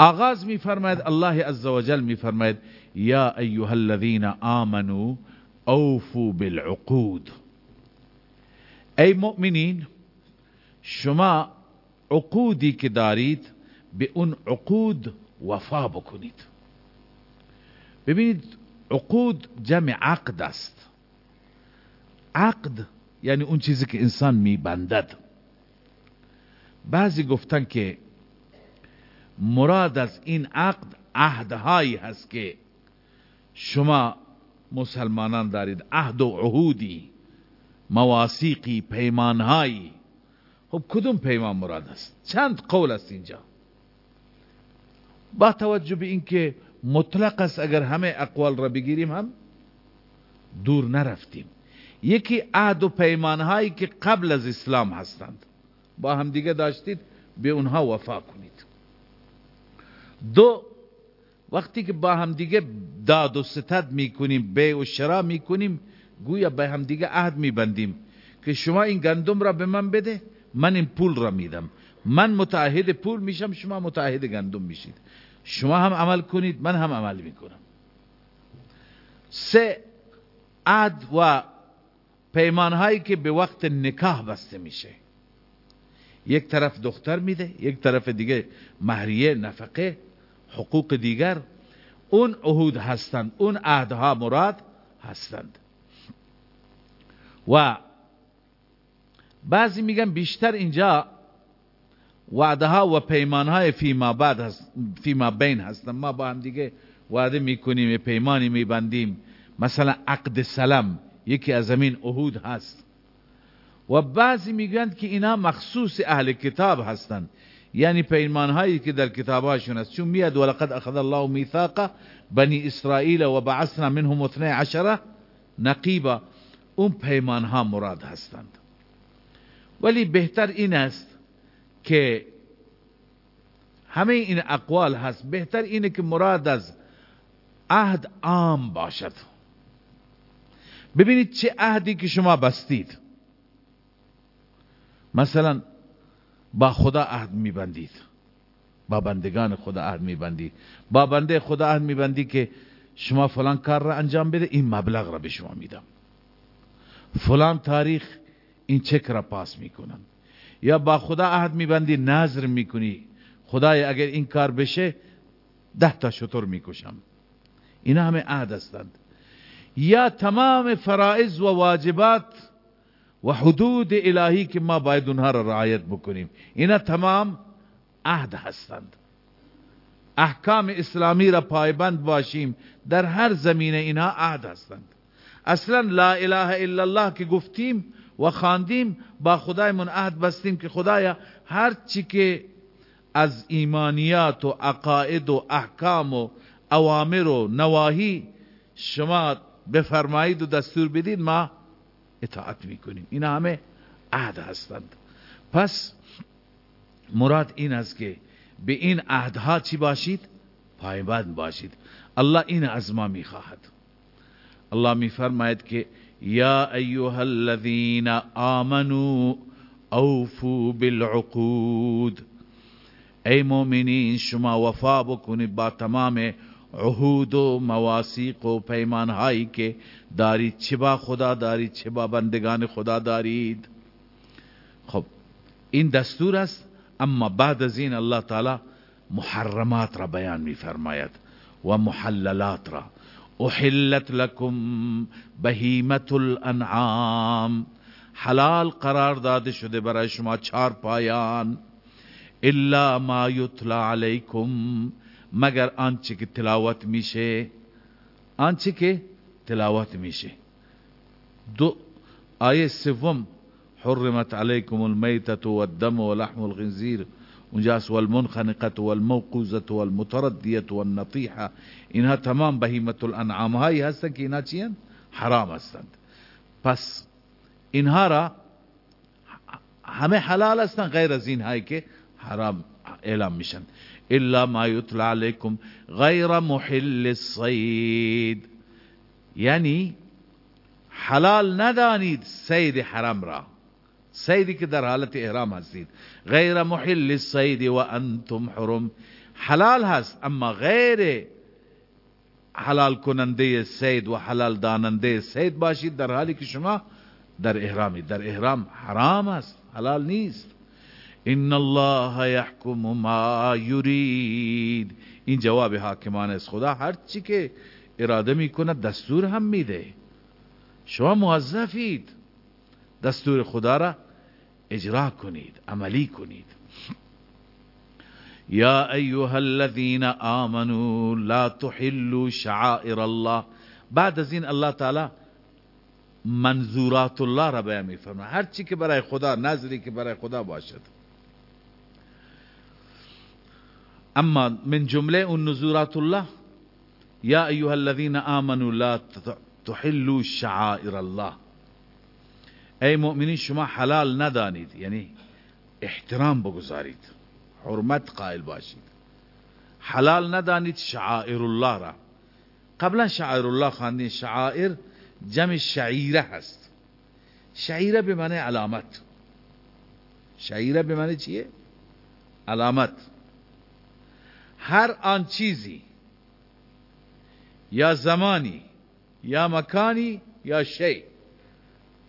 آغاز میفرماید الله عزوجل میفرماید یا ایها الذین آمنوا اوفوا بالعقود. ای مؤمنین شما عقودی که دارید به اون عقود وفا بکنید. ببینید عقود جمع عقد است. عقد یعنی اون چیزی که انسان میبندد. بعضی گفتن که مراد از این عقد عهدهایی هست که شما مسلمانان دارید عهد و عهودی مواسیقی پیمانهایی. خب کدوم پیمان مراد است؟ چند قول است اینجا؟ با توجه به اینکه مطلق است اگر همه اقوال را بگیریم هم دور نرفتیم. یکی عهد و پیمانهایی که قبل از اسلام هستند. با هم دیگه داشتید به اونها وفا کنید. دو وقتی که با هم دیگه داد و ستد می‌کنیم بیع و شرا می‌کنیم گویا به هم دیگه عهد میبندیم که شما این گندم را به من بده من این پول را میدم. من متعهد پول میشم شما متعهد گندم میشید. شما هم عمل کنید من هم عمل می‌کنم. سه عهد و پیمان هایی که به وقت نکاح بسته میشه. یک طرف دختر میده یک طرف دیگه مهریه نفقه. حقوق دیگر اون عهود هستند اون عهدها مراد هستند. و بعضی میگن بیشتر اینجا وعده ها و پیمان های فیما بعد هست فیما بین هستن ما با هم دیگه وعده می‌کنیم پیمانی میبندیم. مثلا عقد سلام یکی از همین عهود هست. و بعضی میگن که اینا مخصوص اهل کتاب هستند. یعنی پیمان هایی که در کتاب هاشون است چون میاد ولقد أخذ الله میثاق بنی اسرائیل و بعثنا منهم 12 نقیبا اون پیمان ها مراد هستند. ولی بهتر این است که همه این اقوال هست. بهتر اینه که مراد از عهد عام باشد. ببینید چه عهدی که شما بستید. مثلا با خدا عهد میبندید. با بندگان خدا عهد میبندید. با بنده خدا عهد میبندی که شما فلان کار را انجام بده این مبلغ را به شما میدم. فلان تاریخ این چک را پاس می‌کنن. یا با خدا عهد میبندی نظر می‌کنی. خدای اگر این کار بشه ده تا شطور می‌کشم. اینا همه عهد هستند. یا تمام فرائض و واجبات و حدود الهی که ما باید اونها را رعایت بکنیم. اینا تمام عهد هستند. احکام اسلامی را پایبند باشیم. در هر زمینه اینا عهد هستند. اصلا لا اله الا الله که گفتیم و خواندیم با خدایمون عهد بستیم که خدایا هر چی که از ایمانیات و عقاید و احکام و اوامر و نواهی شما بفرمایید و دستور بدید ما اطاعت می‌کنیم. این همه عهد هستند. پس مراد این است که به این عهدها چی باشید؟ پایبند باشید. الله این از ما می‌خواهد. الله میفرماید که یا ایها الذین آمنوا اوفوا بالعقود. ای مؤمنین شما وفا بکنید با تمام عهود و مواسیق و پیمان هایی که دارید چه خدا دارید چه بندگان خدا دارید۔ خب این دستور است اما بعد از این الله تعالی محرمات را بیان می فرماید و محللات را۔ احلت لكم بهیمت الانعام حلال قرار داده شده برای شما چار پایان الا ما یتلا علیکم مگر آنچه که تلاوت میشه آنچه که تلاوت میشه. دو آیه سوم حرمت علیکم المیتة والدم ولحم الخنزیر. اونجاست والمنخنقة والموقوزة والمتردية والنطيحة اینها تمام بهیمت الانعام هایی هستند که اینها چیان حرام هستند. پس اینها را همه حلال هستند غیر از این هایی که حرام اعلام میشن. إلا ما یطلع علیکم غیر محل الصید یعنی حلال ندانید سید حرام را. سیدی که در حالت إحرام هستید غیر محل الصید و أنتم حرم. حلال هست. أما غیر حلال کننده سید و حلال داننده سید باشید در حالی که شما در احرامی در إحرام حرام است حلال نیست. ان الله یحکم ما یرید این جواب حاکمان از خدا هر چی که اراده می‌کنه دستور هم میده شما موظفید دستور خدا را اجرا کنید عملی کنید یا ایها الذين آمنوا لا تحلوا شعائر الله بعد از این الله تعالی منظورات الله را بیان میفرماید هر چی که برای خدا نظری که برای خدا باشد أما من اون نزورات الله یا ایها الذين آمنوا لا تحلوا شعائر الله. ای مؤمنین شما حلال ندانید یعنی احترام بگذارید حرمت قائل باشید حلال ندانید شعائر الله را. قبلا شعائر الله خواندین شعائر جمع شعیره هست. شعیره به معنی علامت. شعیره به معنی؟ علامت. هر آن چیزی یا زمانی یا مکانی یا شی.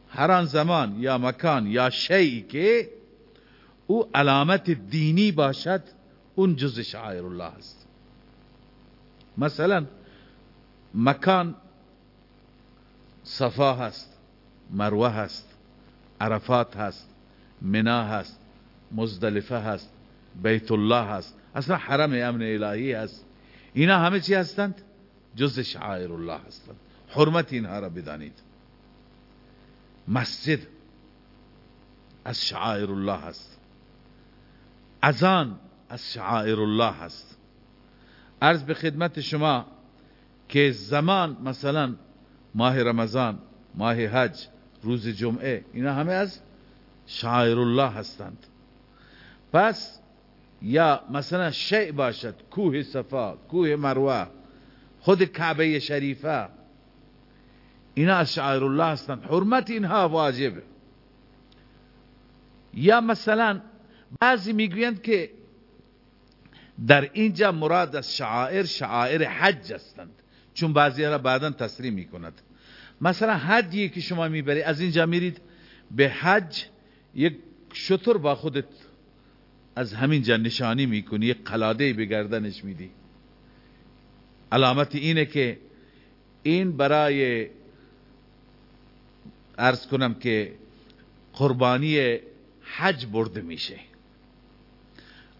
هر آن زمان یا مکان یا شیعی که او علامت دینی باشد اون جز شعائر الله است. مثلا مکان صفا هست مروه هست عرفات هست منا هست مزدلفه هست بیت الله هست. اصلا حرم امن الهی هست. اینا همه چی هستند؟ جز شعائر الله هستند. حرمت اینها را بدانید. مسجد از شعائر الله هست. اذان از شعائر الله هست. عرض به خدمت شما که زمان مثلا ماه رمضان ماه حج روز جمعه اینا همه از شعائر الله هستند. پس یا مثلا شیع باشد کوه صفا کوه مروه خود کعبه شریفه. اینا از شعائر الله هستند حرمت اینها واجبه یا مثلا بعضی می‌گویند که در اینجا مراد از شعائر شعائر حج هستند. چون بعضی را بعدا تصریح می‌کند. مثلا حجی که شما می‌بری از اینجا میرید به حج یک شطور با خودت از همین جا نشانی می‌کنی یک قلاده به گردنش میدی. علامت اینه که این برای ارز کنم که قربانی حج برده میشه.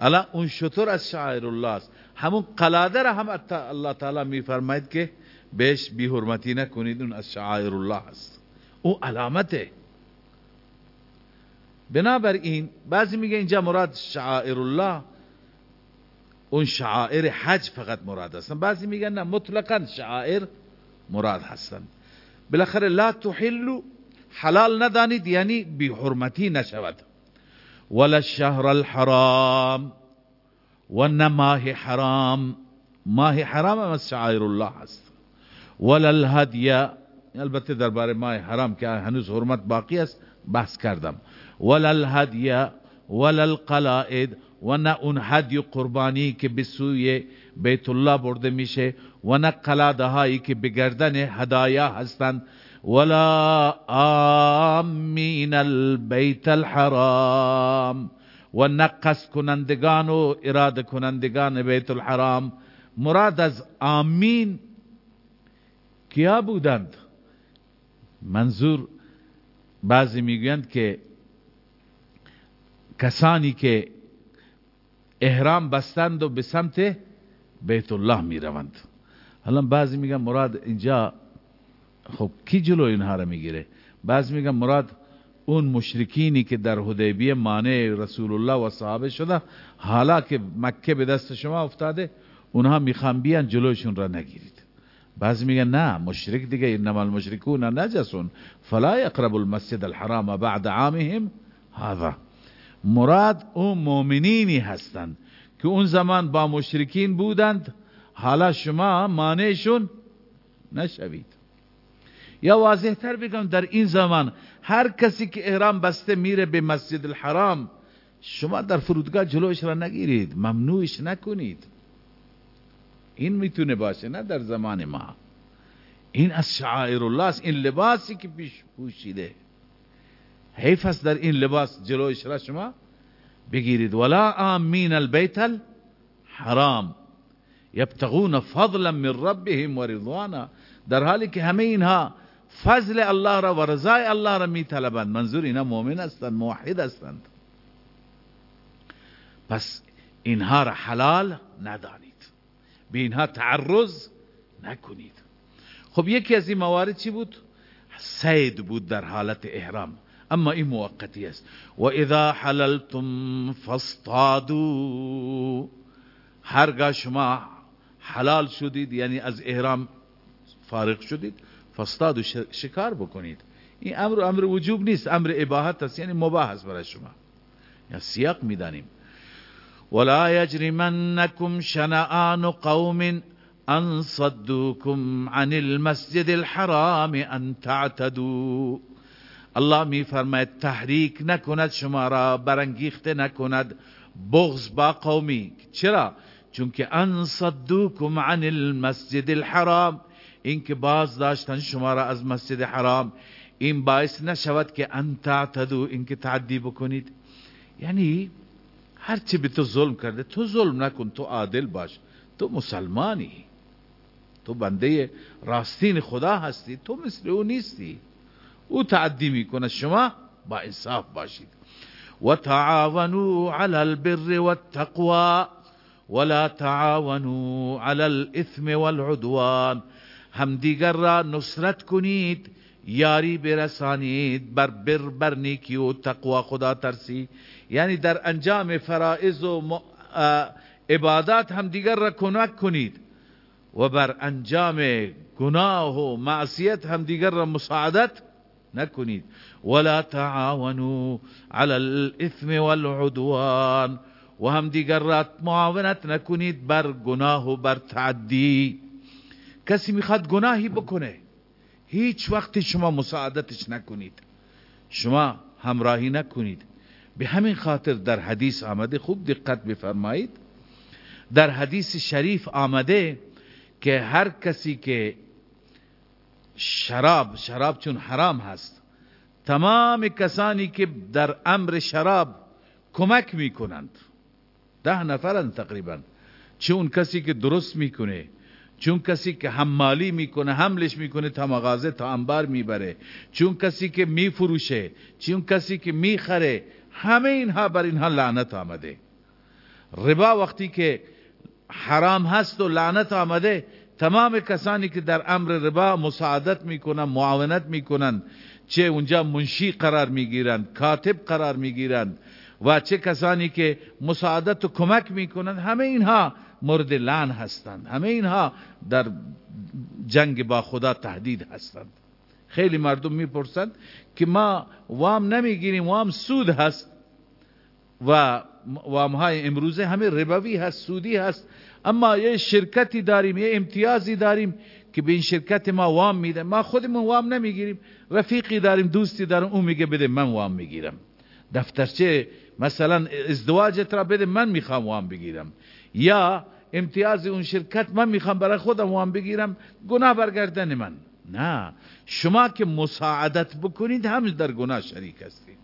الان اون شطور از شاعر الله است. همون قلاده را هم الله تعالی میفرماید که بهش بی حرمتی نکنید اون از شعائر الله است. او علامته. بنابراین بعضی میگه اینجا مراد شعائر الله اون شعائر حج فقط مراد هستن. بعضی میگن نه مطلقا شعائر مراد هستن. بالاخره لا تحلو حلال ندانید یعنی بی حرمتی نشود. ولا الشهر الحرام و ماه حرام. ماه حرام از شعائر الله هست. ولا الهدی البته درباره ماه حرام که هنوز حرمت باقی است بحث کردم. ولا الهدی ولا القلائد و نه اون هدی قربانی که به سوی بیت الله برده میشه و نه قلاده هایی که به گردن هدایا هستند. ولا آمین البیت الحرام. و نقص کنندگان و اراده کنندگان بیت الحرام. مراد از آمین کیا بودند؟ منظور بعضی می‌گویند که کسانی که احرام بستند و به سمت بیت الله می روند حالا بعضی میگن مراد اینجا خب کی جلو اینها را می‌گیره؟ بعضی میگن مراد اون مشرکینی که در حدیبیه مانع رسول الله و صحابه شده حالا که مکه به دست شما افتاده اونها می‌خوان بیان جلوشون را نگیرید. بعضی میگن نه مشرک دیگه انما المشرکون نجسون فلا يقرب المسجد الحرام بعد عامهم هذا. مراد اون مؤمنینی هستند که اون زمان با مشرکین بودند. حالا شما مانعشون نشوید. یا واضح تر بگم در این زمان هر کسی که احرام بسته میره به مسجد الحرام شما در فرودگاه جلوش را نگیرید ممنوعش نکنید. این می‌تونه باشه نه در زمان ما. این از شعائر الله است این لباسی که پیش پوشیده. حیف است در این لباس جلوش را شما بگیرید. ولا آمین البیت الحرام. یبتغون فضلا من ربهم و رضوانا. در حالی که همه اینها فضل الله را و رضای الله را می طلبند منظور اینا مؤمن هستند موحد هستند. پس اینها را حلال ندانید. به اینها تعرض نکنید. خب یکی از این موارد چی بود؟ سید بود در حالت احرام. أما این موقتی است و اذا حللتم فاصطادوا. هرگاه شما حلال شدید یعنی از احرام فارغ شدید فاصطادوا شکار بکنید. این أمر أمر وجوب نیست أمر اباحت است یعنی مباح است برای شما. یا سیاق میدانیم. ولا يجرمنكم شنآن قوم ان صدوكم عن المسجد الحرام ان تعتدوا. الله می فرماید تحریک نکند شما را برانگیخته نکند. بغض با قومی. چرا؟ چون که ان صدوکم عن المسجد الحرام. اینکه باز داشتن شما را از مسجد حرام. این باعث نشود که ان تعتدو اینکه تعدی بکنید. یعنی هرچی به تو ظلم کرده تو ظلم نکن تو عادل باش. تو مسلمانی. تو بنده راستین خدا هستی تو مثل او نیستی. أو تعدی میکنه شما با إنصاف باشید و تعاونوا علی البر والتقوى ولا تعاونوا علی الإثم والعدوان. همدیگر را نصرت کنید یاری برسانید بر بر بر نیکی و تقوا خدا ترسی یعنی در انجام فرائض و عبادات همدیگر را کمک کنید و بر انجام گناه و معصیت همدیگر را مساعدت نکنید. ولا تعاونوا على الاثم والعدوان. و هم دیگر را معاونت نکنید بر گناه و بر تعدی. کسی می‌خواد گناهی بکنه هیچ وقت شما مساعدتش نکنید. شما همراهی نکنید. به همین خاطر در حدیث آمده خوب دقت بفرمایید. در حدیث شریف آمده که هر کسی که شراب شراب چون حرام هست. تمام کسانی که در امر شراب کمک می‌کنند. ده نفرند تقریبا. چون کسی که درست می‌کنه چون کسی که حمالی می‌کنه حملش می‌کنه تا مغازه تا انبار می‌بره. چون کسی که میفروشه چون کسی که می‌خره همه اینها بر اینها لعنت آمده. ربا وقتی که حرام هست و لعنت آمده تمام کسانی که در امر ربا مساعدت می‌کنن معاونت می‌کنن چه اونجا منشی قرار می‌گیرند کاتب قرار می‌گیرند و چه کسانی که مساعدت و کمک می‌کنند همه اینها مورد لعن هستند. همه اینها در جنگ با خدا تهدید هستند. خیلی مردم می‌پرسند که ما وام نمی‌گیریم وام سود هست و وام های امروزه همه ربوی هست سودی هست. اما یه شرکتی داریم یه امتیازی داریم که به این شرکت ما وام میده. ما خودمون وام نمی‌گیریم. رفیقی داریم دوستی داریم اون میگه بده من وام می‌گیرم. دفترچه مثلا ازدواجت را بده من می‌خوام وام بگیرم. یا امتیاز اون شرکت من می‌خوام برای خودم وام بگیرم گناه برگردن من. نه. شما که مساعدت بکنید هم در گناه شریک هستید.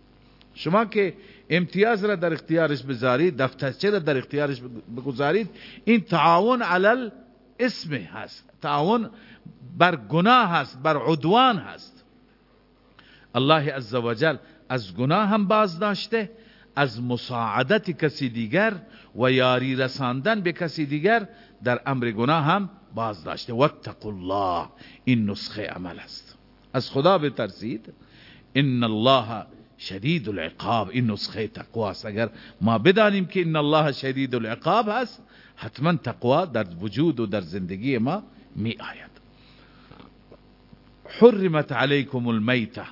شما که امتیاز را در اختیارش بذارید دفترچه را در اختیارش بگذارید. این تعاون علل اسم هست. تعاون بر گناه هست بر عدوان هست. الله عزوجل از گناه هم باز داشته از مساعدت کسی دیگر و یاری رساندن به کسی دیگر در امر گناه هم باز داشته واتقوا الله این نسخه عمل است. از خدا بترسید. ان الله شدید العقاب. نسخه تقوا است اگر ما بدانیم که إن الله شدید العقاب هست حتما تقوا در وجود در زندگی ما می آید حرمت علیکم المیته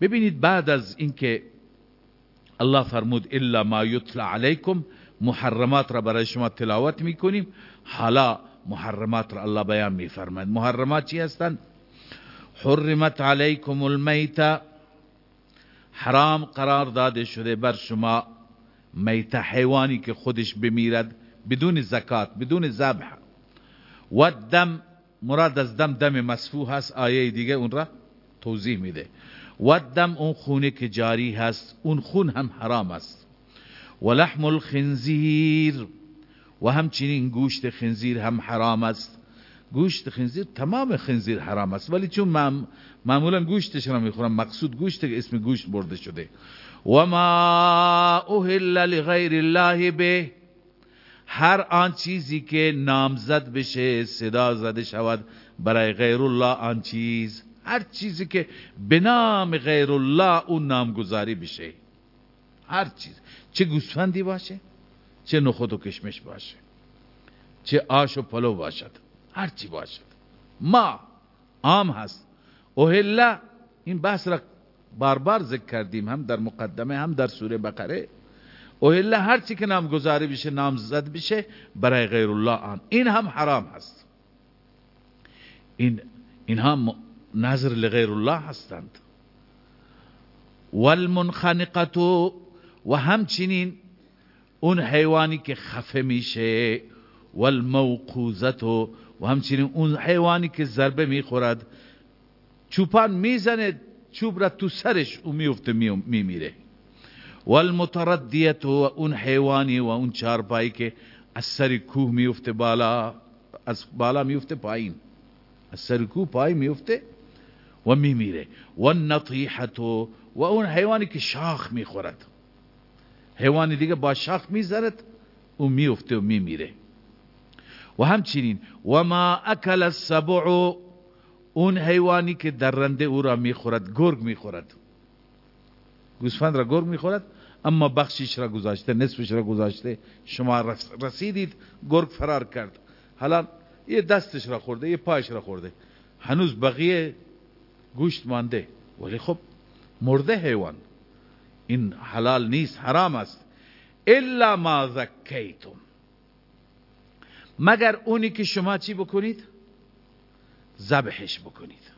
ببینید بعد از اینکه الله فرمود إلا ما یتلا علیکم محرمات را برای شما تلاوت میکنیم حالا محرمات را الله بیان میفرماید محرمات چی هستند حرمت علیکم المیته حرام قرار داده شده بر شما. میته حیوانی که خودش بمیرد بدون زکات بدون ذبح. و دم مراد از دم دم مصفوح هست آیه دیگه اون را توضیح میده. و دم اون خونه که جاری هست اون خون هم حرام است. و لحم الخنزیر و همچنین گوشت خنزیر هم حرام است. گوشت خنزیر تمام خنزیر حرام است ولی چون معمولا گوشتش را می‌خورم مقصود گوشت که اسم گوشت برده شده. و ما اوهل لغیر الله به. هر آن چیزی که نامزد بشه صدا زده شود برای غیر الله آن چیز. هر چیزی که به نام غیر الله اون نامگذاری بشه. هر چیز. چه گوسفندی باشه چه نخود و کشمش باشه چه آش و پلو باشد. هر چی باشد. ما عام هست اوهلا این بحث را بار ذکر کردیم هم در مقدمه هم در سوره بقره. اوهلا هر چی که نامگذاری بشه نامزد بشه برای غیر الله آن. این هم حرام هست. این اینها نظر لغیر الله هستند. والمنخنقت و همچنین اون حیوانی که خفه میشه والموقوزت و همچنین اون حیوانی که ضربه می‌خورد چوپان می‌زنه چوب را تو سرش او میفته میمیره. والمتردیت و اون حیوانی و اون چارپایی که از سر کوه میفته بالا از بالا میفته پایین. از سر کوه پای میفته و میمیره. و النطیحت و اون حیوانی که شاخ می‌خورد. حیوانی دیگه با شاخ می‌زند او میفته و میمیره. و همچنین و ما اکل السبع اون حیوانی که درنده او را می‌خورد گرگ می‌خورد. گوسفند را گرگ می‌خورد اما بخشیش را گذاشته نصفش را گذاشته. شما رسیدید گرگ فرار کرد. حالا یه دستش را خورده یه پایش را خورده. هنوز بقیه گوشت مانده. ولی خب مرده حیوان. این حلال نیست حرام است. الا ما ذکیتم. مگر اونی که شما چی بکنید؟ ذبحش بکنید.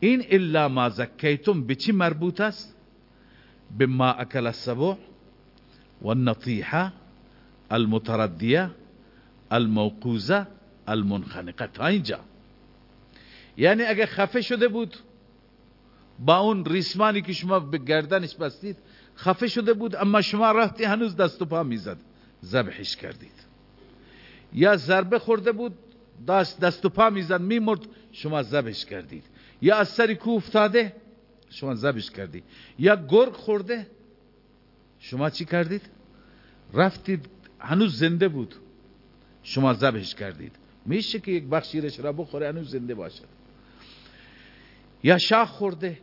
این الا ما زکیتم به چی مربوط است؟ به ما اکل السبع والنطیحه المتردیه الموقوزه المنخنقه. تا اینجا. یعنی اگه خفه شده بود با اون ریسمانی که شما به گردنش بستید خفه شده بود اما شما رفتی هنوز دست و پا می‌زد. ذبحش کردید. یا ضربه خورده بود دست دست و پا می‌زد میمرد شما ذبحش کردید. یا از سری کو افتاده شما ذبحش کردید. یا گرگ خورده شما چی کردید؟ رفتید هنوز زنده بود شما ذبحش کردید. میشه که یک بخشی را بخوره هنوز زنده باشد. یا شاخ خورده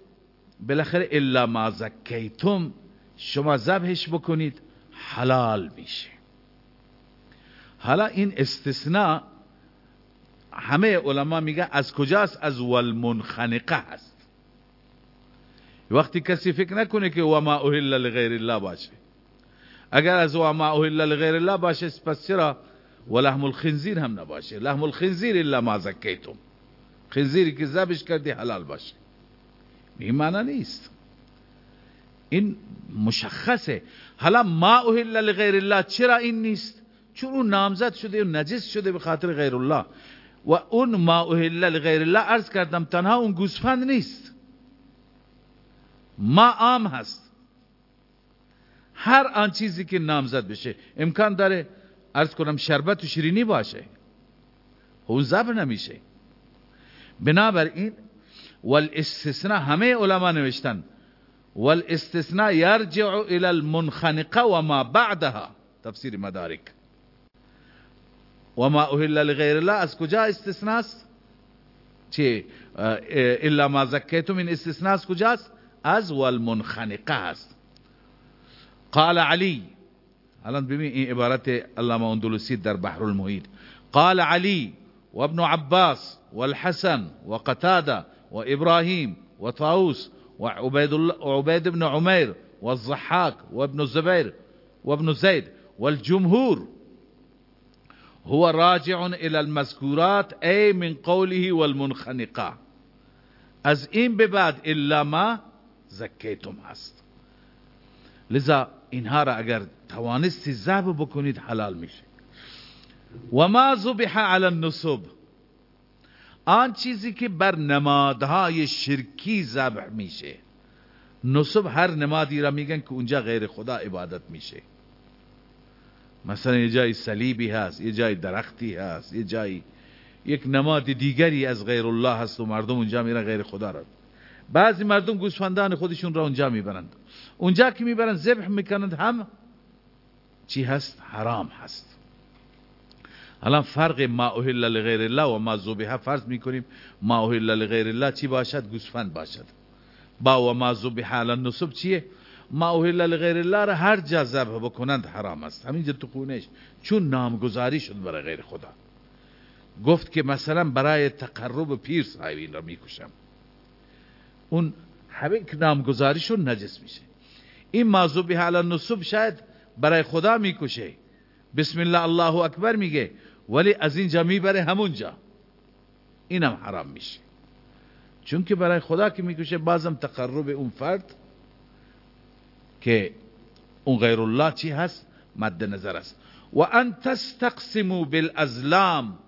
بالاخره الا ما زکیتم شما ذبحش بکنید حلال میشه. حالا این استثناء همه علما میگه از کجاست؟ از والمنخنقه هست. وقتی کسی فکر نکنه که وما اوهل لغیر الله باشه. اگر از وما اوهل لغیر الله باشه پس چرا؟ ولحم الخنزیر هم نباشه. لحم الخنزیر الا ما زکیتم. خنزیری که ذبش کردی حلال باشه. این معنی نیست. این مشخصه. حالا ما اوهل لغیر الله چرا این نیست؟ چون اون نامزد شده و نجس شده به خاطر غیر الله. و اون ما اوهل لغیر الله عرض کردم تنها اون گوسفند نیست. ما عام هست. هر آن چیزی که نامزد بشه. امکان داره عرض کنم شربت و شیرینی باشه. اون زب نمیشه. بنابراین والاستثناء همه علما نوشتن. والاستثناء يرجع الى المنخنقه وما بعدها. تفسیر مدارک. وما أهل لغیر الله. از کجا استثناء است چه إلا ما زکیتم من استثناء از کجاست أز والمنخنقة است قال علی الآن ببین این عبارت علامه در بحر المحیط. قال علی وابن عباس والحسن وقتادة وإبراهيم وطاووس وعبيد, وعبيد بن عمير والضحاك وابن الزبير وابن زيد والجمهور هو راجع الى المذكورات اي من قوله والمنخنقه. از این به بعد الا ما زکیتم هست. لذا اینها را اگر توانستی ذبح بکنید حلال میشه. و ما ذبح علی النصب آن چیزی که بر نمادهای شرکی ذبح میشه. نصب هر نمادی را میگن که اونجا غیر خدا عبادت میشه. مثلا یه جای صلیبی هست یه جای درختی هست یه جای یک نماد دیگری از غیر الله هست و مردم اونجا میرن غیر خدا را. بعضی مردم گوسفندان خودشون را اونجا می‌برند. اونجا که می‌برند ذبح می‌کنند هم چی هست؟ حرام هست. الان فرق ما اوهل لغیر الله و ما ذبح فرض می‌کنیم. ما اوهل لغیر الله چی باشد؟ گوسفند باشد. با و ما ذبح علی النصب چیه؟ ما اوهل لغیر الله را هر جا ذبح بکنند حرام است. همینجا تو خونش چون نامگذاری شد برای غیر خدا. گفت که مثلا برای تقرب پیر صاحبین را می‌کشم. اون همین که نامگذاریشون نجس میشه. این موضوع به حال نصب شاید برای خدا می‌کشه. بسم الله الله اکبر میگه. ولی از اینجا می‌بره همونجا اینم حرام میشه. چون که برای خدا که می‌کشه بازم تقرب اون فرد که اون غیر الله چی هست؟ مد نظر است. و ان تستقسموا بالازلام.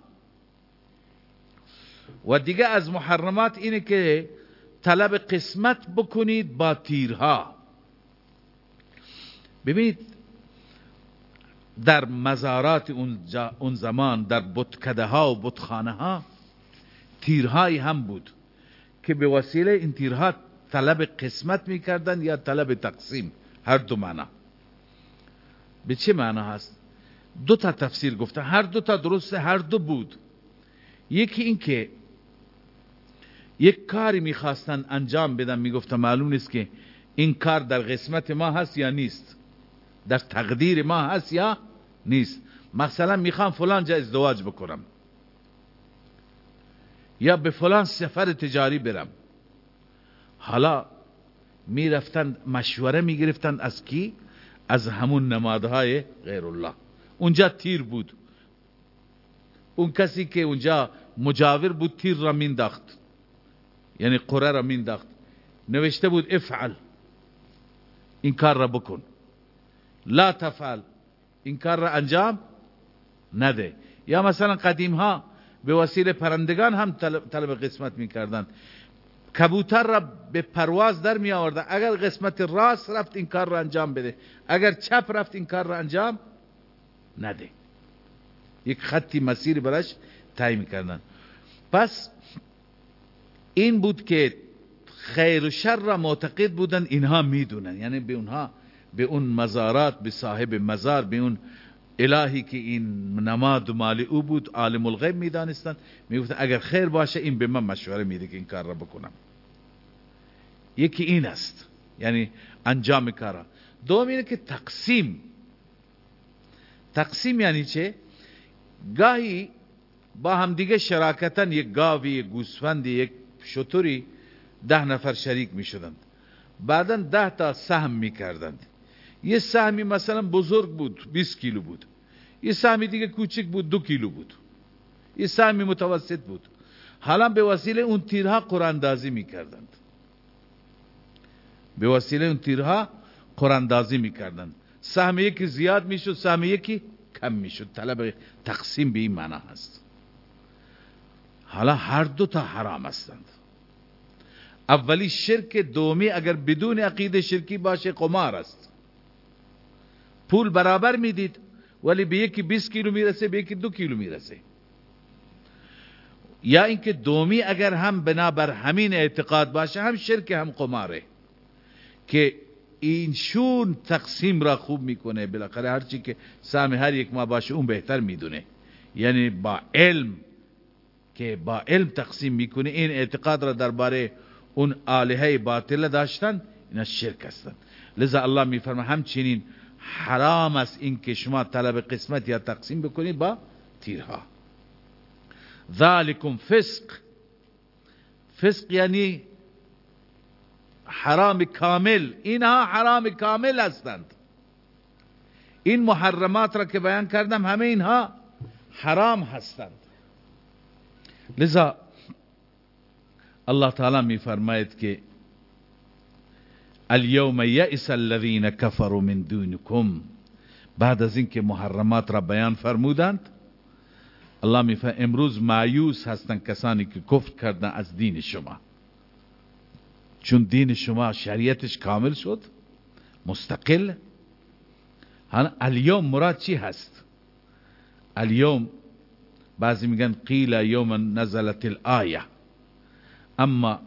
و دیگه از محرمات اینه که طلب قسمت بکنید با تیرها. ببینید در مزارات اون زمان در بتکده ها و بتخانه ها تیرهایی هم بود که به وسیله این تیرها طلب قسمت می‌کردن یا طلب تقسیم؟ هر دو معنا. به چه معنا هست؟ دو تا تفسیر گفته هر دو تا درسته هر دو بود. یکی این که یک کاری می‌خواستن انجام بدن می‌گفتن معلوم نیست که این کار در قسمت ما هست یا نیست. در تقدیر ما هست یا نیست. مثلا می‌خوام فلان جا ازدواج بکنم. یا به فلان سفر تجاری برم. حالا می‌رفتن مشوره می‌گرفتن از کی؟ از همون نمادهای غیر الله اونجا تیر بود. اون کسی که اونجا مجاور بود تیر را مینداخت. یعنی قره را مینداخت. نوشته بود افعل. این کار را بکن. لا تفعل. این کار را انجام نده. یا مثلا قدیم ها به وسیله پرندگان هم طلب قسمت می‌کردن کبوتر را به پرواز در می آورده. اگر قسمت راست رفت این کار را انجام بده. اگر چپ رفت این کار را انجام نده. یک خطی مسیر برش تعیین کردن پس این بود که خیر و شر را معتقد بودن اینها می‌دونن. یعنی به اونها به اون مزارات به صاحب مزار به اون الهی که این نماد و مال او بود عالم الغیب می‌دانستن. می‌گفتن اگر خیر باشه این به من مشوره میده که این کار را بکنم. یکی این است. یعنی انجام کارا. دوم اینه که تقسیم. تقسیم یعنی چه؟ گاهی با هم دیگه شراکتا یک گاوی یک گوسفندی یک شطوری ده نفر شریک می شدند بعدا ده تا سهم می کردند یه سهمی مثلا بزرگ بود 20 کیلو بود. یه سهمی دیگه کوچک بود دو کیلو بود. یه سهمی متوسط بود. حالا به وسیله اون تیرها قراندازی می کردند به وسیله اون تیرها قراندازی می کردند سهم یکی زیاد می شد سهم یکی کم می شد طلب تقسیم به این معنا هست. حالا هر دو تا حرام هستند. اولی شرک دومی اگر بدون عقیده شرکی باشه قمار است. پول برابر می‌دید ولی به یکی 20 کیلو می‌رسه به یکی دو کیلو می‌رسه. یا اینکه دومی اگر هم بنابر همین اعتقاد باشه هم شرک هم قماره. که این شون تقسیم را خوب می‌کنه. بالاخره هرچی که سهم هر یک ما باشه اون بهتر می‌دونه. یعنی با علم که با علم تقسیم می‌کنه این اعتقاد را درباره اون آلهه باطل داشتن اینا شرک هستن. لذا الله میفرما همچنین حرام است این که شما طلب قسمت یا تقسیم بکنید با تیرها. ذالکم فسق. فسق یعنی حرام کامل. اینها حرام کامل هستند. این محرمات را که بیان کردم همه اینها حرام هستند. لذا الله تعالی می فرماید که الیوم یئس الذین کفروا من دونکم. بعد از اینکه محرمات را بیان فرمودند الله میفه امروز مایوس هستن کسانی که کفر کردن از دین شما. چون دین شما شریعتش کامل شد مستقل. هن الیوم مراد چی هست؟ الیوم بعضی میگن قیل یوم نزلت الآیه. اما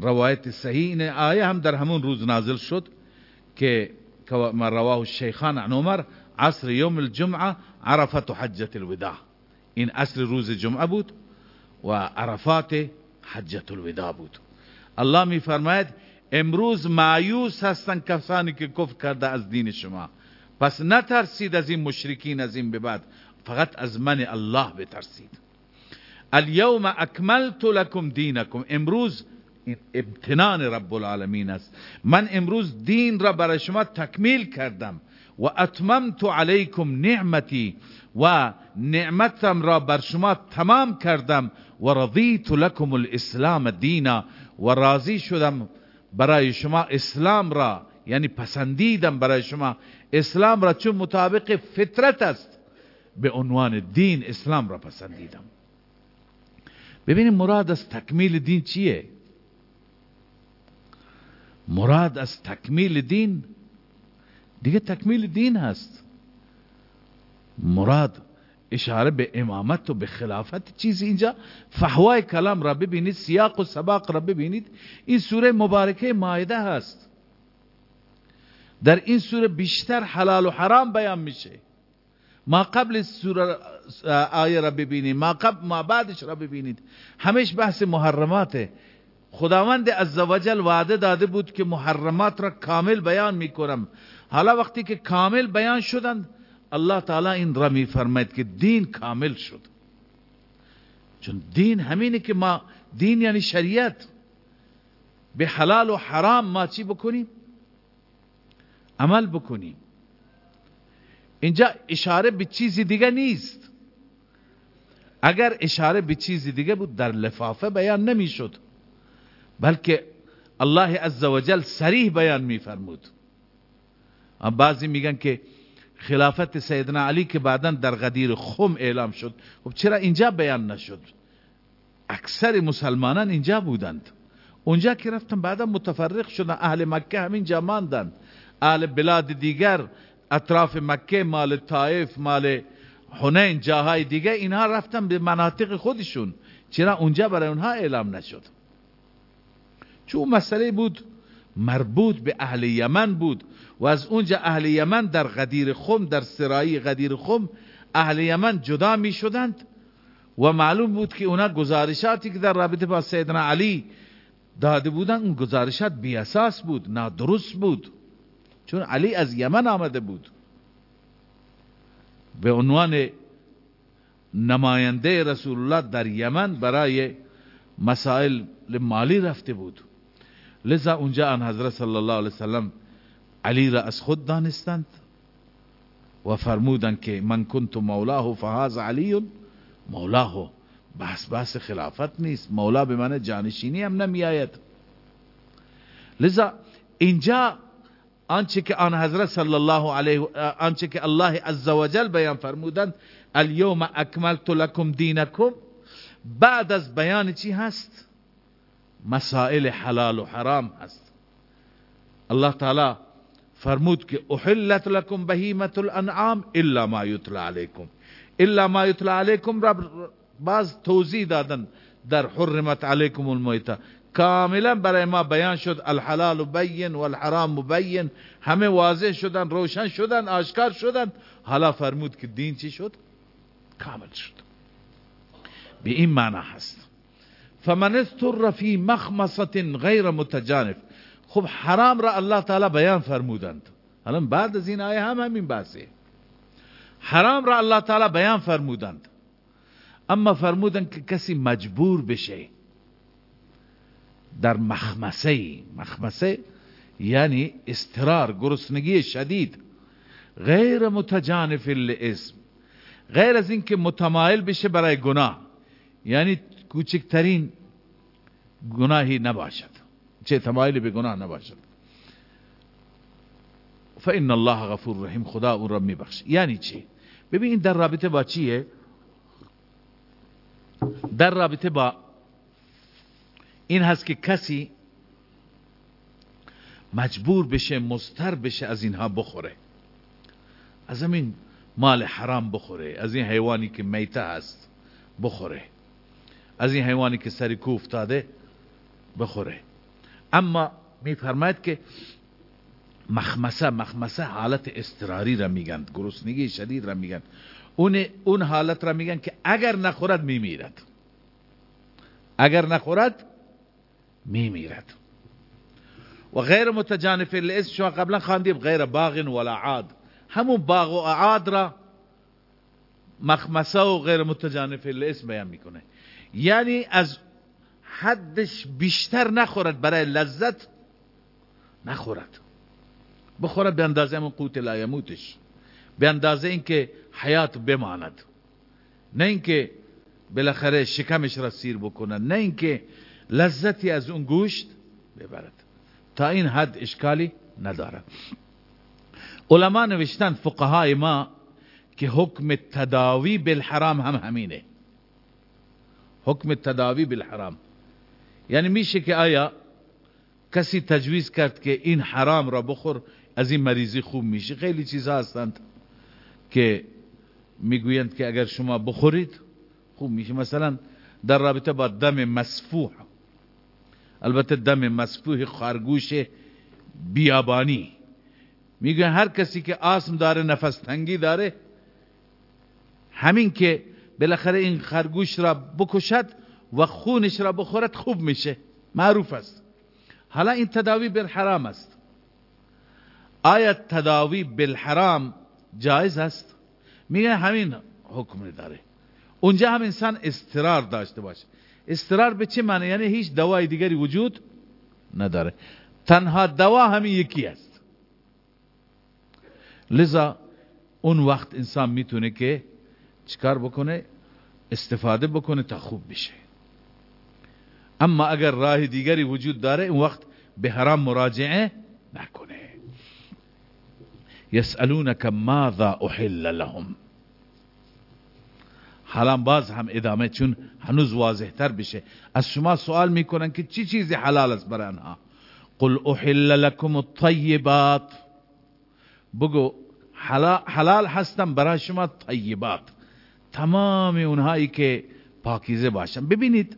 روایت صحیح این آیه هم در همون روز نازل شد که ما رواه الشیخان عن عمر عصر یوم الجمعه عرفت حجت الوداع. این عصر روز جمعه بود و عرفات حجت الوداع بود. الله می فرماید امروز معیوس هستند کسانی که کفر کرده از دین شما. پس نترسید از این مشرکین از این به بعد فقط از من الله بترسید. الیوم اکملت لکم دینکم. امروز این ابتنان رب العالمین است. من امروز دین را برای شما تکمیل کردم و اتممت علیکم نعمتی و نعمتم را بر شما تمام کردم و رضیت لکم الاسلام دینا. و راضی شدم برای شما اسلام را یعنی پسندیدم برای شما اسلام را چون مطابق فطرت است. به عنوان دین اسلام را پسندیدم. ببینید مراد از تکمیل دین چیه؟ مراد از تکمیل دین دیگه تکمیل دین هست. مراد اشاره به امامت و به خلافت چیزی اینجا. فحوای کلام را ببینید سیاق و سباق را ببینید. این سوره مبارکه مایده هست. در این سوره بیشتر حلال و حرام بیان میشه. ما قبل سوره آیه را ببینید ما قبل ما بعدش را ببینید. همیش بحث محرماته. خداوند عزوجل وعده داده بود که محرمات را کامل بیان می‌کنم. حالا وقتی که کامل بیان شدند الله تعالی این را می فرماید که دین کامل شد۔ چون دین همینه که ما دین یعنی شریعت۔ به حلال و حرام ما چی بکنیم؟ عمل بکنیم۔ اینجا اشاره به چیزی دیگه نیست۔ اگر اشاره به چیزی دیگه بود در لفافه بیان نمی‌شد بلکه الله عزوجل سریح بیان میفرمود۔ بعضی میگن که خلافت سیدنا علی که بعدا در غدیر خم اعلام شد. خب چرا اینجا بیان نشد؟ اکثر مسلمانان اینجا بودند. اونجا که رفتن بعدا متفرق شدن. اهل مکه همینجا ماندن. اهل بلاد دیگر اطراف مکه مال طائف مال حنین جاهای دیگه اینها رفتن به مناطق خودشون. چرا اونجا برای اونها اعلام نشد؟ چون مسئله بود مربوط به اهل یمن بود. و از اونجا اهل یمن در غدیر خم در سرایی غدیر خم اهل یمن جدا می شدند. و معلوم بود که اونا گزارشاتی که در رابطه با سیدنا علی داده بودن اون گزارشات بی اساس بود نادرست بود. چون علی از یمن آمده بود. به عنوان نماینده رسول الله در یمن برای مسائل مالی رفته بود. لذا اونجا ان حضرت صلی الله علیه وسلم علی را از خود دانستند و فرمودند که من کنت مولاه فهاز علی مولاه بحث بحث خلافت نیست مولا به من جانشینی هم نمی لذا اینجا آنچه که آن حضرت صلی الله علیه آنچه که الله عزوجل بیان فرمودند الیوم اکملت لکم دینکم بعد از بیان چی هست؟ مسائل حلال و حرام هست. الله تعالی فرمود که احلت لكم بهیمت الانعام الا ما یتلا علیکم. الا ما یتلا علیکم را باز توضیح دادن در حرمت علیکم المیتا کاملا برای ما بیان شد الحلال بین والحرام مبین همه واضح شدن روشن شدن آشکار شدن. حالا فرمود که دین چی شد؟ کامل شد. به این معنی هست. فمن استر فی مخمصة غیر متجانف. خب حرام را الله تعالی بیان فرمودند. الان بعد از این آیه هم همین بحثه. حرام را الله تعالی بیان فرمودند. اما فرمودند که کسی مجبور بشه در مخمسه مخمسه یعنی استرار گرسنگی شدید غیر متجانف الاسم غیر از اینکه متمایل بشه برای گناه یعنی کوچکترین گناهی نباشد. چه تمایل به گناه نباشد. فان الله غفور رحیم خدا او را میبخش. یعنی چی؟ ببین در رابطه با چیه؟ در رابطه با این هست که کسی مجبور بشه مستر بشه از اینها بخوره. از همین مال حرام بخوره از این حیوانی که میته هست بخوره از این حیوانی که سری کو افتاده بخوره. اما میفرماید که مخمسه مخمسه حالت استراری را میگن گرسنگی شدید را میگن. اون اون حالت را میگن که اگر نخورد میمیرد. اگر نخورد میمیرد. و غیر متجانف الاس شما قبلا خواندیم غیر باغ ولا عاد. همون باغ و عاد را مخمسه و غیر متجانف الاس بیان می‌کنه. یعنی از حدش بیشتر نخورد برای لذت نخورد. بخورد به اندازه همون قوت لایموتش. به اندازه اینکه حیات بماند. نه اینکه بالاخره شکمش را سیر بکنه نه اینکه لذتی از اون گوشت ببرد. تا این حد اشکالی ندارد. علما نوشتن فقهای ما که حکم تداوی بالحرام هم همینه. حکم تداوی بالحرام. یعنی میشه که آیا کسی تجویز کرد که این حرام را بخور از این مریضی خوب میشه؟ خیلی چیزها هستند که می‌گویند که اگر شما بخورید خوب میشه. مثلا در رابطه با دم مسفوح البته دم مسفوح خرگوش بیابانی. میگن هر کسی که آسم داره نفس تنگی داره همین که بالاخره این خرگوش را بکشد و خونش را بخورد خوب میشه. معروف است. حالا این تداوی بالحرام است. آیا تداوی بالحرام جایز است؟ میگه همین حکم داره. اونجا هم انسان استرار داشته باشه. استرار به چه معنی؟ یعنی هیچ دوای دیگری وجود نداره. تنها دوا همین یکی است. لذا اون وقت انسان می‌تونه که چیکار بکنه؟ استفاده بکنه تا خوب بشه. اما اگر راه دیگری وجود داره اون وقت به حرام مراجعه نکنه. یسالونک ماذا احل لهم؟ حالا باز هم ادامه چون هنوز واضح تر بشه. از شما سوال می‌کنن که چی چیزی حلال است برای آنها؟ قل احل لكم الطیبات. بگو حلال هستم برای شما طیبات. تمام اونهایی که پاکیزه باشن. ببینید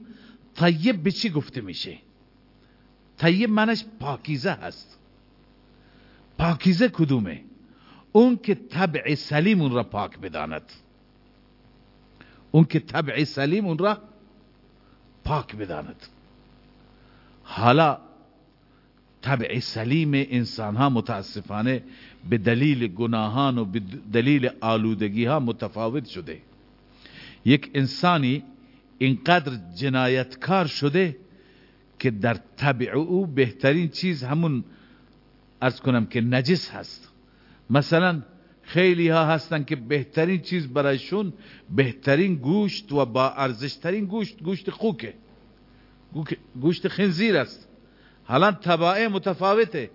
طیب به چی گفته میشه؟ طیب منش پاکیزه هست. پاکیزه کدومه؟ اون که طبع سلیم اون را پاک بداند. اون که طبع سلیم اون را پاک بداند. حالا طبع سلیم انسان ها متاسفانه به دلیل گناهان و به دلیل آلودگی ها متفاوت شده. یک انسانی اینقدر جنایتکار شده که در طبع او بهترین چیز همون ارز کنم که نجس هست. مثلا خیلی ها هستن که بهترین چیز برایشون بهترین گوشت و با ارزشترین گوشت گوشت خوکه. گوشت خنزیر است. حالا طبائع متفاوته.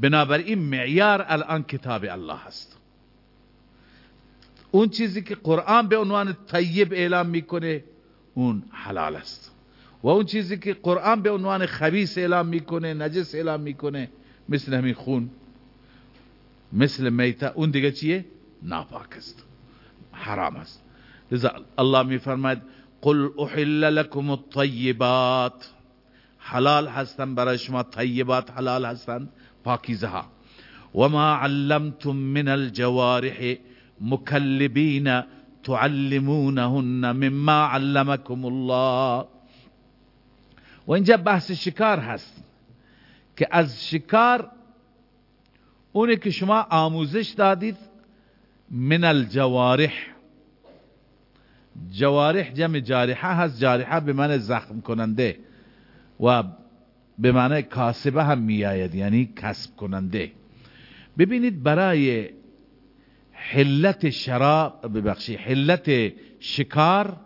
بنابراین معیار الان کتاب الله هست. اون چیزی که قرآن به عنوان طیب اعلام می‌کنه اون حلال است. و اون چیزی که قرآن به عنوان خبیث اعلام می‌کنه نجس اعلام می‌کنه مثل همین خون مثل میته اون دیگه چیه؟ ناپاک است. حرام است. لذا الله میفرماید قل احل لكم الطیبات. حلال هستن برای شما طیبات حلال هستن پاکیزه ها. وما علمتم من الجوارح. مكلبين تعلمونهن مما علمكم الله. و اینجا بحث شکار هست که از شکار اونی که شما آموزش دادید من الجوارح. جوارح جمع جارحه هست جارحه به معنی زخم کننده و به معنی کاسبه هم می آید یعنی کسب کننده. ببینید برای حلت شراب ببخشی حلت شکار.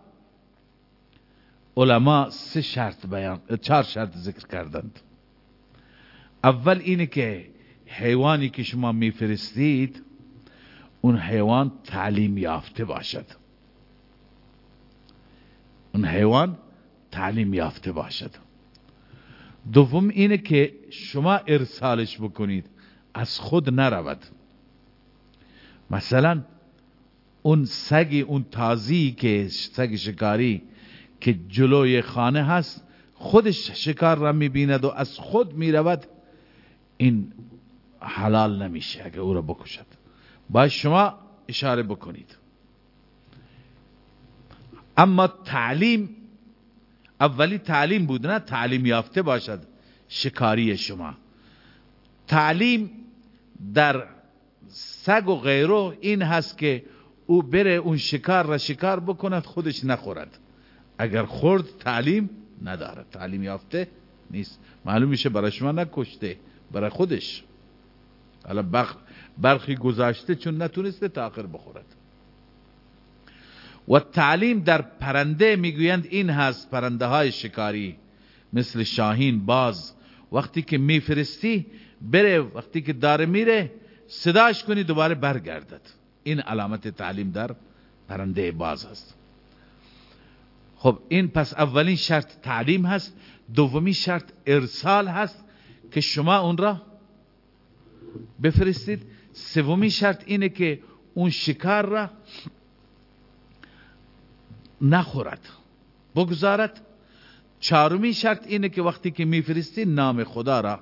علما سه شرط بیان چهار شرط ذکر کردند. اول اینه که حیوانی که شما میفرستید اون حیوان تعلیم یافته باشد. اون حیوان تعلیم یافته باشد. دوم اینه که شما ارسالش بکنید از خود نرود. مثلا اون سگ اون تازی که سگ شکاری که جلوی خانه هست خودش شکار را می‌بیند و از خود می‌رود. این حلال نمیشه اگه او را بکشد. باید شما اشاره بکنید. اما تعلیم اولی تعلیم بود نه؟ تعلیم یافته باشد شکاری شما. تعلیم در سگ و غیره این هست که او بره اون شکار را شکار بکند خودش نخورد. اگر خورد تعلیم ندارد. تعلیم یافته نیست. معلوم میشه برای شما نکشته برای خودش. حالا برخی گذاشته چون نتونسته تاخر بخورد. و تعلیم در پرنده می‌گویند این هست پرنده های شکاری مثل شاهین باز. وقتی که میفرستی بره. وقتی که داره میره صداش کنی دوباره برگردد. این علامت تعلیم در پرنده باز هست خب این پس اولین شرط تعلیم هست. دومی شرط ارسال هست که شما اون را بفرستید. سومی شرط اینه که اون شکار را نخورد بگذارد. چهارمی شرط اینه که وقتی که میفرستی نام خدا را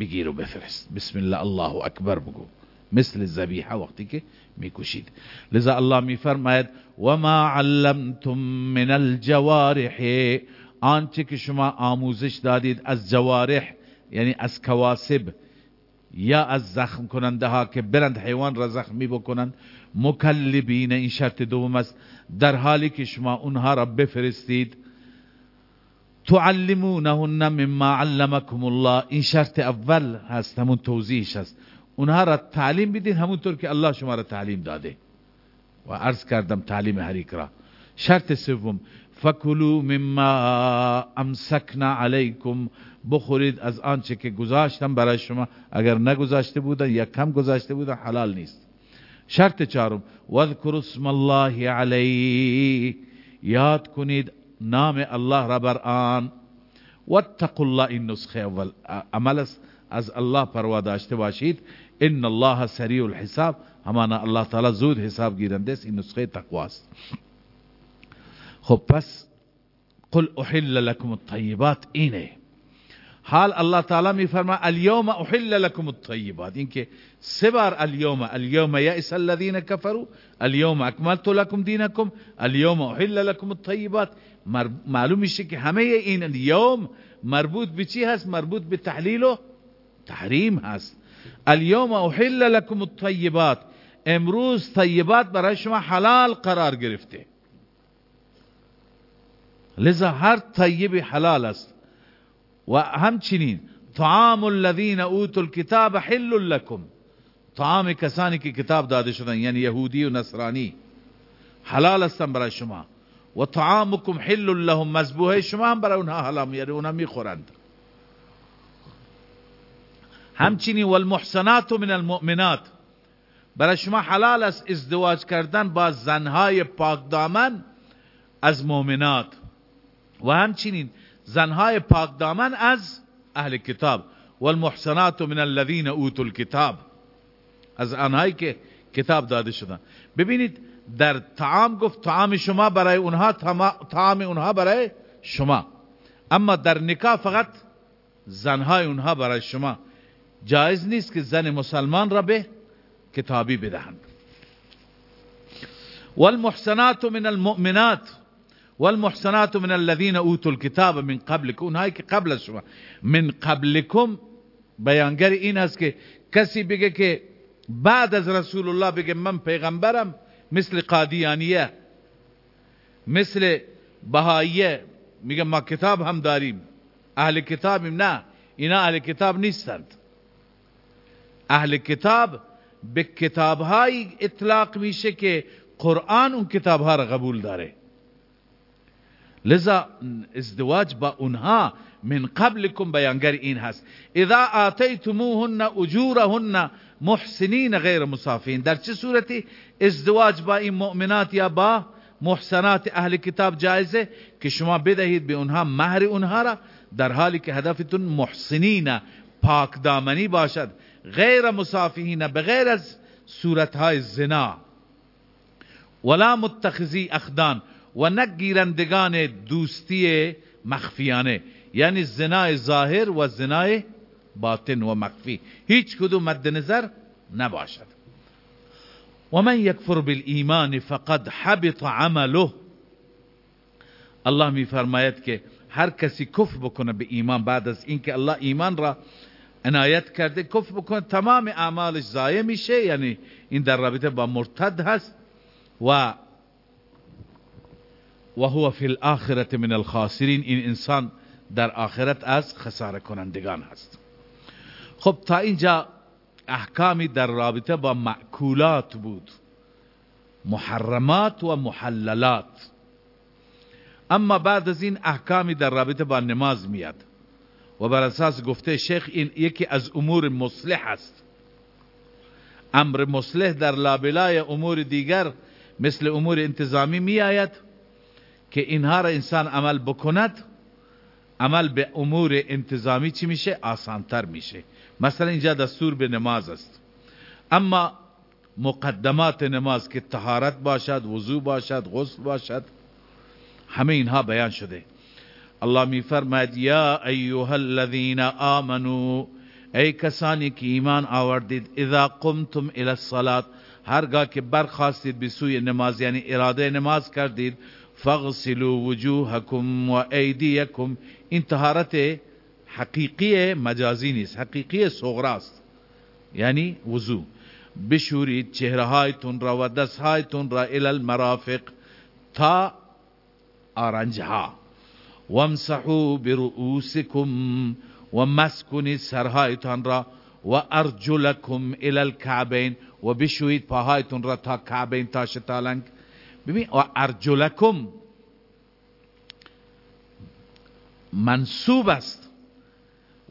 بگیر و بفرست. بسم الله الله اکبر بگو. مثل زبیحه وقتی که می‌کشید لذا الله میفرماید و ما علمتم من الجوارح. آنچه که شما آموزش دادید از جوارح یعنی از کواسب یا از زخم کننده ها که برند حیوان را زخمی بکنند مکلبین این شرط دوم است. در حالی که شما اونها را بفرستید تعلمونهن مما علمکم الله. این شرط اول هست همون توضیحش هست. اونها را تعلیم بدین همونطور که الله شما را تعلیم داده. و عرض کردم تعلیم هر را. شرط سوم فکلوا مما امسکنا علیکم بخورید از آنچه که گذاشتم برای شما. اگر نگذاشته بودن یا کم گذاشته بودن حلال نیست. شرط چهارم واذکروا اسم الله علی یاد کنید نام الله را بر آن واتقوا الله این نسخة اول عمل از الله پروا داشته باشید. إن الله سریع الحساب. همانا الله تعالی زود حساب گیرنده است. این نسخه تقواست خب پس قل أحل لكم الطیبات اینه. حال الله تعالی می فرما اليوم أحل لكم الطیبات این سه بار اليوم. اليوم یئس الذين كفروا. اليوم اکملت لكم دینکم اليوم أحل لكم الطیبات معلوم میشه که همه این یوم مربوط به چی هست؟ مربوط به تحلیل و تحریم هست. اليوم أحل لكم الطیبات امروز طیبات برای شما حلال قرار گرفته. لذا هر طیب حلال است. و همچنین طعام الذين أوتوا الكتاب حل لكم. طعام کسانی که کتاب داده شدن یعنی یهودی و نصرانی. حلال هستن برای شما. و طعامکم حل لهم مذبوحه شما هم برای اونها حلال یعنی اونها می‌خورند. همچنین والمحسنات من المؤمنات. برای شما حلال است ازدواج کردن با زنهای پاک دامن از مؤمنات. و همچنین زنهای پاک دامن از اهل کتاب. والمحسنات من الذين اوتوا الكتاب از آنهایی که کتاب داده شدن ببینید در طعام گفت طعام شما برای اونها طعام اونها برای شما. اما در نکاح فقط زنهای اونها برای شما. جایز نیست که زن مسلمان را به کتابی بدهند. والمحسنات من المؤمنات والمحسنات من الذين اوتوا الكتاب من قبلكم. اونهایی که قبل شما. من قبلكم بیانگر این است که کسی بگه که بعد از رسول الله بگه من پیغمبرم مثل قادیانیه مثل بهاییه میگه ما کتاب هم داریم. اهل کتابیم. نه اینا اهل کتاب نیستند. اهل کتاب به کتابهای اطلاق میشه که قرآن اون کتابها را قبول داره. لذا ازدواج با اونها من قبلكم بیانگر این هست. اذا آتیتموهن اجورهن محسنین غیر مصافین در چه صورتی ازدواج با این مؤمنات یا با محسنات اهل کتاب جایزه که شما بدهید به اونها مهر اونها را؟ در حالی که هدفتون محسنین پاک دامنی باشد. غیر مسافهین بغیر از صورتهای زنا. ولا متخذی اخدان و نگیرندگان دوستی مخفیانه. یعنی زنای ظاهر و زنای باطن و مخفی. هیچ کدوم مد نظر نباشد. و من یکفر بالایمان فقد حبط عمله. الله می فرماید که هر کسی کفر بکنه به ایمان بعد از اینکه الله ایمان را عنایت کرده کفر بکنه تمام اعمالش ضایع میشه یعنی این در رابطه با مرتد هست. و و هو فی الاخرة من الخاسرین. این انسان در آخرت از خساره کنندگان هست. خب تا اینجا احکامی در رابطه با معکولات بود. محرمات و محللات. اما بعد از این احکامی در رابطه با نماز میاد. و بر اساس گفته شیخ این یکی از امور مصلح است. امر مصلح در لابلای امور دیگر مثل امور انتظامی می آید که اینها را انسان عمل بکند. عمل به امور انتظامی چی میشه؟ آسانتر میشه. مثلا اینجا دستور به نماز است. اما مقدمات نماز که طهارت باشد وضو باشد غسل باشد همه اینها بیان شده. الله می فرماید یا ایها الذین آمنو ای کسانی که ایمان آوردید اذا قمتم الى الصلاة هرگاه که برخواستید به سوی نماز یعنی اراده نماز کردید فغسلوا وجوهکم و ایدیکم. این طهارت حقیقی مجازی نیست. حقیقی صغراست یعنی وضو. بشورید چهره هایتون را و دست هایتون را الى المرافق تا آرنجها. وامسحوا برؤوسکم و مسکنید سرهایتان را و ارجلکم الى الكعبین و بشوید پاهایتون را تا کعبین تا شتالنگ. ببین و ارجلکم منصوب است.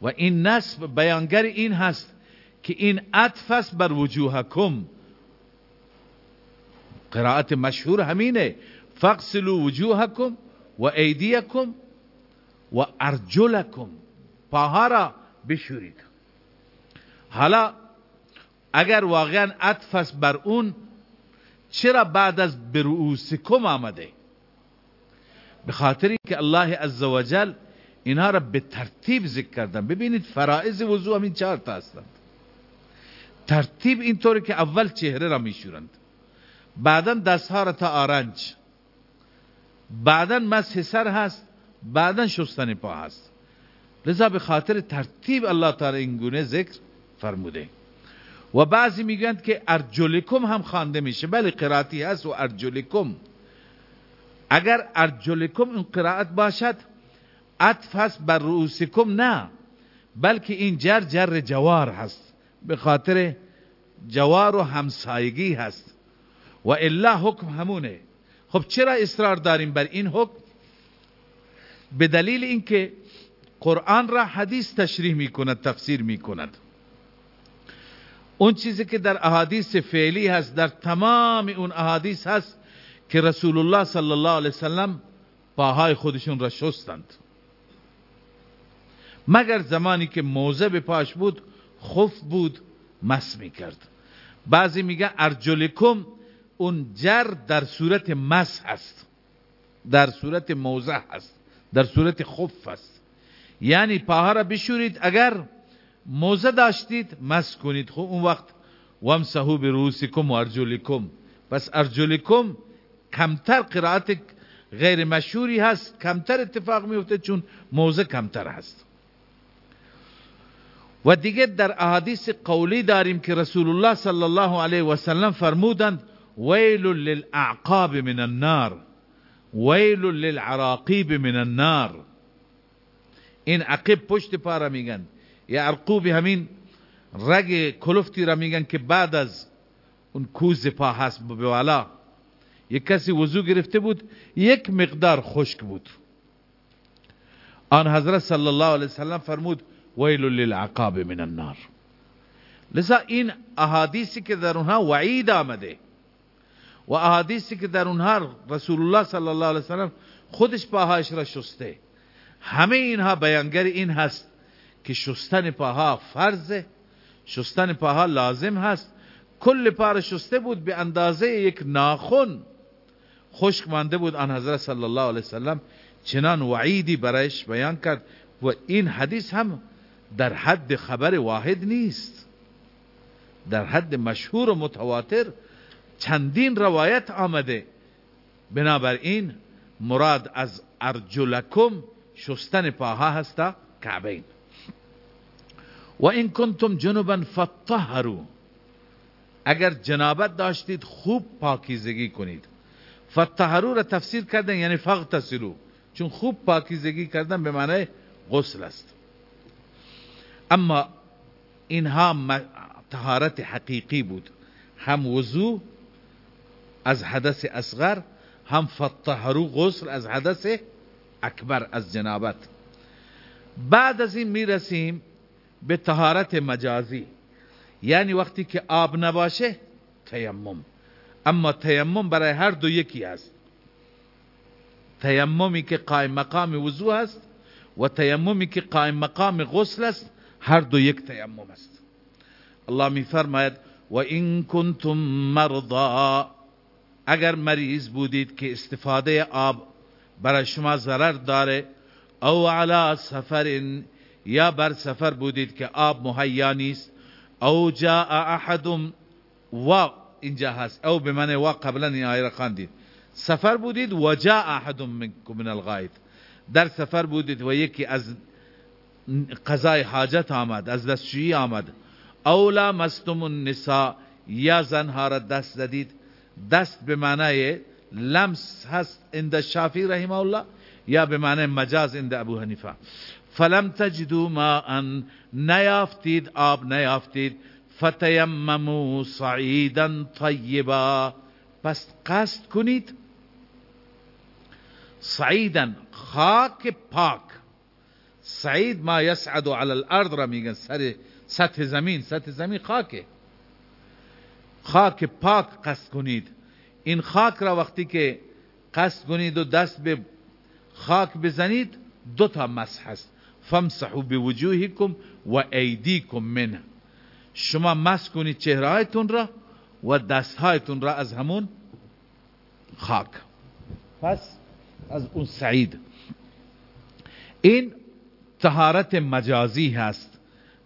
و این نصب بیانگر این هست که این عطف است بر وجوهکم. قرائت مشهور همینه. فقسلوا وجوهکم و ایدیکم و ارجلکم. پاها را بشورید. حالا اگر واقعا عطف بر اون چرا بعد از برؤوسکم آمده؟ به خاطر که الله عزوجل اینها را به ترتیب ذکر کردن. ببینید فرائض وضوع همین چهار تا هستند. ترتیب اینطوری که اول چهره را میشورند. بعدا دستها را تا آرنج. بعدا مسح سر هست. بعدا شستن پا هست. لذا به خاطر ترتیب الله تعالی این گونه ذکر فرموده. و بعضی میگن که ارجلکم هم خوانده میشه. بله قرائتی هست. و ارجلکم. اگر ارجلکم این قرائت باشد عطف هست بر رؤوسکم نه. بلکه این جر جر جوار هست. به خاطر جوار و همسایگی هست. و الا حکم همونه. خب چرا اصرار داریم بر این حکم؟ به دلیل اینکه قرآن را حدیث تشریح می کند تفسیر می کند اون چیزی که در احادیث فعلی هست در تمام اون احادیث هست که رسول الله صلی الله علیه وسلم پاهای خودشون را شستند. مگر زمانی که موزه به پاش بود خف بود مس می کرد بعضی میگن ارجلکم اون جر در صورت مس هست. در صورت موزه هست. در صورت خف است یعنی پاها را بشورید اگر موزه داشتید مس کنید. خب اون وقت وامسحو برؤوسکم و ارجلکم. پس ارجلکم کمتر قرائت غیر مشهوری هست کمتر اتفاق میفته چون موزه کمتر هست. و دیگه در احادیث قولی داریم که رسول الله صلی الله علیه و سلم فرمودند ویل للاعقاب من النار ویل للعراقیب من النار. این عقب پشت پا را میگن. یا عرقوب همین رگ کلفتی را میگن که بعد از اون کوز پا هست به والا. یک کسی وضو گرفته بود یک مقدار خشک بود. آن حضرت صلی الله علیه وسلم فرمود ویل للعقاب من النار. لذا این احادیثی که در اونها وعید آمده و احادیثی که در اونها رسول الله صلی الله علیه وسلم خودش پاهایش را شسته. همه اینها بیانگر این هست که شستن پاها فرضه شستن پاها لازم هست. کل پا شسته بود به اندازه یک ناخن. خشک مانده بود آن حضرت صلی الله علیه وسلم. چنان وعیدی برایش بیان کرد و این حدیث هم در حد خبر واحد نیست. در حد مشهور و متواتر چندین روایت آمده. بنابراین مراد از ارجلکم شستن پاها هستا کعبین. و این کنتم جنوبا فطهرو اگر جنابت داشتید خوب پاکیزگی کنید. فطهرو را تفسیر کردن یعنی فغتسلو چون خوب پاکیزگی کردن به معنی غسل است. اما اینها طهارت حقیقی بود. هم وضو از حدث اصغر هم فطهرو غسل از حدث اکبر از جنابت. بعد از این می‌رسیم به طهارت مجازی. یعنی وقتی که آب نباشه تیمم. اما تیمم برای هر دو یکی است. تیممی که قائم مقام وضوع است و تیممی که قائم مقام غسل است هر دو یک تیمم است. الله می فرماید و این کنتم مرضا. اگر مریض بودید که استفاده آب برای شما ضرر داره او علی سفر یا بر سفر بودید که آب مهیا نیست او جاء احد و اینجا هست. او به معنی و قبلا این آیه خواندید. سفر بودید و جاء احد منکم من الغایط در سفر بودید و یکی از قضای حاجت آمد از دستشویی آمد. اولا مستم النساء یا زنها را دست زدید دست به معنی لمس هست عند شافی رحمه الله یا به معنی مجاز عند ابو حنیفه. فلم تجدو ما ان نیافتید آب نیافتید. فتیممو صعیدا طیبا. پس قصد کنید. صعیدا خاک پاک. سعید ما یسعد علی الارض را میگن. سر سطح زمین سطح زمین خاکه. خاک پاک قصد کنید. این خاک را وقتی که قصد کنید و دست به خاک بزنید دو تا مسح است فامسحوا بوجوهکم و ایدیکم منه. شما مسح کنید چهرهایتون را و دستهایتون را از همون خاک. پس از اون سعید. این طهارت مجازی هست.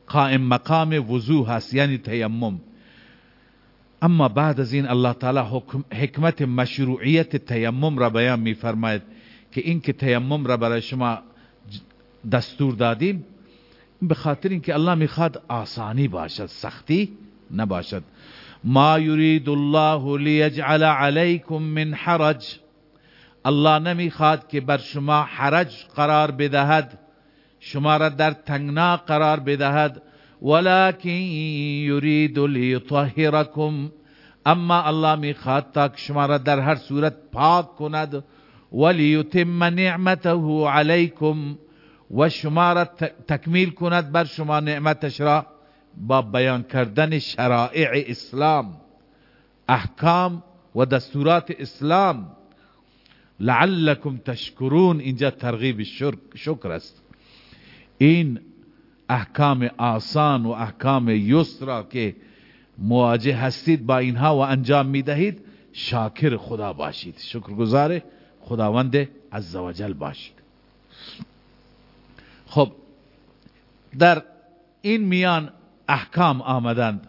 قائم مقام وضوح هست یعنی تیمم. اما بعد از این الله تعالی حکمت مشروعیت تیمم را بیان می فرماید که این که تیمم را برای شما دستور دادیم به خاطر اینکه الله می‌خواد آسانی باشد سختی نباشد. ما یرید الله لیجعل علیکم من حرج. الله نمی‌خواد که بر شما حرج قرار بدهد. شما را در تنگنا قرار بدهد. ولكن يريد ليطهركم اما الله می‌خواد تا شما را در هر صورت پاک کند. وليتم نعمته عليكم و شما را تکمیل کند بر شما نعمتش را با بیان کردن شرائع اسلام احکام و دستورات اسلام. لعلكم تشکرون. اینجا ترغیب شکر است. این احکام آسان و احکام یسرا که مواجه هستید با اینها و انجام می‌دهید شاکر خدا باشید. شکرگزار خداوند عزوجل باشید. خب در این میان احکام آمدند.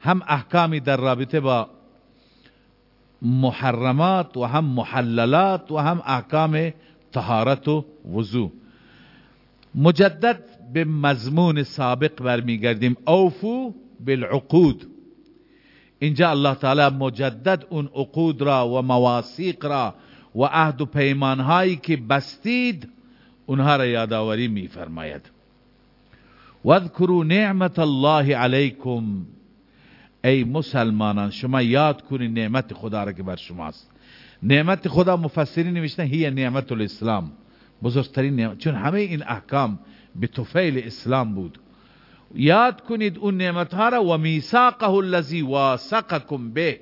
هم احکامی در رابطه با محرمات و هم محللات و هم احکام طهارت و وضوع مجدد به مضمون سابق برمیگردیم. اوفو بالعقود. اینجا الله تعالی مجدد اون عقود را و مواسیق را و عهد و پیمان هایی که بستید اونها را یادآوری میفرماید. واذکروا نعمت الله علیکم. ای مسلمانان شما یاد کنید نعمت خدا را که بر شماست. نعمت خدا مفسرین نوشتن هی نعمت الاسلام. بزرگترین نعمت چون همه این احکام به توفیل اسلام بود. یاد کنید اون نعمت ها را و میثاقه الذی واسقکم به.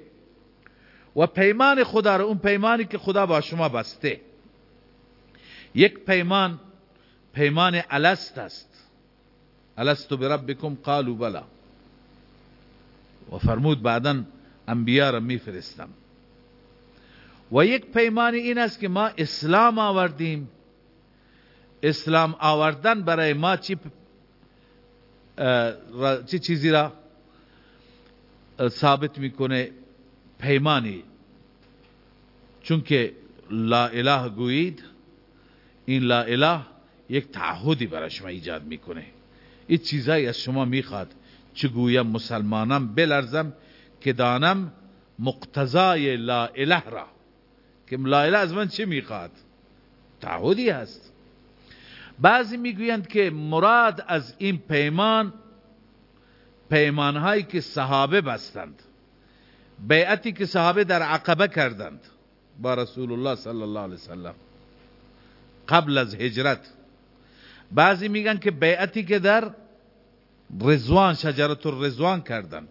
و پیمان خدا رو اون پیمانی که خدا با شما بسته. یک پیمان پیمان الست است. الستو بربکم؟ قالوا بلا. و فرمود بعدا انبیا را میفرستم. و یک پیمان این است که ما اسلام آوردیم. اسلام آوردن برای ما چی چی چیزی را؟ ثابت می‌کنه پیمانی. چون که لا اله گویید این لا اله یک تعهدی برای شما ایجاد می‌کنه. این چیزایی از شما می‌خواد چه گویم مسلمانم بلرزم که دانم مقتضای لا اله را. که لا اله از من چه می‌خواد؟ تعهدی هست. بعضی می‌گویند که مراد از این پیمان پیمانهایی که صحابه بستند. بیعتی که صحابه در عقبه کردند با رسول الله صلی الله علیه وسلم قبل از هجرت. بعضی میگن که بیعتی که در رزوان شجرت الرزوان کردند.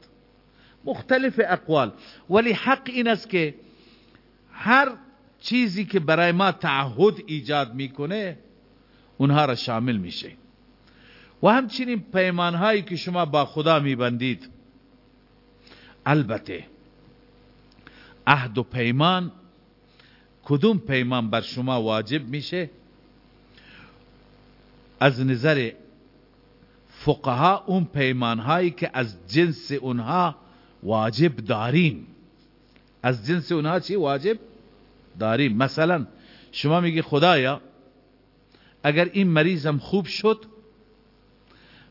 مختلف اقوال. ولی حق این است که هر چیزی که برای ما تعهد ایجاد می‌کنه اونها را شامل میشه. و همچنین پیمان هایی که شما با خدا میبندید. البته عهد و پیمان کدوم پیمان بر شما واجب میشه؟ از نظر فقها اون پیمان هایی که از جنس اونها واجب داریم از جنس اونها چی واجب؟ داریم مثلا شما میگی خدایا اگر این مریضم خوب شد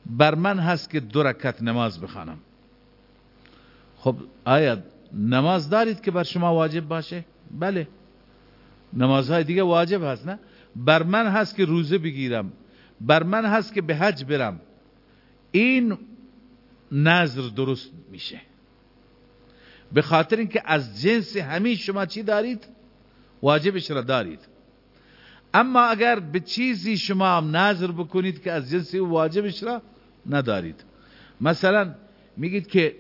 بر من هست که دو رکت نماز بخوانم. خب آیا نماز دارید که بر شما واجب باشه؟ بله. نمازهای دیگه واجب هست نه؟ بر من هست که روزه بگیرم. بر من هست که به حج برم. این نظر درست میشه. به خاطر اینکه از جنس همین شما چی دارید؟ واجبش را دارید. اما اگر به چیزی شما نظر بکنید که از جنس واجبش را ندارید. مثلا میگید که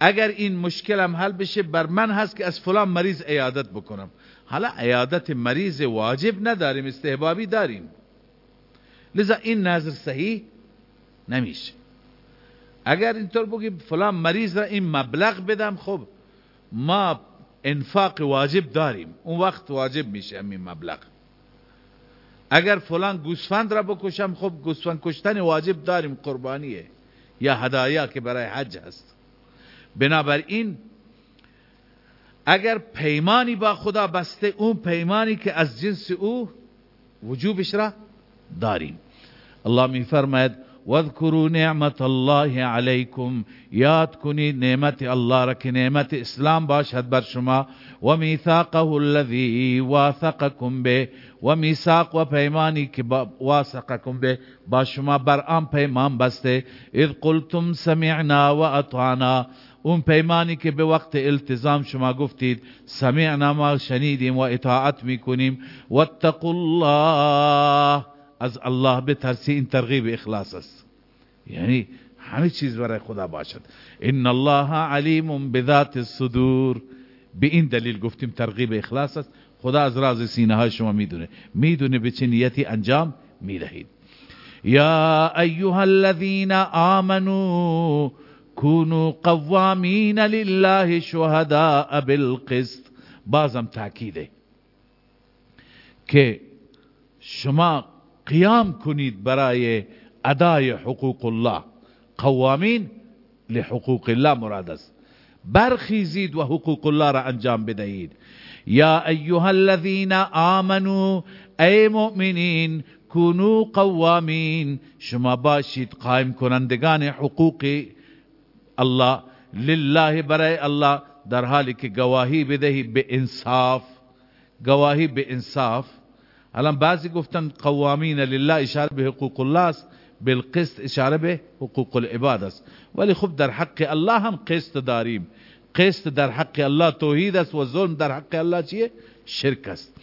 اگر این مشکلم حل بشه بر من هست که از فلان مریض عیادت بکنم. حالا عیادت مریض واجب نداریم استحبابی داریم. لذا این نظر صحیح نمیشه. اگر اینطور بگی فلان مریض را این مبلغ بدم خب ما انفاق واجب داریم. اون وقت واجب میشه این مبلغ. اگر فلان گوسفند را بکشم خب گوسفند کشتن واجب داریم قربانیه. یا هدایا که برای حج هست. بنابراین اگر پیمانی با خدا بسته اون پیمانی که از جنس او وجوبش را داریم. الله می فرماید واذکروا نعمت الله علیکم یاد کنید نعمت الله را که نعمت إسلام باشد بر شما و میثاقه الذی واثقکم به. و میثاق و پیمانی که واثقکم به با شما بر بسته. إذ قلتم سمعنا و اطعنا اون پیمانی که به وقت التزام شما گفتید. سمعنا ما شنیدیم و اطاعت میکنیم. واتقوا الله از الله بترسی این ترغیب اخلاص است. یعنی همه چیز برای خدا باشد. ان الله علیم بذات الصدور. به این دلیل گفتیم ترغیب اخلاص است. خدا از راز سینه های شما می‌دونه. می‌دونه به چه نیتی انجام می‌دهید. یا ایها الذین آمنوا كونوا قوامین لله شهداء بالقسط. بازم تاکیده که شما قیام کنید برای ادای حقوق الله. قوامین لحقوق الله مراد است. برخیزید و حقوق الله را انجام بدهید. یا ایها الذین آمنوا ای مؤمنین کنو قوامین. شما باشید قائم کنندگان حقوق الله. لله برای الله در حالی که گواهی بدهی به انصاف. گواهی به انصاف. الان بعضی گفتن قوامین لله اشاره به حقوق الله است. بالقسط اشاره به حقوق العباد است. ولی خب در حق الله هم قسط داریم. قسط در حق الله توحید است و ظلم در حق الله چیه؟ شرک است.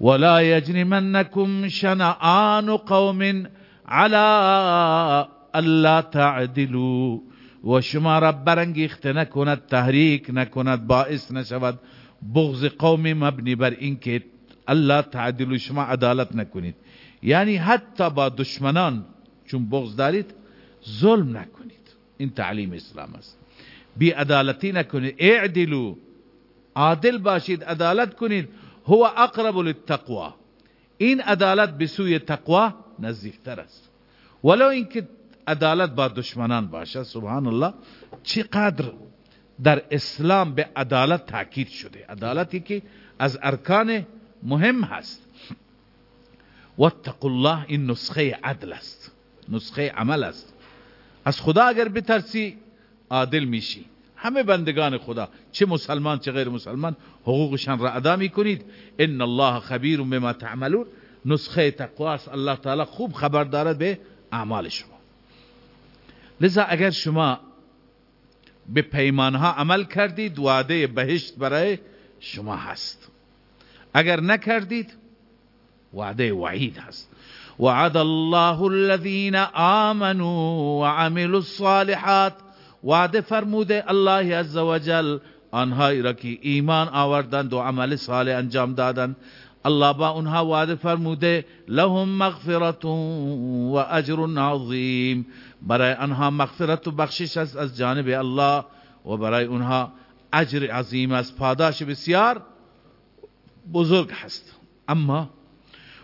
ولا يجرمنكم شنآن قوم على الا تعدلوا. و شما را برانگیخته نکند تحریک نکند باعث نشود بغض قوم مبنی بر اینکه الله تعدیل شما عدالت نکنید. یعنی حتی با دشمنان چون بغض دارید ظلم نکنید. این تعلیم اسلام است. بی عدالتی نکنید. اعدلو عادل باشید عدالت کنید. هو اقرب للتقوى. این عدالت به سوی تقوا نزدیکتر است. ولو اینکه عدالت با دشمنان باشه سبحان الله چقدر در اسلام به عدالت تاکید شده. عدالتی که از ارکان مهم هست. واتقوا الله این نسخه عدل است. نسخه عمل است. از خدا اگر بترسی عادل میشی. همه بندگان خدا چه مسلمان چه غیر مسلمان حقوقشان را ادا می‌کنید. ان الله خبیر بما تعملون. نسخه تقوا است. الله تعالی خوب خبر دارد به اعمال شما. لذا اگر شما به پیمانها عمل کردید وعده بهشت برای شما هست. اگر نکردید وعده وعید هست. وعد الله الذين آمنوا وعملوا الصالحات. وعده فرموده الله عز وجل آنهایی را که ایمان آوردند و عمل صالح انجام دادند. الله با اونها وعده فرموده لهم مغفرت و اجر عظیم. برای آنها مغفرت و بخشش است از جانب الله و برای اونها اجر عظیم است. پاداش بسیار بزرگ هست. اما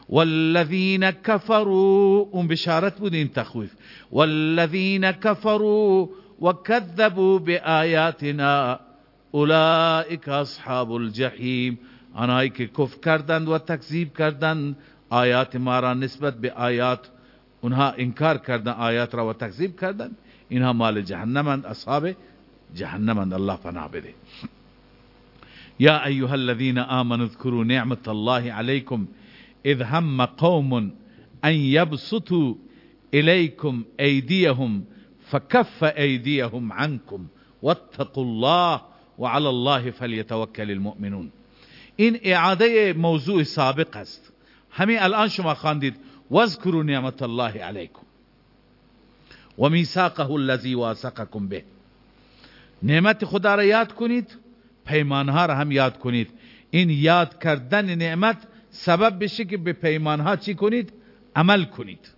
والذین كفروا اون بشارت بود این تخویف. والذین كفروا وكذبوا بآیاتنا اولئک اصحاب الجحیم. آنهایی که کفر کردند و تکذیب کردند آیات ما را نسبت به آیات اونها انکار کردند آیات را و تکذیب کردند. اینها مال جهنمند اصحاب جهنمند. الله پناه بده. یا ایها الذين آمنوا اذكروا نعمت الله عليكم إذ هم قوم أن يبسطوا إليكم أيديهم فكف أيديهم عنكم واتقوا الله وعلى الله فليتوكل المؤمنون. این إعادة موضوع سابق است. همین الان شما خواندید. واذکروا نعمت الله علیکم و میثاقه الذی واثقکم به. نعمت خدا را یاد کنید. پیمانها را هم یاد کنید. این یاد کردن نعمت سبب بشه که به پیمانها چی کنید؟ عمل کنید.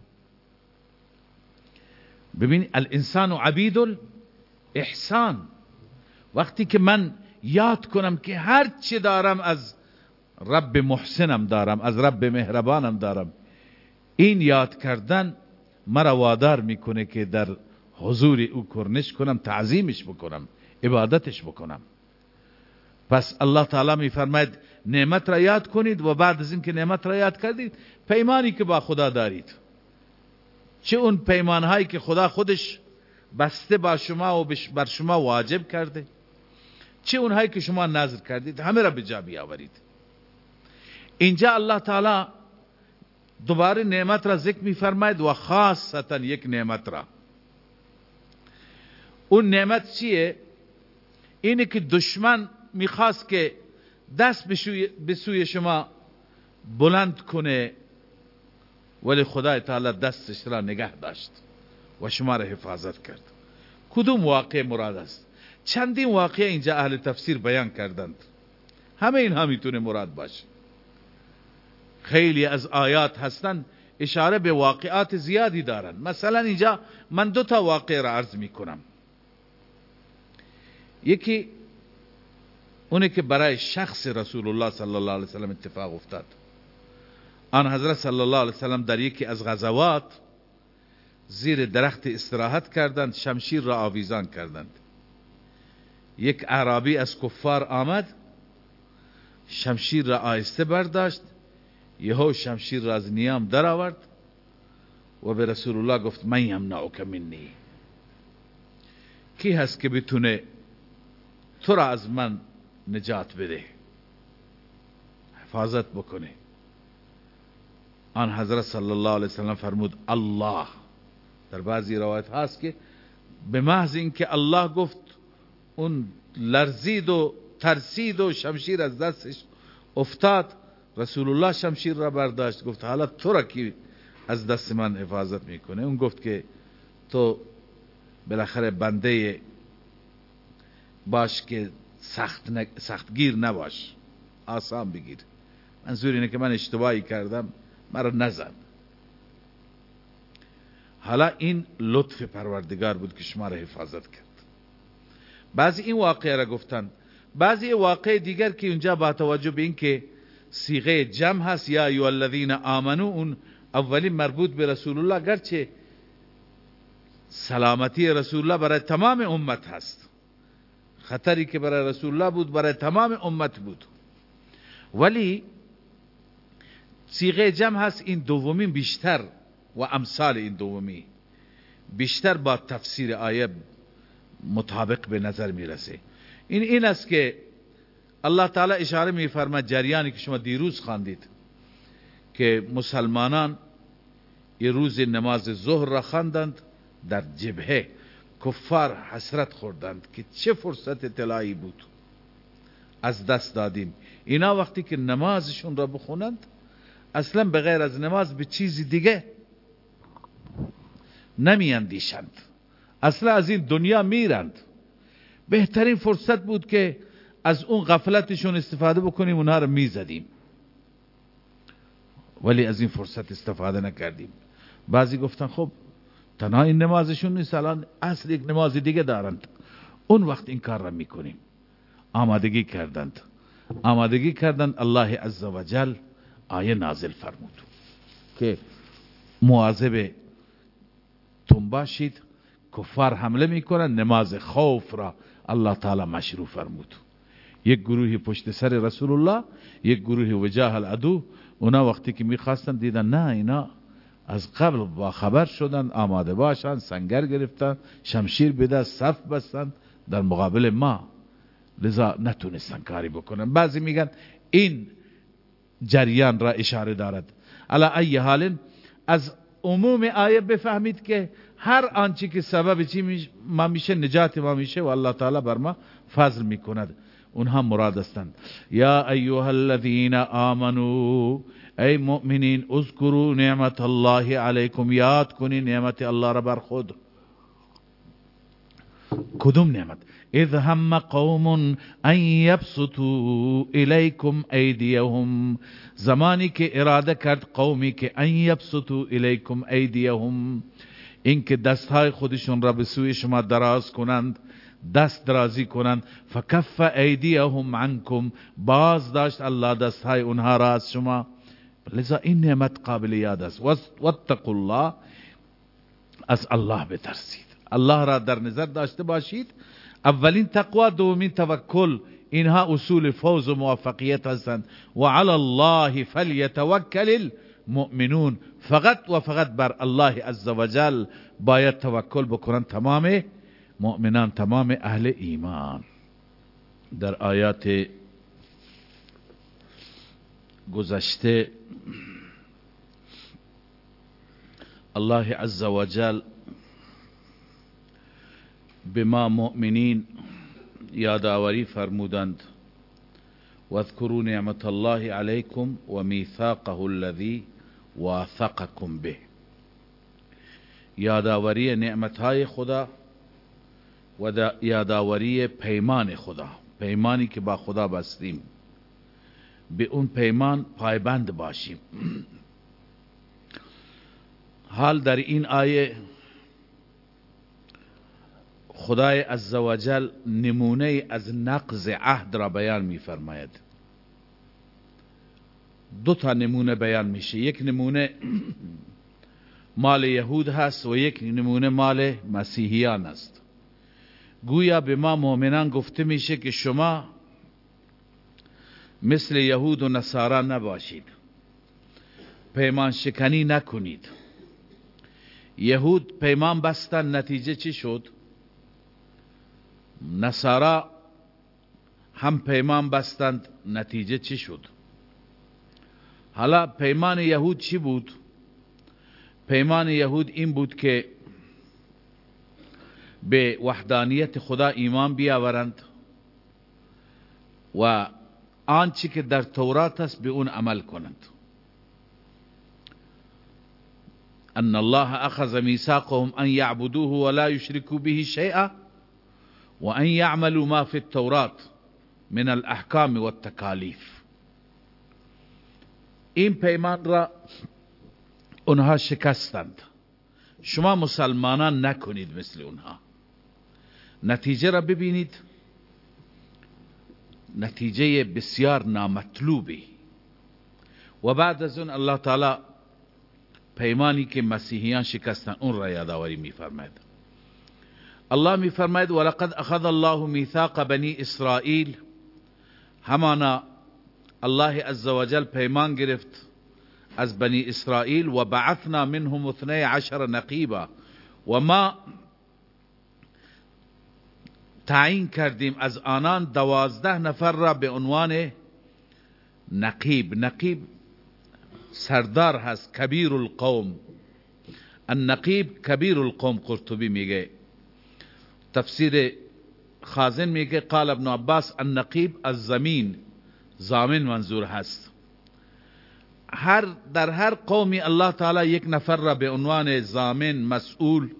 ببین الانسان عبید الاحسان. وقتی که من یاد کنم که هر چی دارم از رب محسنم دارم از رب مهربانم دارم این یاد کردن مرا وادار می‌کنه که در حضور او کرنش کنم تعظیمش بکنم عبادتش بکنم. پس الله تعالی میفرماید نعمت را یاد کنید و بعد از اینکه نعمت را یاد کردید پیمانی که با خدا دارید. چه اون پیمان هایی که خدا خودش بسته با شما و بر شما واجب کرده چه اونهایی که شما نظر کردید همه را به جا بیاورید. اینجا الله تعالی دوباره نعمت را ذکر میفرماید و خاصتا یک نعمت را. اون نعمت چیه؟ اینه که دشمن می‌خواست که دست به سوی شما بلند کنه ولی خدای تعالی دستش را نگه داشت و شما را حفاظت کرد. کدوم واقع مراد است؟ چندین واقع اینجا اهل تفسیر بیان کردند. همه این می‌تونه مراد باشه. خیلی از آیات هستند اشاره به واقعات زیادی دارند. مثلا اینجا من دو تا واقع را عرض می کنم یکی اونه که برای شخص رسول الله صلی الله علیه وسلم اتفاق افتاد. آن حضرت صلی الله علیه وسلم در یکی از غزوات زیر درخت استراحت کردند شمشیر را آویزان کردند. یک عربی از کفار آمد شمشیر را آهسته برداشت یهو شمشیر را از نیام در آورد و به رسول الله گفت من یمنعک منی. کی هست که بتونه تو را از من نجات بده. حفاظت بکنه. آن حضرت صلی الله علیه وسلم فرمود الله. در بعضی روایت هست که به محض اینکه الله گفت اون لرزید و ترسید و شمشیر از دستش افتاد رسول الله شمشیر را برداشت گفت حالا تو را کی از دست من حفاظت می‌کنه؟ اون گفت که تو بالاخره بنده باش که سخت ن... سختگیر نباش. آسان بگیر. منظور اینه که من اشتباهی کردم مرا نزن. حالا این لطف پروردگار بود که شما را حفاظت کرد. بعضی این واقعه را گفتن. بعضی واقع دیگر که اونجا با توجه به این که سیغه جمع هست یا ایو الذین آمنو اون اولین مربوط به رسول الله گرچه سلامتی رسول الله برای تمام امت هست. خطری که برای رسول الله بود برای تمام امت بود. ولی سیغه جمع هست این دومین بیشتر و امثال این دومی. بیشتر با تفسیر آیه مطابق به نظر می‌رسه. این این است که الله تعالی اشاره میفرماد جریانی که شما دیروز خواندید که مسلمانان یه روز نماز ظهر را خواندند در جبهه. کفار حسرت خوردند که چه فرصت طلایی بود. از دست دادیم. اینا وقتی که نمازشون را بخونند اصلا به غیر از نماز به چیزی دیگه نمی اندیشند اصلا از این دنیا میرند. بهترین فرصت بود که از اون غفلتشون استفاده بکنیم اونها رو می‌زدیم. ولی از این فرصت استفاده نکردیم. بعضی گفتن خب تنها این نمازشون نیست الان اصل یک نماز دیگه دارند. اون وقت این کار را می‌کنیم. آمادگی کردند. آمادگی کردند. الله عزوجل آیه نازل فرمود. که مواظب تون باشید. کفار حمله می‌کنن نماز خوف را الله تعالی مشروع فرمود. یک گروهی پشت سر رسول الله یک گروهی وجاه العدو. اونا وقتی که می‌خواستن دیدن نه اینا از قبل با خبر شدن آماده باشن سنگر گرفتن شمشیر دست صف بستن. در مقابل ما لذا نتونستن کاری بکنن. بعضی میگن این جریان را اشاره دارد. علا ای حال از عموم آیه بفهمید که هر آنچه که سبب چی ما میشه نجات ما میشه و الله تعالی بر ما فضل می‌کند. اونها مراد هستند. یا ایها الذین آمنو ای مؤمنین اذکروا نعمت الله علیکم. یاد کنی نعمت الله را بر خود. کدوم نعمت؟ اذ هم قوم ان یبسطوا الیکم ایدیهم. زمانی که اراده کرد قومی که ان یبسطوا الیکم ایدیهم. اینکه دستهای خودشون را به سوی شما دراز کنند دست درازی کنند. فکف ایدیهم عنکم. باز داشت الله دستهای اونها را از شما لذا این نعمت قابل یاد است واتقوا الله. از الله بترسید. الله را در نظر داشته باشید. اولین تقوا دومین توکل. اینها اصول فوز و موفقیت هستند. و علی الله فلیتوکل المؤمنون. فقط و فقط بر الله عزوجل باید توکل بکنن تمام مؤمنان تمام اهل ایمان. در آیات گذشته. الله عز وجل به ما مؤمنین یادآوری فرمودند. واذكروا نعمت الله علیکم و میثاقه الذي واثقكم به. یادآوری نعمتهای خدا و یادآوری پیمان خدا. پیمانی که با خدا بستیم. به اون پیمان پایبند باشیم. حال در این آیه خدای عزوجل نمونه از نقض عهد را بیان میفرماید. دو تا نمونه بیان میشه. یک نمونه مال یهود هست و یک نمونه مال مسیحیان است. گویا به ما مؤمنان گفته میشه که شما مثل یهود و نصارا نباشید. پیمان شکنی نکنید. یهود پیمان بستن نتیجه چی شد؟ نصارا هم پیمان بستند نتیجه چی شد؟ حالا پیمان یهود چی بود؟ پیمان یهود این بود که به وحدانیت خدا ایمان بیاورند و آنچه که در تورات است به اون عمل کنند. ان الله اخذ میثاقهم ان يعبدوه ولا يشركوا به شيئا وان يعملوا ما في التوراة من الاحکام والتکالیف این پیمان را اونها شکستند. شما مسلمانان نکنید مثل اونها. نتیجه را ببینید. نتیجه بسیار نامطلوبی. و بعد از اون الله تعالی پیمانی که مسیحیان شکستن اون را یادآوری میفرماید. الله میفرماید ولقد اخذ الله میثاق بنی اسرائیل. همانا الله عزوجل پیمان گرفت از بنی اسرائیل و بعثنا منهم اثنی عشر نقیبا. و ما تعیین کردیم از آنان دوازده نفر را به عنوان نقیب. نقیب سردار هست کبیر القوم النقیب کبیر القوم قرطبی میگه. تفسیر خازن میگه قال ابن عباس النقیب از زمین زامن منظور هست. هر در هر قومی الله تعالی یک نفر را به عنوان زامن مسئول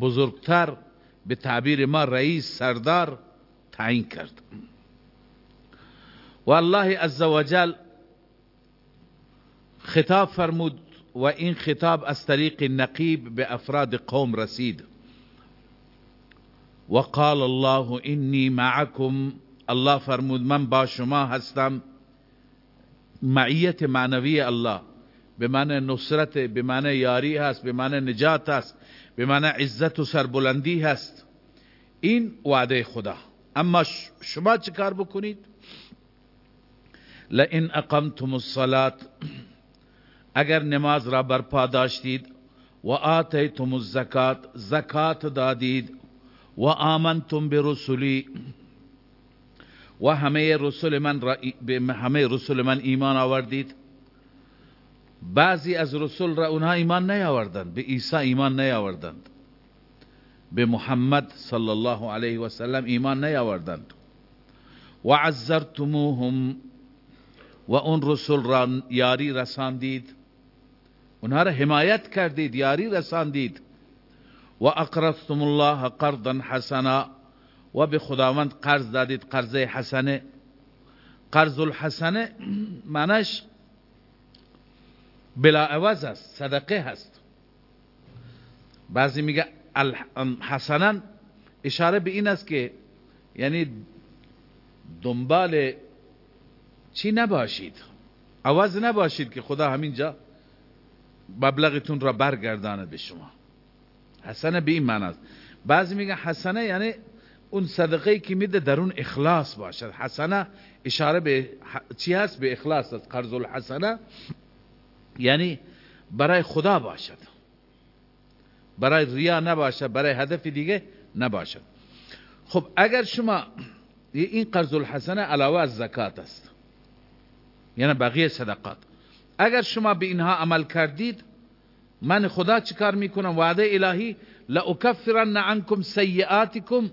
بزرگتر به تعبیر ما رئیس سردار تعیین کرد. و الله عزوجل خطاب فرمود و این خطاب از طریق نقیب به افراد قوم رسید. و قال الله انی معکم. الله فرمود من با شما هستم. معیت معنوی الله. به معنی نصرت به معنی یاری هست به معنی نجات هست. به معنی عزت و سربلندی هست. این وعده خدا. اما شما چه کار بکنید؟ لئن اقمتم الصلاة اگر نماز را برپا داشتید و آتیتم الزکات زکات دادید و آمنتم برسولی و همه رسول من را همه رسول من ایمان آوردید بعضی از رسول را اونها ایمان نیاوردند به عیسی ایمان نیاوردند. به محمد صلی الله علیه و سلم ایمان نیاوردند. و عزرتموهم و اون رسول را یاری رساندید. اونها را حمایت کردید یاری رساندید. و اقرضتم الله قرضا حسنا و به خداوند قرض دادید قرض حسنه. قرض الحسنه معنیش بلا عوض است صدقه هست. بعضی میگه حسنا. اشاره به این است که یعنی دنبال چی نباشید؟ عوض نباشید که خدا همینجا مبلغتون را برگرداند به شما. حسنه به این معنی است. بعضی میگه حسنه یعنی اون صدقه که میده در اون اخلاص باشد. حسنه اشاره به چی هست؟ به اخلاص است. قرض الحسنه. یعنی برای خدا باشد. برای ریا نباشد برای هدف دیگه نباشد. خب اگر شما این قرض الحسنه علاوه از زکات است یعنی بقیه صدقات اگر شما به اینها عمل کردید من خدا چیکار می‌کنم؟ وعده الهی لأکفرن عنکم سیئاتکم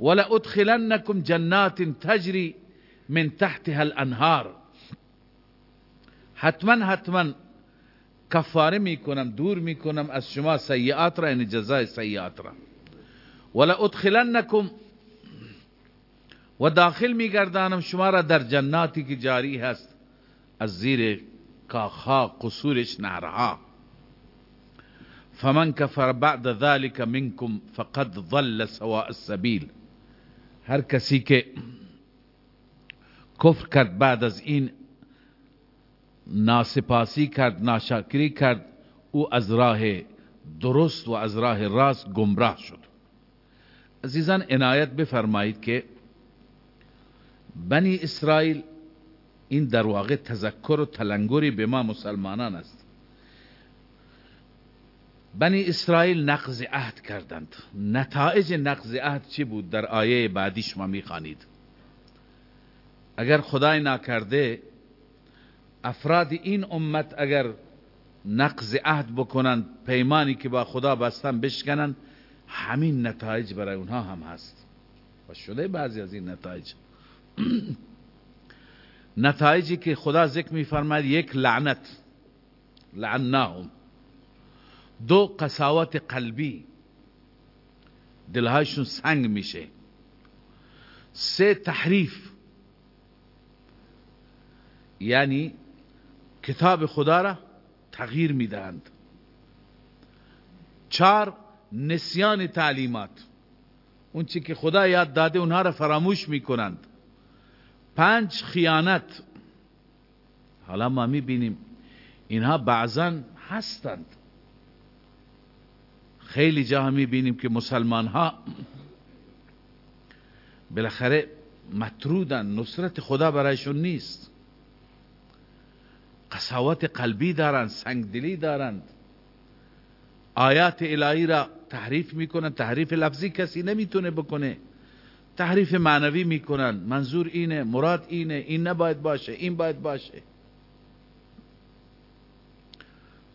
ولأدخلنکم جنات تجری من تحتها الانهار. حتما حتما کفاره می‌کنم دور می‌کنم از شما سیئات را یعنی جزای سیئات را. ولأدخلنکم و داخل میگردانم شما را در جناتی که جاری هست از زیر کاخها قصورش نهرها. فمن کفر بعد ذلك منكم فقد ضل سواء السبیل. هر کسی که کفر کرد بعد از این ناسپاسی کرد ناشکری کرد. او از راه درست و از راه راست گمراه شد. عزیزان عنایت بفرمایید که بنی اسرائیل این در واقع تذکر و تلنگری به ما مسلمانان است. بنی اسرائیل نقض عهد کردند. نتایج نقض عهد چی بود؟ در آیه بعدی شما می‌خوانید. اگر خدای نکرده افراد این امت اگر نقض عهد بکنند پیمانی که با خدا بستن بشکنند همین نتایج برای اونها هم هست. و شده بعضی از این نتایج. نتایجی که خدا ذکر میفرماید یک لعنت. لعناهم. دو قساوت قلبی. دلهایشون سنگ میشه. سه تحریف. یعنی کتاب خدا را تغییر می‌دهند. چار نسیان تعلیمات. اون چی که خدا یاد داده اونها را فراموش می‌کنند. پنج خیانت. حالا ما می‌بینیم اینها بعضا هستند. خیلی جا می‌بینیم که مسلمان ها بالاخره مطرودن نصرت خدا برایشون نیست. قساوت قلبی دارند سنگدلی دارند. آیات الهی را تحریف می‌کنن تحریف لفظی کسی نمی‌تونه بکنه. تحریف معنوی می‌کنن. منظور اینه مراد اینه این نباید باشه این باید باشه.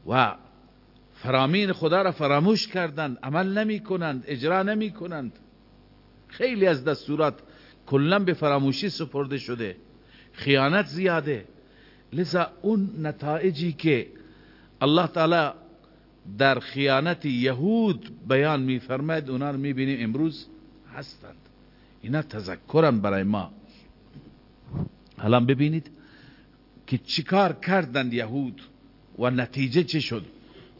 و فرامین خدا را فراموش کردند عمل نمی کنند اجرا نمی کنند خیلی از دستورات کلا به فراموشی سپرده شده. خیانت زیاده. لذا اون نتایجی که الله تعالی در خیانت یهود بیان میفرماید اونا رو می‌بینیم امروز هستند. اینا تذکرن برای ما. الان ببینید که چیکار کردند یهود و نتیجه چه شد؟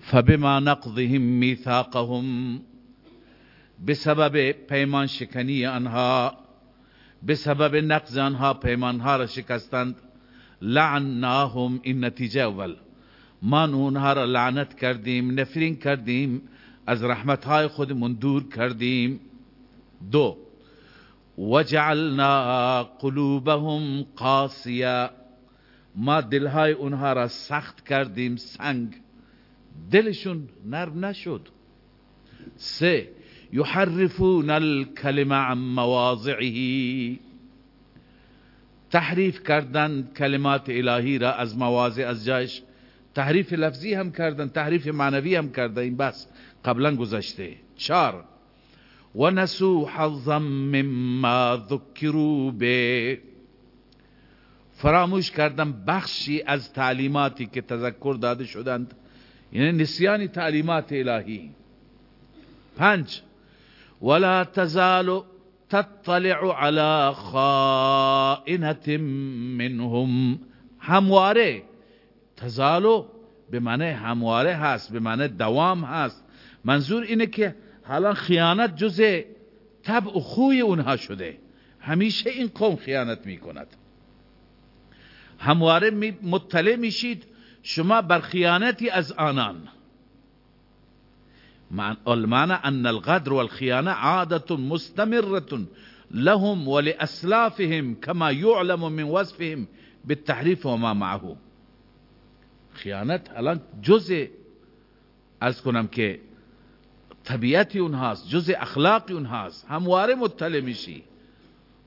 فبما نقضهم میثاقهم بسبب پیمان شکنی آنها بسبب نقض آنها پیمانها را شکستند. لعناهم این نتیجه اول. ما اونها را لعنت کردیم نفرین کردیم از رحمتهای خودمون دور کردیم. دو وجعلنا قلوبهم قاسیه. ما دلهای اونها را سخت کردیم سنگ. دلشون نرم نشد. سه یحرفون الکلمه عن مواضعه. تحریف کردن کلمات الهی را از مواضع از جایش. تحریف لفظی هم کردن تحریف معنوی هم کردن. این بس قبلا گذشته. چار و نسو حظا مما ذکروا به. فراموش کردن بخشی از تعلیماتی که تذکر داده شدند. یعنی نسیان تعلیمات الهی. پنج. ولا تزال تطلع على خائنة منهم. همواره تزالو به معنی همواره هست به معنی دوام هست. منظور اینه که حالا خیانت جز طبع و خوی اونها شده. همیشه این قوم خیانت می‌کند. همواره مطلع میشید شما بر خیانتی از آنان. المعنى أن الغدر والخيانة عادة مستمرة لهم ولأسلافهم كما يعلم من وصفهم بالتحریف وما معه. خیانت الان جزء از کنم که طبیعتی اونهاست جزء اخلاقی اونهاست همواره مطلع میشی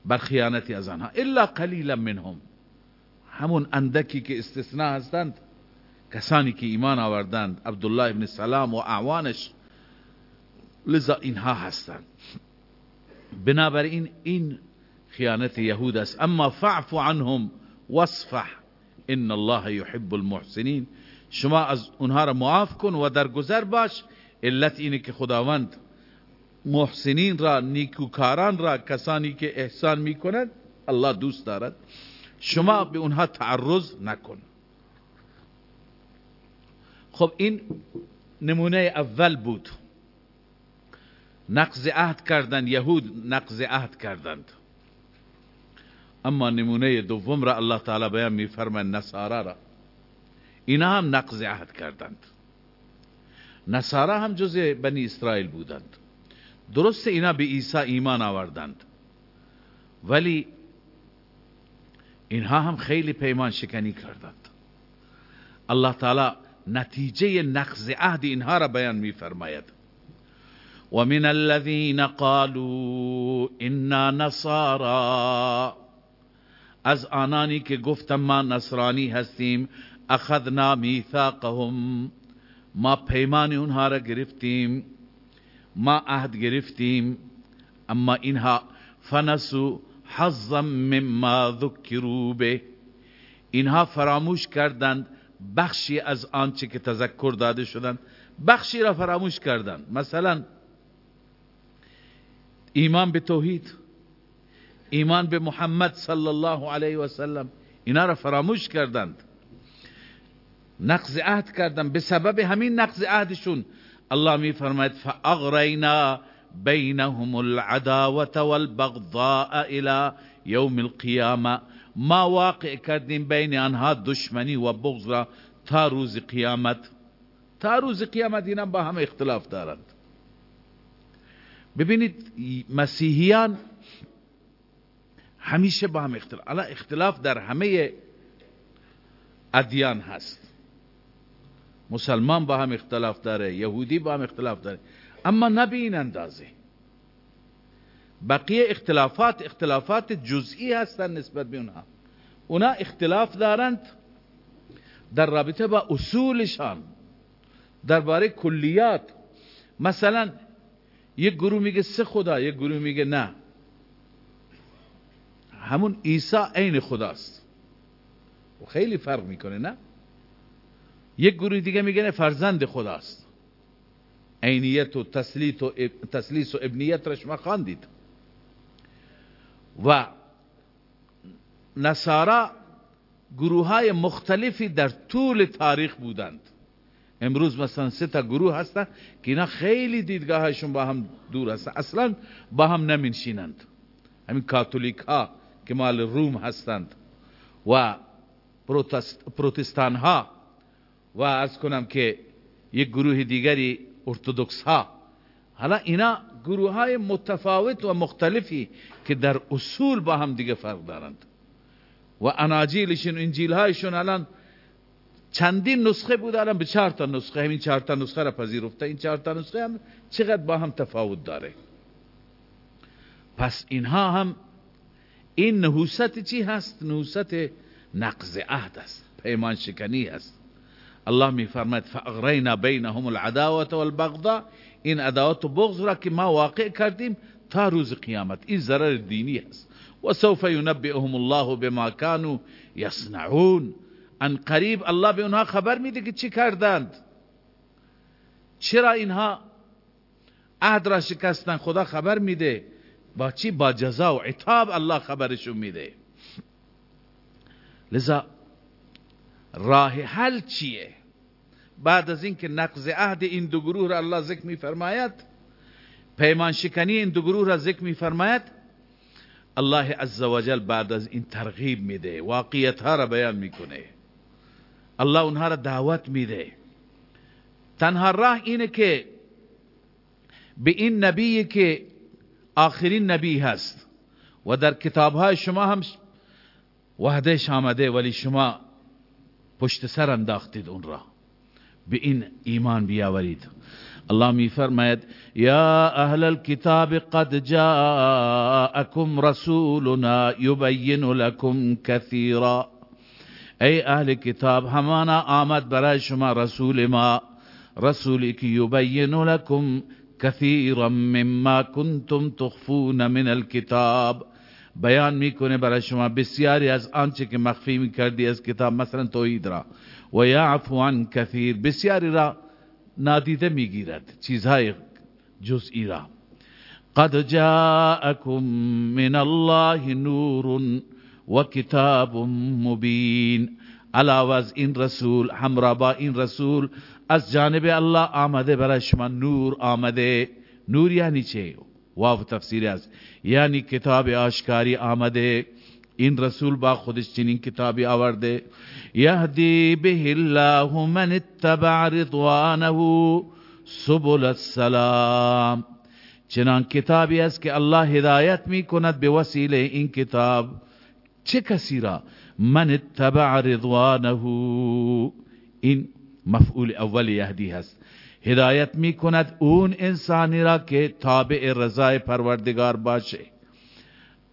بر خیانتی از آنها. الا قلیلا منهم. همون اندکی که استثناء هستند کسانی که ایمان آوردند عبدالله ابن سلام و اعوانش لذا اینها هستند. بنابراین این خیانت یهود است. اما فعفو عنهم واصفح. ان الله يحب المحسنین. شما از اونها را معاف کن و در گذر باش. علت اینه که خداوند محسنین را نیکوکاران را کسانی که احسان می‌کنند الله دوست دارد. شما به اونها تعرض نکن. خب این نمونه اول بود. نقض عهد کردند یهود نقض عهد کردند. اما نمونه دوم را الله تعالی بیان میفرماید نصارا را. اینا هم نقض عهد کردند. نصارا هم جز بنی اسرائیل بودند. درست اینا به عیسی ایمان آوردند. ولی اینها هم خیلی پیمان شکنی کردند. الله تعالی نتیجه نقض عهد اینها را بیان میفرماید. ومن الذين قالوا انا نصارى. از آنانی که گفتم ما نصرانی هستیم اخذنا میثاقهم. ما پیمان اونها را گرفتیم ما عهد گرفتیم اما اینها فنسو حظا مما ذکروا به. اینها فراموش کردند بخشی از آنچه که تذکر داده شدند بخشی را فراموش کردند. مثلا ایمان به توحید ایمان به محمد صلی الله علیه و سلم. اینا را فراموش کردند. نقض عهد کردن به سبب همین نقض عهدشون. الله می فرماید فاغرینا بینهم العداوه والبغضاء الى یوم القیامه ما واقع کردیم بین آنها دشمنی و بغض را تا روز قیامت. تا روز قیامت اینا با هم اختلاف دارند. ببینید مسیحیان همیشه با هم اختلاف. اختلاف در همه ادیان هست. مسلمان با هم اختلاف داره یهودی با هم اختلاف داره. اما نه این اندازه. بقیه اختلافات اختلافات جزئی هستند نسبت به اونها. اونا اختلاف دارند در رابطه با اصولشان. درباره کلیات. مثلا یک گروه میگه سه خدا یک گروه میگه نه. همون عیسی عین خداست. و خیلی فرق می‌کنه نه؟ یک گروه دیگه میگه فرزند خداست. عینیت و تسلیت و تسلیس و ابنیت را شما خواندید و نصارا گروه های مختلفی در طول تاریخ بودند. امروز مثلا سه تا گروه هستن که اینا خیلی دیدگاهشون با هم دور هستن. اصلا با هم نمینشینند. همین کاتولیک ها که مال روم هستند و پروتستان ها و از کنم که یک گروه دیگری ارتودکس ها حالا اینا گروه های متفاوت و مختلفی که در اصول با هم دیگه فرق دارند. و اناجیلشون انجیل هایشون الان چندین نسخه بود الان به چهار تا نسخه همین چهار تا نسخه را پذیرفته. این چهار تا نسخه هم چقدر با هم تفاوت داره؟ پس اینها هم این نحوست چی هست؟ نحوست نقض عهد است پیمان شکنی است الله می فرماید فاغرینا بینهم العداوه والبغضاء. این عداوت و بغض را که ما واقع کردیم تا روز قیامت. این ضرر دینی است و سوف ینبئهم الله بما كانوا يصنعون ان قریب الله به اونها خبر میده که چی کردند. چرا اینها عهد را شکستن؟ خدا خبر میده. با چی؟ با جزا و عتاب الله خبرشون میده. لذا راه حل چیه؟ بعد از اینکه نقض عهد این دو گروه را الله ذکر میفرماید پیمان شکنی این دو گروه را ذکر میفرماید الله عزوجل بعد از این ترغیب میده. واقعیت ها را بیان می‌کنه. الله اونها را دعوت میده تنها راه اینه که به این نبی که آخرین نبی هست و در کتاب های شما هم وحدهش آمده ولی شما پشت سر انداختید اون را به این ایمان بیاورید الله می فرماید یا اهل الكتاب قد جاءكم رسولنا يبين لكم كثيرا ای أهل کتاب همانا آمد برای شما رسول ما. رسولی که یبین لكم كثيرا مما كنتم تخفون من الكتاب بیان میکنه برای شما بسیاری از آنچه که مخفی میکردی از کتاب مثلا توحید را. و یعفو عن کثیر بسیاری را نادیده میگیرد چیزهای جزئی را. قد جاءكم من الله نور و کتاب مبین. علاوه از این رسول همراه با این رسول از جانب الله آمده برای شما نور آمده. نور یعنی چه؟ واو تفسیر است. یعنی کتاب آشکاری آمده. این رسول با خودش چنین کتابی آورده. یهدی به الله من اتبع رضوانه سبل السلام. چنان کتابی است که الله هدایت می کند به وسیله این کتاب. چه کسی را من اتبع رضوانه این مفعول اول یهدی هست. هدایت می کند اون انسانی را که تابع رضای پروردگار باشه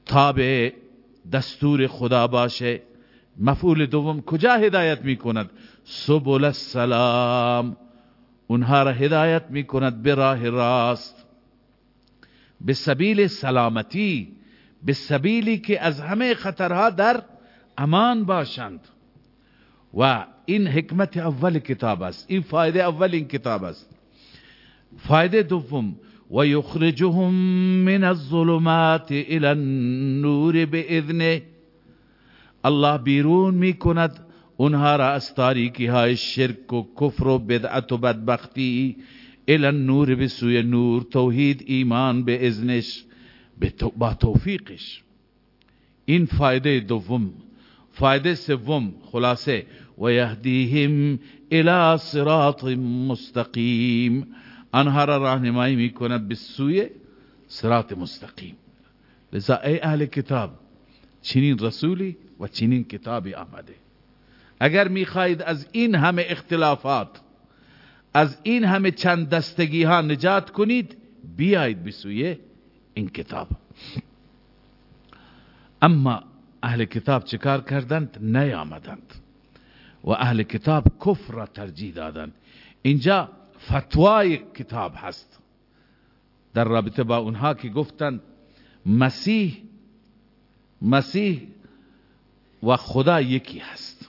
تابع دستور خدا باشه. مفعول دوم کجا هدایت می کند سبل السلام. اونها را هدایت می کند به راه راست. به سبیل سلامتی به سبیلی که از همه خطرها در امان باشند. و این حکمت اول کتاب است. این فایده اول این کتاب است. فایده دوم و یخرجهم من الظلمات الى النور باذنه الله بیرون می کند اونها را از تاریکی های شرک و کفر و بدعت و بدبختی الى النور به سوی نور توحید ایمان به ازنش با توفیقش. این فایده دوم. فایده سوم خلاصه. و یهدیهم الى صراط مستقیم. آنها را راهنمایی می‌کند به سوی صراط مستقیم. لذا ای اهل کتاب چنین رسولی و چنین کتابی آمده. اگر می‌خواهید از این همه اختلافات از این همه چند دستگی ها نجات کنید بیایید به سوی این کتاب اما أهل کتاب چکار کردند؟ نیامدند. و أهل کتاب کفر را ترجیح دادند. اینجا فتوای هست. در رابطه با اونها که گفتند مسیح مسیح و خدا یکی هست.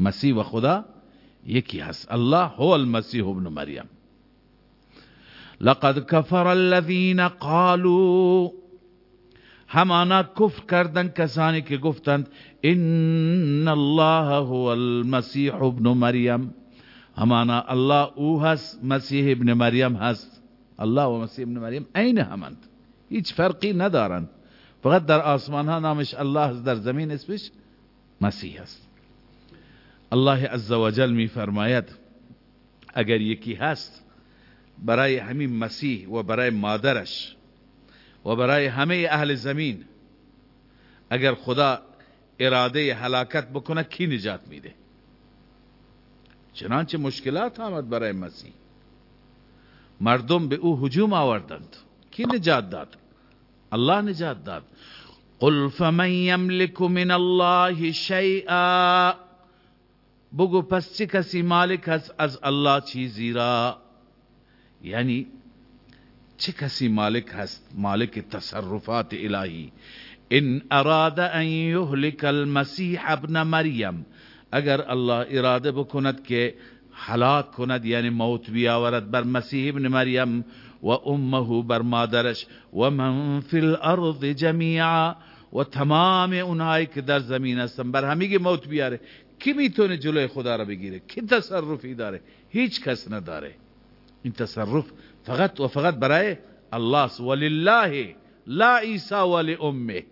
مسیح و خدا یکی هست. الله هو المسیح ابن مریم. لقد كفر الذين قالوا. همانا کفر کردن کسانی که گفتند إن الله هو المسیح ابن مریم. همانا الله أو هست مسیح ابن مریم هست. الله و مسیح ابن مریم عین همند هیچ فرقی ندارند. فقط در آسمان ها نامش الله است در زمین اسمش مسیح است. الله عزوجل می فرماید اگر یکی هست برای همین مسیح و برای مادرش و برای همه اهل زمین اگر خدا اراده هلاکت بکنه کی نجات میده؟ چنانچه مشکلات آمد برای مسیح. مردم به او هجوم آوردند. کی نجات داد؟ الله نجات داد. قل فمن یملک من الله شیئا. بگو پس چه کسی مالک هست از الله چیزی را؟ یعنی چه کسی مالک هست؟ مالک تصرفات الهی. ان اراد ان یهلک المسیح ابن مریم. اگر الله اراده بکند که حلاک کند یعنی موت بیاورد بر مسیح ابن مریم و امه بر مادرش و من فی الارض جمیعا و تمام اونهایی که در زمین هستن بر همه موت بیاره. کی می‌تونه جلوی خدا را بگیره؟ کی تصرفی داره؟ هیچ کس نداره. این تصرف فقط و فقط برای الله ولله لا عیسی ولی امه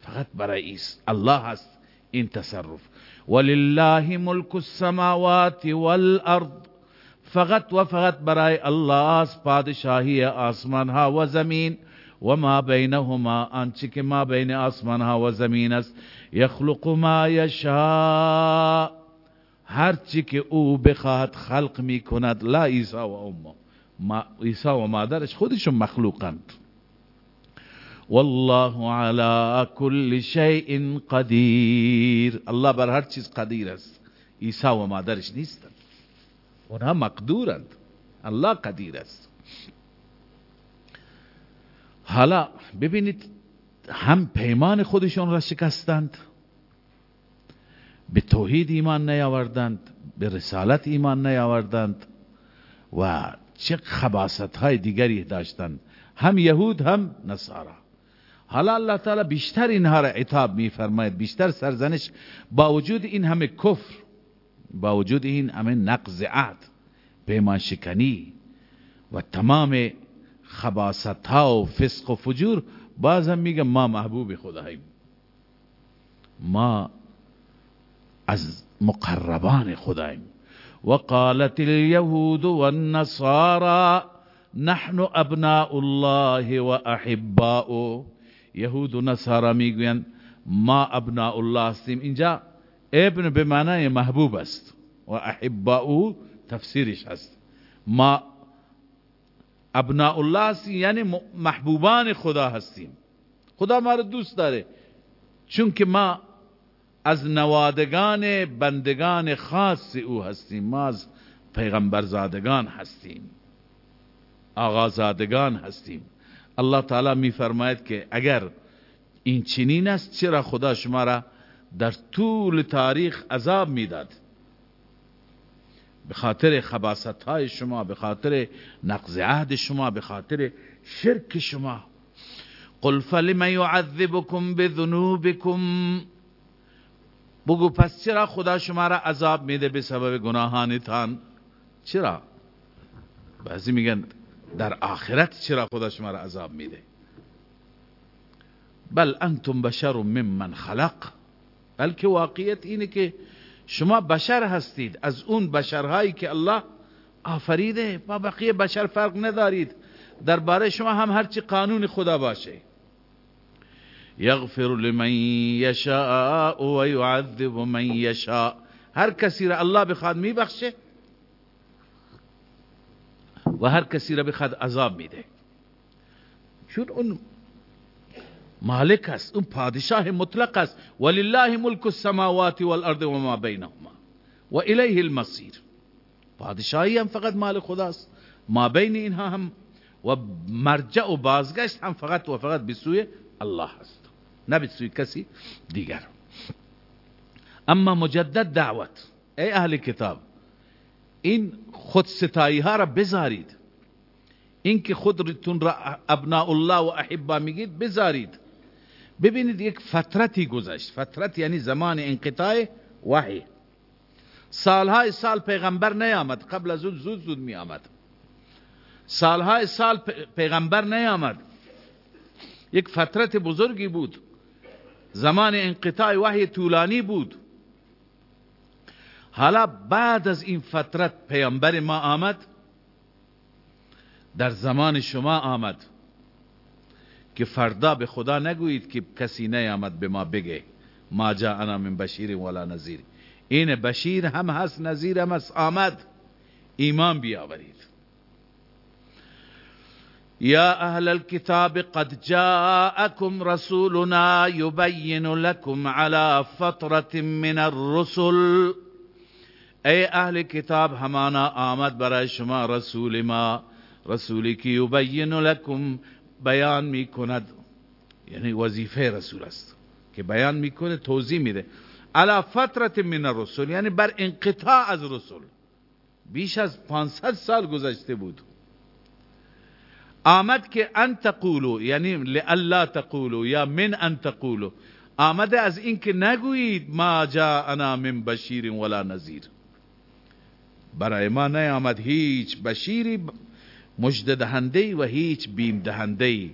فقط برای الله هست این تصرف. ولله ملک السماوات والارض. فقط و فقط برای الله است پادشاهی آسمان ها و زمین. و ما بینهما آنچه که ما بین آسمان ها و زمین است. یخلق ما یشاء. هرچی که او بخواهد خلق می کند لا عیسی و امه. ما عیسی و مادرش خودشون مخلوقند. والله على كل شيء قدیر. الله بر هر چیز قدیر است. عیسی و مادرش نیستند اونها مقدورند. الله قدیر است. حالا ببینید هم پیمان خودشون را شکستند به توحید ایمان نیاوردند به رسالت ایمان نیاوردند و چه خباست های دیگری داشتند. هم یهود هم نصارا. حالا الله تعالی بیشتر اینها را عتاب میفرماید بیشتر سرزنش با وجود این همه کفر با وجود این همه نقض عهد پیمان شکنی و تمام خباست ها و فسق و فجور باز هم میگه ما محبوب خداییم. ما از مقربان خداییم وقالت اليهود والنصارى نحن ابناء الله واحباؤه یهود و نصارا می‌گویند ما ابناء الله هستیم. اینجا ابن به معنای محبوب است. و احباؤه تفسیرش هست. ما ابناء الله هستیم یعنی محبوبان خدا هستیم. خدا ما رو دوست داره. چون که ما از نوادگان بندگان خاص او هستیم. ما از پیغمبرزادگان هستیم. آغازادگان هستیم. الله تعالی می فرماید که اگر این چنین است چرا خدا شما را در طول تاریخ عذاب می‌داد؟ به خاطر خباست های شما به خاطر نقض عهد شما به خاطر شرک شما. قل فلم يعذبكم بذنوبكم بگو پس چرا خدا شما را عذاب میده به سبب گناهانتان؟ چرا؟ بعضی میگن در آخرت چرا خدا شما را عذاب میده؟ بل انتم بشر ممن خلق. بلکه واقعیت اینه که شما بشر هستید. از اون بشرهایی که الله آفریده. با بقیه بشر فرق ندارید. درباره شما هم هرچی قانون خدا باشه. یغفر لمن یشاء و یعذب من یشاء هر کسی را الله بخواد میبخشه و هر کسی را بخواد عذاب میده. چون اون مالک است اون پادشاه مطلق است. ولله ملک السماوات والارض وما بینهما. و الیه المصیر. پادشاهی هم فقط مال خداست ما بین اینها هم و مرجع و بازگشت هم فقط و فقط به سوی الله است. نه به سوی کسی دیگر. اما مجدد دعوت ای اهل کتاب این خود ها را بذارید این که خودتون را ابناء الله و احبا میگید بذارید ببینید یک فترتی گذشت. فترت یعنی زمان انقطاع وحی. سالهای سال پیغمبر نیامد. قبل از اون زود زود می آمد سالهای سال پیغمبر نیامد. یک فترت بزرگی بود. زمان انقطاع وحی طولانی بود. حالا بعد از این فترت پیامبر ما آمد در زمان شما آمد که فردا به خدا نگویید که کسی نیامد به ما بگه ما انا من بشیر ولا نذیر. این بشیر هم هست نذیر هم هست. آمد ایمان بیاورید. یا اهل الكتاب قد جاءكم رسولنا يبين لكم على فترة من الرسل. ای اهل کتاب همانا آمد برای شما رسول ما رسولی که یبین لکم بیان می‌کند. یعنی وظیفه رسول است که بیان می‌کنه توضیح میده. علا فترت من الرسول یعنی بر انقطاع از رسول بیش از 500 سال گذشته بود. آمد که ان تقولو یعنی لالا تقولو یا من ان تقولو آمده از اینکه نگویید ما جاءنا من بشیر ولا نذیر. برای ما نیامد هیچ بشیری مجد دهنده و هیچ بیم دهنده.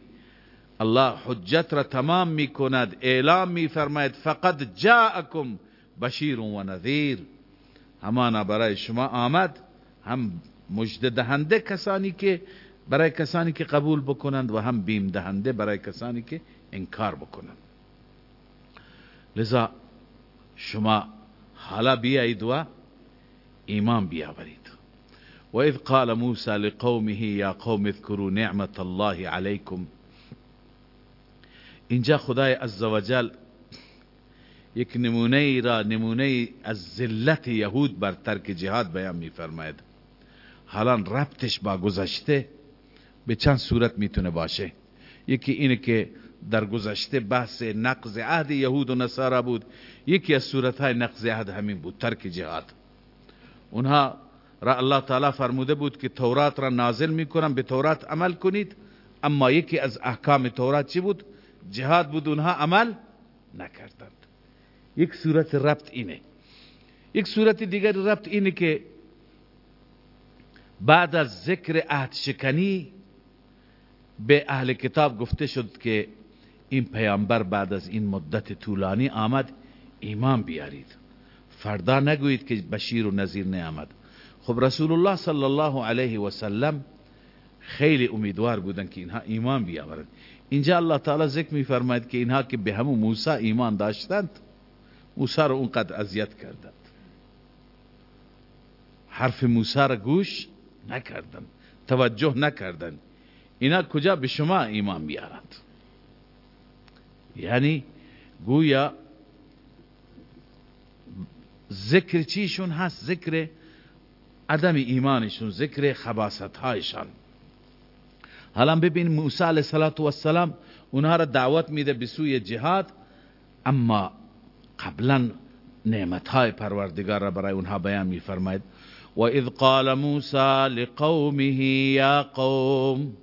الله حجت را تمام می کند اعلام می فرماید فقط جاءکم بشیر و نذیر. همانا برای شما آمد هم مجد دهنده کسانی که برای کسانی که قبول بکنند و هم بیم دهنده برای کسانی که انکار بکنند. لذا شما حالا بیایید و ایمان بیاورید. و اذ قال موسى لقومه یا قوم اذكروا نعمت الله علیکم. اینجا خدای عزوجل یک نمونه ای را نمونه از ذلت یهود بر ترک جهاد بیان میفرماید. حالا ربطش با گذشته به چند صورت می‌تونه باشه. یکی اینه که در گذشته بحث نقض عهد یهود و نصارا بود. یکی از صورتهای نقض عهد همین بود ترک جهاد. اونها را الله تعالی فرموده بود که تورات را نازل می‌کنم به تورات عمل کنید. اما یکی از احکام تورات چی بود؟ جهاد بود اونها عمل نکردند. یک صورت ربط اینه. یک صورت دیگر ربط اینه که بعد از ذکر عهد شکنی به اهل کتاب گفته شد که این پیامبر بعد از این مدت طولانی آمد ایمان بیارید. فردا نگویید که بشیر و نظیر نیامد. خب رسول الله صلی الله علیه و سلم خیلی امیدوار بودن که اینها ایمان بیاورند. اینجا الله تعالی ذکر میفرماید که اینها که به همون موسی ایمان داشتند موسی رو اونقدر اذیت کردند. حرف موسی را گوش نکردند توجه نکردند. اینا کجا به شما ایمان بیارند؟ یعنی گویا ذکر چیشون هست؟ ذکر عدم ایمانشون ذکر خباست هایشان حالا ببین موسی علیه السلام اونها را دعوت میده به سوی جهاد اما قبلا نعمت های پروردگار را برای اونها بیان میفرماید. و اذ قال موسى لقومه یا قوم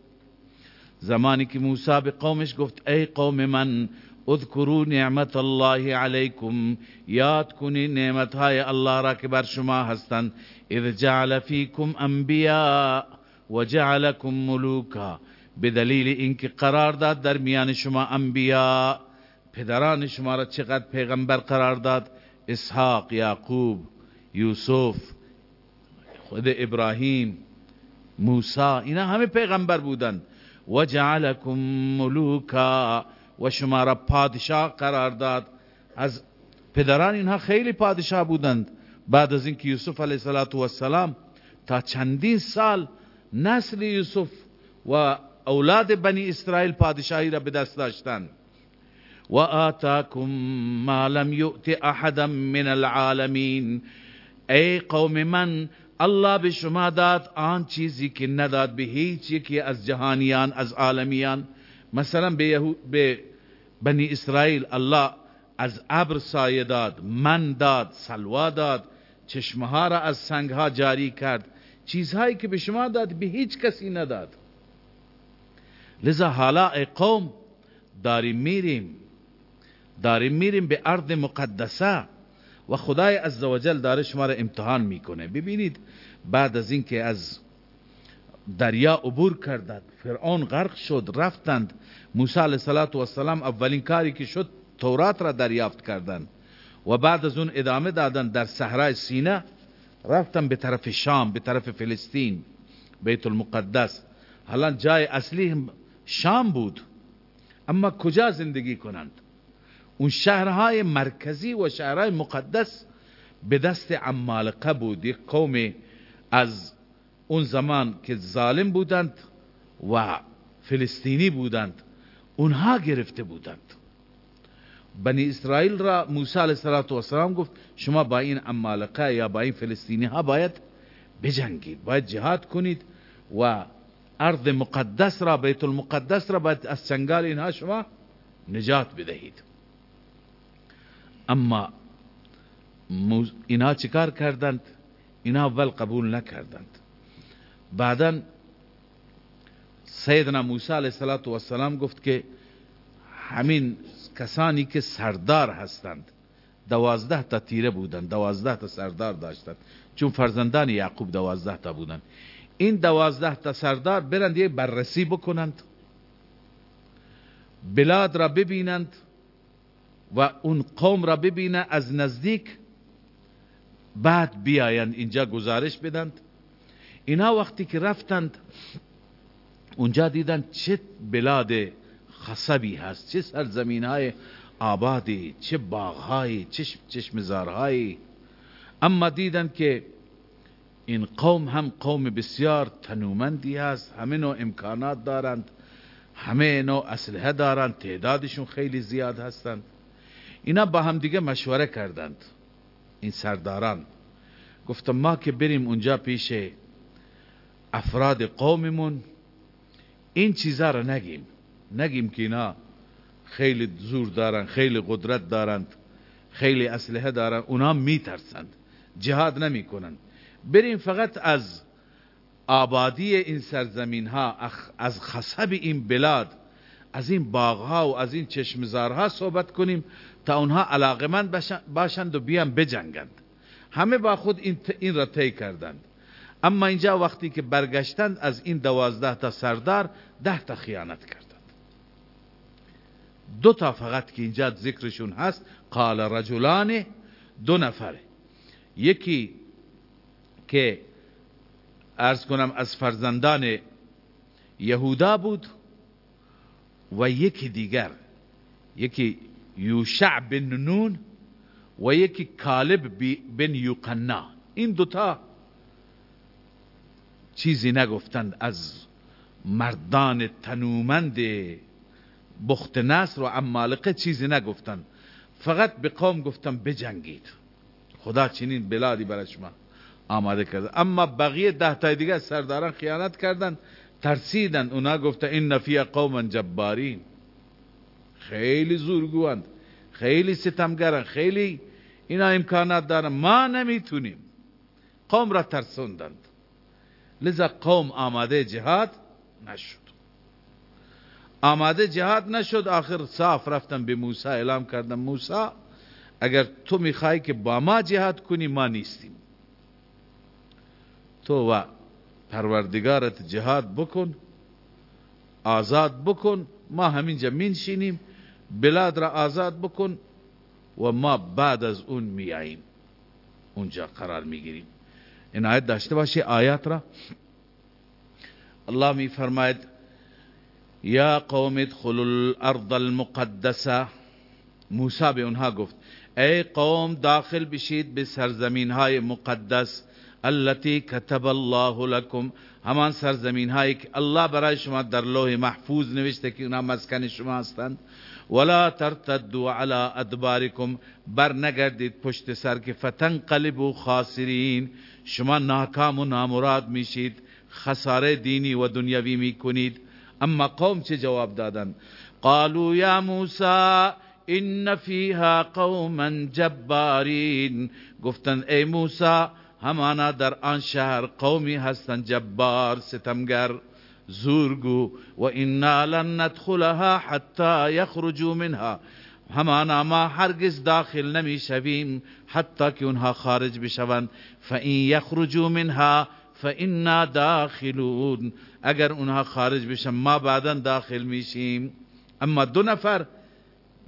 زمانی که موسی به قومش گفت ای قوم من اذکروا نعمت الله علیکم. یاد کنی نعمت های الله را که بر شما هستند. اذ جعل فیکم انبیاء و جعلکم ملوکا. به دلیل اینکه قرار داد در میان شما انبیاء پدران شما را چقدر پیغمبر قرار داد؟ اسحاق یعقوب یوسف خود ابراهیم موسی اینا همه پیغمبر بودند. و جعلکم ملوکا. و شما را پادشاه قرار داد. از پدران اینها خیلی پادشاه بودند. بعد از اینکه یوسف علیه السلام تا چندین سال نسل یوسف و اولاد بنی اسرائیل پادشاهی را به دست داشتند. و آتاکم ما لم یؤت احدا من العالمین. ای قوم من الله به شما داد آن چیزی که نداد به هیچ یکی از جهانیان از عالمیان مثلا به, به بنی اسرائیل الله از ابر سایه داد من داد سلوا داد چشمها را از سنگها جاری کرد چیزهایی که به شما داد به هیچ کسی نداد لذا حالا ای قوم داریم میریم داریم میریم به ارض مقدسه و خدای عزوجل داره شما را امتحان می‌کنه. ببینید بعد از اینکه از دریا عبور کردند فرعون غرق شد رفتند. موسی علیه السلام اولین کاری که شد تورات را دریافت کردند. و بعد از اون ادامه دادن در صحرای سینه رفتن به طرف شام به طرف فلسطین بیت المقدس. حالا جای اصلی شام بود. اما کجا زندگی کنند؟ اون شهرهای مرکزی و شهرهای مقدس به دست عمالقه بود یک قوم از اون زمان که ظالم بودند و فلسطینی بودند اونها گرفته بودند. بنی اسرائیل را موسی علیه السلام گفت شما با این عمالقه یا با این فلسطینی ها باید بجنگید باید جهاد کنید و ارض مقدس را بیت المقدس را باید از چنگال اینها شما نجات بدهید. اما اینها چیکار کردند؟ اینا اول قبول نکردند. بعدا سیدنا موسی علیه السلام گفت که همین کسانی که سردار هستند دوازده تا تیره بودند دوازده تا سردار داشتند چون فرزندان یعقوب دوازده تا بودند. این دوازده تا سردار برند یه بررسی بکنند بلاد را ببینند و اون قوم را ببینند از نزدیک بعد بیایند اینجا گزارش بدند. اینا وقتی که رفتند اونجا دیدن چه بلاد خصبی هست چه سرزمین های آبادی چه باغهایی چه چشمزارهایی اما دیدن که این قوم هم قوم بسیار تنومندی هست همه نوع امکانات دارند همه نوع اسلحه دارند تعدادشون خیلی زیاد هستند. اینا با هم دیگه مشوره کردند. این سرداران گفتم ما که بریم اونجا پیش افراد قوممون این چیزا رو نگیم. نگیم که اینا خیلی زور دارن خیلی قدرت دارند خیلی اسلحه دارن. اونا میترسند. جهاد نمی‌کنند بریم فقط از آبادی این سرزمین ها از خصب این بلاد از این باغ ها و از این چشمزارها صحبت کنیم. تا اونها علاقمند باشند و بیان بجنگند. همه با خود این, را طی کردند. اما اینجا وقتی که برگشتند از این دوازده تا سردار ده تا خیانت کردند. دو تا فقط که اینجا ذکرشون هست قال رجلان دو نفره یکی که ارز کنم از فرزندان یهودا بود و یکی دیگر یکی یوشع بن نون و یکی کالب بن یوقنا. این دوتا چیزی نگفتند از مردان تنومند بخت نصر و عمالقه چیزی نگفتند. فقط به قوم گفتن بجنگید. خدا چنین بلادی برای شما آماده کرده. اما بقیه ده تای دیگه سرداران خیانت کردن ترسیدن اونا گفته این نفی قوم جبارین. خیلی زورگوند خیلی ستمگرن خیلی اینا امکانات دارن. ما نمی‌تونیم. قوم را ترسوندند. لذا قوم آماده جهاد نشد. آماده جهاد نشد. آخر صاف رفتن به موسی اعلام کردن موسی اگر تو می‌خوای که با ما جهاد کنی ما نیستیم. تو و پروردگارت جهاد بکن آزاد بکن ما همینجا مینشینیم. بلاد را آزاد بکن و ما بعد از اون میاییم. اونجا قرار می‌گیریم. این آیت داشته باشی آیات را. الله می فرماید یا قوم ادخلوا الارض المقدسه. موسی به اونها گفت ای قوم داخل بشید به سرزمین های مقدس التي كتب الله لكم همان سرزمین هایی که الله برای شما در لوح محفوظ نوشته که اونها مسکن شما هستند. ولا ترتدوا على ادباركم بر نگردید پشت سر که فتنقلبوا خاسرین شما ناکام و نامراد میشید خساره دینی و دنیوی می‌کنید. اما قوم چه جواب دادن؟ قالوا یا موسی ان فیها قوما جبارین گفتن ای موسی همانا در آن شهر قومی هستند جبار ستمگر. زورگو و أنا لن ندخلها حتی یخرجوا منها. همانا ما هرگز داخل نمی شویم حتی که اونها خارج بشوند فاین یخرجوا منها فانا داخلون. اگر اونها خارج بشن ما بعدا داخل میشیم. اما دو نفر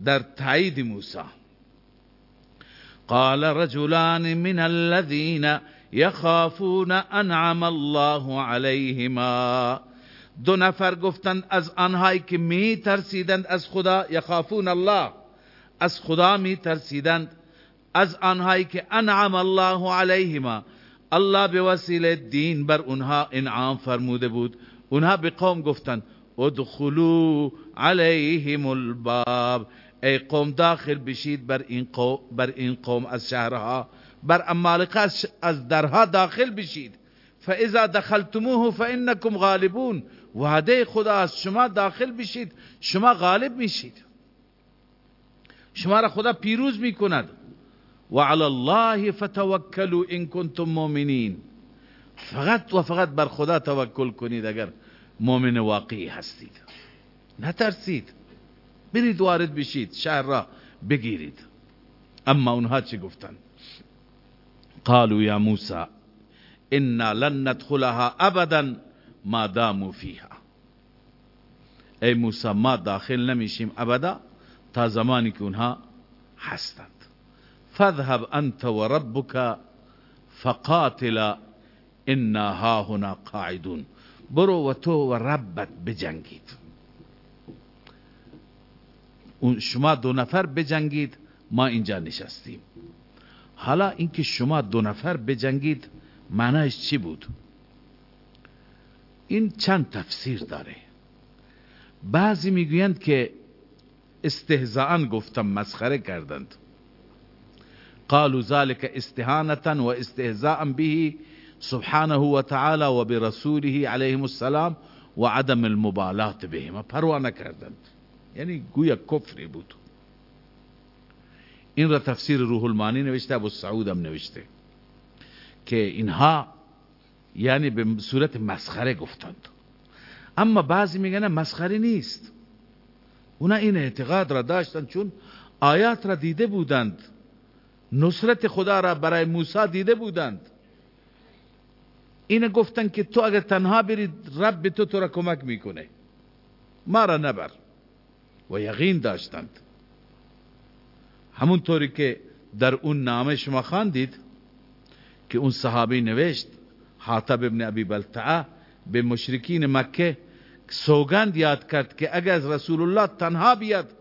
در تایید موسی. قال رجلان من الذين يخافون انعم الله عليهما دو نفر گفتند از آنهایی که می ترسیدند از خدا یخافون الله. از خدا می ترسیدند از آنهایی که انعم الله علیهما. الله به وسیله دین بر اونها انعام فرموده بود. اونها به قوم گفتند ادخلوا علیهم الباب. ای قوم داخل بشید بر این قوم, بر این قوم از شهرها. بر امالقه از درها داخل بشید. فاذا دخلتموه فانکم غالبون. وعده خدا از شما داخل بشید. شما غالب میشید. شما را خدا پیروز می‌کند. و علی الله فتوکلوا ان کنتم مؤمنین. فقط و فقط بر خدا توکل کنید اگر مؤمن واقعی هستید. نترسید. برید وارد بشید. شهر را بگیرید. اما اونها چه گفتن؟ قالوا یا موسی انا لن ندخلها ابدا. ما داموا فيها ای موسی ما داخل نمیشیم ابدا تا زمانی که اونها هستند. فذهب انت وربك فقاتلا انا ها هنا قاعدون. برو و تو و ربت بجنگید. شما دو نفر بجنگید ما اینجا نشستیم. حالا اینکه شما دو نفر بجنگید معنیش چی بود؟ این چند تفسیر داره. بعضی می‌گویند که استهزاء گفتم مسخره کردند. قالوا ذلك استهانة و استهزاء به سبحانه و تعالی و برسوله علیهم السلام و عدم المبالات بهما پروانه کردند یعنی گویا کفری بود. این را تفسیر روح المانی نوشته ابو سعود هم نوشته که اینها یعنی به صورت مسخره گفتند. اما بعضی میگن مسخره نیست. اونا این اعتقاد را داشتند چون آیات را دیده بودند. نصرت خدا را برای موسی دیده بودند. این گفتن که تو اگر تنها برید رب تو تو را کمک می‌کنه. ما را نبر. و یقین داشتند. همونطوری که در اون نامه شما خواندید که اون صحابی نوشت حاطب ابن ابی بلتعه به مشرکین مکه سوگند یاد کرد که اگر از رسول الله تنها بیاد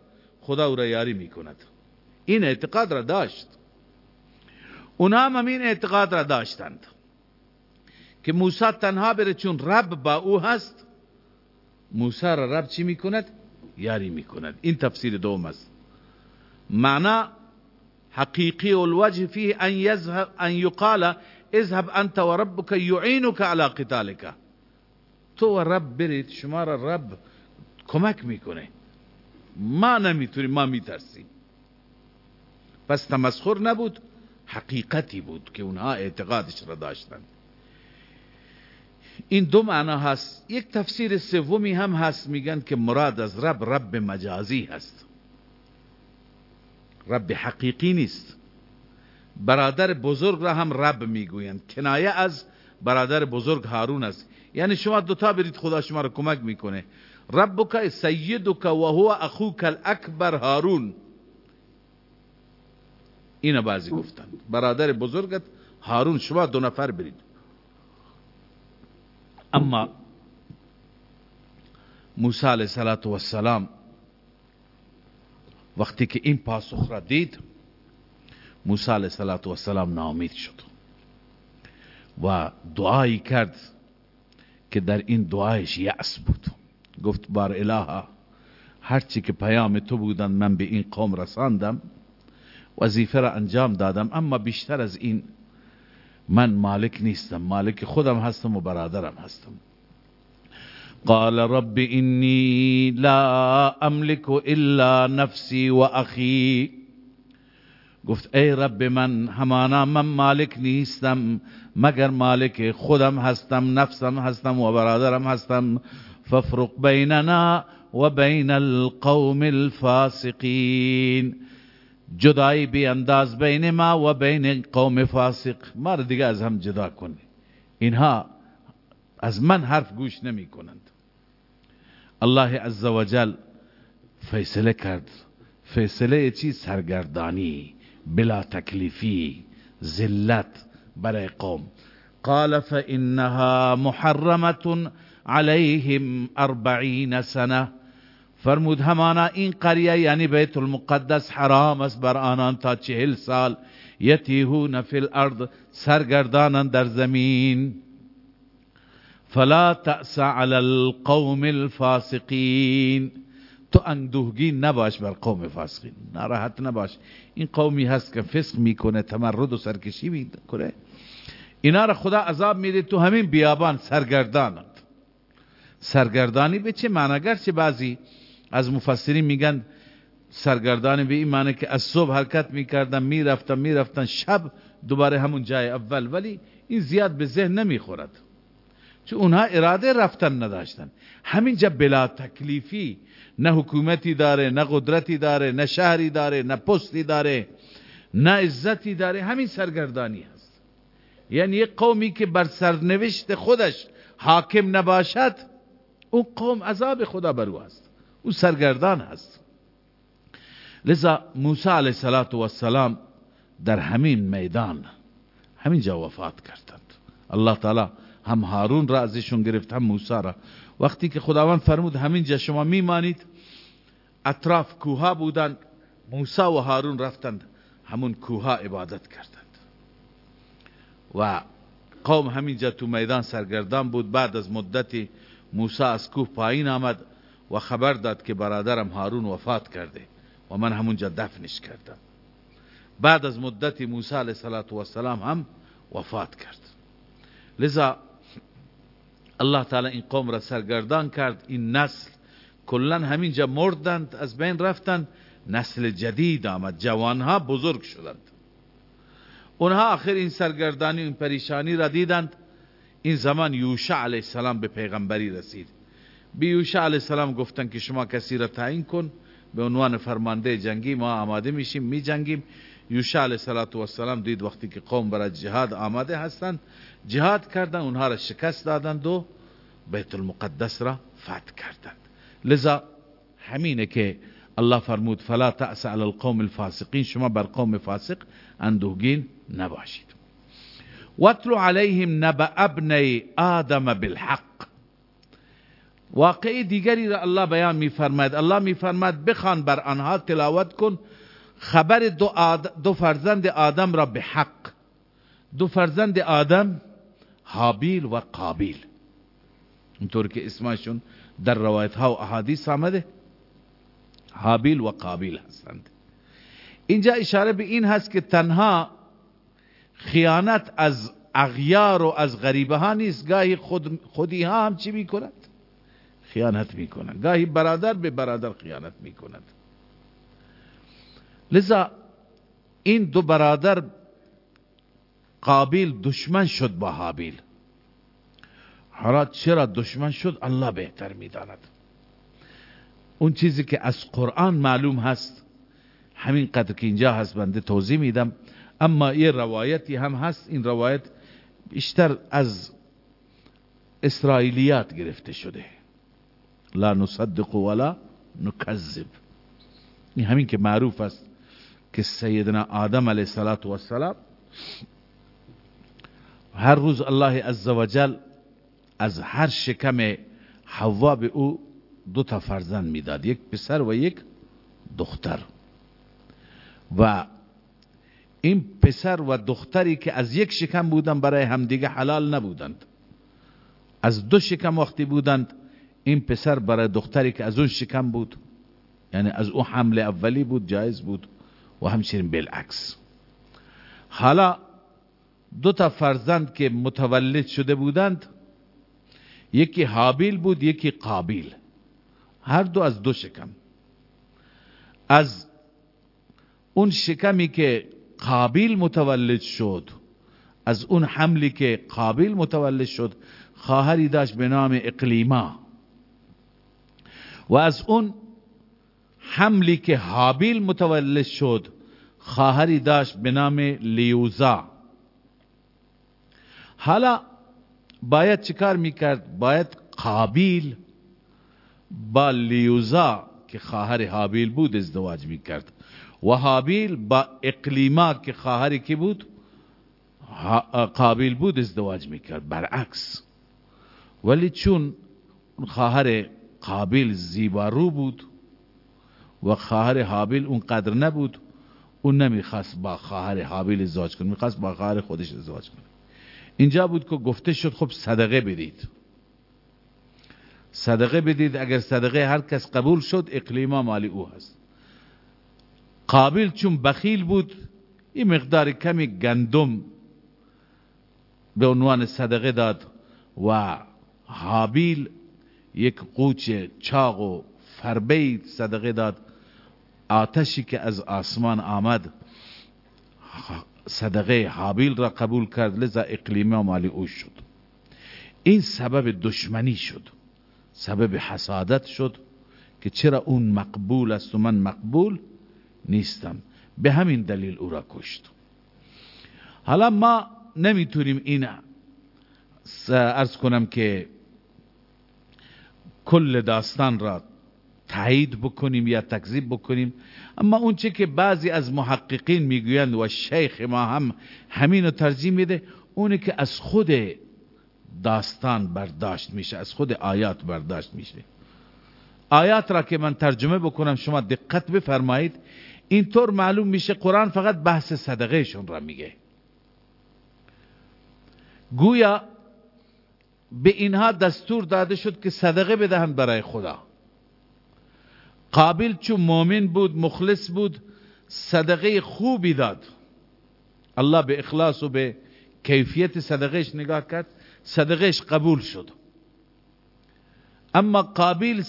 خدا او را یاری می‌کند این اعتقاد را داشت اونا هم این اعتقاد را داشتند که موسی تنها بره چون رب با او هست موسی را رب چی می‌کند یاری می‌کند این تفسیر دوم است معنا حقیقی الوجه فيه ان ان يقال اذهب انت وربك يعينك على قتالك. تو و رب برید شما را رب کمک می‌کنه. ما نمی‌تونیم ما میترسیم. پس تمسخر نبود حقیقتی بود که اونها اعتقادش را داشتند. این دو معنا هست. یک تفسیر سومی هم هست میگن که مراد از رب رب مجازی هست. رب حقیقی نیست. برادر بزرگ را هم رب می‌گویند. کنایه از برادر بزرگ هارون است. یعنی شما دوتا برید خدا شما را کمک می‌کنه. ربک سیدک و هو اخوک الاکبر هارون. اینا بعضی گفتن برادر بزرگت هارون شما دو نفر برید. اما موسی علیه السلام وقتی که این پاسخ را دید موسی علیه السلام نامید شد. و دعایی کرد که در این دعایش یأس بود. گفت بار الها هرچی که پیام تو بودن من به این قوم رساندم وظیفه را انجام دادم اما بیشتر از این من مالک نیستم مالک خودم هستم و برادرم هستم. قال رب اینی لا املك الا نفسی و اخی. گفت ای رب من همانا من مالک نیستم مگر مالک خودم هستم نفسم هستم و برادرم هستم. ففرق بیننا و بین القوم الفاسقین. جدایی بی انداز بین ما و بین قوم فاسق. ما را دیگه از هم جدا کنی اینها از من حرف گوش نمی کنند. الله عزوجل فیصله کرد. فیصله چی؟ سرگردانی. بلا تکلیفی ذلت برای قوم. قال فإنها محرمة عليهم اربعین سنة. فرمود همانا این قریه یعنی بیت المقدس حرام است بر آنان تا چهل سال یتیهون فی الأرض سرگردانن در زمین. فلا تأس على القوم الفاسقین. تو اندوهگین نباش بر قوم فاسقین. ناراحت نباش. این قومی هست که فسق می‌کنه تمرد و سرکشی می‌کنه. اینا را خدا عذاب میده تو همین بیابان سرگردانند سرگردانی به چه معنی؟ چه بعضی از مفسرین میگن سرگردانی به این معنی که از صبح حرکت می‌کردن می‌رفتن می‌رفتن شب دوباره همون جای اول. ولی این زیاد به ذهن نمی‌خورد. چون اونها اراده رفتن نداشتن. همینجا بلا تکلیفی نه حکومتی داره نه قدرتی داره نه شهری داره نه پستی داره نه عزتی داره همین سرگردانی هست. یعنی یک قومی که بر سرنوشت خودش حاکم نباشد اون قوم عذاب خدا بر او است او سرگردان هست. لذا موسی علیه السلام در همین میدان همین جا وفات کردند. الله تعالی هم هارون را ازشون گرفت هم موسی را. وقتی که خداوند فرمود همین جا شما میمانید اطراف کوها بودند موسی و هارون رفتند همون کوها عبادت کردند. و قوم همینجا تو میدان سرگردان بود بعد از مدتی موسی از کوه پایین آمد و خبر داد که برادرم هارون وفات کرده و من همونجا دفنش کردم. بعد از مدتی موسی علیه السلام هم وفات کرد. لذا الله تعالی این قوم را سرگردان کرد. این نسل کلا همینجا مردند از بین رفتند نسل جدید آمد جوانها بزرگ شدند. اونها آخر این سرگردانی و این پریشانی را دیدند. این زمان یوشع علیه السلام به پیغمبری رسید. به یوشع علیه السلام گفتن که شما کسی را تعیین کن. به عنوان فرمانده جنگی ما آماده میشیم می جنگیم یوشع علیه السلام دید وقتی که قوم برای جهاد آماده هستند جهاد کردن اونها را شکست دادند و بیت المقدس را فتح کردند. لذا همینه که الله فرمود فلا تأس علی القوم الفاسقین. شما بر قوم فاسق اندوگین نباشید. واتلو علیهم نبأ ابنی آدم بالحق. واقعی دیگری را الله بیان میفرماید. الله میفرماید بخوان بر آنها تلاوت کن خبر دو, دو فرزند آدم را به حق دو فرزند آدم حابیل و قابیل. اونطور که اسمشون در روایت ها و احادیث آمده. حابیل و قابیل هستند. اینجا اشاره به این هست که تنها خیانت از اغیار و از غریبه ها نیست. گاهی خود خودی ها هم چی می‌کنند خیانت می‌کنند. گاهی برادر به برادر خیانت می‌کنند لذا این دو برادر قابیل دشمن شد با حابیل. حالا چرا دشمن شد الله بهتر می‌داند. اون چیزی که از قرآن معلوم هست همین قدر که اینجا هست بنده توضیح میدم. اما یه روایتی هم هست این روایت بیشتر از اسرائیلیات گرفته شده. لا نصدق ولا نکذب. این همین که معروف است که سیدنا آدم علیه السلام هر روز الله عزوجل از هر شکم حوا به او دو تا فرزند می‌داد یک پسر و یک دختر. و این پسر و دختری که از یک شکم بودند برای همدیگه حلال نبودند. از دو شکم وقتی بودند این پسر برای دختری که از اون شکم بود یعنی از اون حمل اولی بود جایز بود و همچنین بالعکس. حالا دو تا فرزند که متولد شده بودند یکی حابیل بود یکی قابیل. هر دو از دو شکم. از اون شکمی که قابیل متولد شد از اون حملی که قابیل متولد شد خواهری داشت به نام اقلیما. و از اون حملی که حابیل متولد شد خواهری داشت به نام لیوزا. حالا باید چیکار می‌کرد باید قابیل با لیوزا که خواهر حابیل بود ازدواج می‌کرد و حابیل با اقلیما که خواهری کی بود قابیل بود ازدواج می‌کرد برعکس ولی چون خواهر قابیل زیبارو بود و خواهر حابیل اون قدر نبود اون نمی‌خواست با خواهر حابیل ازدواج کنه می‌خواست با خواهر خودش ازدواج کنه اینجا بود که گفته شد خب صدقه بدید. صدقه بدید اگر صدقه هر کس قبول شد اقلیما مالی او هست. قابل چون بخیل بود این مقدار کمی گندم به عنوان صدقه داد و حابیل یک قوچ چاق و فربه صدقه داد. آتشی که از آسمان آمد صدقه حابیل را قبول کرد لذا اقلیمه و مالی او شد. این سبب دشمنی شد سبب حسادت شد که چرا اون مقبول است و من مقبول نیستم. به همین دلیل او را کشت. حالا ما نمی‌تونیم این ارز کنم که کل داستان را تایید بکنیم یا تکذیب بکنیم. اما اونچه که بعضی از محققین می‌گویند و شیخ ما هم همین رو ترجیح میده اونه که از خود داستان برداشت میشه از خود آیات برداشت میشه. آیات را که من ترجمه بکنم شما دقت بفرمایید. اینطور معلوم میشه قرآن فقط بحث صدقه شون را میگه. گویا به اینها دستور داده شد که صدقه بدهند برای خدا. قابل چون مؤمن بود مخلص بود صدقه خوبی داد. الله به اخلاص و به کیفیت صدقهش نگاه کرد صدقهش قبول شد. اما قابل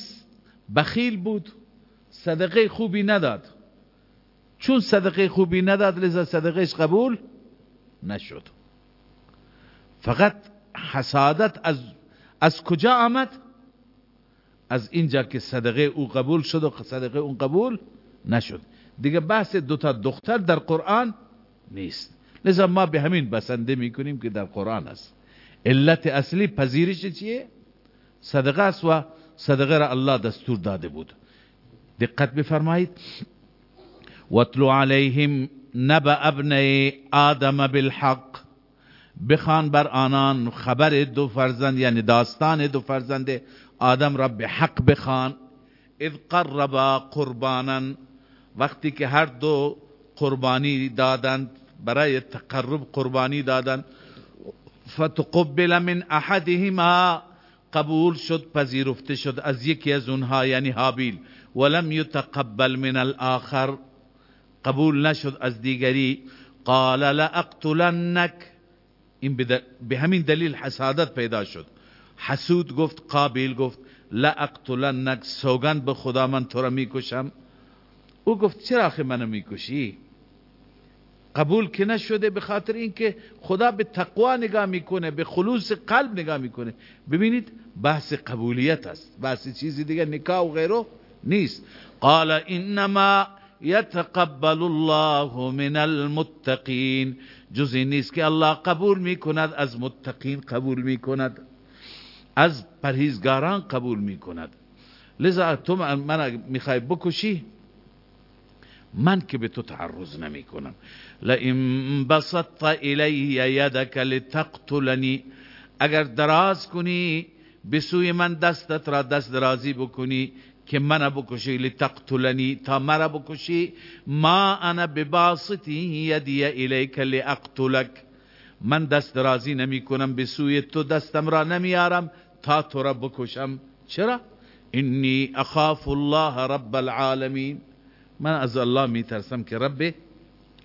بخیل بود صدقه خوبی نداد. چون صدقه خوبی نداد لذا صدقهش قبول نشد. فقط حسادت از از کجا آمد؟ از اینجا که صدقه او قبول شد و صدقه اون قبول نشد. دیگه بحث دوتا دختر در قرآن نیست. لذا ما به همین بسنده می‌کنیم که در قرآن است. علت اصلی پذیرش چیه؟ صدقه است و صدقه را الله دستور داده بود. دقت بفرمایید. واتلو علیهم نبا ابن آدم بالحق. بخوان بر آنان خبر دو فرزند یعنی داستان دو فرزند آدم را به حق بخوان اذ قربا قربانا. وقتی که هر دو قربانی دادند برای تقرب قربانی دادند. فتقبل من احدهما. قبول شد پذیرفته شد از یکی از اونها یعنی حابیل. ولم یتقبل من الاخر قبول نشد از دیگری. قال لاقتلنك این به همین دلیل حسادت پیدا شد. حسود گفت قابیل گفت لاقتلنك سوگند به خدا من تو را می‌کشم. او گفت چرا آخه منو می‌کشی؟ قبول که نشده به خاطر اینکه خدا به تقوا نگاه می‌کنه به خلوص قلب نگاه می‌کنه. ببینید بحث قبولیت است. بحث چیزی دیگه نکاح و غیره نیست. قال انما یتقبل الله من المتقین. جزی نیست که الله قبول می‌کند از متقین قبول می‌کند. از پرهیزگاران قبول می‌کند. لذا تو من می‌خوای بکشی من که به تو تعرض نمی کنم لئن بسطت الی یدک لتقتلنی. اگر دراز کنی به سوی من دستت را دست درازی بکنی که من بکشی لتقتلنی. تا مرا بکشی ما انا بباسطی یدی الیک لاقتلک من دست درازی نمی کنم به سوی تو دستم را نمیارم. تا تو را بکشم. چرا؟ انی اخاف الله رب العالمین. من از الله میترسم که رب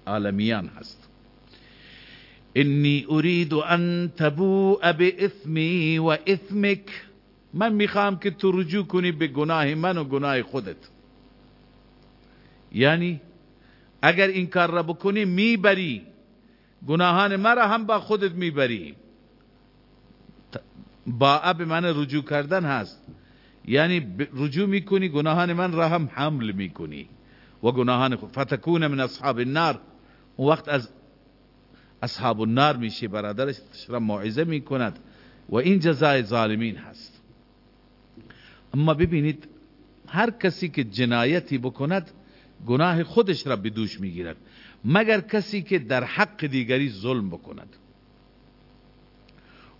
عالمیان هست. انی اريد ان تبوء باثمی و اثمک من می‌خوام که تو رجوع کنی به گناه من و گناه خودت. یعنی اگر این کار را بکنی می‌بری. گناهان مرا هم با خودت می‌بری. با اب من رجوع کردن هست. یعنی رجوع می‌کنی گناهان من را هم حمل می‌کنی. و گناهان فتکون من اصحاب النار. اون وقت از اصحاب النار میشه برادرش را موعظه می‌کند. و این جزای ظالمین هست. اما ببینید هر کسی که جنایتی بکند گناه خودش را به دوش می‌گیرد. مگر کسی که در حق دیگری ظلم بکند.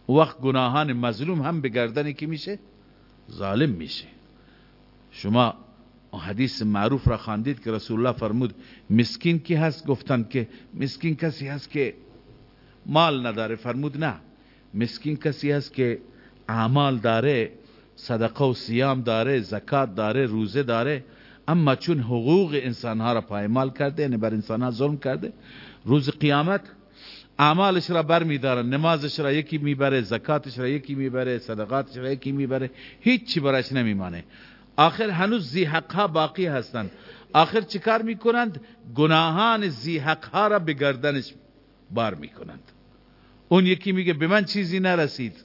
وقت گناهان مظلوم هم به گردنی که میشه؟ ظالم میشه. شما حدیث معروف را خواندید که رسول الله فرمود مسکین کی هست؟ گفتند که مسکین کسی هست که مال نداره. فرمود نه. مسکین کسی هست که اعمال داره صدقه و سیام داره زکات داره روزه داره اما چون حقوق انسانها را پایمال کرده یعنی بر انسانها ظلم کرده روز قیامت اعمالش را بر میدارن نمازش را یکی می‌بره زکاتش را یکی می‌بره صدقاتش را یکی می‌بره هیچی برش نمیمانه. آخر هنوز زی ها باقی هستند آخر چیکار می‌کنند؟ گناهان زی ها را به گردنش بار می‌کنند. اون یکی میگه به من چیزی نرسید.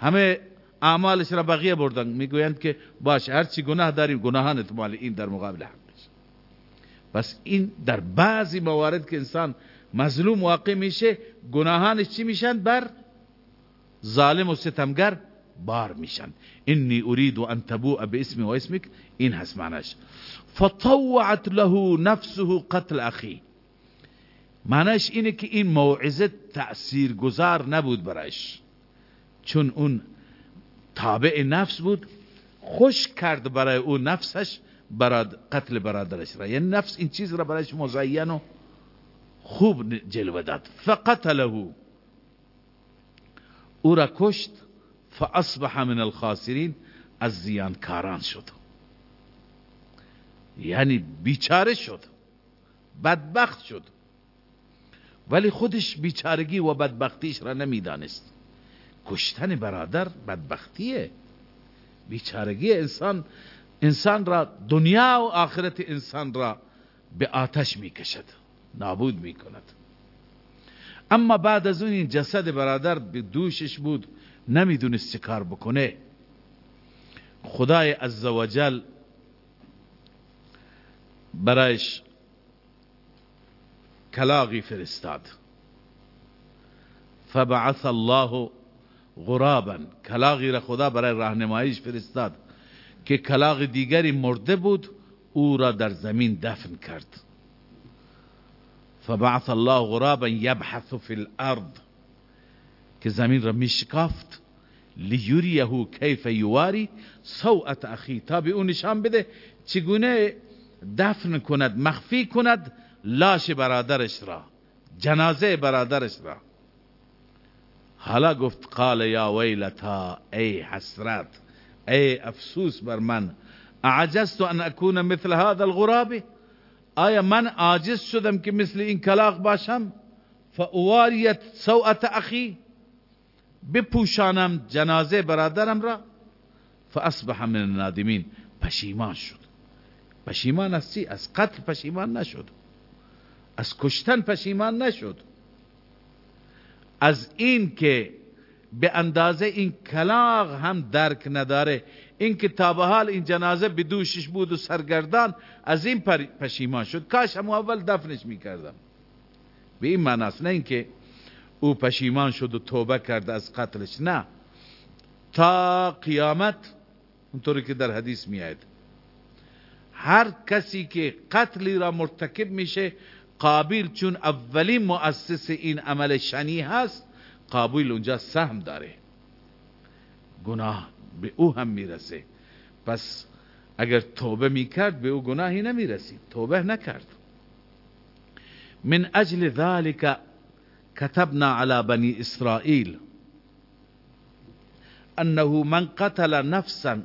همه اعمالش را بقیه بردن. می‌گویند که باش هر چی گناه داریم گناهان مال این در مقابل حقش پس این در بعضی موارد که انسان مظلوم واقع میشه گناهانش چی میشن بر ظالم و ستمگر بار میشن انی اريد ان تبوء باسم و اسمك این هست معناش فطوعت له نفسه قتل اخی معناش اینه که این موعظه تأثیر گذار نبود برایش چون اون تابع نفس بود خوش کرد برای او نفسش براد قتل برادرش را یعنی نفس این چیز را برایش مزین و خوب جلوه داد. فقتله. او را کشت فاصبح من الخاسرین. از زیانکاران شد. یعنی بیچاره شد. بدبخت شد. ولی خودش بیچارگی و بدبختیش را نمی‌دانست. کشتن برادر بدبختیه. بیچارگی انسان انسان را دنیا و آخرت انسان را به آتش می‌کشد. نابود می‌کند. اما بعد از اون این جسد برادر به دوشش بود نمی‌دونست چه کار بکنه. خدای عزوجل برایش کلاغی فرستاد. فبعث الله غرابا. کلاغی را خدا برای راهنماییش فرستاد که کلاغ دیگری مرده بود او را در زمین دفن کرد. فبعث الله غرابا يبحث في الأرض. که زمین را میشکافت لیوریه کیف یواری سوءت اخی نشان بده. چگونه دفن کند مخفی کند لاش برادرش را جنازه برادرش را. حالا گفت قال یا ویلتا ای حسرت ای افسوس بر من اعجزت ان اکون مثل هذا الغراب؟ آیا من عاجز شدم که مثل این کلاق باشم؟ فاواریت سوءت اخی بپوشانم جنازه برادرم را فاصبح من النادمین. پشیمان شد. پشیمان از؟ از قتل پشیمان نشد. از کشتن پشیمان نشد. از این که به اندازه این کلاغ هم درک نداره این که تا به حال این جنازه بدوشش بود و سرگردان از این پشیمان شد. کاش هم اول دفنش می‌کردم. به این معناست نه اینکه او پشیمان شد و توبه کرد از قتلش نه. تا قیامت اونطوری که در حدیث میاد هر کسی که قتلی را مرتکب میشه قابل چون اولین مؤسس این عمل شنی هست قابل اونجا سهم داره. گناه. به أو هم میرسه. پس اگر توبه میکرد به أو گناهی نمیرسید. توبه نکرد. من أجل ذلك كتبنا على بني إسرائيل أنه من قتل نفسا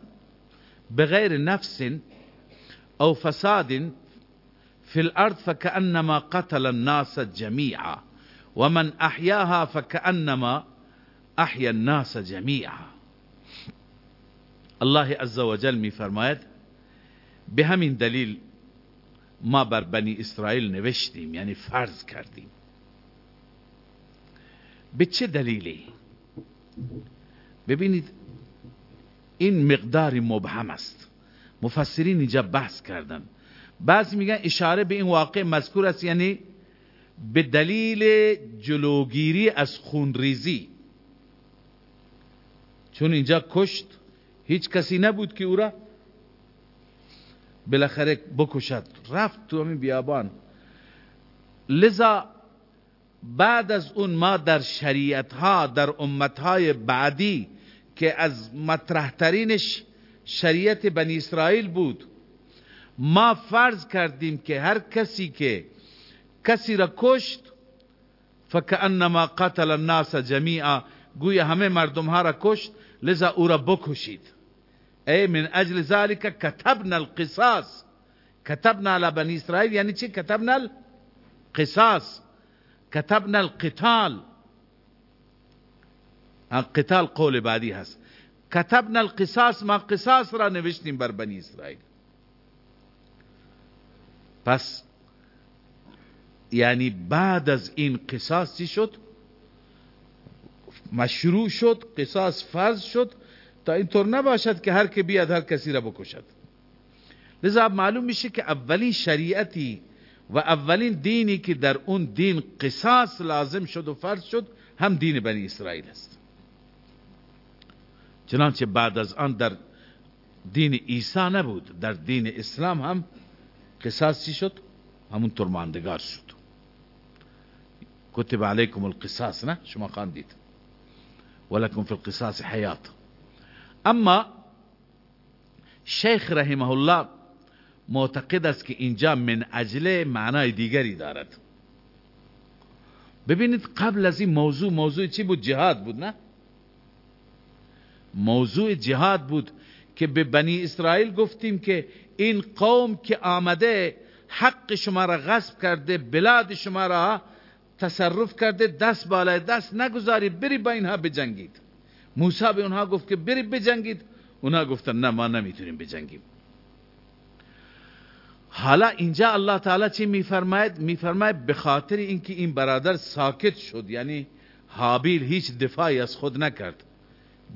بغير نفس أو فساد في الأرض فكأنما قتل الناس جميعا ومن احیاها فكأنما احیا الناس جميعا. الله عز وجل می فرماید به همین دلیل ما بر بنی اسرائیل نوشتیم یعنی فرض کردیم. به چه دلیلی؟ ببینید این مقدار مبهم است. مفسرین اینجا بحث کردن. بعضی میگن اشاره به این واقع مذکور است یعنی به دلیل جلوگیری از خونریزی. چون اینجا کشت هیچ کسی نبود که او را بالاخره بکشد. رفت تو همین بیابان. لذا بعد از اون ما در شریعت ها در امت های بعدی که از مطرحترینش شریعت بنی اسرائیل بود ما فرض کردیم که هر کسی که کسی را کشت فکأنما قتل الناس جمیعا گویا همه مردم ها را کشت لذا او را بکشید. ای من اجل ذلك كتبنا القصاص. كتبنا على بني اسرائیل یعنی چی كتبنا القصاص. كتبنا القتال. القتال قول بعدی هست. كتبنا القصاص ما قصاص را نوشتیم بر بنی اسرائیل پس یعنی بعد از این قصاص چی شد؟ مشروع شد قصاص فرض شد. تا اینطور نباشد که هر که بیاد هر کسی را بکشد. لذا معلوم میشه که اولین شریعتی و اولین دینی که در اون دین قصاص لازم شد و فرض شد هم دین بنی اسرائیل است. چنانچه بعد از آن در دین عیسی نبود در دین اسلام هم قصاصی شد؟ همون ماندگار شد. کتب علیکم القصاص نه؟ شما خواندید. ولکم فی القصاص حیات. اما شیخ رحمه الله معتقد است که اینجا من اجله معنای دیگری دارد. ببینید قبل از این موضوع موضوع چی بود؟ جهاد بود نه؟ موضوع جهاد بود که به بنی اسرائیل گفتیم که این قوم که آمده حق شما را غصب کرده بلاد شما را تصرف کرده دست بالای دست نگذاری بری با اینها بجنگید. موسی به اونها گفت که بری بجنگید. اونها گفتن نه ما نمی‌تونیم بجنگیم. حالا اینجا الله تعالی چی میفرماید؟ میفرماید به خاطر اینکه این برادر ساکت شد یعنی حابیل هیچ دفاعی از خود نکرد.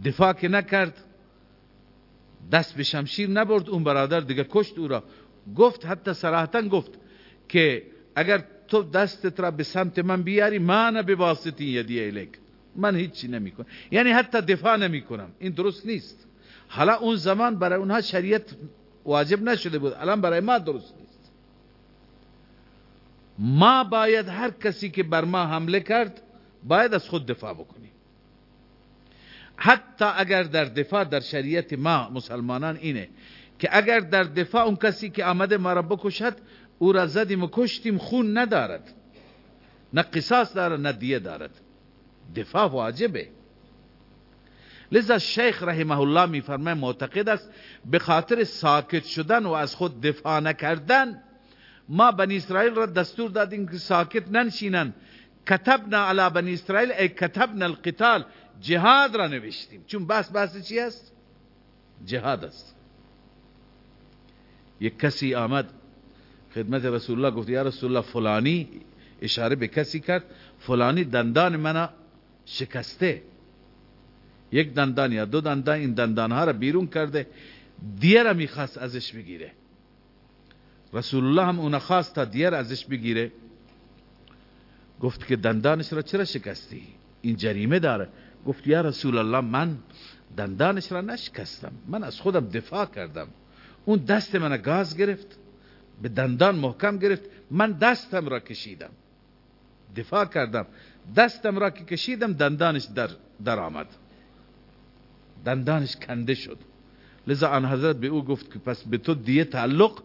دفاع که نکرد دست به شمشیر نبرد اون برادر دیگه کشت او را. گفت حتی صراحتا گفت که اگر تو دستت را به سمت من بیاری من به واسطی یدی الیک من هیچی نمی کنم یعنی حتی دفاع نمی کنم این درست نیست. حالا اون زمان برای اونها شریعت واجب نشده بود. الان برای ما درست نیست. ما باید هر کسی که بر ما حمله کرد باید از خود دفاع بکنیم. حتی اگر در دفاع در شریعت ما مسلمانان اینه که اگر در دفاع اون کسی که آمده ما را بکشد او را زدیم و کشتیم خون ندارد. نه قصاص دارد نه دیه دارد. دفاع واجبه. لذا شیخ رحمه الله میفرمه معتقد است به خاطر ساکت شدن و از خود دفاع نکردن ما بنی اسرائیل را دستور دادیم که ساکت ننشینن. کتبنا علی بنی اسرائیل ای کتبنا القتال جهاد را نوشتیم. چون بس بس چی است؟ جهاد است. یک کسی آمد خدمت رسول الله گفت یا رسول الله فلانی. اشاره به کسی کرد فلانی دندان منو شکسته. یک دندان یا دو دندان این دندان ها را بیرون کرده دیه را می‌خواست ازش بگیره. رسول الله هم اون خواست تا دیه را ازش بگیره. گفت که دندانش را چرا شکستی؟ این جریمه داره. گفت یا رسول الله من دندانش را نشکستم. من از خودم دفاع کردم. اون دست من گاز گرفت به دندان محکم گرفت. من دستم را کشیدم. دفاع کردم. دستم را که کشیدم دندانش در, در آمد دندانش کنده شد. لذا آن حضرت به او گفت که پس به تو دیه تعلق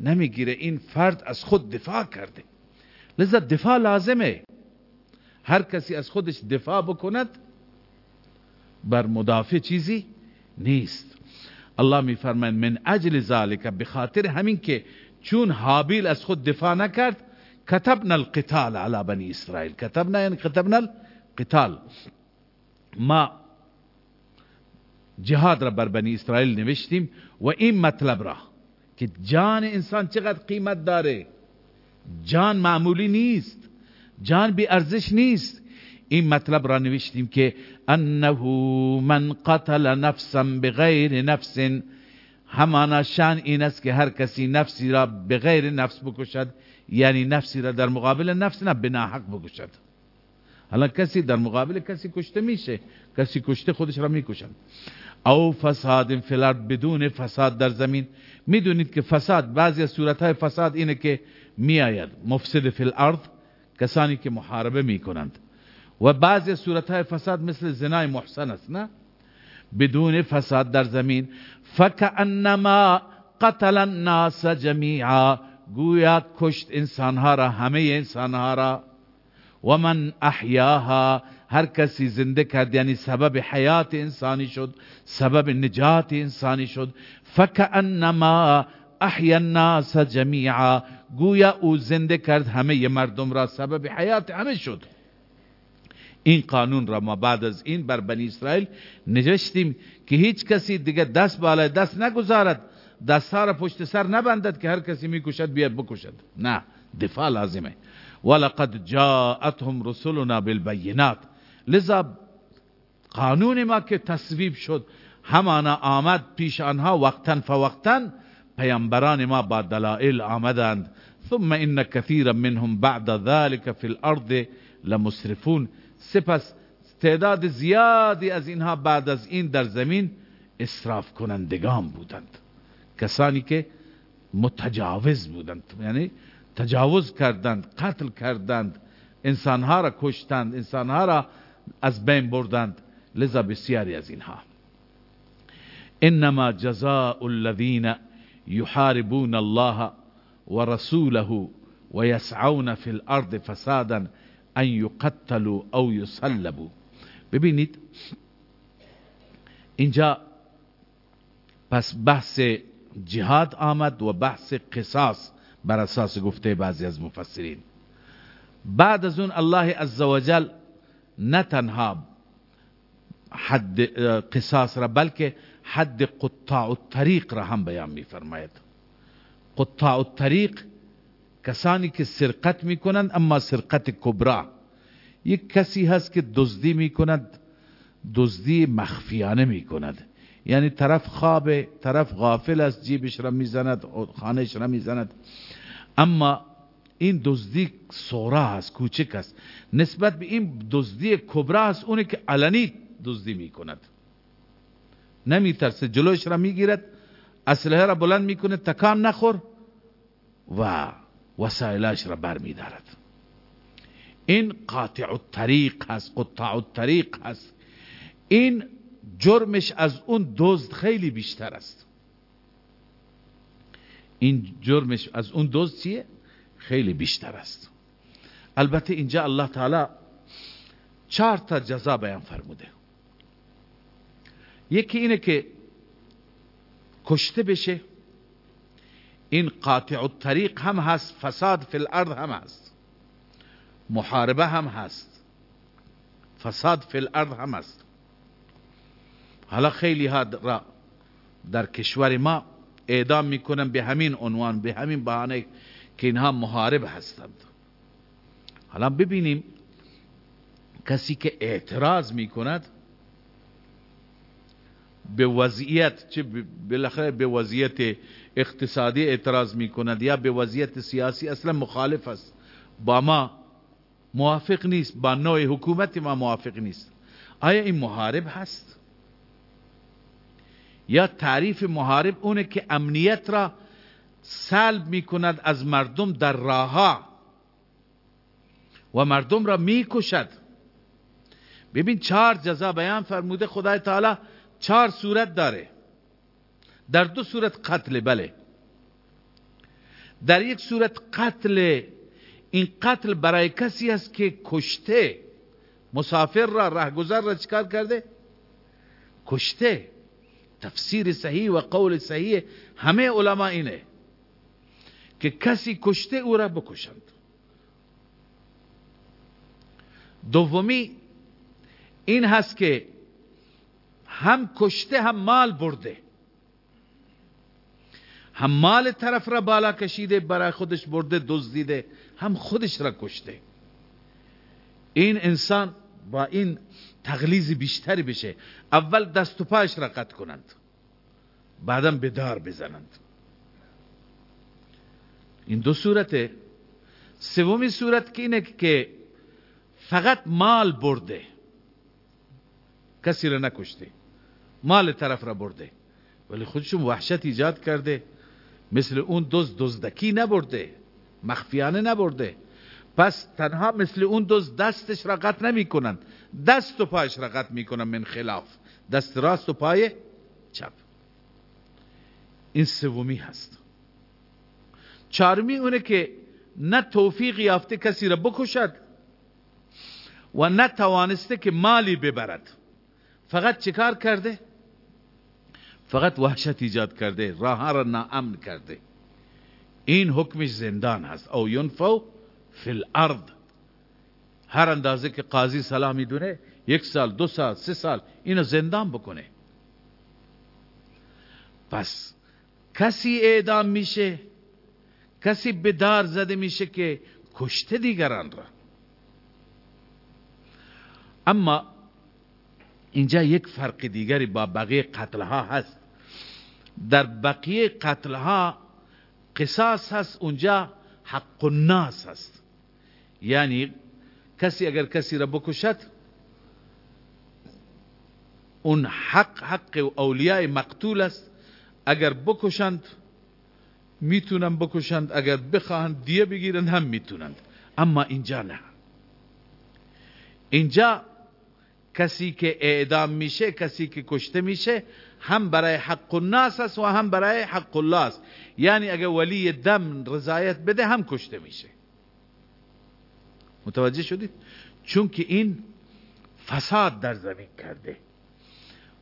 نمی‌گیره. این فرد از خود دفاع کرده. لذا دفاع لازمه. هر کسی از خودش دفاع بکند بر مدافع چیزی نیست. الله میفرماید من اجل ذالک بخاطر همین که چون حابیل از خود دفاع نکرد كتبنا القتال على بني اسرائیل كتبنا یعنی كتبنا القتال. ما جهاد را بر بنی اسرائیل نوشتیم و این مطلب را که جان انسان چقدر قیمت داره. جان معمولی نیست. جان بی ارزش نیست. این مطلب را نوشتیم که انه من قتل نفسا بغیر نفس. همانا شان این است که هر کسی نفسی را بغیر نفس بکشد. یعنی نفسی را در مقابل نفس نه بناحق بکشد. حالا کسی در مقابل کسی کشته میشه کسی کشته خودش را می‌کشد. او فساد فلر بدون فساد در زمین. می‌دونید که فساد بعضی از صورتهای فساد اینه که میآید. مفسد فی الارض کسانی که محاربه می‌کنند. و بعضی از صورتهای فساد مثل زنای محسن است نه؟ بدون فساد در زمین. فکأنما قتل الناس جمیعا. گویا کشت انسانها را همه انسانها را. و من احیاها هر کسی زنده کرد یعنی سبب حیات انسانی شد سبب نجات انسانی شد. فکأنما احیا الناس جمیعا گویا او زنده کرد همه مردم را سبب حیات همه شد. این قانون را ما بعد از این بر بنی اسرائیل نوشتیم که هیچ کسی دیگه دست بالای دست نگذارد. دستها را پشت سر نبندد که هر کسی می‌کشد بیاد بکشد نه دفاع لازمه. ولقد جاءتهم رسلنا بالبینات. لذا قانون ما که تصویب شد همانا آمد پیش آنها وقتا فوقتا پیامبران ما با دلائل آمدند. ثم ان كثيرا منهم بعد ذلك في الارض لمسرفون. سپس تعداد زیادی از اینها بعد از این در زمین اسراف کنندگان بودند. کسانی که متجاوز بودند. یعنی تجاوز کردند قتل کردند انسانها را کشتند انسانها را از بین بردند. لذا بسیاری از اینها. انما جزاء الذين يحاربون الله ورسوله ويسعون في الارض فسادا ان يقتلوا او يصلبوا ببینید اینجا پس بحث جهاد آمد و بحث قصاص بر اساس گفته بعضی از مفسرین. بعد از اون الله عزوجل نه تنها حد قصاص را بلکه حد قطاع الطریق را هم بیان میفرماید. قطاع الطریق کسانی که سرقت می‌کنند اما سرقت کبرا یک کسی هست که دزدی می‌کند دزدی مخفیانه می‌کند. یعنی طرف خواب طرف غافل است جیبش را می‌زند خانهش را می‌زند. اما این دزدی سورا است کوچک است. نسبت به این دزدی کبرا است اونی که علنی دزدی می‌کند. نمیترسه جلوش را می‌گیرد اسلحه را بلند می‌کنه تکان نخور و وسایلش را بر میدارد این قاطع الطریق هست قطاع الطریق هست این جرمش از اون دزد خیلی بیشتر است. این جرمش از اون دزد چیه؟ خیلی بیشتر است. البته اینجا الله تعالی چهار تا جزا بیان فرموده. یکی اینه که کشته بشه. این قاطع الطریق هم هست فساد فی الارض هم هست. محاربه هم هست. فساد فی الارض هم هست. حالا خیلی ها را در کشور ما اعدام می‌کنن به همین عنوان به همین بهانه که اینها محارب هستند. حالا ببینیم کسی که اعتراض می کند به وضعیت چه بالاخره به وضعیت اقتصادی اعتراض می کند یا به وضعیت سیاسی اصلا مخالف است. با ما موافق نیست با نوع حکومت ما موافق نیست. آیا این محارب هست؟ یا تعریف محارب اونه که امنیت را سلب می کند از مردم در راهها. و مردم را می کشد ببین چهار جزا بیان فرموده خدای تعالی چهار صورت داره. در دو صورت قتل بله. در یک صورت قتل این قتل برای کسی است که کشته مسافر را رهگذر را چکار کرده؟ کشته. تفسیر صحیح و قول صحیح همه علما اینه که کسی کشته او را بکشند. دومی این هست که هم کشته هم مال برده. هم مال طرف را بالا کشیده برای خودش برده دزدیده هم خودش را کشته. این انسان با این تغلیز بیشتری بشه. اول دست و پاش را قطع کنند. بعدم به دار بزنند. این دو صورته. سومی صورت که اینه که فقط مال برده. کسی را نکشته. مال طرف را برده. ولی خودشون وحشت ایجاد کرده. مثل اون دوز دزدکی نبرده. مخفیانه نبرده. پس تنها مثل اون دوز دستش را قطع نمی کنن دست و پایش را قطع می کنن من خلاف. دست راست و پای چپ. این سومی هست. چارمی اونه که نه توفیق یافته کسی را بکشد و نه توانسته که مالی ببرد. فقط چیکار کرده؟ فقط وحشت ایجاد کرده راه را ناامن کرده. این حکمش زندان هست. او ینفو فی الارض. هر اندازه که قاضی سلام می‌دونه یک سال دو سال سه سال اینو زندان بکنه. پس کسی اعدام میشه کسی به دار زده میشه که کشته دیگران را. اما اینجا یک فرق دیگری با بقیه قتلها هست. در بقیه قتلها قصاص هست اونجا حق الناس هست. یعنی کسی اگر کسی را بکشد اون حق حق اولیاء مقتول است. اگر بکشند می‌تونن بکشند. اگر بخواهند دیه بگیرن هم می‌تونند. اما اینجا نه. اینجا کسی که اعدام میشه کسی که کشته میشه هم برای حق الناس است و هم برای حق الله است. یعنی اگر ولی دم رضایت بده هم کشته میشه. متوجه شدید؟ چون که این فساد در زمین کرده.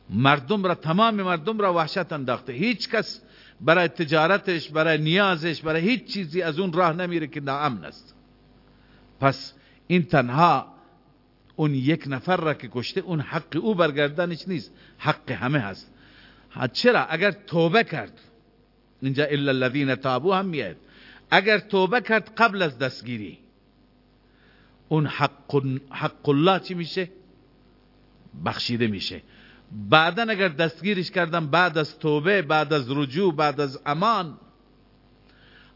مردم را تمام مردم را وحشت انداخته. هیچ کس برای تجارتش برای نیازش برای هیچ چیزی از اون راه نمیره که ناامن است. پس این تنها اون یک نفر را که کشته اون حق او برگردنش نیست. حق همه هست. چرا؟ اگر توبه کرد. اینجا الا الذين تابوا هم میاد. اگر توبه کرد قبل از دستگیری. اون حق, حق الله چی میشه؟ بخشیده میشه. بعدا اگر دستگیرش کردن بعد از توبه بعد از رجوع بعد از امان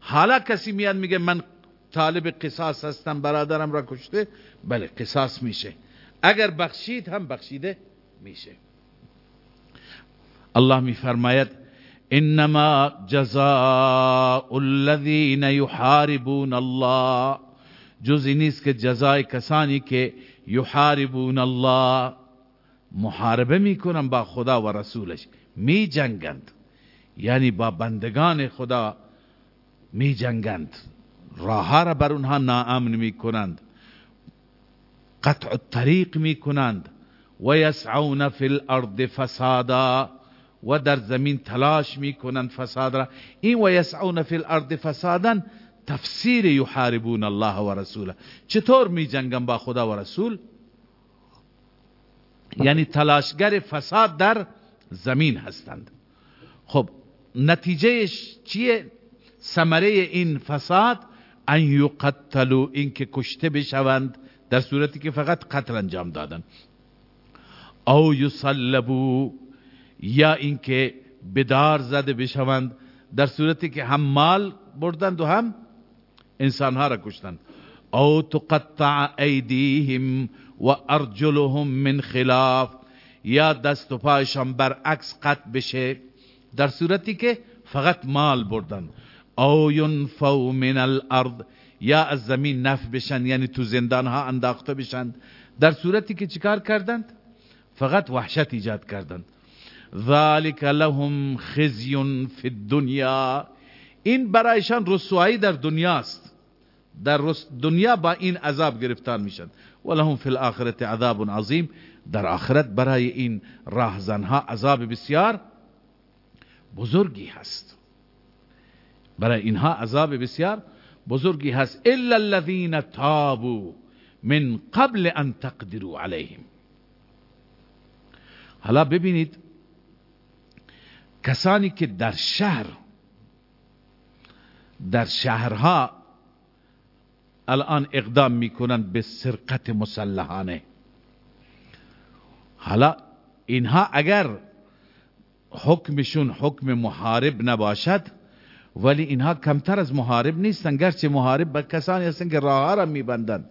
حالا کسی میاد میگه من طالب قصاص هستم برادرم را کشته بله قصاص میشه. اگر بخشید هم بخشیده میشه. الله میفرماید انما جزاء الذين يحاربون الله. جزی نیست که جزای کسانی که یحاربون الله محاربه می‌کنن با خدا و رسولش می جنگند یعنی با بندگان خدا می جنگند راه را بر اونها ناامن می کنند قطع الطریق می کنند و یسعون فی الارض فسادا و در زمین تلاش می کنند فساد را. این و یسعون فی الارض فسادا تفسیر یحاربون الله و رسوله. چطور می جنگن با خدا و رسول؟ یعنی تلاشگر فساد در زمین هستند. خب نتیجهش چیه؟ ثمره این فساد ان یقتلوا اینکه کشته بشوند در صورتی که فقط قتل انجام دادن. او یصلبو یا اینکه بدار زده بشوند در صورتی که هم مال بردند و هم انسانها را کشتند او تقطع ایدیهم و ارجلهم من خلاف یا دست و پایشان برعکس قطع بشه در صورتی که فقط مال بردن او ینفو من الارض یا از زمین نف بشن یعنی تو زندان ها انداخته بشن در صورتی که چیکار کردند فقط وحشت ایجاد کردند ذالک لهم خزی فی الدنیا این برایشان رسوایی در دنیاست در دنیا با این عذاب گرفتار میشن. ولهم فی الاخرت عذاب عظیم. در آخرت برای این راهزنها عذاب بسیار بزرگی هست. برای اینها عذاب بسیار بزرگی هست. الا الذين تابوا من قبل ان تقدروا عليهم حالا ببینید کسانی که در شهر در شهرها الان اقدام می‌کنند به سرقت مسلحانه. حالا اینها اگر حکمشون حکم محارب نباشد ولی اینها کمتر از محارب نیستن گرچه محارب به کسانی هستن که راه را میبندند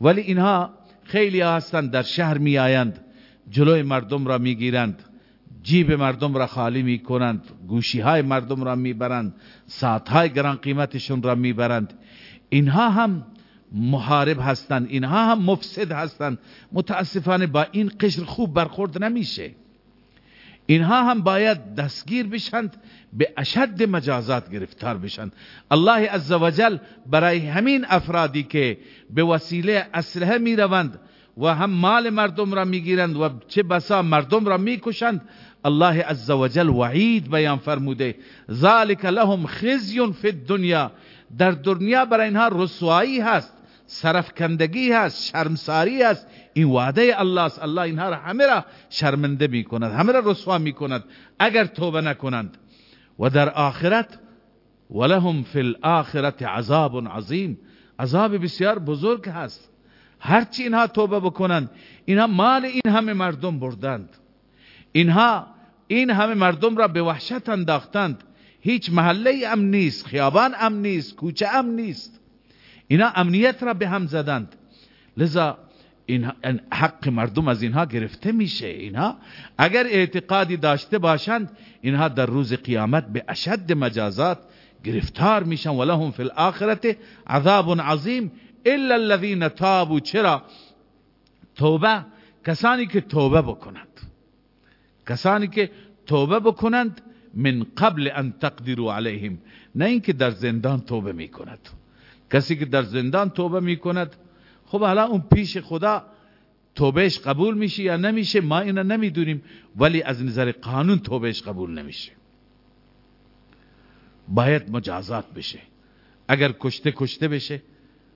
ولی اینها خیلی هستند در شهر میآیند جلوی مردم را می‌گیرند جیب مردم را خالی می کنند گوشی های مردم را می‌برند ساعت های گران قیمتشون را می‌برند. اینها هم محارب هستند اینها هم مفسد هستند. متاسفانه با این قشر خوب برخورد نمیشه. اینها هم باید دستگیر بشند به اشد مجازات گرفتار بشند. الله عزوجل برای همین افرادی که به وسیله اسلحه می روند و هم مال مردم را می‌گیرند و چه بسا مردم را می‌کشند الله عزوجل وعید بیان فرموده ذالک لهم خزی فی الدنیا. در دنیا برای اینها رسوایی هست سرفکندگی هست شرمساری هست. این وعده الله است الله اینها را همه را شرمنده می کند همه را رسوا می کند اگر توبه نکنند. و در آخرت ولهم فی الاخرت عذاب عظیم. عذاب بسیار بزرگ هست. هرچی اینها توبه بکنند اینها مال این همه مردم بردند. اینها این همه مردم را به وحشت انداختند. هیچ محله امن نیست خیابان امن نیست کوچه امن نیست. اینا امنیت را به هم زدند. لذا این حق مردم از اینها گرفته میشه. اینها اگر اعتقادی داشته باشند اینها در روز قیامت به اشد مجازات گرفتار میشن. ولهم فی الاخرت عذاب عظیم الا الذين تابوا. چرا؟ توبه کسانی که توبه بکنند. کسانی که توبه بکنند من قبل ان تقدروا علیهم نه اینکه در زندان توبه می‌کند. کسی که در زندان توبه می‌کند خب حالا اون پیش خدا توبهش قبول میشه یا نمیشه ما اینا نمی‌دونیم ولی از نظر قانون توبهش قبول نمیشه. باید مجازات بشه. اگر کشته کشته بشه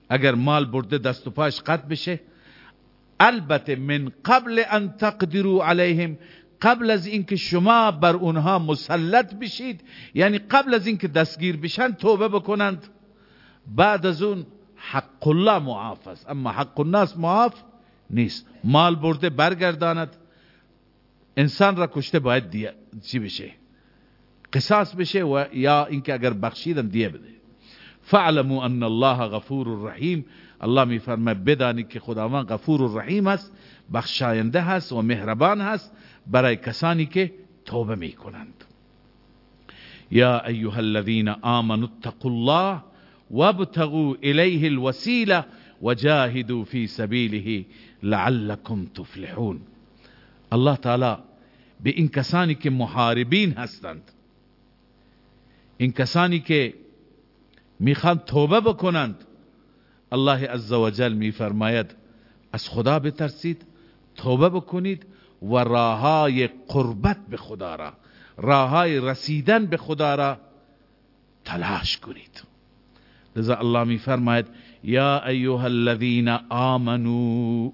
اگر مال برده دست و پاش قطع بشه البته من قبل ان تقدروا علیهم قبل از اینکه شما بر اونها مسلط بشید یعنی قبل از اینکه دستگیر بشن توبه بکنند. بعد از اون حق الله معاف است. اما حق الناس معاف نیست. مال برده برگرداند. انسان را کشته باید دیه چی بشه؟ قصاص بشه و یا اینکه اگر بخشیدن دیه بده. فعلموا ان الله غفور رحیم. الله میفرمه بدانی که خداوند غفور رحیم است بخشاینده هست و مهربان هست. برای کسانی که توبه می‌کنند. یا ایها الذين آمنوا اتقوا الله وابتغوا الیه الوسیله وجاهدوا في سبیله لعلكم تفلحون. الله تعالی به این کسانی که محاربین هستند این کسانی که می‌خوان توبه بکنند الله عزوجل میفرماید از خدا بترسید توبه بکنید و راهای قربت به خدا را راهای رسیدن به خدا را تلاش کنید. لذا الله میفرماید یا ایها الذین آمنو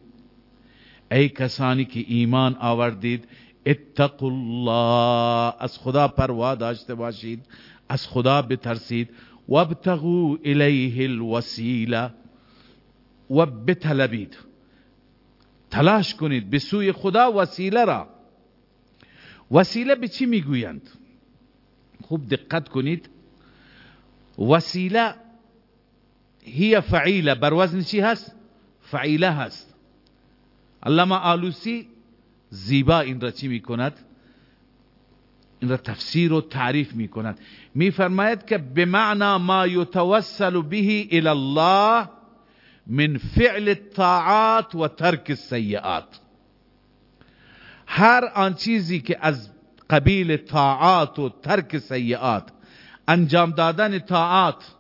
ای کسانی که ایمان آوردید اتقوا الله از خدا پروا داشته باشید از خدا بترسید وابتغوا الیه الوسیله و بطلبید تلاش کنید به سوی خدا وسیله را. وسیله به چی می‌گویند؟ خوب دقت کنید. وسیله هی فعیله. بر وزن چی هست؟ فعیله هست. علامه آلوسی زیبا این را چی می‌کند؟ این را تفسیر و تعریف می‌کند. میفرماید که به معنا ما یتوسل به الى الله من فعل الطاعات و ترک السیئات. هر آن چیزی که از قبیل طاعات و ترک سیئات انجام دادن طاعات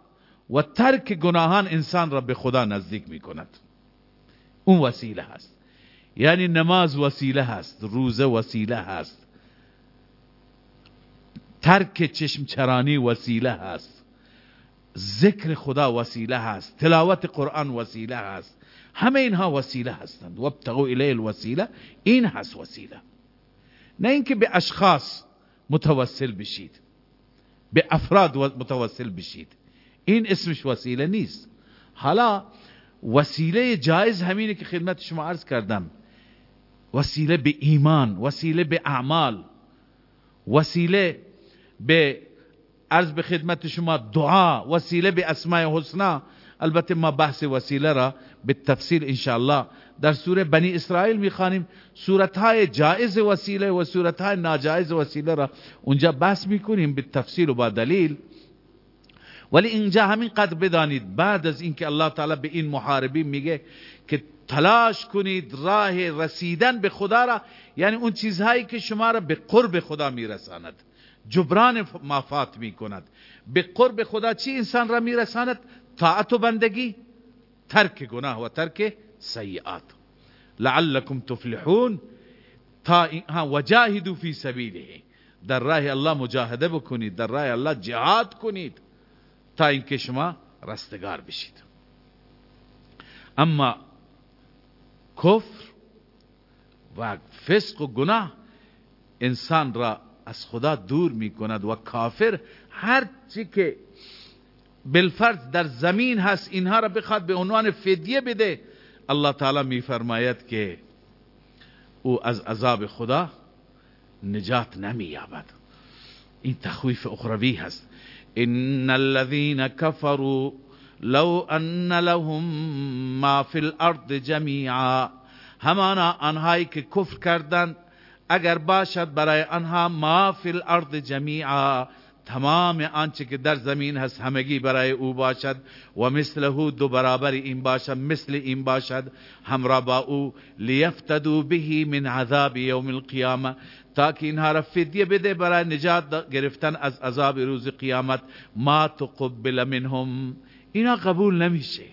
و ترک گناهان انسان را به خدا نزدیک می کند اون وسیله هست. یعنی نماز وسیله هست روزه وسیله هست. ترک چشم چرانی وسیله هست. ذکر خدا وسیله هست تلاوت قرآن وسیله هست. همه اینها وسیله هستند. وابتغوا الیه الوسیله این هست وسیله. نه اینکه به اشخاص متوسل بشید به افراد متوسل بشید. این اسمش وسیله نیست. حالا وسیله جایز همینه که خدمت شما عرض کردم. وسیله به ایمان وسیله به اعمال وسیله به عرض به خدمت شما دعا وسیله به اسماء حسنا البته ما بحث وسیله را به تفصیل انشاءالله در سوره بنی اسرائیل می‌خوانیم. صورت های جائز وسیله و صورت های ناجائز وسیله را اونجا بحث می‌کنیم به تفصیل و با دلیل. ولی اینجا همین قدر بدانید. بعد از اینکه الله تعالی به این محاربین میگه که تلاش کنید راه رسیدن به خدا را یعنی اون چیزهایی که شما را به قرب خدا میرساند. جبران مافات می‌کند. به قرب خدا چی انسان را میرساند؟ طاعت و بندگی ترک گناه و ترک سیئات. لعلكم تفلحون. تا وجاهدوا فی سبیله. در راه الله مجاهده بکنید در راه الله جهاد کنید تا اینکه شما رستگار بشید. اما کفر و فسق و گناه انسان را از خدا دور می کند و کافر هر چی که بالفرض در زمین هست اینها را بخواد به عنوان فدیه بده. الله تعالی میفرماید که او از عذاب خدا نجات نمییابد. این تخویف اخروی هست. ان الذين كفروا لو ان لهم ما في الارض جميعا همانا آنهایی که کفر کردند اگر باشد برای آنها ما فی الارض جمیعا تمام آنچه که در زمین هست همگی برای او باشد و مثله دو برابر این باشد مثل این باشد همراه با او لیفتدو به من عذاب یوم القیامه تا که اینها را فدیه بده برای نجات گرفتن از عذاب روز قیامت. ما تقبل منهم. اینا قبول نمیشه.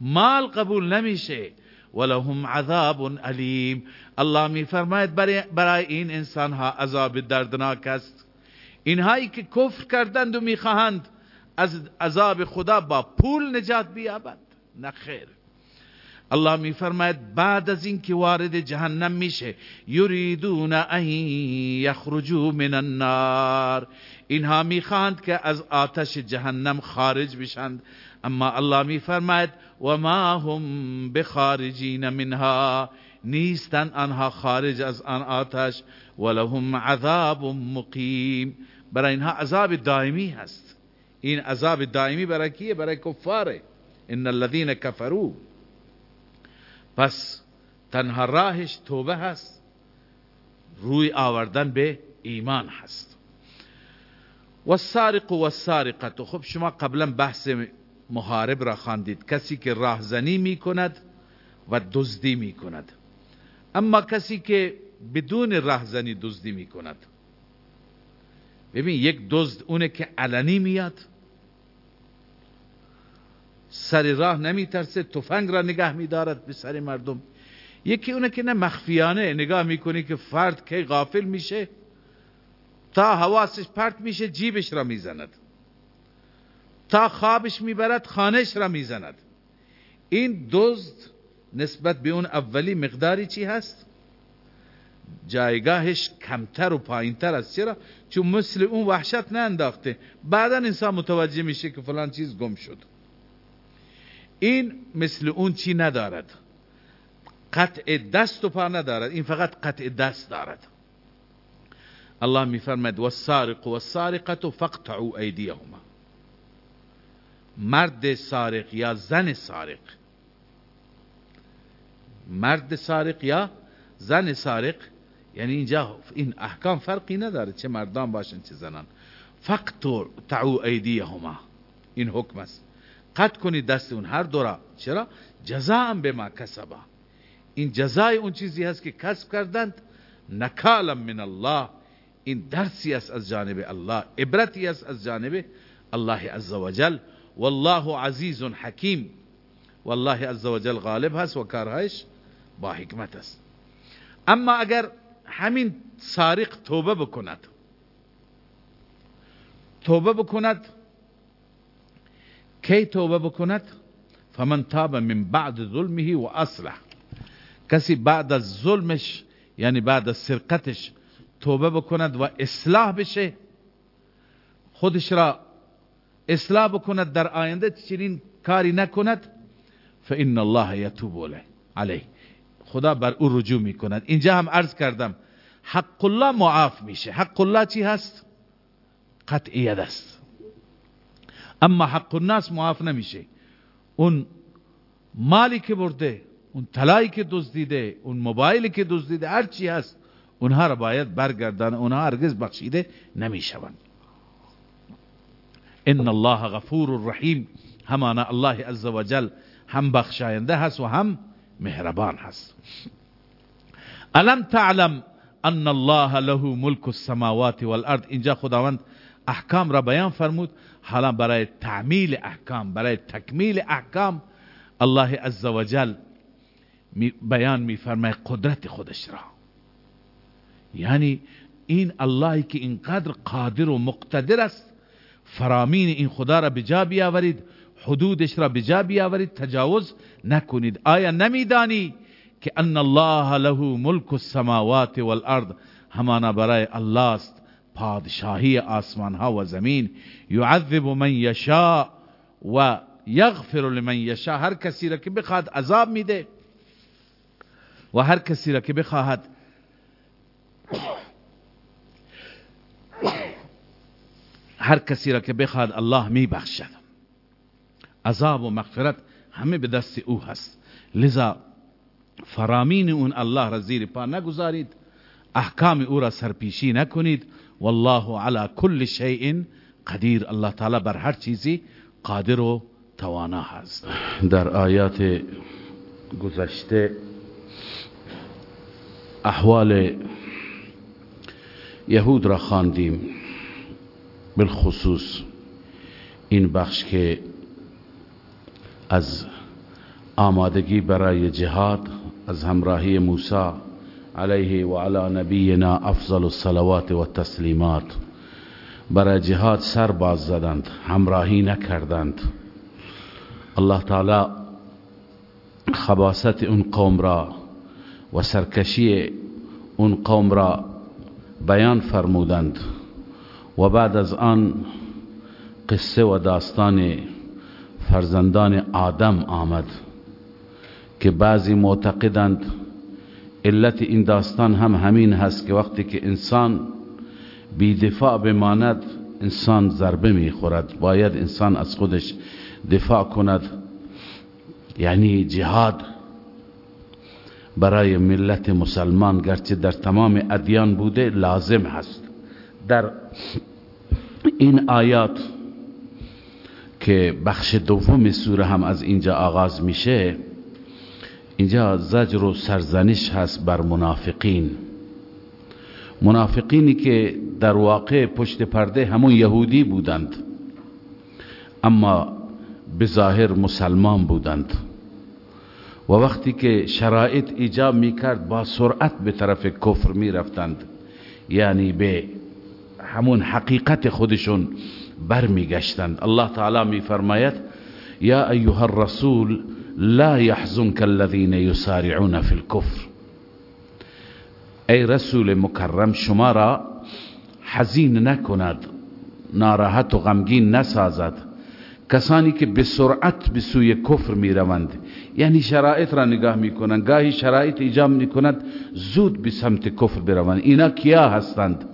مال قبول نمیشه. ولهم عذاب علیم الله می فرماید برای این انسان ها عذاب دردناک است. اینهایی که کفر کردند و می‌خواهند از عذاب خدا با پول نجات بیابند. نه خیر. الله میفرماید بعد از اینکه وارد جهنم میشه یریدون ان یخرجوا من النار. اینها می‌خواهند که از آتش جهنم خارج بشند. اما الله میفرماید و ما هم بخارجین منها. نیستن آنها خارج از آن آتش ولهم عذاب مقیم. برای اینها عذاب دائمی هست. این عذاب دائمی برای کیه؟ برای کفاره. ان الذين كفروا پس تنها راهش توبه هست. روی آوردن به ایمان هست. و السارق و السارقه خب شما قبلا بحث محارب را خواندید. کسی که راهزنی می کند و دزدی می کند اما کسی که بدون راهزنی دزدی می کند ببین یک دزد اونه که علنی میاد. سر راه نمی ترسه تفنگ را نگه می دارد به سر مردم. یکی اونه که نه مخفیانه نگاه می‌کنی که فرد که غافل میشه تا حواسش پرت میشه جیبش را می‌زند. تا خوابش می‌برد خانش را می‌زند. این دزد نسبت به اون اولی مقداری چی هست؟ جایگاهش کمتر و پایینتر است. چرا؟ چون مثل اون وحشت انداخته بعدا انسان متوجه میشه که فلان چیز گم شد. این مثل اون چی ندارد. قطع دست و پا ندارد. این فقط قطع دست دارد. الله میفرماید والسارق والسارقه فقطعوا ایدیهما مرد سارق یا زن سارق؟ مرد سارق یا زن سارق؟ یعنی اینجا این احکام فرقی نداره چه مردان باشن چه زنان. فقط تعو ایدیهما. این حکم است. قطع کنید دست اون هر دورا چرا؟ جزاء به ما کسبا. این جزای اون چیزی هست که کسب کردند. نکالا من الله. این درسی است از جانب الله. عبرتی است از جانب الله عزوجل والله عزیز حکیم. والله عزوجل غالب هست و کارهایش با حکمت است. اما اگر همین سارق توبه بکند توبه بکند کی توبه بکند؟ فمن تاب من بعد ظلمه و اصلح. کسی بعد از ظلمش یعنی بعد از سرقتش توبه بکند و اصلاح بشه خودش را اصلاح بکند در آینده چنین کاری نکند. فان الله یتوب علیه. خدا بر او رجوع می‌کند. اینجا هم عرض کردم حق الله معاف میشه. حق الله چی هست؟ قطعیت است. اما حق الناس معاف نمیشه. اون مالی که برده اون طلایی که دزدیده اون موبایلی که دزدیده هر چی هست اونها را باید برگردن اونها هرگز بخشیده نمی‌شوند. إن الله غفور رحیم همانا الله عزوجل هم بخشاینده هست و هم مهربان هست. ألم تعلم أن الله له ملک السماوات والأرض؟ اینجا خداوند أحکام را بیان فرمود. حالا برای تعمیل احکام برای تکمیل احکام الله عزوجل بیان میفرماید قدرت خودش را. یعنی این اللهی که اینقدر قادر و مقتدر است فرامین این خدا را بجا بیاورید حدودش را بجا بیاورید تجاوز نکنید. آیا نمیدانی که ان الله له ملک السماوات والارض؟ همانا برای الله است پادشاهی آسمان ها و زمین. یعذب من یشاء و یغفر لمن یشاء. هر کسی را که بخواد عذاب میده و هر کسی را که بخواهد هر کسی را که بخواد الله می بخشد عذاب و مغفرت همه به دست او هست. لذا فرامین اون الله را زیر پا نگذارید. احکام او را سرپیشی نکنید. والله على كل شیء قدیر. الله تعالی بر هر چیزی قادر و توانا هست. در آیات گذشته احوال یهود را خواندیم. بالخصوص این بخش که از آمادگی برای جهاد از همراهی موسی علیه و علی نبینا افضل الصلوات و تسلیمات برای جهاد سر باز زدند همراهی نکردند. الله تعالی خباست اون قوم را و سرکشی اون قوم را بیان فرمودند. و بعد از آن قصه و داستان فرزندان آدم آمد که بعضی معتقدند علت این داستان هم همین هست که وقتی که انسان بی دفاع بماند انسان ضربه می‌خورد. باید انسان از خودش دفاع کند. یعنی جهاد برای ملت مسلمان گرچه در تمام ادیان بوده لازم هست. در این آیات که بخش دوم سوره هم از اینجا آغاز میشه اینجا زجر و سرزنش هست بر منافقین. منافقینی که در واقع پشت پرده همون یهودی بودند اما به ظاهر مسلمان بودند. و وقتی که شرایط ایجاب می‌کرد با سرعت به طرف کفر می‌رفتند یعنی به همون حقیقت خودشون برمیگشتند. الله تعالی میفرماید یا ایها الرسول لا يحزنك الذين يسارعون في الكفر ای رسول مکرم شما را حزین نکند ناراحت و غمگین نسازد. کسانی که به سرعت به سوی کفر می روند یعنی شرایط را نگاه می کنند گاهی شرایط ایجاب می کند زود به سمت کفر بروند. اینا کیا هستند؟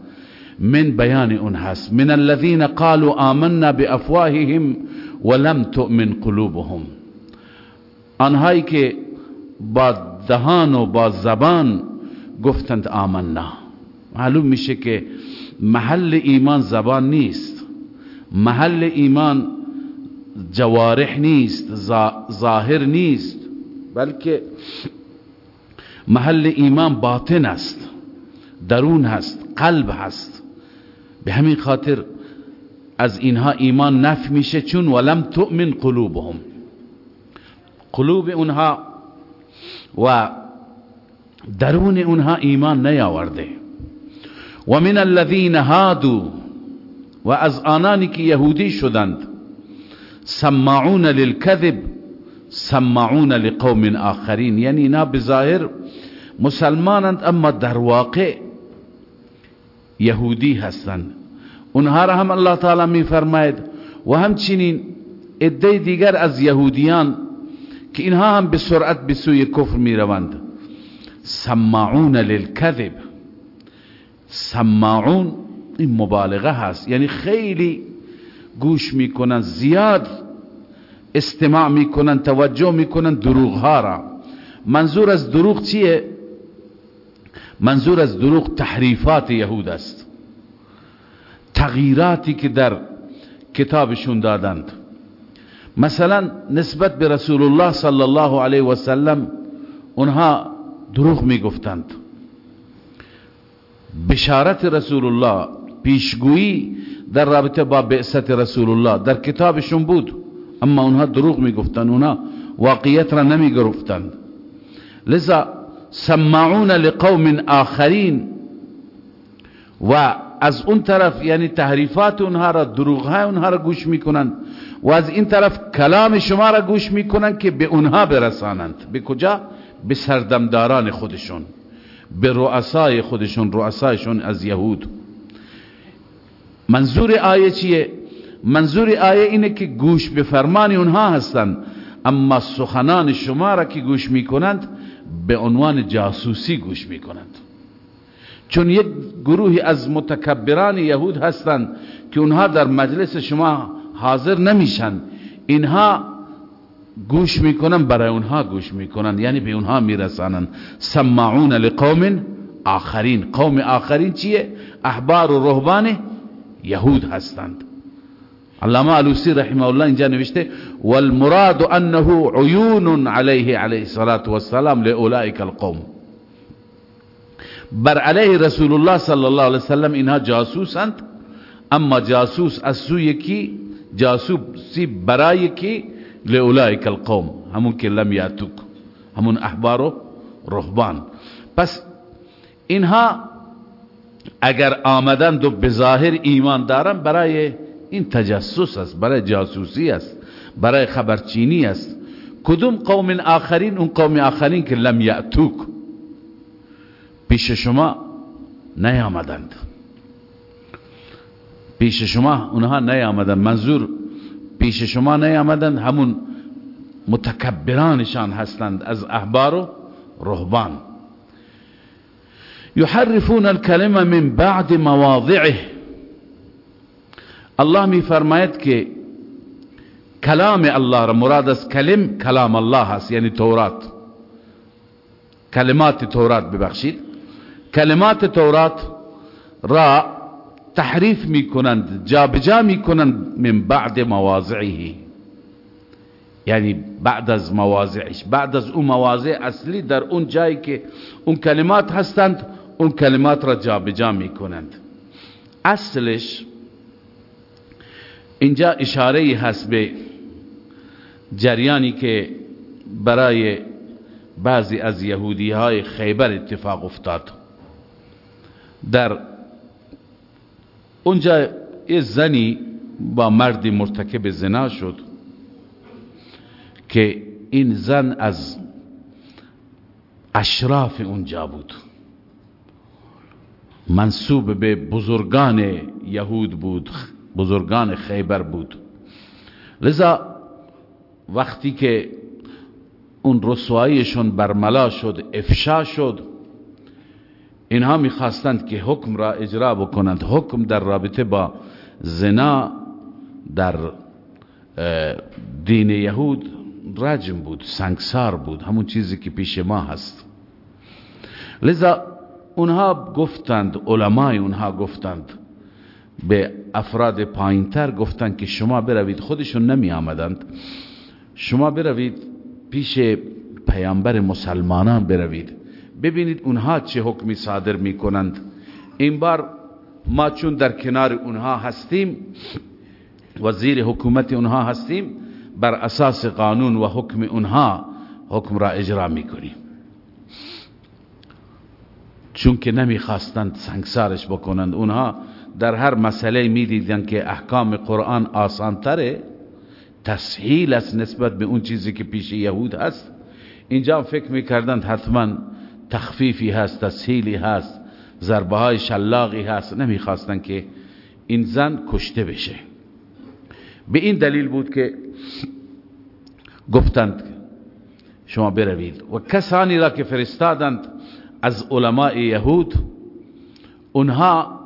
من بیان اون هست. من الذين قالوا آمنا بافواههم ولم تؤمن قلوبهم. آنهایی که با دهان و با زبان گفتند آمنا. معلوم میشه که محل ایمان زبان نیست. محل ایمان جوارح نیست ظاهر نیست. بلکه محل ایمان باطن است درون هست قلب هست. به همین خاطر از اینها ایمان نف میشه چون ولم تؤمن قلوبهم. قلوب اونها و درون اونها ایمان نیاورده. و من الذین هادو و از آنانی که یهودی شدند سماعون للكذب سماعون لقوم آخرین. یعنی اینا بظاهر مسلمانند اما در واقع یهودی هستند. اونها را هم الله تعالی می فرماید و همچنین عده دیگر از یهودیان که اینها هم به سرعت به سوی کفر می روند سماعون للكذب سماعون این مبالغه هست. یعنی خیلی گوش می‌کنن زیاد استماع می‌کنن توجه می‌کنن دروغ ها را. منظور از دروغ چیه؟ منظور از دروغ تحریفات یهود است. تغییراتی که در کتابشون دادند. مثلا نسبت به رسول الله صلی الله علیه و سلم اونها دروغ می‌گفتند. بشارت رسول الله پیشگویی در رابطه با بعثت رسول الله در کتابشون بود. اما اونها دروغ می‌گفتند اونها واقعیت را نمی‌گرفتند. لذا سماعون لقوم آخرین و از اون طرف یعنی تحریفات اونها را دروغ های اونها را گوش می‌کنند و از این طرف کلام شما را گوش می‌کنند که به اونها برسانند. به کجا؟ به سردمداران خودشون به رؤسای خودشون. رؤسایشون از یهود. منظور آیه چیه؟ منظور آیه اینه که گوش به فرمان اونها هستند اما سخنان شما را که گوش می‌کنند به عنوان جاسوسی گوش می‌کنند. چون یک گروهی از متکبران یهود هستند که اونها در مجلس شما حاضر نمیشن. اینها گوش می‌کنن برای اونها گوش می‌کنن. یعنی به اونها میرسانن. سماعون لقوم آخرین. قوم آخرین چیه؟ احبار و رهبان یهود هستند. علامه علوسی رحمه الله اینجا نوشته والمراد انه عیون علیه علیه الصلاة والسلام لأولئک القوم. بر علیه رسول الله صلی الله علیه وسلم اینها جاسوسند. اما جاسوس از سوی کی؟ جاسوسی برای کی؟ لأولئک القوم همون که لم یاتوک همون احبار و رهبان. پس اینها اگر آمدند و بظاهر ایمان دارن برای این تجسس است برای جاسوسی است برای خبرچینی است. کدوم قوم آخرین؟ اون قوم آخرین که لم یاتوک پیش شما نیامدند. پیش شما اونها نیامدند. منظور پیش شما نیامدند. همون متکبرانشان هستند از احبار و رهبان. یحرفون الكلمه من بعد مواضعه. الله می فرماید که کلام الله را مراد از کلم کلام الله هست یعنی تورات. کلمات تورات ببخشید. کلمات تورات را تحریف می کنند جابجا می کنند من بعد مواضعه. یعنی بعد از مواضعش بعد از اون مواضع اصلی در اون جایی که اون کلمات هستند اون کلمات را جابجا می کنند اصلش اینجا اشاره هست به جریانی که برای بعضی از یهودی های خیبر اتفاق افتاد. در اونجا یه زنی با مردی مرتکب زنا شد که این زن از اشراف اونجا بود. منصوب به بزرگان یهود بود بزرگان خیبر بود. لذا وقتی که اون رسواییشون برملا شد افشا شد اینها می‌خواستند که حکم را اجرا بکنند. حکم در رابطه با زنا در دین یهود رجم بود سنگسار بود همون چیزی که پیش ما هست. لذا اونها گفتند علمای اونها گفتند به افراد پایینتر گفتند که شما بروید. خودشون نمی آمدند شما بروید پیش پیامبر مسلمانان بروید. ببینید اونها چه حکمی صادر می کنند این بار ما چون در کنار اونها هستیم وزیر حکومت اونها هستیم بر اساس قانون و حکم اونها حکم را اجرا می کنیم چون که نمی‌خواستند سنگسارش بکنند اونها در هر مسئله می‌دیدند که احکام قرآن آسان تره تسهیل است نسبت به اون چیزی که پیش یهود هست. اینجا فکر می‌کردند حتما تخفیفی هست تسهیلی هست ضربه های شلاقی هست. نمی‌خواستند که این زن کشته بشه. به این دلیل بود که گفتند شما بروید. و کسانی را که فرستادند از علماء یهود اونها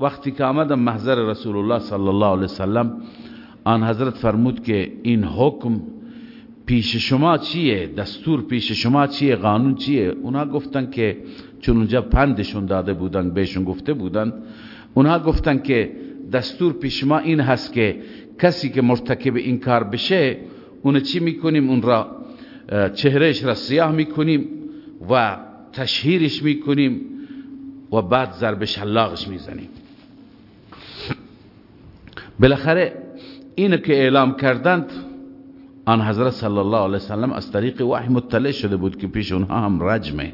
وقتی که آمدن محضر رسول الله صلی الله علیه وسلم آن حضرت فرمود که این حکم پیش شما چیه؟ دستور پیش شما چیه؟ قانون چیه؟ اونها گفتن که چون اونجا پندشون داده بودن بهشون گفته بودن اونها گفتن که دستور پیش ما این هست که کسی که مرتکب این کار بشه اون چی می‌کنیم؟ اون را چهرهش را سیاه می‌کنیم و تشهیرش می‌کنیم و بعد ضرب شلاقش می‌زنیم. بالاخره اینو که اعلام کردند آن حضرت صلی الله علیه وسلم از طریق وحی مطلع شده بود که پیش اونها هم رجمه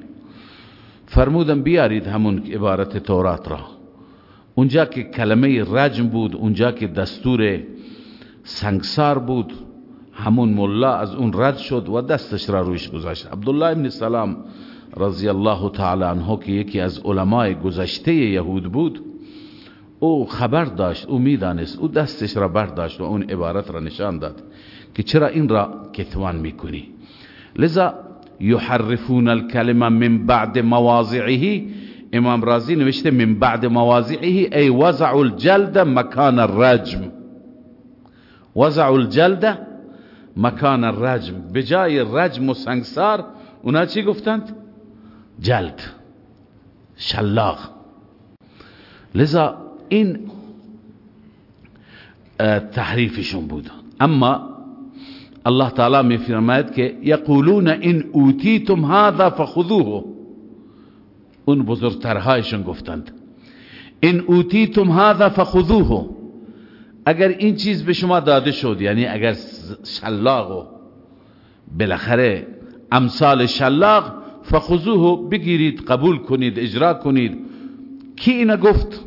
فرمودن بیارید همون عبارت تورات را. اونجا که کلمه رجم بود اونجا که دستور سنگسار بود همون ملا از اون رد شد و دستش را روش گذاشت. عبدالله ابن سلام رضی الله تعالی عنه که یکی از علمای گذشته یهود بود او خبر داشت او می‌دانست او دستش را برداشت و اون عبارت را نشان داد. که چرا این را کتوان می‌کنی؟ لذا یحرفون الکلمه من بعد مواضعه. امام رازی نوشته من بعد مواضعه ای وضع الجلد مکان الرجم. وضع الجلد مکان الرجم. بجای رجم و سنگسار اونا چی گفتند؟ جلد. شلاق لذا این تحریفشون بود. اما الله تعالی می فرماید که یقولون ان اوتیتم هذا فخذوه. اون بزرگترهایشون گفتند. ان اوتیتم هذا فخذوه. اگر این چیز به شما داده شد یعنی اگر شلاق و بالاخره امثال شلاق فخذوه بگیرید قبول کنید اجرا کنید. کی اینا گفت؟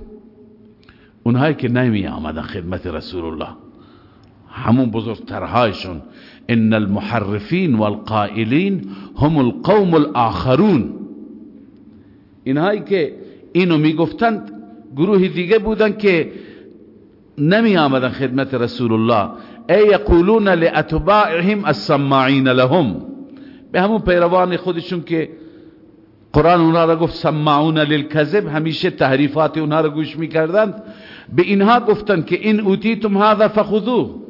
اونهایی که نمی آمدن خدمت رسول الله. همون بزرگترهایشون. ان المحرفین والقائلین هم القوم الاخرون اینهایی که اینو می‌گفتند گروه دیگه بودن که نمی آمدن خدمت رسول الله ای یقولون لاتباعهم السماعین لهم. به همون پیروان خودشون که قرآن اونها را گفت سماعون للکذب. همیشه تحریفات اونها را گوش می‌کردند. به اینها گفتند که این اوتیتم هذا فخذوه.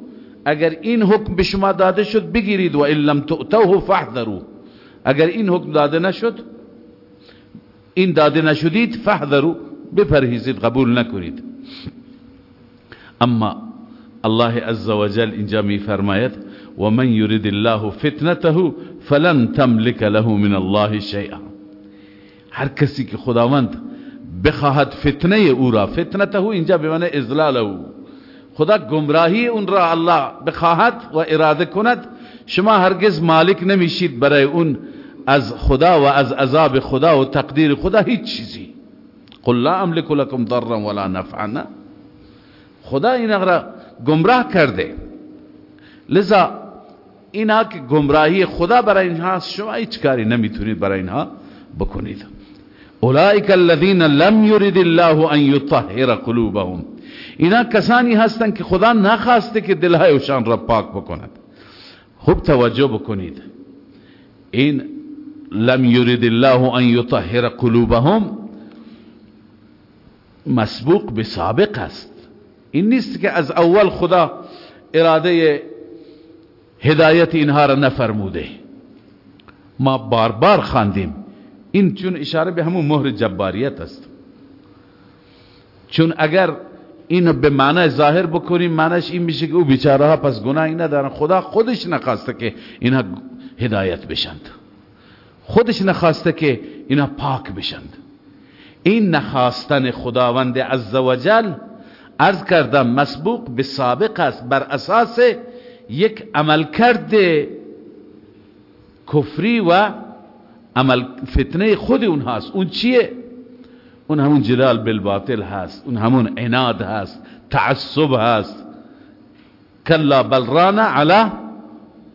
اگر این حکم به شما داده شد بگیرید و ان لم تؤتوه فاحذروا. اگر این حکم داده نشد این داده نشدید فاحذروا. بپرهیزید قبول نکنید. اما الله عز وجل اینجا می فرماید و من یرید الله فتنته فلن تملك له من الله شیئا. هر کسی که خداوند بخواهد فتنه او را فتنته اینجا به معنی ازلاله خدا گمراهی اون را الله بخواهد و اراده کند. شما هرگز مالک نمیشید برای اون از خدا و از عذاب خدا و تقدیر خدا هیچ چیزی. قل لا املك لكم ضرا ولا نفعا. خدا این را گمراه کرده. لذا اینا که گمراهی خدا برای اینها شما هیچ کاری نمی‌تونید برای اینها بکنید. اولئک الذین لم یرد الله ان یطهر قلوبهم. اینا کسانی هستند که خدا نخواسته که دلهایشان را پاک بکند. خوب توجه بکنید. این لم یرد الله ان یطهر قلوبهم مسبوق به سابق است. این نیست که از اول خدا اراده هدایت اینها را نفرموده. ما بار بار خواندیم این چون اشاره به همون مهر جباریت است. چون اگر این به معنی ظاهر بکنیم معنیش این میشه که او بیچاره ها پس گناهی ندارن. خدا خودش نخواسته که اینها هدایت بشند. خودش نخواسته که اینها پاک بشند. این نخواستن خداوند عزوجل ارز کردم مسبوق به سابق است. بر اساس یک عملکرد کفری و عمل فتنه خود اونهاست. اون چیه؟ اون همون جلال بالباطل هست اون همون عناد هست تعصب هست. کلا بل رانا علی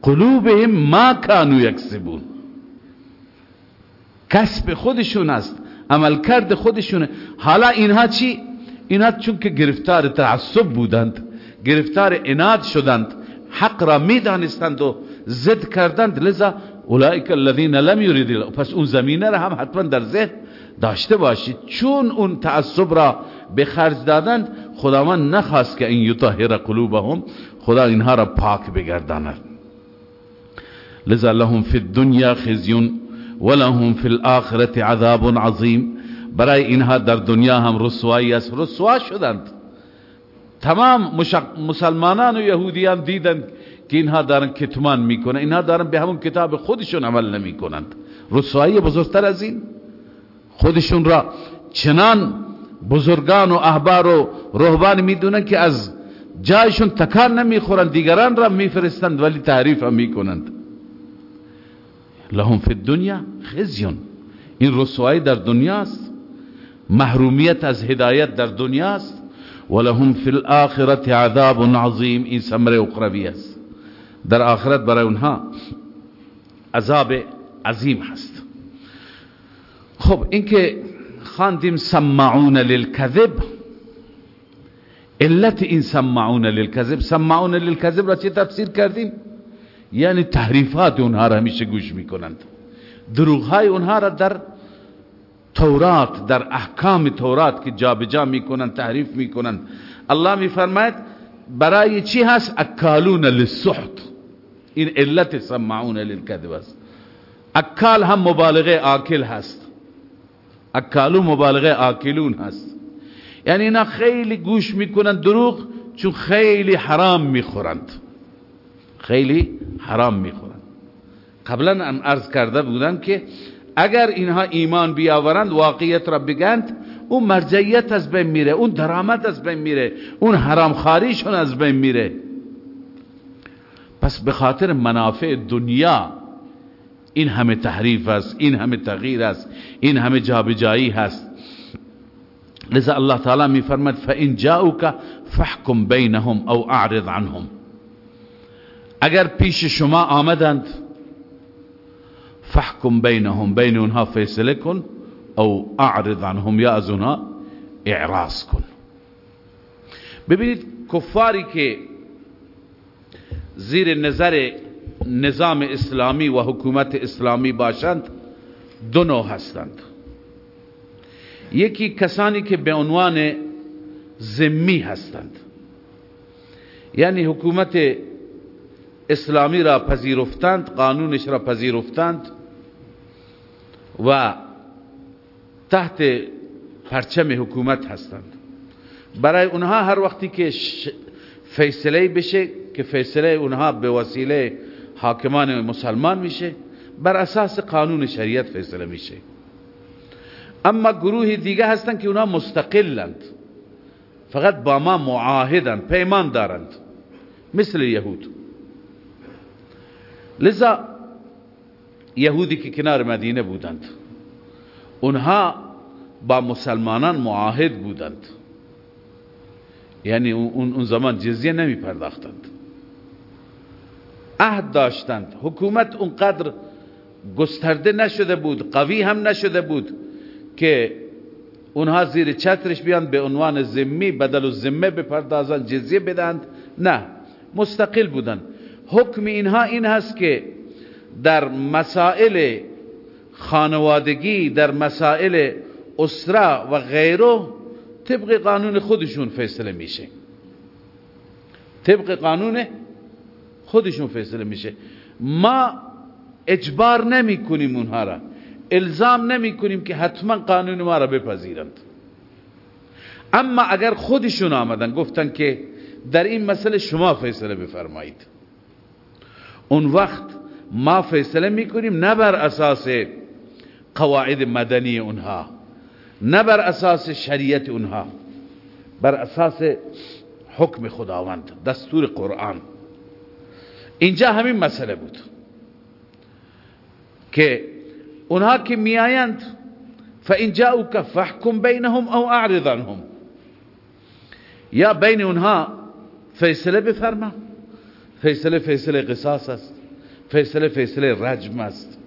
قلوبهم ما كانوا یکسبون. کسب خودشون است عملکرد خودشونه. حالا اینها چی؟ اینها چون که گرفتار تعصب بودند گرفتار عناد شدند حق را می‌دانستند و زد کردند. لذا اولئک الذین لم یرید پس اون زمینه را هم حتما در ذهن داشته باشید چون اون تعصب را به خرج دادند خداوند نخواست که این یطهر قلوبهم خدا اینها را پاک بگرداند. لذا لهم فی الدنیا خزیون ولهم فی الاخرة عذاب عظیم. برای اینها در دنیا هم رسوایی است. رسوا شدند. تمام مسلمانان و یهودیان دیدند که اینها دارن کتمان می‌کنن. اینها دارن به همون کتاب خودشون عمل نمی‌کنند. رسوایی بزرگتر از این. خودشون را چنان بزرگان و احبار و رهبان می‌دونن که از جایشون تکان نمی‌خورند دیگران را میفرستند ولی تعریف هم می‌کنند. لهم فی الدنیا خزیون. این رسوایی در دنیاست محرومیت از هدایت در دنیاست ولهم فی الاخرت عذاب عظیم. این سمر اخروی است. در آخرت برای اونها عذاب عظیم هست. خب اینکه خاندیم سمعون للکذب. علت این سمعون للکذب سمعون للکذب را چه تفسیر کردیم؟ یعنی تحریفات اونها را همیشه گوش می‌کنند. دروغهای اونها را در تورات در احکام تورات که جابجا می‌کنند تحریف می‌کنند. الله میفرماید برای چی هست؟ اکالون للسحت. این علت سمعون للکذب است. اکال هم مبالغه آکل هست. اکالو مبالغه آکلون هست. یعنی اینا خیلی گوش می‌کنند دروغ چون خیلی حرام می‌خورند. خیلی حرام می‌خورند. قبلا هم عرض کرده بودن که اگر اینها ایمان بیاورند واقعیت را بگند اون مرجعیت از بین میره اون درامت از بین میره اون حرام خاریشون از بین میره. پس به خاطر منافع دنیا این همه تحریف است این همه تغییر است این همه جابجایی هست. لذا الله تعالی می فرمد فان جاءوك فحكم بينهم او اعرض عنهم. اگر پیش شما آمدند فحکم بینهم بین اونها فیصله کن او اعرض عنهم یا از اونها اعراض کن. ببینید کفاری که زیر نظر نظام اسلامی و حکومت اسلامی باشند دو نوع هستند. یکی کسانی که به عنوان زمی هستند. یعنی حکومت اسلامی را پذیرفتند قانونش را پذیرفتند و تحت پرچم حکومت هستند. برای اونها هر وقتی که فیصله بشه که فیصله اونها به وسیله حاکمان مسلمان میشه بر اساس قانون شریعت فیصله میشه. اما گروه دیگه هستند که اونها مستقلند. فقط با ما معاهدند پیمان دارند. مثل یهود. لذا یهودی که کنار مدینه بودند اونها با مسلمانان معاهد بودند. یعنی اون زمان جزیه نمی پرداختند عهد داشتند. حکومت اونقدر گسترده نشده بود قوی هم نشده بود که اونها زیر چترش بیان به عنوان زمی بدل و زمه بپردازن جزیه بدند نه مستقل بودن. حکم اینها این هست که در مسائل خانوادگی در مسائل اسره و غیره طبق قانون خودشون فیصله میشه. طبق قانون خودشون فیصله میشه. ما اجبار نمی کنیم اونها را. الزام نمی کنیم که حتما قانون ما را بپذیرند. اما اگر خودشون آمدن گفتن که در این مسئله شما فیصله بفرمایید. اون وقت ما فیصله می‌کنیم نه بر اساس قواعد مدنی اونها نه بر اساس شریعت اونها بر اساس حکم خداوند دستور قرآن. اینجا همین مسئله بود که اونها که میآیند فان جاءوك فاحكم بینهم او اعرض عنهم یا بین اونها فیصله بفرما فیصله فیصله قصاص است فیصله فیصله رجم است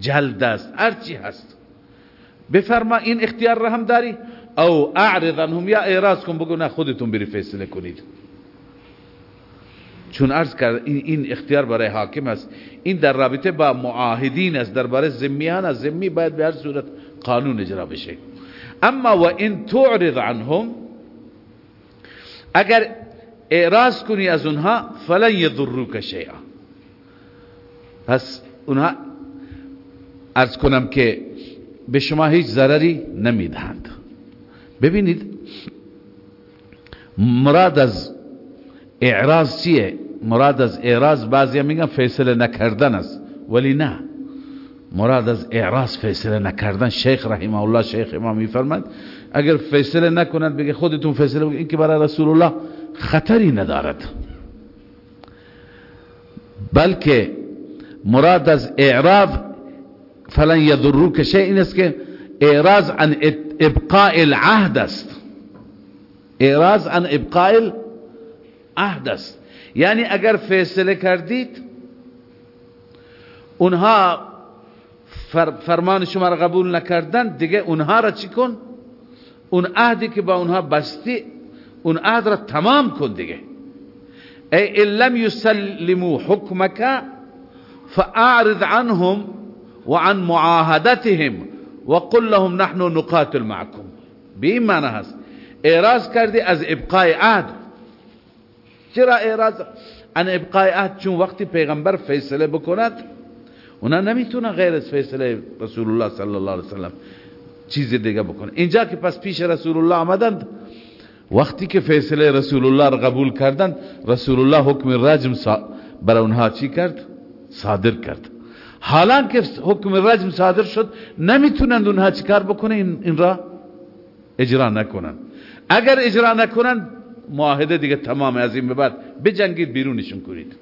جلد است هرچی هست. بفرما این اختیار را هم داری؟ او اعرض عنهم یا اعراض کن بگو نه خودتون بری فیصله کنید. چون عرض کرد این, اختیار برای حاکم است. این در رابطه با معاهدین است. درباره ذمیان است. ذمی باید به هر صورت قانون اجرا بشه. اما و این تعرض عنهم اگر اعراض کنی از اونها فلن یضروک شیئا. پس اونها ارز کنم که به شما هیچ ضرری نمی‌دهند. ببینید مراد از اعراض چیه؟ مراد از اعراض بعضی میگن فیصله نکردن است ولی نه. مراد از اعراض فیصله نکردن. شیخ رحمه الله شیخ امام میفرماد اگر فیصله نکنند بگه خودتون فیصله بگه این که برای رسول الله خطری ندارد. بلکه مراد از اعراض فلن یضروک شیء این است که اعراض عن ابقاء العهد است. اعراض عن ابقاء عهد است. یعنی اگر فیصله کردید اونها فرمان شما را قبول نکردن دیگه اونها را چی کن؟ اون عهدی که با اونها بستی اون عهد را تمام کن دیگه. ای لم يسلموا حكمك فاعرض عنهم وعن معاهدتهم وقل لهم نحن نقاتل معكم به این اعراض کردی از ابقای عهد. چرا اعراض. عن ابقای عهد چون وقتی پیغمبر فیصله بکند اونا نمی‌تونه غیر از فیصله رسول الله صلی الله علیه وسلم چیز دیگه بکنه. اینجا که پس پیش رسول الله آمدند وقتی که فیصله رسول الله را قبول کردند رسول الله حکم رجم برای اونها چی کرد؟ صادر کرد. حالا که حکم رجم صادر شد نمی‌تونند اونها چیکار بکنه؟ این, را اجرا نکنن اگر اجرا نکنن معاهده دیگه تمام از این به بعد بجنگید بیرونشون کنید.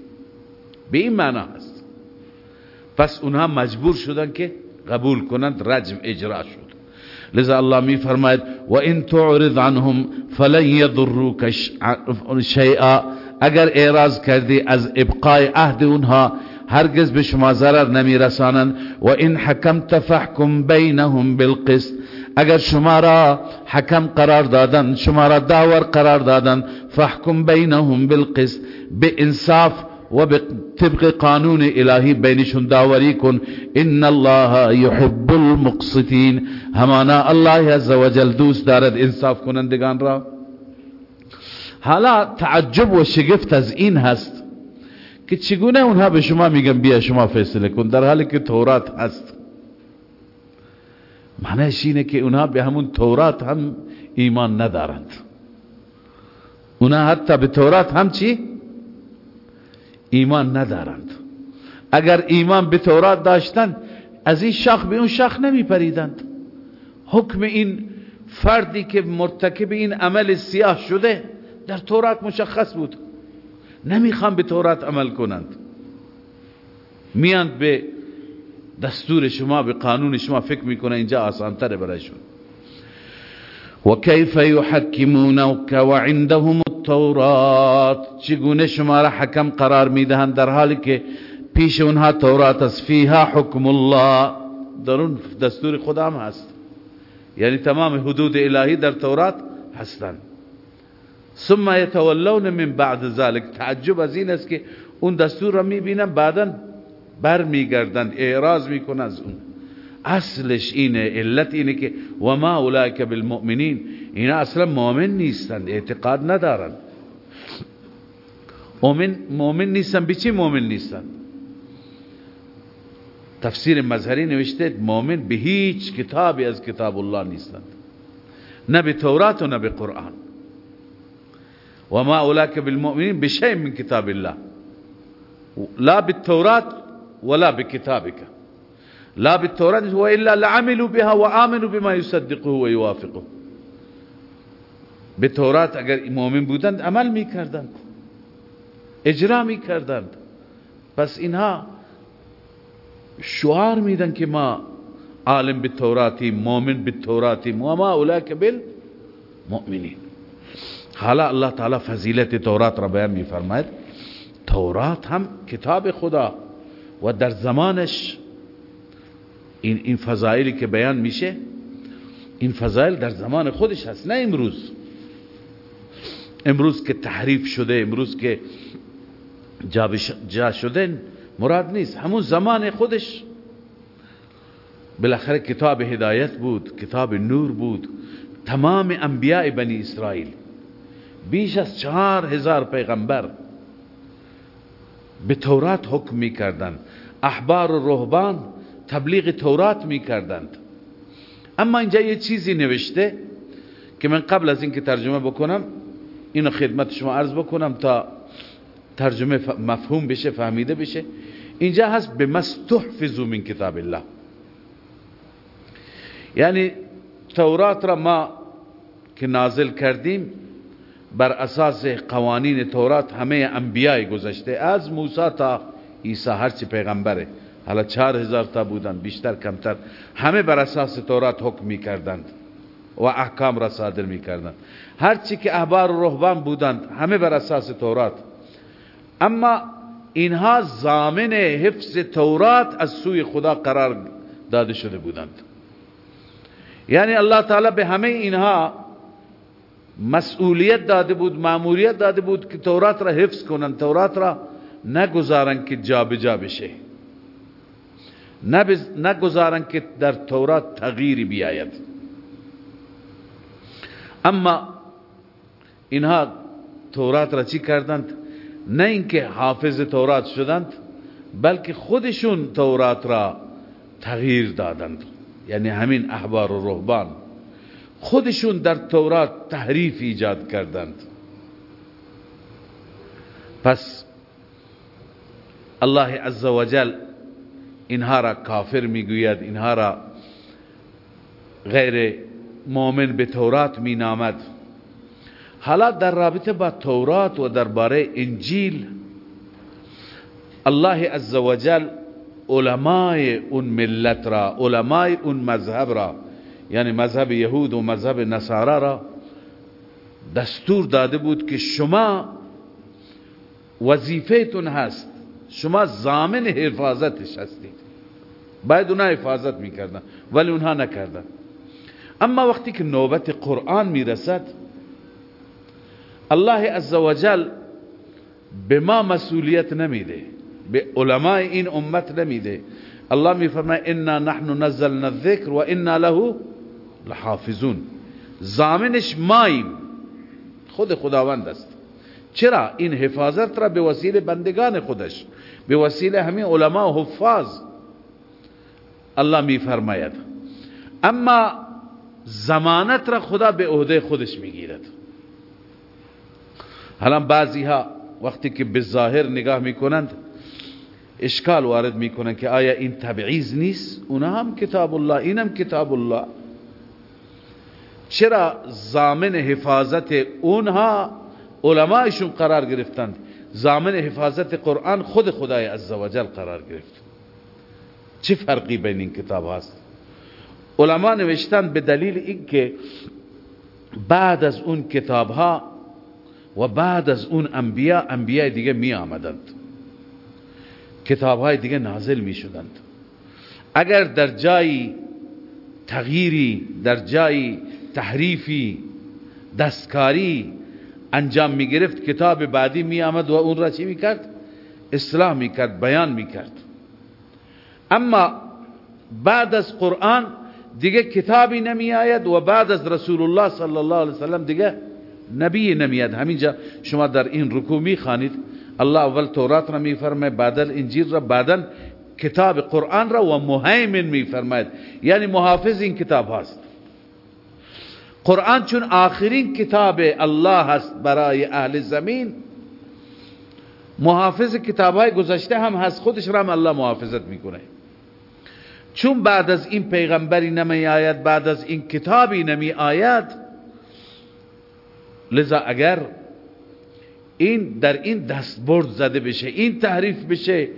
به این معنا هست. پس اونها مجبور شدن که قبول کنند رجم اجرا شد. لذا الله می فرماید و ان تعرض عنهم فلن يضروك شیئا. اگر اعراض کردی از ابقای عهد اونها هرگز به شما ضرر نمی رسانند و این حکمت فحکم بینهم بالقسط. اگر شما را حکم قرار دادن شما را داور قرار دادن فحکم بینهم بالقسط به انصاف و به طبق قانون الهی بینشون داوری کن. ان الله يحب المقسطین. همانا الله عزوجل دوست دارد انصاف کنندگان را. حالا تعجب و شگفت از این هست که چگونه اونها به شما میگن بیا شما فیصله کن. در حالی که تورات هست. معنیش اینه که اونها به همون تورات هم ایمان ندارند. اونها حتی به تورات هم چی؟ ایمان ندارند. اگر ایمان به تورات داشتند از این شخ به اون شخ نمی پریدند حکم این فردی که مرتکب این عمل سیاه شده در تورات مشخص بود. نمی‌خوان به تورات عمل کنند. میاند به دستور شما به قانون شما فکر می‌کنه اینجا آسانتره برایشون. و کیف یحکمونک و عندهم التورات؟ چگونه شما را حکم قرار می‌دهند؟ در حالی که پیش اونها تورات است. فیها حکم الله. در اون دستور خدا هم هست. یعنی تمام حدود الهی در تورات هستند. ثم يتولون من بعد ذلك تعجب از این است که اون دستور را می‌بینن بعدا بر میگردند اعراض می‌کنن از اون. اصلش اینه علت اینه که و ما اولئک بالمؤمنین اینا اصلا مؤمن نیستند اعتقاد ندارند مؤمن مؤمن نیستن به چی مؤمن نیستن؟ تفسیر مظهری نوشته مؤمن به هیچ کتابی از کتاب الله نیستند نه به تورات و نه به قرآن. و ما اولاک بالمؤمنین بشیء من کتاب الله؟ لا بالتورات ولا بكتابك. لا بالتورات هو إلا لعملوا بها وآمنوا بما يصدقه ويوافقه. به تورات اگر مؤمن بودند عمل میکردند إجرا میکردند پس اینها شعار میدن که ما عالم به مؤمن به توراتی و ما اولاک بالمؤمنین حالا الله تعالی فضیلت تورات را بیان میفرماید تورات هم کتاب خدا. و در زمانش این این فضائلی که بیان میشه این فضائل در زمان خودش هست نه امروز. امروز که تحریف شده امروز که جا شده مراد نیست. همون زمان خودش. بالاخره کتاب هدایت بود کتاب نور بود. تمام انبیاء بنی اسرائیل. بیش از چهار هزار پیغمبر. به تورات حکم می کردند احبار و رهبان تبلیغ تورات می کردند اما اینجا یه چیزی نوشته که من قبل از اینکه ترجمه بکنم اینو خدمت شما عرض بکنم تا ترجمه مفهوم بشه فهمیده بشه. اینجا هست به مستحفظو من کتاب الله. یعنی تورات را ما که نازل کردیم بر اساس قوانین تورات همه انبیاء گذشته. از موسی تا عیسی هرچی پیغمبره. حالا چهار هزار تا بودن بیشتر کمتر. همه بر اساس تورات حکم می کردند و احکام را صادر می کردند هرچی که احبار و رهبان بودند همه بر اساس تورات. اما اینها زامن حفظ تورات از سوی خدا قرار داده شده بودند. یعنی الله تعالی به همه اینها مسئولیت داده بود ماموریت داده بود که تورات را حفظ کنن تورات را نگذارن که جابجا بشه. نگذارن که در تورات تغییری بیاید. اما اینها تورات را چی کردند؟ نه اینکه حافظ تورات شدند بلکه خودشون تورات را تغییر دادند. یعنی همین احبار و رهبان. خودشون در تورات تحریف ایجاد کردند. پس الله عزوجل اینها را کافر می‌گوید اینها را غیر مؤمن به تورات می نامد حالا در رابطه با تورات و درباره انجیل الله عزوجل علمای اون ملت را علمای اون مذهب را یعنی مذهب یهود و مذهب نصارا را دستور داده بود که شما وظیفهتون هست. شما زامن حفاظتش هستید. باید اونها حفاظت می‌کردن ولی اونها نکردن. اما وقتی که نوبت قرآن می‌رسد الله عزوجل به ما مسئولیت نمیده به علماء این امت نمیده. الله میفرماید انا نحن نزلنا الذکر و انا له لحافظون. زامنش مایم. خود خداوند است. چرا؟ این حفاظت را به وسیله بندگان خودش به وسیله همین علما و حفاظ. الله می فرماید اما زمانت را خدا به عهده خودش می‌گیرد. حالا بعضی ها وقتی که به ظاهر نگاه می‌کنند اشکال وارد می‌کنند که آیا این تبعیض نیست؟ اونا هم کتاب الله اینم کتاب الله. چرا زامن حفاظت اونها علمایشون قرار گرفتند زامن حفاظت قرآن خود خدای عزوجل قرار گرفت. چه فرقی بین این کتاب هست؟ علما نوشتن به دلیل اینکه بعد از اون کتاب ها و بعد از اون انبیا انبیاء دیگه می آمدند. کتاب های دیگه نازل می شدند. اگر در جایی تغییری در جایی تحریفی دستکاری انجام می گرفت کتاب بعدی می آمد و اون را چی می کرد؟ اصلاح می کرد بیان می کرد اما بعد از قرآن دیگه کتابی نمی آید و بعد از رسول الله صلی الله علیه وسلم دیگه نبی نمیاد همینجا شما در این رکوع می خانید الله اول تورات را می فرمه بعد انجیل را بعدا کتاب قرآن را و مهیمن می فرماید یعنی محافظ این کتاب هست قرآن چون آخرین کتاب الله هست برای اهل زمین محافظ کتاب های گذشته هم هست خودش را هم الله محافظت می‌کنه چون بعد از این پیغمبری نمی آید بعد از این کتابی نمی آید لذا اگر این در این دستبرد زده بشه این تحریف بشه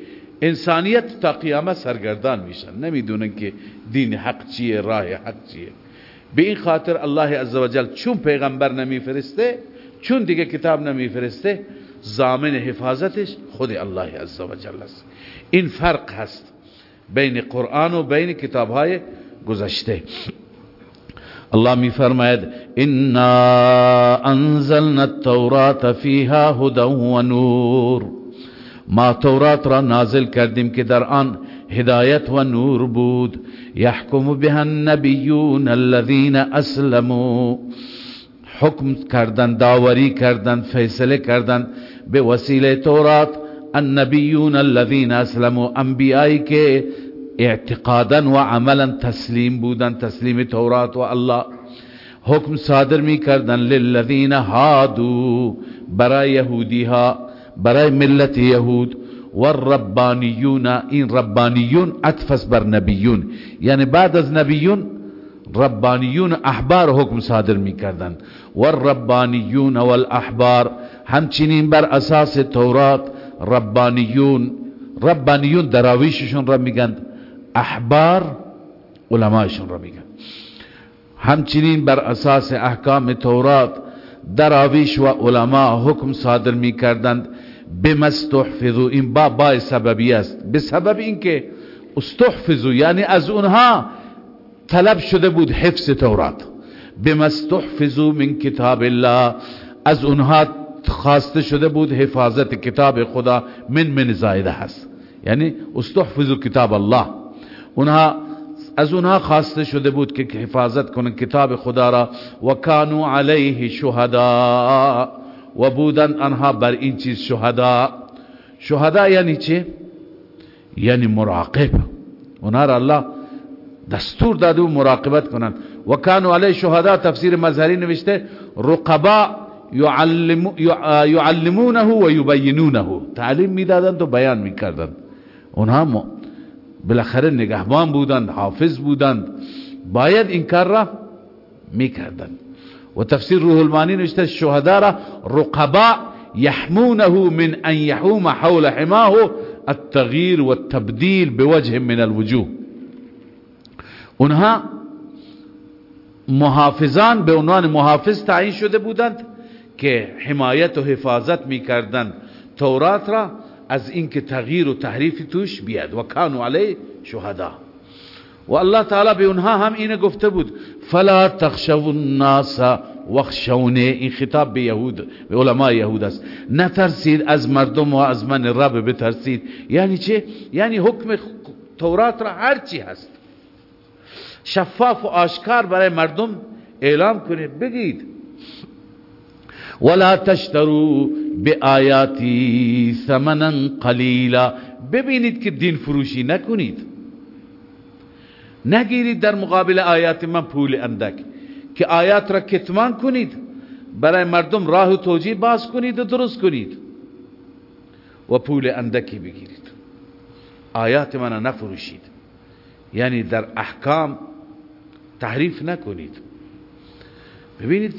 انسانیت تا قیامت سرگردان میشن نمی‌دونن که دین حق چیه راه حق چیه به این خاطر الله عزوجل چون پیغمبر نمیفرسته چون دیگه کتاب نمیفرسته زامن حفاظتش خود الله عزوجل است. این فرق هست بین قرآن و بین کتاب های گذشته. الله می فرماید انا انزلنا التوراة فيها هدى و نور ما تورات را نازل کردیم که در آن هدایت و نور بود. یحکم بها النبیون الذين اسلموا. حکم کردن داوری کردن فیصله کردن. به وسیله تورات النبیون الذين اسلموا. انبیایی که اعتقادا و عملا تسلیم بودن تسلیم تورات و الله. حکم صادر می کردن للذین هادو. برای یهودی ها برای ملت یهود. والربانیون این ربانیون اتفس بر نبیون. یعنی بعد از نبیون ربانیون احبار حکم صادر می کردن والربانیون والاحبار همچنین بر اساس تورات ربانیون ربانیون دراویششون را میگن احبار علمایشون را میگن همچنین بر اساس احکام تورات دراویش و علما حکم صادر می‌کردند. بمستحفظو این با با سببی است. به سبب اینکه استحفظو یعنی از اونها طلب شده بود حفظ تورات. بمستحفظو من کتاب الله از اونها خواسته شده بود حفاظت کتاب خدا من من زایده هست یعنی استحفظو کتاب الله. اونها از اونها خواسته شده بود که حفاظت کنن کتاب خدا را. و کانو علیه شهدا. و بودن انها بر این چیز شهدا. شهدا یعنی چه؟ یعنی مراقب. اونها را الله دستور داده و مراقبت کنن و کانو علیه شهدا تفسیر مظهری نوشته رقبا یعلمونه و یبینونه تعلیم می‌دادند و بیان می‌کردند. اونها بالاخره نگهبان بودند حافظ بودند. باید این کار را می‌کردند. و تفسیر روح المانی نوشته شهدا را رقبا يحمونه من ان يحوم حول حماه التغيير والتبديل بوجه من الوجوه. اونها محافظان به عنوان محافظ تعیین شده بودند که حمایت و حفاظت می‌کردند. تورات را از اینکه تغییر و تحریف توش بیاد. و کانو علی شهدا. و الله تعالی به اونها هم اینه گفته بود. فلا تخشوا الناس وخشونه این خطاب به یهود به علماء یهود است. نترسید از مردم و از من رب بترسید. یعنی چه؟ یعنی حکم تورات را هر چی هست. شفاف و آشکار برای مردم اعلام کنید بگید. ولا تشترو به آیاتی ثمنا قلیلا. ببینید که دین فروشی نکنید. نگیرید در مقابل آیات من پول اندک که آیات را کتمان کنید برای مردم راه و توجیه باز کنید و درست کنید. و پول اندکی بگیرید. آیات من نفروشید. یعنی در احکام تحریف نکنید. ببینید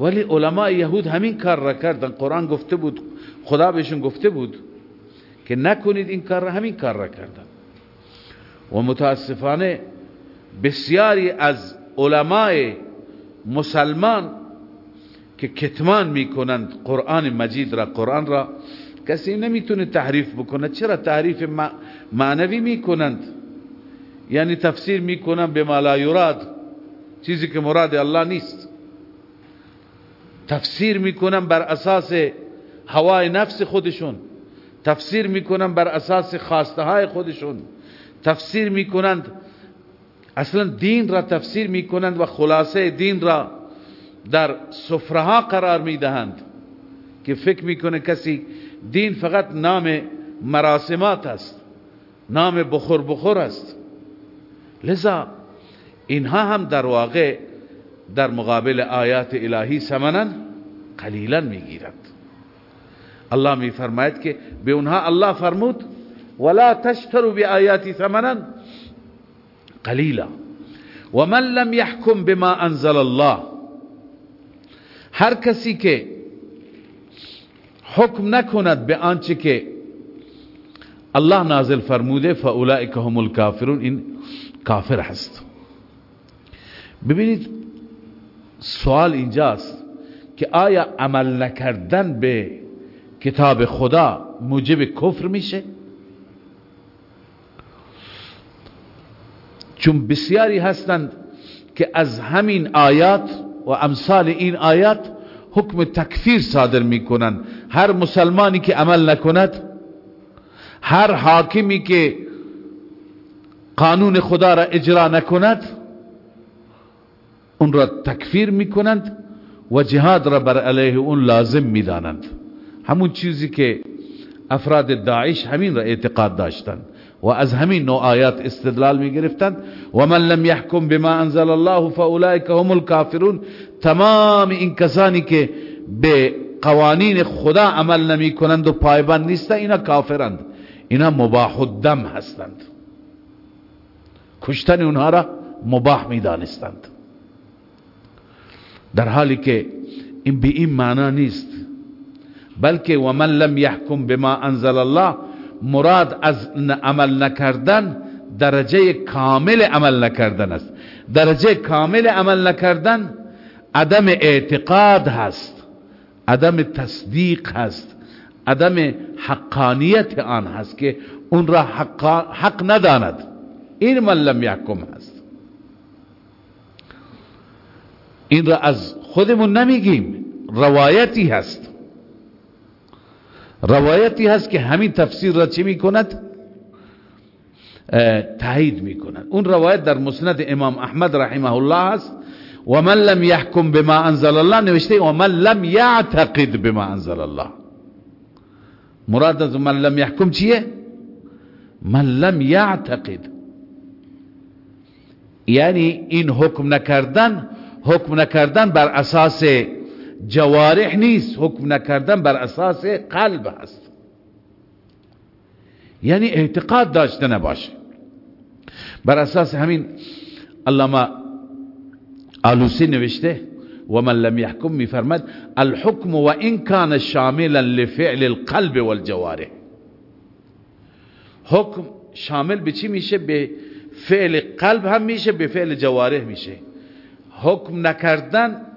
ولی علماء یهود همین کار را کردن. قرآن گفته بود خدا بهشون گفته بود که نکنید این کار را همین کار را کردن. و متاسفانه بسیاری از علماء مسلمان که کتمان می‌کنند قرآن مجید را قرآن را کسی نمی‌تونه تحریف بکنه. چرا تحریف معنوی می‌کنند؟ یعنی تفسیر می‌کنن به لا یراد چیزی که مراد الله نیست. تفسیر می‌کنن بر اساس هوای نفس خودشون. تفسیر می‌کنن بر اساس خواسته های خودشون. تفسیر می‌کنند. اصلا دین را تفسیر می‌کنند و خلاصه دین را در سفره قرار می‌دهند که فکر می‌کنه کسی دین فقط نام مراسمات است نام بخور بخور است. لذا اینها هم در واقع در مقابل آیات الهی سمنا قلیلا می‌گیرند. الله می فرماید که به اونها الله فرمود ولا تشتروا بآیاتی ثمنا قلیلا ومن لم يحكم بما انزل الله هر کسی که حکم نکند به آنچه که الله نازل فرموده فاولئک هم الکافرون این کافر هست. ببینید سوال اینجاست که آیا عمل نکردن به کتاب خدا موجب کفر میشه؟ چون بسیاری هستند که از همین آیات و امثال این آیات حکم تکفیر صادر می‌کنند. هر مسلمانی که عمل نکند هر حاکمی که قانون خدا را اجرا نکند اون را تکفیر می‌کنند و جهاد را بر علیه اون لازم می‌دانند. همون چیزی که افراد داعش همین را اعتقاد داشتند. و از همین نوع آیات استدلال می گرفتند و من لم يحكم بما أنزل الله فاولئک هم الكافرون. تمام این کسانی که به قوانین خدا عمل نمی کنند و پایبند نیستند اینا کافرند اینا مباح الدم هستند. کشتن اونها را مباح می دانستند. در حالی که این به این معنا نیست. بلکه و من لم يحكم بما أنزل الله مراد از عمل نکردن درجه کامل عمل نکردن است. درجه کامل عمل نکردن عدم اعتقاد هست. عدم تصدیق هست. عدم حقانیت آن هست که اون را حق, حق نداند. این من لم یحکم هست. این را از خودمون نمیگیم. روایتی هست. روایتی هست که همین تفسیر را چی می‌کند؟ تایید می‌کند. اون روایت در مسند امام احمد رحمه الله هست. و من لم يحكم بما انزل الله نوشته و من لم يعتقد بما انزل الله. مراد از من لم يحكم چیه؟ من لم يعتقد یعنی این حکم نکردن حکم نکردن بر اساس جوارح نیست. حکم نکردن بر اساس قلب هست. یعنی اعتقاد داشته نباشه. بر اساس همین علامه آلوسی نوشته و من لم يحكم میفرماد الحكم و این کان شاملا لفعل القلب والجوارح. حکم شامل به چی میشه؟ به فعل قلب هم میشه به فعل جوارح میشه. حکم نکردن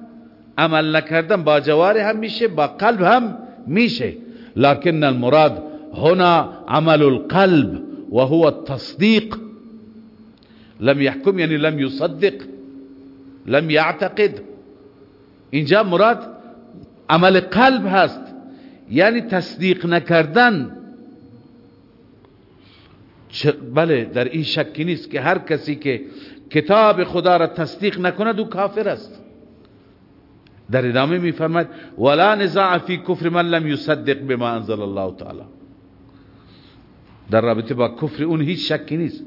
عمل نکردن با جواره هم میشه با قلب هم میشه. لكن المراد هنا عمل القلب وهو التصديق لم يحكم يعني لم يصدق لم يعتقد اینجا مراد عمل قلب هست یعنی تصدیق نکردن. بله در این شکی نیست که هر کسی که کتاب خدا را تصدیق نکند او کافر است. در ادامه میفرماید ولا نزاع فی کفر من لم یصدق بما انزل الله تعالی در رابطه با کفر اون هیچ شکی نیست.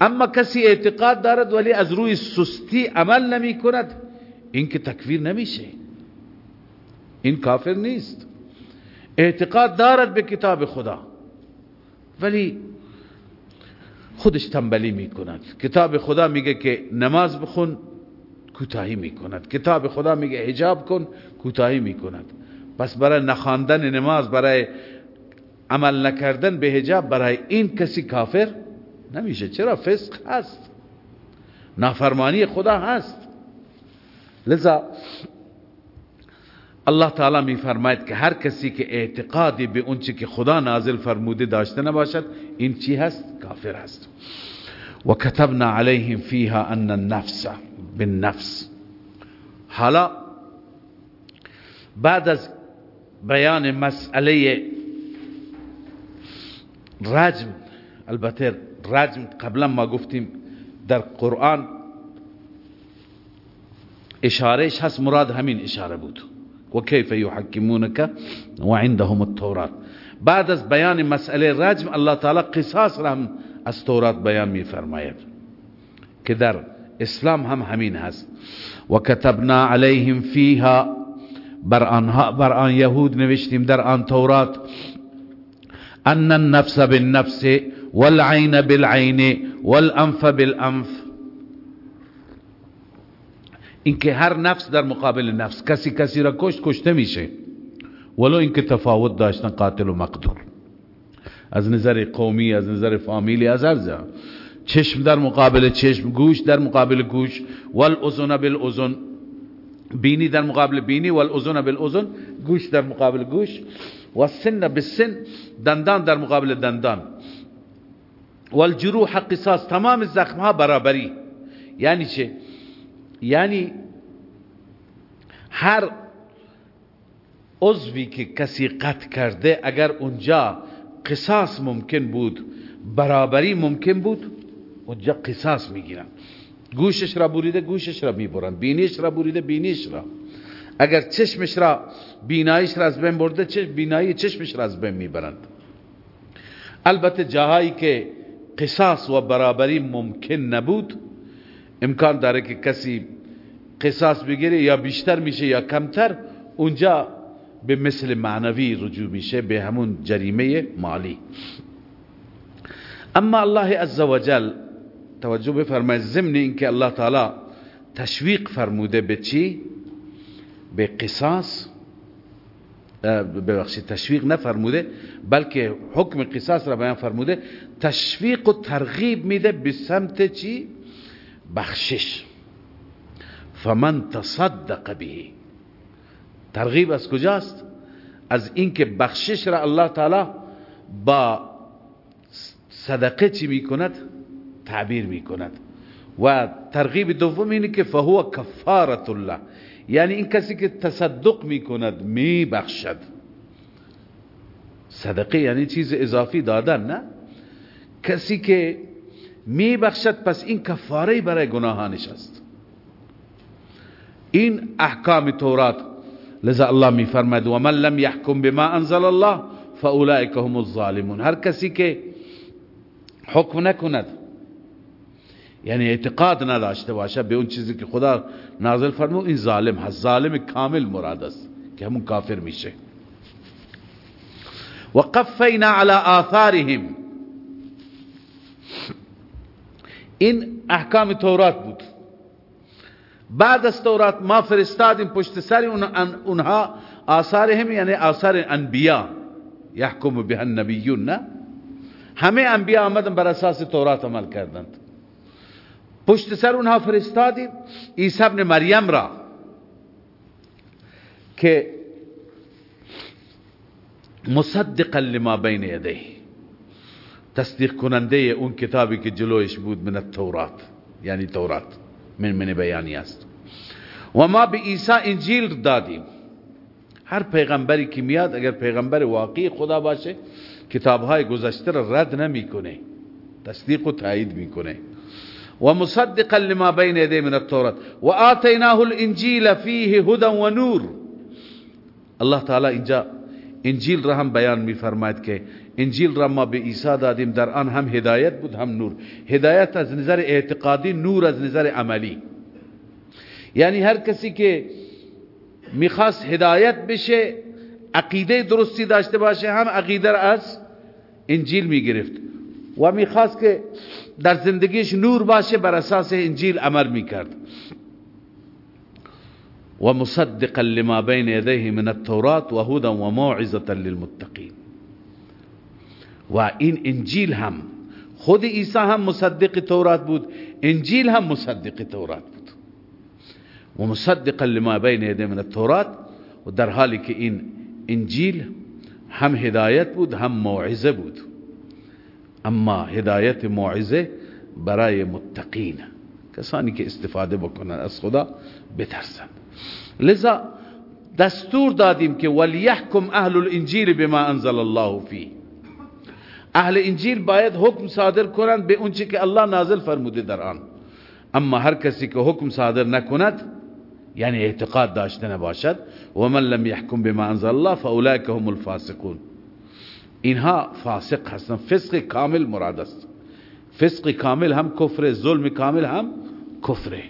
اما کسی اعتقاد دارد ولی از روی سستی عمل نمی کند این که تکفیر نمیشه. این کافر نیست. اعتقاد دارد به کتاب خدا ولی خودش تنبلی می کند کتاب خدا میگه که نماز بخون کوتاهی می‌کند. کتاب خدا میگه حجاب کن کوتاهی می‌کند. پس برای نخواندن نماز برای عمل نکردن به حجاب برای این کسی کافر نمیشه. چرا؟ فسق هست. نافرمانی خدا هست. لذا الله تعالی می فرماید که هر کسی که اعتقادی به اون که خدا نازل فرموده داشته نباشد این چی هست؟ کافر هست. و کتبنا علیهم فیها أن النفس بالنفس. حالا بعد از بیان مسئله رجم البته رجم قبلا ما گفتیم در قرآن اشارهش هست مراد همین إشارة بود؟ و کیف یحکمونک و عندهم التورات بعد از بیان مسئله رجم الله تعالی قصاص را هم از تورات بیان می فرماید که در اسلام هم همین هست. و کتبنا علیهم فیها بر آنها بر آن یهود نوشتیم در آن تورات ان النفس بالنفس والعین بالعین والانف بالانف. اینکه هر نفس در مقابل نفس کسی کسی را کشت کشته میشه. ولو اینکه تفاوت داشتن قاتل و مقتول. از نظر قومی از نظر فامیلی از هر جا. چشم در مقابل چشم گوش در مقابل گوش. والاذن بالاذن بینی در مقابل بینی والاذن بالاذن گوش در مقابل گوش. و سن بالسن. دندان در مقابل دندان. والجروح قصاص. تمام زخم ها برابری. یعنی چه؟ یعنی هر عضوی که کسی قطع کرده اگر اونجا قصاص ممکن بود برابری ممکن بود اونجا قصاص می‌گیرن. گوشش را بریده گوشش را می‌برن. بینیش را بریده بینیش را. اگر چشمش را بینایش را از بین برده چشم بینایی چشمش را از بین می‌برند. البته جاهایی که قصاص و برابری ممکن نبود امکان داره که کسی قصاص بگیره یا بیشتر میشه یا کمتر اونجا به مثل معنوی رجوع میشه به همون جریمه مالی. اما الله عزوجل توجه بفرمایید ضمن اینکه الله تعالی تشویق فرموده به چی؟ به قصاص. ببخشید تشویق نفرموده بلکه حکم قصاص را بیان فرموده. تشویق و ترغیب میده به سمت چی؟ بخشش. فمن تصدق به. ترغیب از کجاست؟ از اینکه بخشش را الله تعالی با صدقه چی می‌کند؟ تعبیر می‌کند. و ترغیب دوم اینه که فهو کفارت الله. یعنی این کسی که تصدق می‌کند میبخشد. صدقه یعنی چیز اضافی دادن نه؟ کسی که میبخشد پس این کفاره برای گناهانش است. این احکام تورات لذا الله میفرماید و من لم يحكم بما انزل الله فاولئک هم الظالمون. هر کسی که حکم نکند یعنی اعتقاد نداشته باشه به اون چیزی که خدا نازل فرمود این ظالم هست. ظالم کامل مراد است که همون کافر میشه. و قفینا على آثارهم. این احکام تورات بود. بعد از تورات ما فرستادیم پشت سر اونها آثارهم یعنی آثار انبیا. یحکم به النبیون نه؟ همه انبیا آمدن بر اساس تورات عمل کردند. پشت سر اونها فرستادیم. عیسی ابن مریم را که مصدقا لما بین یده تصدیق کننده اون کتابی که جلویش بود من التورات یعنی تورات. من من بیانی است. و ما به عیسی انجیل دادیم. هر پیغمبری که میاد اگر پیغمبر واقعی خدا باشه کتابهای گذشته را رد نمی‌کنه. تصدیق و تایید می‌کنه. و مصدقا لما بین یده من التورات. و آتیناه الانجیل فیه هدى و نور. الله تعالی اینجا انجیل را هم بیان میفرماید که انجیل را ما به عیسی دادیم در آن هم هدایت بود هم نور. هدایت از نظر اعتقادی نور از نظر عملی. یعنی هر کسی که می‌خواست هدایت بشه عقیده درستی داشته باشه هم عقیده را از انجیل می‌گرفت. و می‌خواست که در زندگیش نور باشه بر اساس انجیل عمل می‌کرد. و مصدقا لما بین یدیه من التورات و هدى و موعظه للمتقین. و این انجیل هم خود عیسی هم مصدق تورات بود انجیل هم مصدق تورات بود. و مصدقا لما بین یدیه من التورات و در حالی که این انجیل هم هدایت بود هم موعظه بود. اما هدایت موعظه برای متقین کسانی که استفاده بکنن از خدا بترسن. لذا دستور دادیم که ولیحکم اهل الانجیل بما انزل الله فی اهل انجیل باید حکم صادر کنند به اونچه که الله نازل فرموده در آن اما هر کسی که حکم صادر نکند یعنی اعتقاد داشته نباشد و من لم يحكم بما انزل الله فاولئك هم الفاسقون اینها فاسق هستن فسق کامل مراد است. فسق کامل هم کفر ظلم کامل هم کفر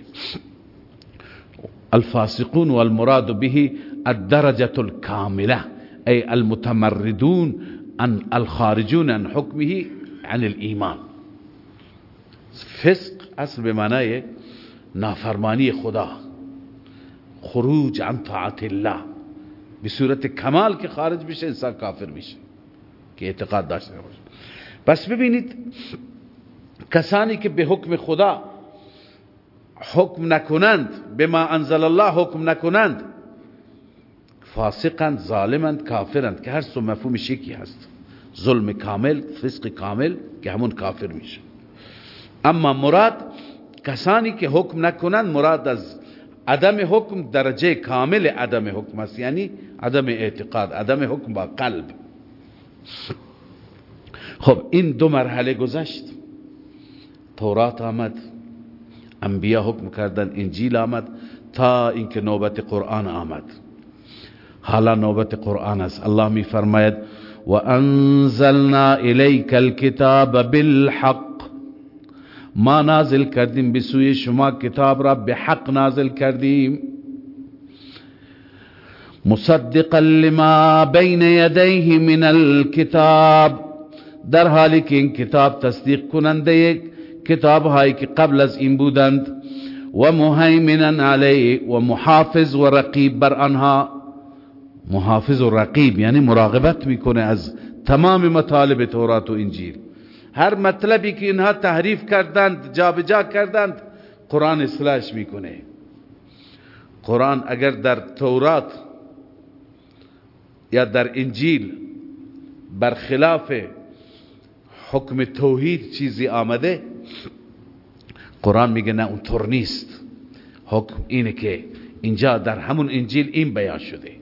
الفاسقون والمراد به الدرجة الكاملة أي المتمردون عن الخارجون عن حكمه عن الإيمان. فسق اصل به معنای نافرمانی خدا خروج عن طاعت الله به صورت کمال که خارج بشه انسان کافر میشه که اعتقاد داشته باشه. پس ببینید کسانی که به حکم خدا حکم نکنند به ما انزل الله حکم نکنند فاسقند ظالمند کافرند که هر سو مفهومش یکی هست. ظلم کامل فسق کامل که همون کافر میشه. اما مراد کسانی که حکم نکنند مراد از عدم حکم درجه کامل عدم حکم است. یعنی عدم اعتقاد عدم حکم با قلب. خب این دو مرحله گذشت. تورات آمد انبیا حکم کردن انجیل آمد تا اینکه نوبت قرآن آمد. حالا نوبت قرآن است. الله می فرماید و انزلنا الیک الكتاب بالحق. ما نازل کردیم به شما کتاب را به حق نازل کردیم مصدقا لما بین یدیه من الكتاب. در حالی که این کتاب تصدیق کننده کتاب هایی که قبل از این بودند. و مهیمنا علی و محافظ و رقیب بر آنها. محافظ و رقیب یعنی مراقبت می‌کنه از تمام مطالب تورات و انجیل. هر مطلبی که اینها تحریف کردند جابجا کردند قرآن اصلاحش می‌کنه. قرآن اگر در تورات یا در انجیل برخلاف حکم توحید چیزی آمده قرآن میگه نه اونطور نیست. حکم اینه که اینجا در همون انجیل این بیان شده.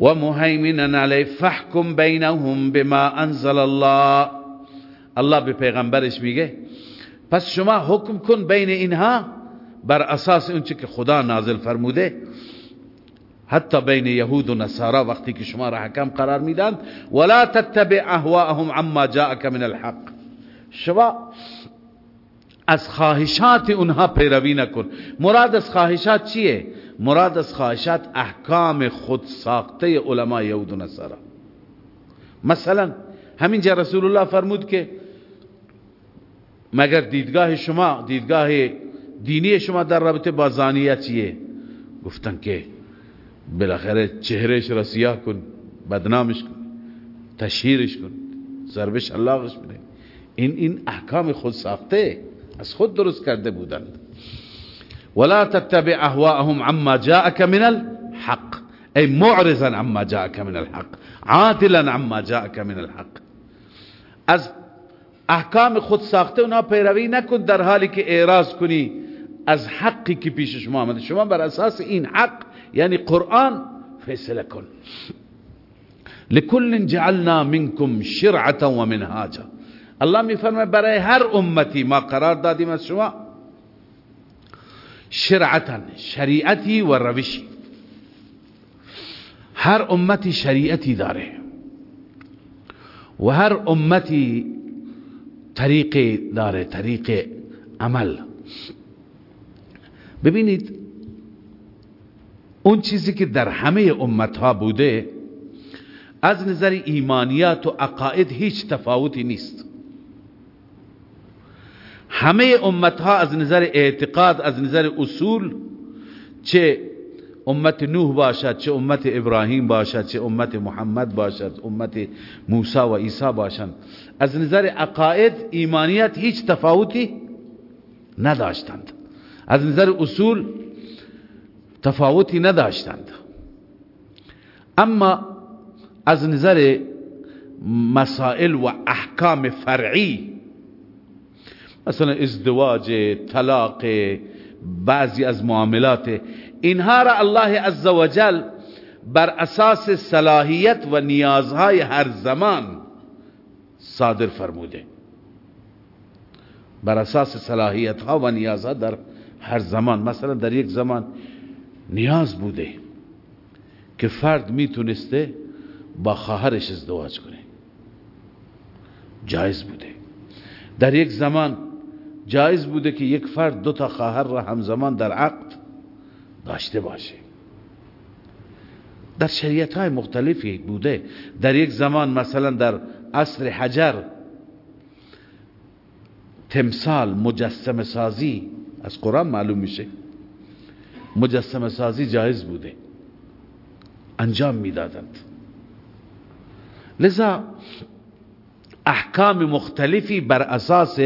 و علی فحکم بینهم بما انزل الله. الله به پیغمبرش میگه پس شما حکم کن بین اینها بر اساس اونچه که خدا نازل فرموده. حتی بین یهود و نصارا وقتی که شما را حکم قرار میدن ولا تتبع اهواءهم عما جاءك من الحق. شما از خواهشات اونها پیروی نکن. مراد از خواهشات چیه؟ مراد از خواهشات احکام خود ساخته علماء یهود و نصارا. مثلا همینجا رسول الله فرمود که مگر دیدگاه شما دیدگاه دینی شما در رابطه با زانیت چیه؟ گفتن که بالاخره چهرهش را سیاه کن بدنامش کن تشهیرش کن ضربش علاقش بده. این این احکام خود ساخته از خود درست کرده بودند. ولا تتبع أهواءهم عما جاءك من الحق. أي معرضا عما جاءك من الحق. عادلا عما جاءك من الحق. از احکام خود ساخته اونا پیروی نکن در حالی که اعراض کنی از حقی که پیش شما آمده. شما بر أساس این حق یعنی قرآن فیصله کن. لكل جعلنا منكم شرعة و منهاجا. الله میفرمه برای هر امتی ما قرار دادیم از شما شرعتا شریعتی و روشی هر امتی شریعتی داره. و هر امتی طریق داره طریق عمل. ببینید اون چیزی که در همه امتها بوده از نظر ایمانیات و عقاید هیچ تفاوتی نیست. همه امتها از نظر اعتقاد از نظر اصول چه امت نوح باشد چه امت ابراهیم باشد چه امت محمد باشد امت موسی و عیسی باشند. از نظر عقاید ایمانیت هیچ تفاوتی نداشتند. از نظر اصول تفاوتی نداشتند. اما از نظر مسائل و احکام فرعی مثلا ازدواج طلاق بعضی از معاملات. اینها را الله عزوجل بر اساس صلاحیت و نیازهای هر زمان صادر فرموده. بر اساس صلاحیت ها و نیازها در هر زمان. مثلا در یک زمان نیاز بوده که فرد می‌تونسته با خواهرش ازدواج کنه. جایز بوده. در یک زمان جایز بوده که یک فرد دو تا خواهر را همزمان در عقد داشته باشه. در شریعت های مختلفی بوده. در یک زمان مثلا در عصر حجر تمثال مجسم سازی از قرآن معلوم میشه مجسم سازی جایز بوده. انجام می‌دادند. لذا احکام مختلفی بر اساس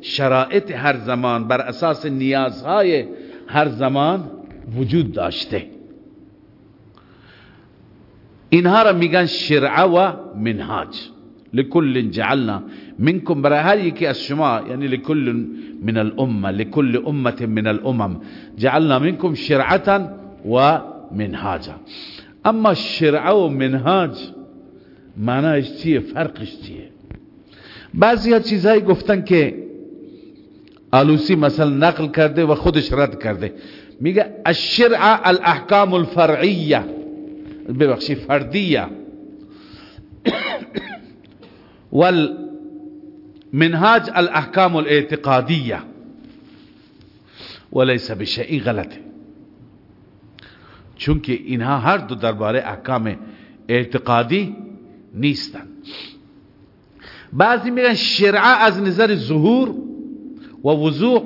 شرایط هر زمان بر اساس نیازهای هر زمان وجود داشته. اینها را میگن شرعه و منهاج. لكل جعلنا منكم برای هر یکی از شما یعنی لكل من الامه لكل امه من الامم جعلنا منكم شرعه و منهاجا. اما شرعه و منهاج معناش چیه؟ فرقش چیه؟ بعضی ها چیزهایی گفتن که آلوسی مثلا نقل کرده و خودش رد کرده. میگه الشرع الاحکام الفرعیه. ببخشی فردیه. والمنهاج الاحکام الاعتقادیه. وليس بشيء غلطه. چونکه اینها هر دو درباره احکام اعتقادی نیستن. بعضی میگن شرعه از نظر ظهور و وضوح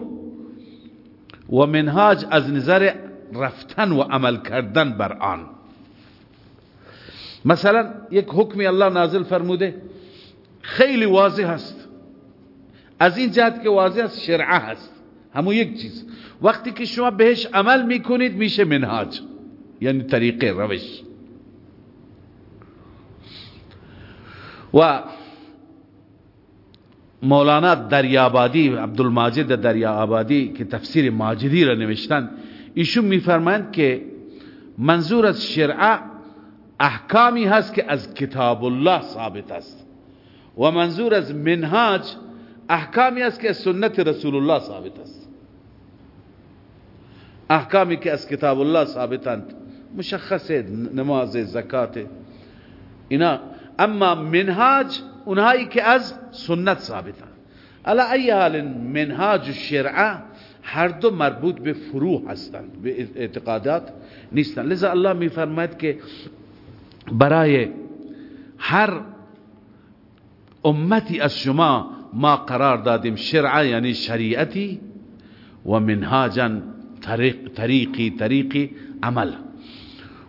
و منهاج از نظر رفتن و عمل کردن بر آن. مثلا یک حکمی الله نازل فرموده خیلی واضح هست از این جهت که واضح است شرعه هست. همون یک چیز. وقتی که شما بهش عمل می‌کنید میشه منهاج. یعنی طریقه روش. و مولانا دریابادی عبدالماجد دریابادی که تفسیر ماجدی را نوشتن ایشون میفرمایند که منظور از شرعه احکامی هست که از کتاب الله ثابت است. و منظور از منهاج احکامی است که از سنت رسول الله ثابت است. احکامی که از کتاب الله ثابتند. مشخص نماز زکات. اینا. اما منهاج اونهایی که از سنت ثابتند علا ای حال منهاج شرعه هر دو مربوط به فروع هستند به اعتقادات نیستند لذا الله میفرماید که برای هر امتی از شما ما قرار دادیم شرعه یعنی شریعتی و منهاجا طریق طریقی طریقی عمل.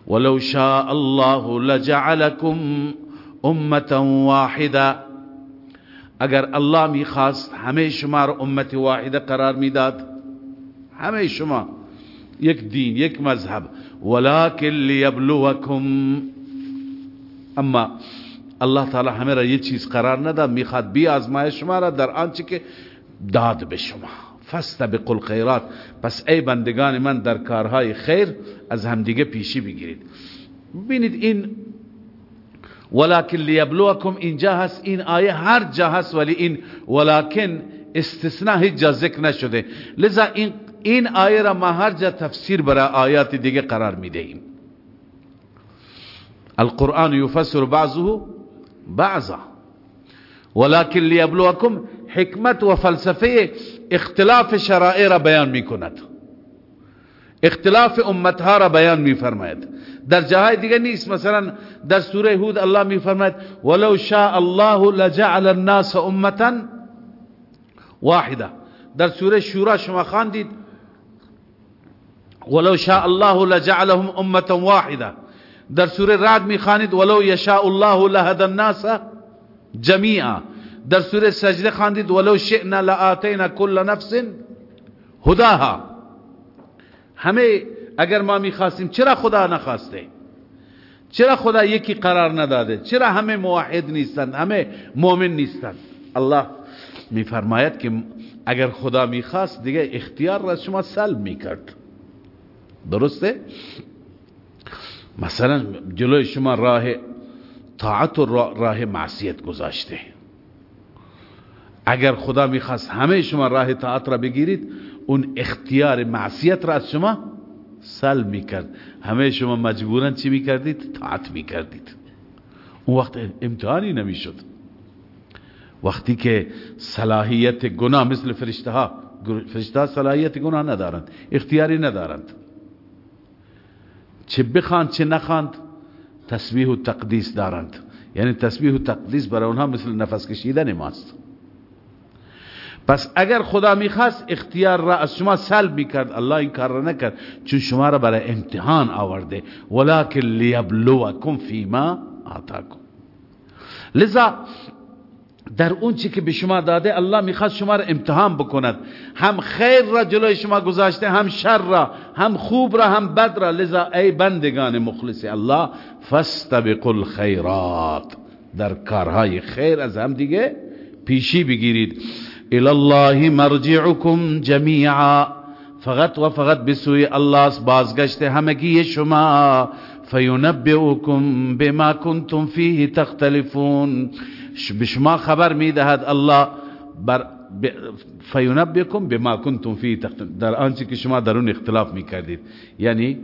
ولو شاء الله لجعلكم امه واحده اگر الله می‌خواست همه شما رو امت واحده قرار می‌داد همه شما یک دین یک مذهب. ولكن ليبلوكم اما الله تعالی همه را یه چیز قرار نداد می‌خواد بی آزمای شما را در آنچه که داد به شما. فاستبقوا الخیرات پس ای بندگان من در کارهای خیر از همدیگه پیشی بگیرید. ببینید این ولکن لیبلوکم اینجا هست این آیه هر جا هست ولی این ولکن استثناء هیچ جا ذکر نشده. لذا این این آیه را ما هر جا تفسیر برای آیات دیگه قرار می‌دهیم. القرآن يفسر بعضه بعضا. ولكن ليبلوكم حکمت و فلسفه اختلاف شرائع را بیان می کند اختلاف امتها را بیان می فرماید در جاهای دیگه نیست. مثلا در سوره هود الله می فرماید ولو شاء الله لجعل الناس امتا واحده در سوره شورا شما خواندید ولو شاء الله لجعلهم امه واحده در سوره رعد می‌خوانید ولو یشاء الله لهدى الناس جميعا. در سوره سجده خواندید ولو شئنا لآتینا كل نفس هداها. همه اگر ما می‌خواستیم چرا خدا نخواسته؟ چرا خدا یکی قرار نداده؟ چرا همه موحد نیستند همه مؤمن نیستند الله میفرماید که اگر خدا می‌خواست دیگه اختیار را شما سلب می‌کرد. درسته؟ مثلا جلوی شما راه طاعت و راه معصیت گذاشته. اگر خدا می‌خواست همه شما راه طاعت را بگیرید اون اختیار معصیت را از شما سلب می‌کرد. همه شما مجبورن چی می‌کردید؟ طاعت می‌کردید. اون وقت امتحانی نمی‌شد. وقتی که صلاحیت گناه مثل فرشته ها فرشته ها صلاحیت گناه ندارند اختیاری ندارند. چه بخواند چه نخواند تسبیح و تقدیس دارند. یعنی تسبیح و تقدیس برای اونها مثل نفس کشیدن ماست. پس اگر خدا می‌خواست اختیار را از شما سلب می‌کرد. الله این کار را نکرد. چون شما را برای امتحان آورده. ولکن لیبلوکم فیما آتاکم. لذا در اون چی که به شما داده الله می‌خواد شما را امتحان بکند. هم خیر را جلوی شما گذاشته هم شر را هم خوب را هم بد را. لذا ای بندگان مخلص الله فاستبقوا الخیرات. در کارهای خیر از هم دیگه پیشی بگیرید. الى الله مرجعكم جميعا فقط و فقط به الله بازگشت همگی شما. فینبئکم بما کنتم فیه تختلفون. به شما خبر می‌دهد الله بر فینبئکم بما کنتم فیه تختلفون. در آنچه که شما در اون اختلاف می‌کردید. یعنی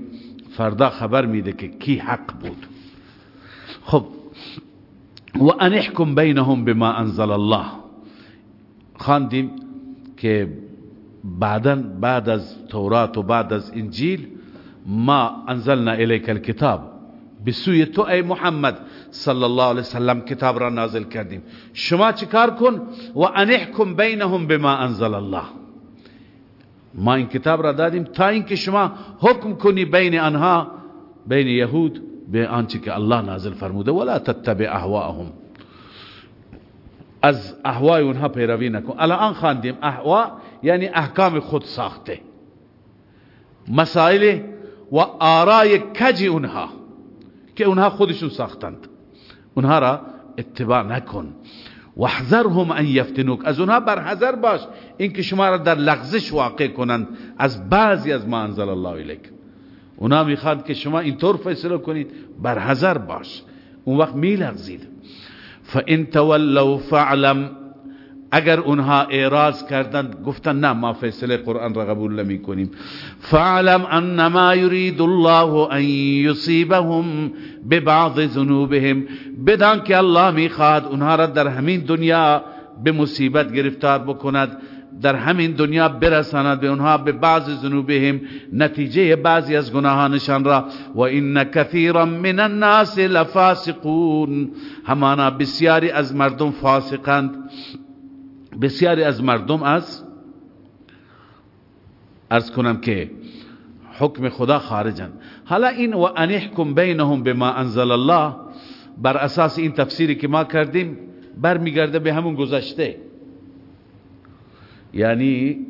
فردا خبر میده که کی حق بود. خب. و انحکم بینهم بما انزل الله. خواندیم که بعدا بعد از تورات و بعد از انجیل ما انزلنا الیک الكتاب بسوی تو ای محمد صلی الله علیه وسلم کتاب را نازل کردیم. شما چیکار کن؟ و انحکم بینهم بما انزل الله. ما این کتاب را دادیم تا اینکه شما حکم کنی بین آنها بین یهود به آنچه که الله نازل فرموده. ولا تتبع اهواهم از احوای اونها پیروی نکن. الان خواندیم. احوا یعنی احکام خود ساخته. مسائل و آرای کج اونها که اونها خودشون ساختند. اونها را اتباع نکن. وحذرهم ان یفتنوک. از اونها بر حذر باش. اینکه شما را در لغزش واقع کنند. از بعضی از ما انزل الله الیک. اونها می‌خواد که شما اینطور فیصله کنید. بر حذر باش. اون وقت میلغزید. فان تولوا فاعلم اگر اونها اعراض کردند گفتن نه ما فیصله قرآن را قبول نمی کنیم فعلم انما یرید الله ان یصیبهم ببعض ذنوبهم. بدان که الله می‌خواد اونها را در همین دنیا به مصیبت گرفتار بکند. در همین دنیا برساند به اونها به بعض ذنوبهم نتیجه بعضی از گناهانشان را. و ان کثیرا من الناس لفاسقون. همانا بسیاری از مردم فاسقند. بسیاری از مردم از ارز کنم که حکم خدا خارجن حالا این و انحکم بینهم بما انزل الله بر اساس این تفسیری که ما کردیم برمیگرده به همون گذشته. یعنی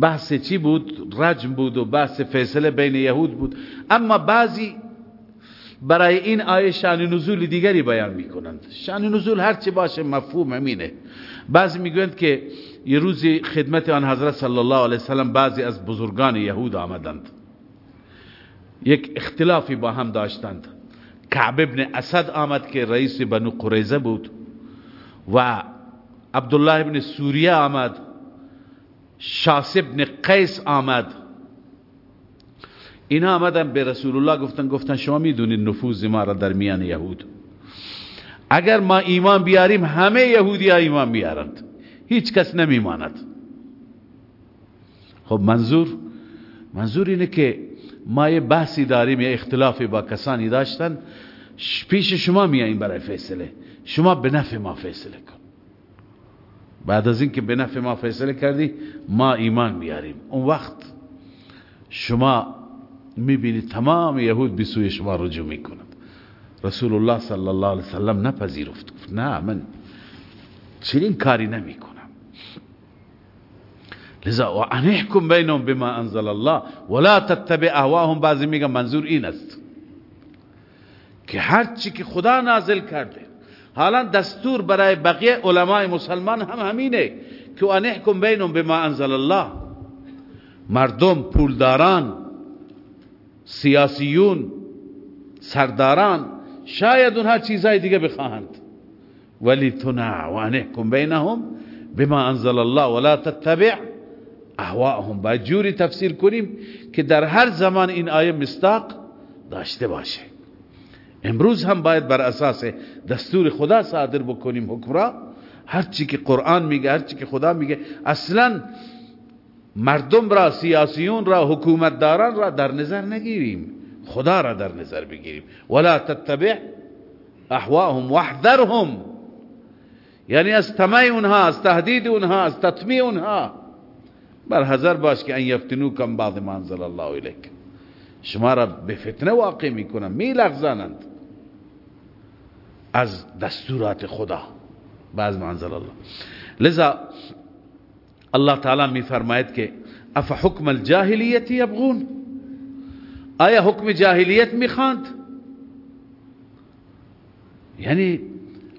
بحث چی بود؟ رجم بود و بحث فیصله بین یهود بود. اما بعضی برای این آیه شان نزول دیگری بیان می‌کنند. شان نزول هرچی باشه مفهوم همینه. بعضی می‌گویند که یه روزی خدمت آن حضرت صلی الله علیه وسلم بعضی از بزرگان یهود آمدند. یک اختلافی با هم داشتند. کعب ابن اسد آمد که رئیس بنو قریزه بود و عبدالله ابن سوریه آمد. شاس ابن قیس آمد. اینا آمدن به رسول الله گفتن گفتن شما می‌دونید نفوذ ما را در میان یهود. اگر ما ایمان بیاریم همه یهودی ها ایمان بیارند هیچ کس نمیماند. خب منظور منظور اینه که ما یه بحثی داریم یه اختلافی با کسانی داشتن. پیش شما میاییم برای فیصله. شما به نفع ما فیصله کن. بعد از اینکه به نفع ما فیصله کردی ما ایمان بیاریم. اون وقت شما می‌بینید تمام یهود به سوی شما رجوع می‌کنند. رسول الله صلی الله علیه وسلم نپذیرفت. گفت نه من چنین کاری نمی کنم لذا و انحکم بینهم بما انزل الله ولا تتبع اهواهم. بعضی میگن منظور این است که هر چی که خدا نازل کرده حالا دستور برای بقیه علمای مسلمان هم همینه که انحکم بینهم بما انزل الله. مردم پولداران سیاسیون سرداران شاید اونها چیزای دیگه بخواهند. ولی تو نه و انحکم بینهم بما انزل الله ولا تتبع اهواهم باید جوری تفسیر کنیم که در هر زمان این آیه مستاق داشته باشه. امروز هم باید بر اساس دستور خدا صادر بکنیم حکم را. هرچی که قرآن میگه هرچی که خدا میگه اصلا مردم را سیاسیون را حکومتداران را در نظر نگیریم. خدا را در نظر بگیریم. ولا تتبع احواهم واحذرهم. یعنی از تمای اونها از تهدید اونها از تطمیع اونها. بر حذر باش که ان یفتنو کم بعض ما انزل الله الیک. شما را به فتنه واقع می‌کنن میلغزانند. از دستورات خدا. بعض ما انزل الله. لذا الله تعالی میفرماید که اف حکم الجاهلیت یبغون؟ آیا حکم جاهلیت می‌خواند یعنی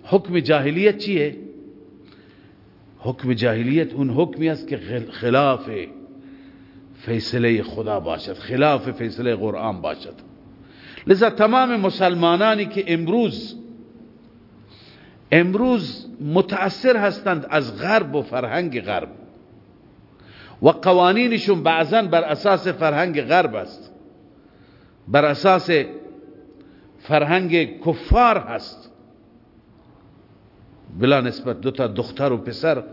حکم جاهلیت چیه؟ حکم جاهلیت اون حکمی است که خلاف فیصله خدا باشد خلاف فیصله قرآن باشد. لذا تمام مسلمانانی که امروز امروز متأثر هستند از غرب و فرهنگ غرب. و قوانینشون بعضا بر اساس فرهنگ غرب است. بر اساس فرهنگ کفار هست. بلا نسبت دو تا دختر و پسر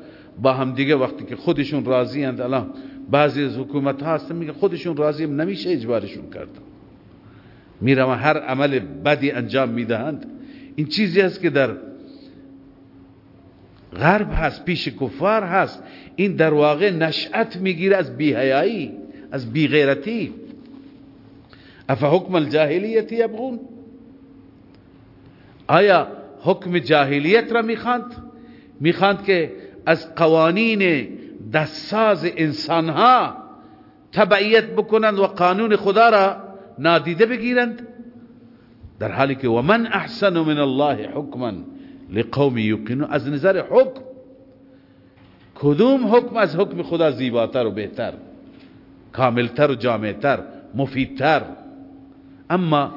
با هم دیگه وقتی که خودشون راضی اند الان بعضی از حکومت ها هستن میگه خودشون راضی نمیشه اجبارشون کرد. میرم هر عمل بدی انجام می‌دهند. این چیزی است که در غرب هست پیش کفار هست. این در واقع نشأت می‌گیره از بیهیایی از بیغیرتی. افا حکم الجاهلیت یبغون؟ آیا حکم جاهلیت را می‌خواند؟ می‌خواند که از قوانین دستساز انسانها تبعیت بکنند و قانون خدا را نادیده بگیرند؟ در حالی که ومن احسن من الله حکما لقوم یقینون از نظر حکم کدوم حکم از حکم خدا زیباتر و بهتر کاملتر و جامعتر مفیدتر؟ اما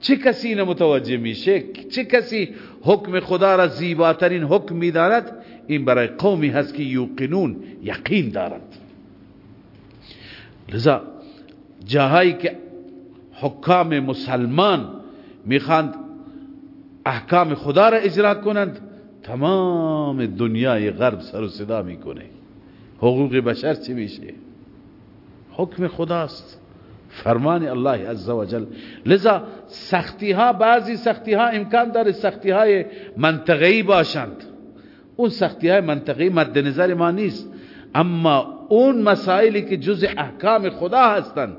چه کسی این متوجه میشه؟ چه کسی حکم خدا را زیباترین حکم میدارد این برای قومی هست که یوقنون یقین دارند. لذا جاهایی که حکام مسلمان می‌خواند احکام خدا را اجرا کنند تمام دنیای غرب سر و صدا می‌کنه. حقوق بشر چی میشه؟ حکم خداست. فرمان الله عز وجل لذا سختی ها بعضی سختی ها امکان داره سختی های منطقه‌ای باشند. اون سختی های منطقه‌ای مد نظر ما نیست. اما اون مسائلی که جز احکام خدا هستند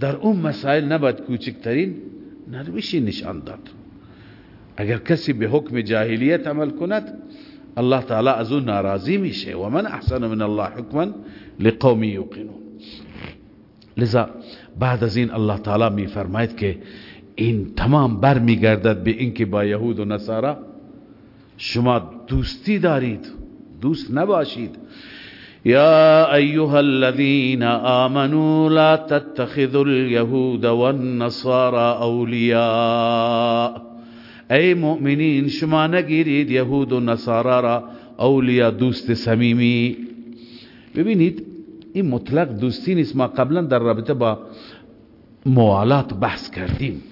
در اون مسائل نباید کوچکترین نرویشی نشان داد. اگر کسی به حکم جاهلیت عمل کند الله تعالی از اون ناراضی میشه. و من احسن من الله حکما لقوم یوقنون. لذا بعد از این الله تعالی می فرماید که این تمام بر می گردد به اینکه با یهود و نصارا شما دوستی دارید دوست نباشید. یا ایها الذين آمنوا لا تتخذوا اليهود والنصارى اولیاء. ای مؤمنین شما نگیرید یهود و نصارا را اولیاء دوست صمیمی. ببینید این مطلق دوستی نیست. ما قبلا در رابطه با موالات بحث کردیم.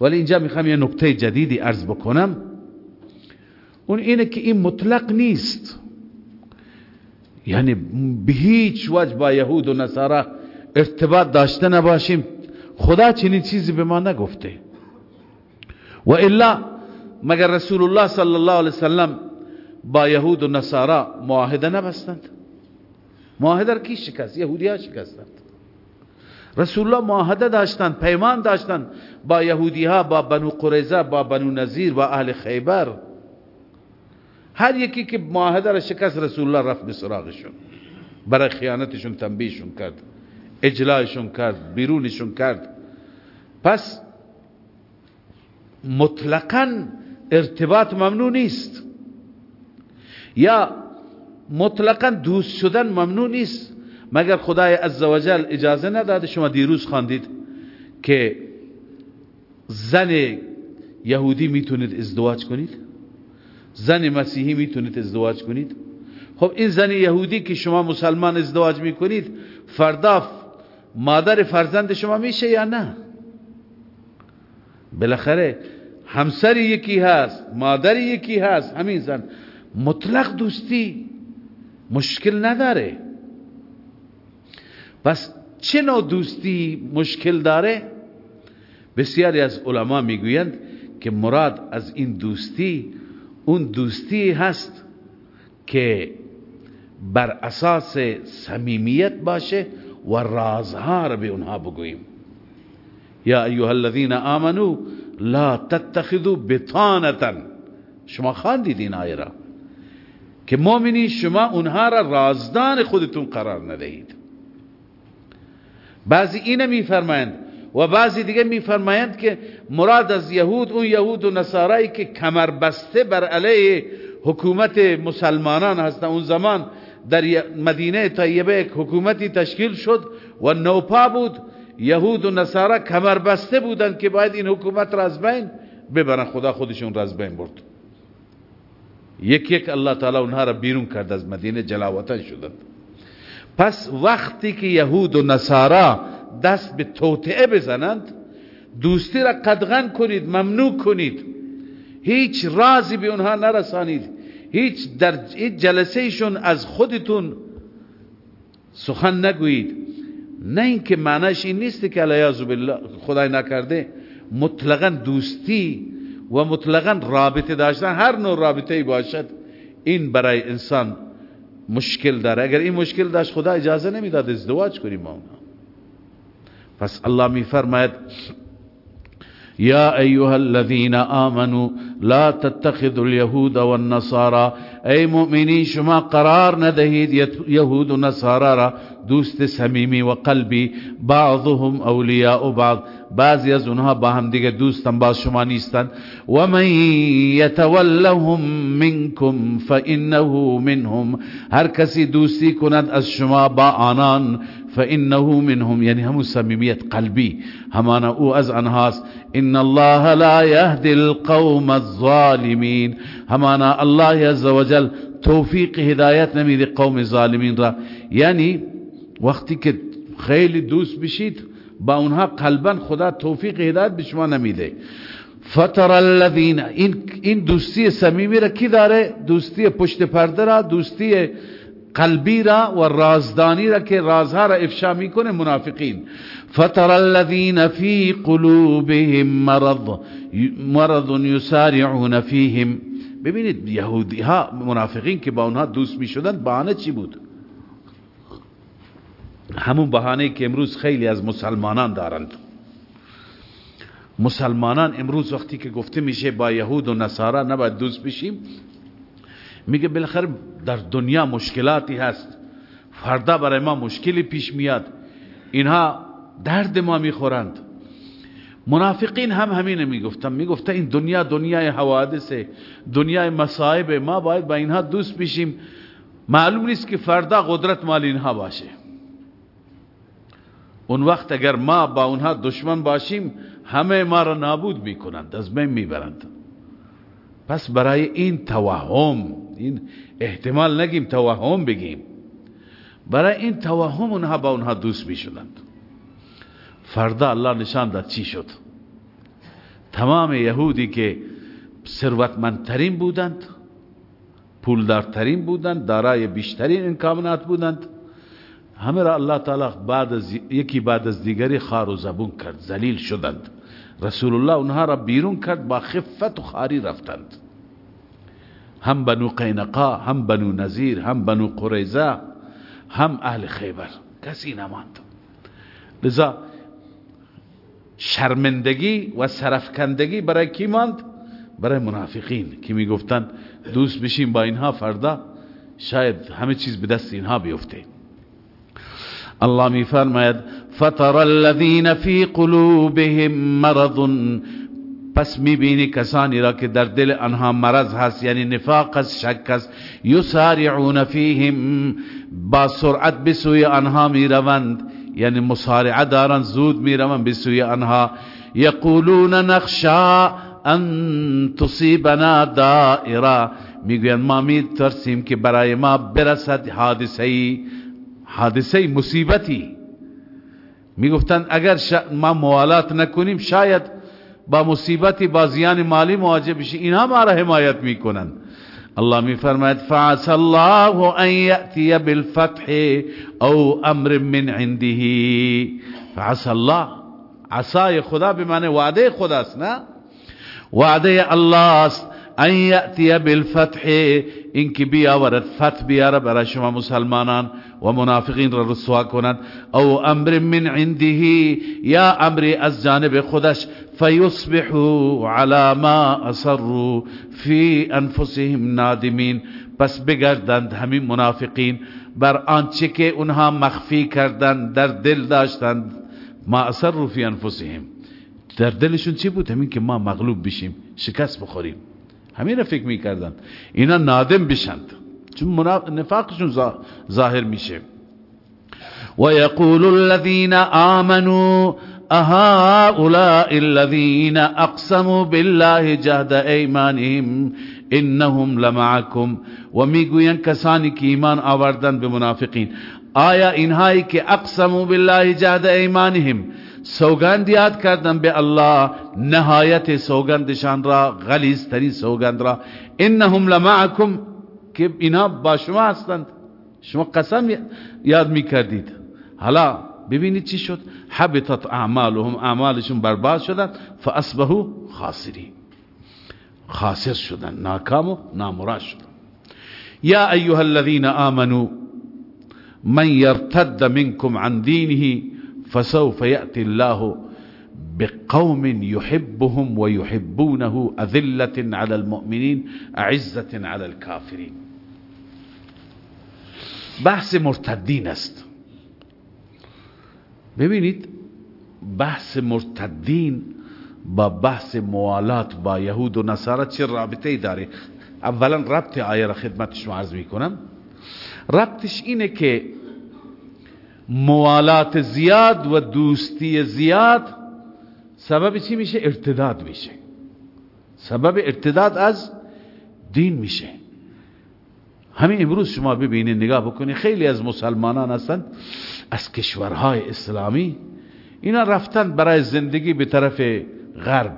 ولی اینجا می‌خوام یه نکته جدیدی عرض بکنم. اون اینه که این مطلق نیست. یعنی به هیچ وجه با یهود و نصارا ارتباط داشته نباشیم. خدا چنین چیزی به ما نگفته. و الا مگر رسول الله صلی الله علیه وسلم با یهود و نصارا معاهدة نبستند. معاهدة کی شکست یهودی ها شکستند رسول الله معاهدة داشتند پیمان داشتند. با یهودی ها با بنو قریزه با بنو نظیر با أهل خیبر هر یکی که معاهدة را شکست رسول الله رفت به سراغشون برای خیانتشون تنبیهشون کرد اجلایشون کرد بیرونشون کرد. پس مطلقا ارتباط ممنوع نیست. یا مطلقا دوست شدن ممنوع نیست. مگر خدای عزوجل اجازه نداده شما دیروز خواندید که زن یهودی می‌تونید ازدواج کنید؟ زن مسیحی می‌تونید ازدواج کنید؟ خب این زن یهودی که شما مسلمان ازدواج می‌کنید فردا مادر فرزند شما میشه یا نه؟ بالاخره همسر یکی هست مادر یکی هست همین زن. مطلق دوستی مشکل نداره. پس چه نوع دوستی مشکل داره؟ بسیاری از علما می‌گویند که مراد از این دوستی اون دوستی هست که بر اساس صمیمیت باشه و رازها را به اونها بگوییم. یا ایها الذین آمنو لا تتخذوا بطانتا شما خواندید این آیه که مؤمنی شما اونها را رازدان خودتون قرار ندهید. بعضی اینه میفرمایند و بعضی دیگه میفرمایند که مراد از یهود اون یهود و نصارایی که کمر بسته بر علیه حکومت مسلمانان هستن اون زمان در مدینه طیبه یک حکومتی تشکیل شد و نوپا بود یهود و نصارا کمر بسته بودند که باید این حکومت را از بین ببرن. خدا خودشون را از بین برد. یک یک الله تعالی اونها را بیرون کرد از مدینه جلاوطن شدند. پس وقتی که یهود و نصارا دست به توطعه بزنند دوستی را قدغن کنید ممنوع کنید. هیچ رازی به اونها نرسانید. هیچ در جلسه شون از خودتون سخن نگویید. نه اینکه معنیش این نیست که علیاذ بالله خدای نکرده مطلقا دوستی و مطلقا رابطه داشتن هر نوع رابطه ای باشد این برای انسان مشکل داره. اگر این مشکل داشت خدا اجازه نمی‌داد ازدواج کنیم ما پس الله میفرماید یا ایها الذين آمنوا لا تتخذوا اليهود والنصارى. ای مؤمنین شما قرار ندهید یهود و دوست صمیمی و قلبی. بعضهم اولیاء بعض بعضی از اونها با دوستن باز شما نیستن. و من یتولهم منکم فإنه منهم. هر کسی دوستی کند از شما با آنان. فانه منهم یعنی همون صمیمیت قلبی همانا او از آنهاست. ان الله لا يهدي القوم الظالمين. همانا الله عز وجل توفیق هدایت نمیده قوم ظالمین را. یعنی وقتی که خیلی دوست بشید با اونها قلبا خدا توفیق هدایت به شما نمیده. فتر الذین این این دوستی صمیمی را کی داره؟ دوستی پشت پرده را دوستی قلبی را و رازدانی را که رازها را افشا می‌کنه منافقین. فتر الذین فی قلوبهم مرض مرض یسارعون فیهم. ببینید یهودی ها منافقین که با اونها دوست می‌شدن بهانه چی بود؟ همون بهانه که امروز خیلی از مسلمانان دارند. مسلمانان امروز وقتی که گفته میشه با یهود و نصارا نباید دوست بشیم میگه بالاخره در دنیا مشکلاتی هست. فردا برای ما مشکلی پیش میاد. اینها درد ما می‌خورند. منافقین هم همینه می‌گفتن. می‌گفتن این دنیا دنیای حوادثه دنیای مصائب. ما باید با اینها دوست بشیم. معلوم نیست که فردا قدرت مال اینها باشه. اون وقت اگر ما با اونها دشمن باشیم همه ما را نابود می‌کنند. از بین می‌برند. پس برای این توهم این احتمال نگیم توهم بگیم. برای این توهم اونها با اونها دوست می‌شدند. فردا الله نشان داد چی شد. تمام یهودی که ثروتمندترین بودند پولدارترین بودند دارای بیشترین امکانات بودند. همه را الله تعالی بعد از یکی بعد از دیگری خار و زبون کرد ذلیل شدند. رسول الله اونها را بیرون کرد با خفت و خاری رفتند. هم بنو قینقا هم بنو نذیر هم بنو قریزه هم اهل خیبر. کسی نماند. لذا شرمندگی و سرفکندگی برای کی ماند؟ برای منافقین که می‌گفتن دوست بشیم با اینها فردا شاید همه چیز به دست اینها بیفته. الله میفرماید فطر الذين في قلوبهم مرض. پس میبینی کسانی را که در دل آنها مرض هست یعنی نفاق است شک است یسارعون فیهم با سرعت به آنها میروند. یعنی مسارعه دارن زود میروند به آنها. یقولون نخشا ان تصیبنا دائره میگویند ما می ترسیم که برای ما برسد حادثه حادثه مصیبتی. می‌گفتند اگر ما موالات نکنیم شاید با مصیبتی با زیان مالی مواجه بشی. اینها ما را حمایت می‌کنند. الله میفرماید فعس الله ان یأتی بالفتح او امر من عنده. فعس الله عصای خدا به معنی وعده خداست نه؟ وعده الله است ان یأتی بالفتح اینکه بیاورد فتح بیاره برای شما مسلمانان. و منافقین را رسوا کنند او امر من عنده یا امر از جانب خودش فیصبحوا على ما اصروا فی انفسهم نادمین. پس بگردند همین منافقین بر آنچه که اونها مخفی کردند در دل داشتند. ما اصروا فی انفسهم. در دلشون چی بود؟ همین که ما مغلوب بشیم شکست بخوریم. همین فکر می‌کردن اینا نادم بشند. چون نفاقشون ظاهر میشه. و یقول الذین آمنوا اهؤلاء الذین اقسموا بالله جهد ایمانهم انهم لمعکم و میگوین کسانی که ایمان آوردن به منافقین. آیا اینهایی که أقسموا بالله جهد ایمانهم سوگند یاد کردن به الله نهایت سوگندشان را غلیظ ترین سوگند را. انهم لمعکم که اینا با شما هستند. شما قسم یاد می‌کردید. حالا ببینید چی شد. حبطت اعمالهم اعمالشون برباد شدن فاصبحوا خاسرین. خاسر شدن ناکام و نامراد شدن. یا ایها الذين آمنوا من يرتد منكم عن دينه فسوف يأتي الله بقوم يحبهم ويحبونه أذلة على المؤمنين أعزة على الكافرين بحث مرتدین است. ببینید بحث مرتدین با بحث موالات با یهود و نصارا چه رابطه داره؟ اولا ربط آیه را خدمت شما عرض می‌کنم. ربطش اینه که موالات زیاد و دوستی زیاد سبب چی میشه؟ ارتداد میشه. سبب ارتداد از دین میشه. همین امروز شما ببینید نگاه بکنید خیلی از مسلمانان هستند از کشورهای اسلامی. اینا رفتن برای زندگی به طرف غرب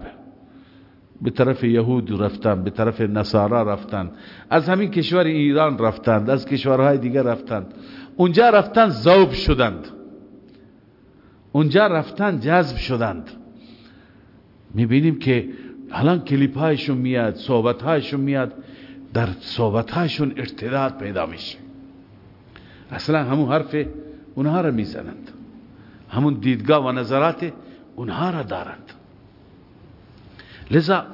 به طرف یهود رفتن به طرف نصارا رفتن از همین کشور ایران رفتند از کشورهای دیگر رفتند. اونجا رفتن زوب شدند. اونجا رفتن جذب شدند. می‌بینیم که الان کلیپ هایشون میاد صحبت هایشون میاد. در صحبت هایشون ارتداد پیدا میشه. اصلا همون حرف اونها را می‌زنند. همون دیدگاه و نظرات اونها را دارند. لذا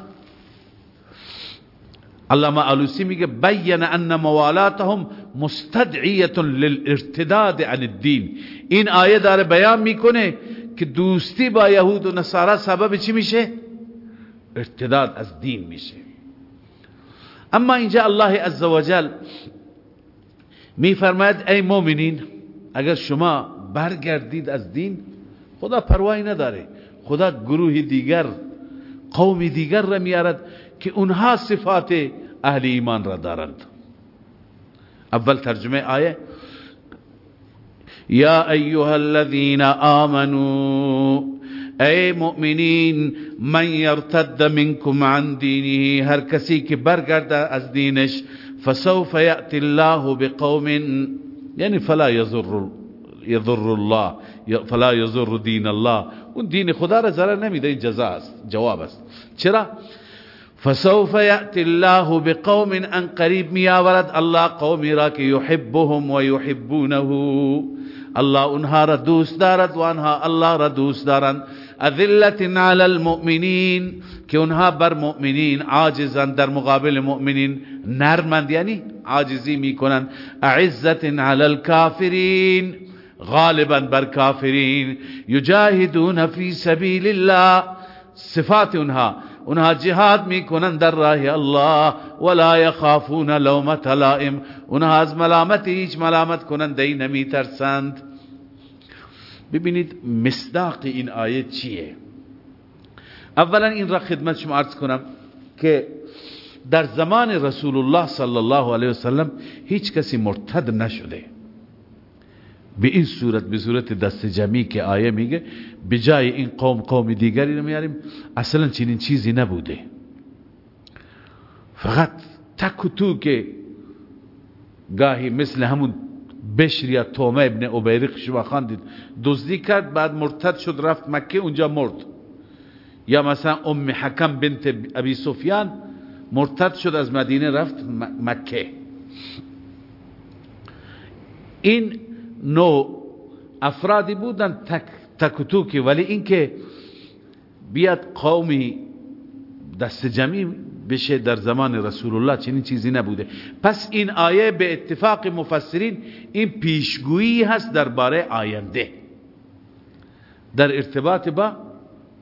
علامه علوسی میگه بین ان موالاتهم مستدعیت للارتداد عن الدین. این آیه داره بیان می‌کنه که دوستی با یهود و نصارا سبب چی میشه؟ ارتداد از دین میشه. اما اینجا الله عزوجل میفرماید ای مؤمنین اگر شما برگردید از دین خدا پروایی نداره. خدا گروه دیگر قوم دیگر را میارد که اونها صفات اهل ایمان را دارند. اول ترجمه آیه یا ایها الذين آمنوا ای مؤمنین من یرتد منکم عن دینه هر کسی که برگرده از دینش فسوف یأتی الله بقوم یعنی فلا یضر یضر الله فلا یضر دین الله. اون دین خدا را ضرر نمیده جزا است جواب است. چرا؟ فسوف يأتي الله بقوم ان قریب می آورد الله قومی را که یحبهم و یحبونه. الله اونها را دوست دارد و آنها الله را دوست دارند. اذلت علی المؤمنین که اونها بر مؤمنین عاجزند در مقابل مؤمنین نرمند یعنی عاجزی می‌کنند اعزت علی الكافرین غالبا بر کافرین. یجاهدون فی سبیل الله صفات اونها اونها جهاد می‌کنن در راه الله ولا یخافون لومت لائم اونها از ملامت هیچ ملامت کننده ای نمی ترسند ببینید مصداق این آیه چیه؟ اولا این را خدمت شما عرض کنم که در زمان رسول الله صلی الله علیه وسلم هیچ کسی مرتد نشده. به این صورت به صورت دست جمعی که آیه میگه به جای این قوم قوم دیگری رو میاریم اصلا چنین چیزی نبوده. فقط تک تو که گاهی مثل همون بشر یا تومه ابن عبیرق شما خواندید دزدی کرد بعد مرتد شد رفت مکه اونجا مرد. یا مثلا ام حکم بنت ابی سفیان مرتد شد از مدینه رفت مکه. این نوع افرادی بودن تک تکتوکی. ولی اینکه بیاد قومی دست جمعی بشه در زمان رسول الله چنین چیزی نبوده. پس این آیه به اتفاق مفسرین این پیشگویی هست درباره آینده. در ارتباط با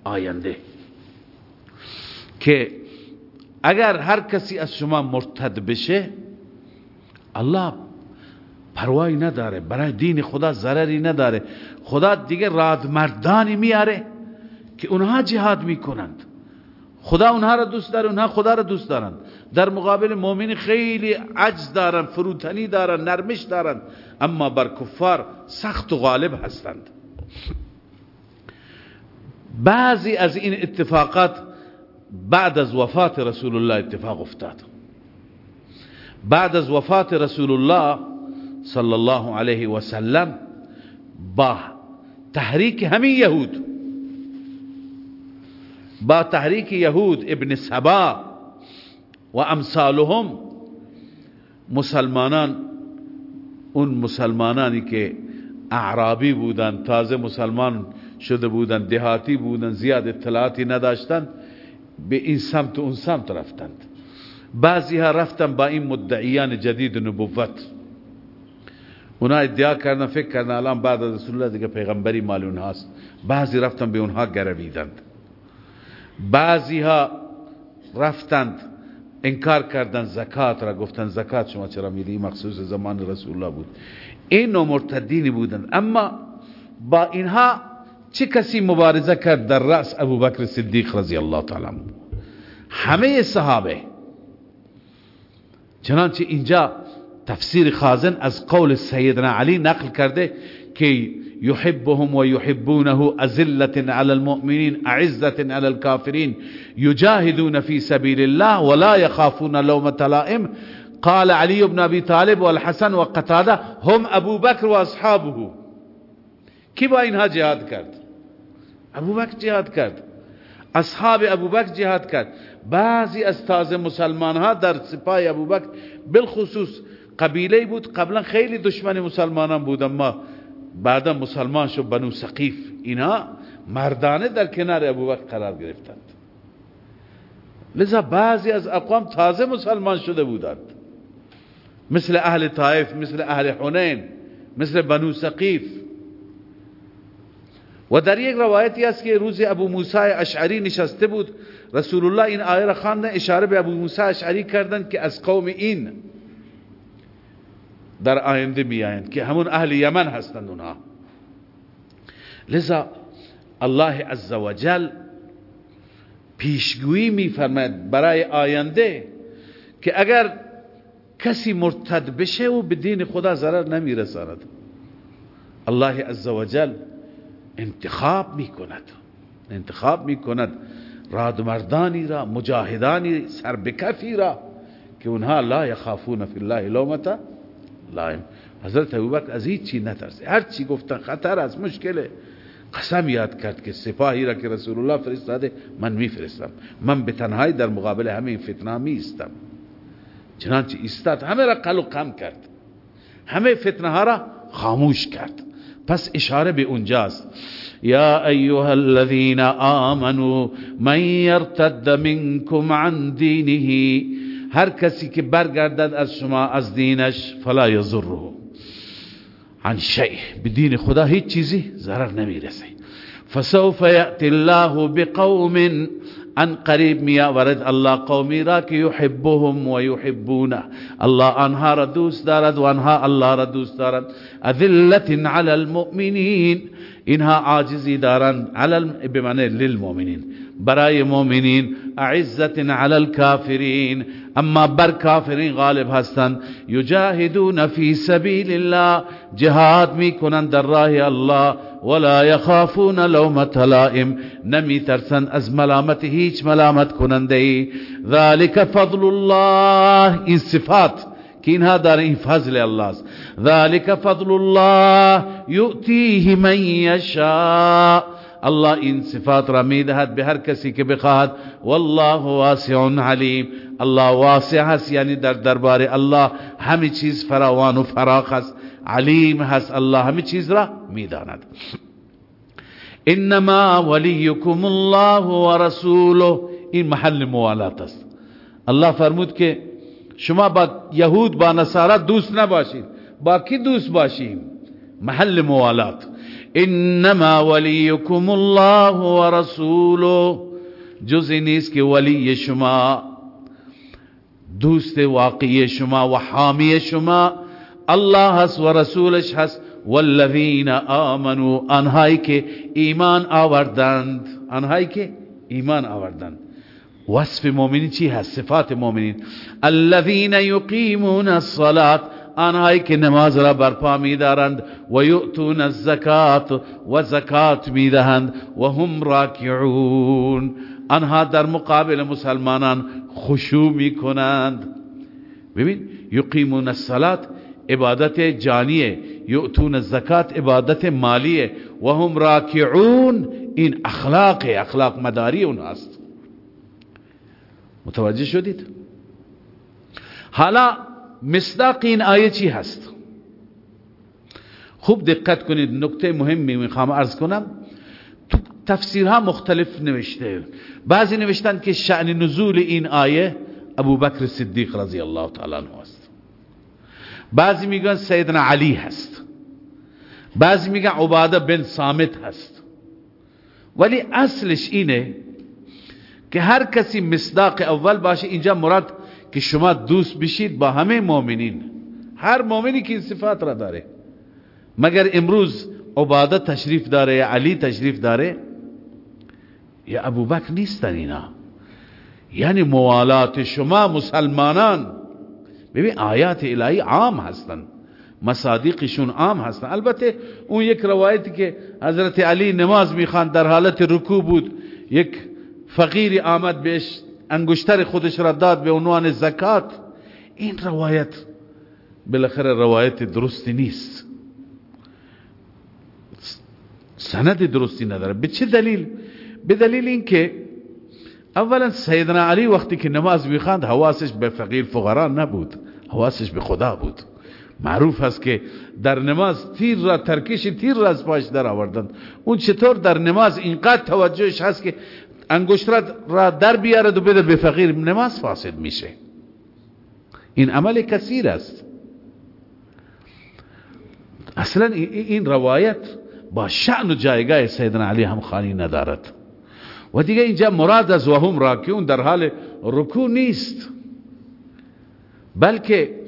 آینده. که اگر هر کسی از شما مرتد بشه الله پروایی نداره برای دین خدا ضرری نداره. خدا دیگه رادمردانی میاره که اونها جهاد می‌کنند. خدا اونها را دوست داره اونها خدا را دوست دارند. در مقابل مؤمن خیلی عجز دارن فروتنی دارن نرمش دارن اما بر کفار سخت و غالب هستند. بعضی از این اتفاقات بعد از وفات رسول الله اتفاق افتاد. بعد از وفات رسول الله صلی الله علیه و سلم با تحریک همین یهود با تحریک یهود ابن سبا و امثالهم مسلمانان اون مسلمانانی که اعرابی بودن تازه مسلمان شده بودن دهاتی بودن زیاد اطلاعاتی نداشتند به این سمت و اون سمت رفتند. بعضی ها رفتن با این مدعیان جدید نبوت. اونا ادعا کردن فکر کردن الان بعد از رسول الله دیگه پیغمبری مال اونهاست. بعضی رفتن به اونها گرویدند. بعضی ها رفتند انکار کردن زکات را گفتن زکات شما چرا میدی؟ مخصوص زمان رسول الله بود. این نوع بودند. اما با اینها چه کسی مبارزه کرد در رأس ابو بکر صدیق رضی الله تعالی همه صحابه. چنانچه اینجا تفسیر خازن از قول سیدنا علی نقل کرده که يحبهم ويحبونه أزلة على المؤمنين أعزة على الكافرين. يجاهدون في سبيل الله ولا يخافون لومة لائم. قال علي بن أبي طالب والحسن وقتادة هم أبو بكر وأصحابه. با اینها جهاد کرد أبو بکر جهاد کرد أصحاب أبو بکر جهاد کرد بعضی تازه مسلمان ها در سپاه ابو بکر بالخصوص قبیله بود قبلا خیلی دشمن مسلمانان بود اما بعدا مسلمان شد بنو سقیف اینا مردانه در کنار ابوبکر قرار گرفتند. لذا بعضی از اقوام تازه مسلمان شده بودند. مثل اهل طائف مثل اهل حنین مثل بنو سقیف و در یک روایتی است که روز ابو موسی اشعری نشسته بود. رسول الله این آیه را خواندن اشاره به ابو موسی اشعری کردند که از قوم این در آینده میآیند که همون اهل یمن هستند اونها لذا الله عزوجل پیشگویی میفرماید برای آینده که اگر کسی مرتد بشه و به دین خدا ضرر نمیرساند. الله عزوجل انتخاب می‌کند انتخاب می‌کند رادمردانی را مجاهدانی سربکفی را که اونها لا یخافون فی الله لومتا لایم. حضرت ابوبکر از هیچ چی نترسه هر چی گفتن خطر از مشکله. قسم یاد کرد که سپاهی را که رسول الله فرستاده من میفرستم. من به تنهایی در مقابل همه این فتنه میستم. چنانچه ایستاد همه را قل و قم کرد. همه فتنه ها را خاموش کرد. پس اشاره به اونجاست. یا ایها الذين آمنوا من يرتد منكم عن دينه هر کسی که برگردد از شما از دینش فلا یضره. عن شیء. به دین خدا هیچ چیزی ضرر نمی‌رسه. فسوف یأتی الله بقوم ان قریب می آورد الله قومی را که یحبهم و یحبونه. الله آنها را دوست دارد و آنها الله را دوست دارد اذلت علی المؤمنین. اینها عاجزی دارند. علی بمعنی للمؤمنین. برای مؤمنین اعزت علی الكافرین. اما بر کافرین غالب هستند یجاهدون فی سبیل الله جهاد میکنند در راه الله ولا يخافون لومت لائم نمی ترسن از ملامت هیچ ملامت کننده ای. ذالک فضل الله این صفات که اینها در این فضل الله است. ذالک فضل الله یؤتیه من یشاء. الله این صفات را می‌دهد به هر کسی که بخواهد. والله واسع علیم. الله واسع است یعنی در دربار الله همه چیز فراوان و فراخ است. علیم هست الله همه چیز را می‌داند. انما ولیکم الله و رسوله. این محل موالات است. الله فرمود که شما با یهود با نصارا دوست نباشید. با کی دوست باشیم؟ محل موالات. انما ولیکم الله و رسوله جزی نیست که ولی شما دوست واقعی شما و حامی شما الله هست و رسولش هست. والذین آمنوا آنهایی که ایمان آوردند. آنهایی که ایمان آوردند. وصف مؤمنین چی هست؟ صفات مؤمنین الذين يقيمون الصلاه آنهایی که نماز را برپا میدارند و یؤتون الزکات و زکات می‌دهند و هم راکعون. آنها در مقابل مسلمانان خشوع می‌کنند. ببین یقیمون الصلاه عبادت جانیه یؤتون الزکات عبادت مالیه و هم راکعون. این اخلاق اخلاق مداری اونهاست. متوجه شدید؟ حالا مصداق این آیه چی هست؟ خوب دقت کنید نکته مهمی می‌خوام ارز کنم. تفسیرها مختلف نوشته. بعضی نوشتن که شأن نزول این آیه ابو بکر صدیق رضی الله تعالی عنه است. بعضی میگن سیدنا علی هست. بعضی میگن عباده بن سامت هست. ولی اصلش اینه که هر کسی مصداق اول باشه اینجا مراد که شما دوست بشید با همه مؤمنین هر مؤمنی که این صفات را داره. مگر امروز عباده تشریف داره یا علی تشریف داره؟ یا ابو بکر نیستن اینا. یعنی موالات شما مسلمانان. ببین آیات الهی عام هستن. مصادیقشون عام هستن. البته اون یک روایتی که حضرت علی نماز می‌خوان در حالت رکوع بود یک فقیری آمد بهش انگشتر خودش را داد به عنوان زکات این روایت بالاخره روایت درستی نیست. سند درستی نداره. به چه دلیل؟ به دلیل اینکه اولا سیدنا علی وقتی که نماز می‌خواند حواسش به فقیر فقرا نبود حواسش به خدا بود. معروف است که در نماز تیر را ترکش تیر را از پاش در آوردند. اون چطور در نماز اینقدر توجهش هست که انگشت را در بیارد و بده به فقیر. نماز فاسد میشه. این عمل کثیر است. اصلا این روایت با شأن و جایگاه سیدنا علی هم خانی ندارد. و دیگه اینجا مراد از وهم راکیون در حال رکوع نیست. بلکه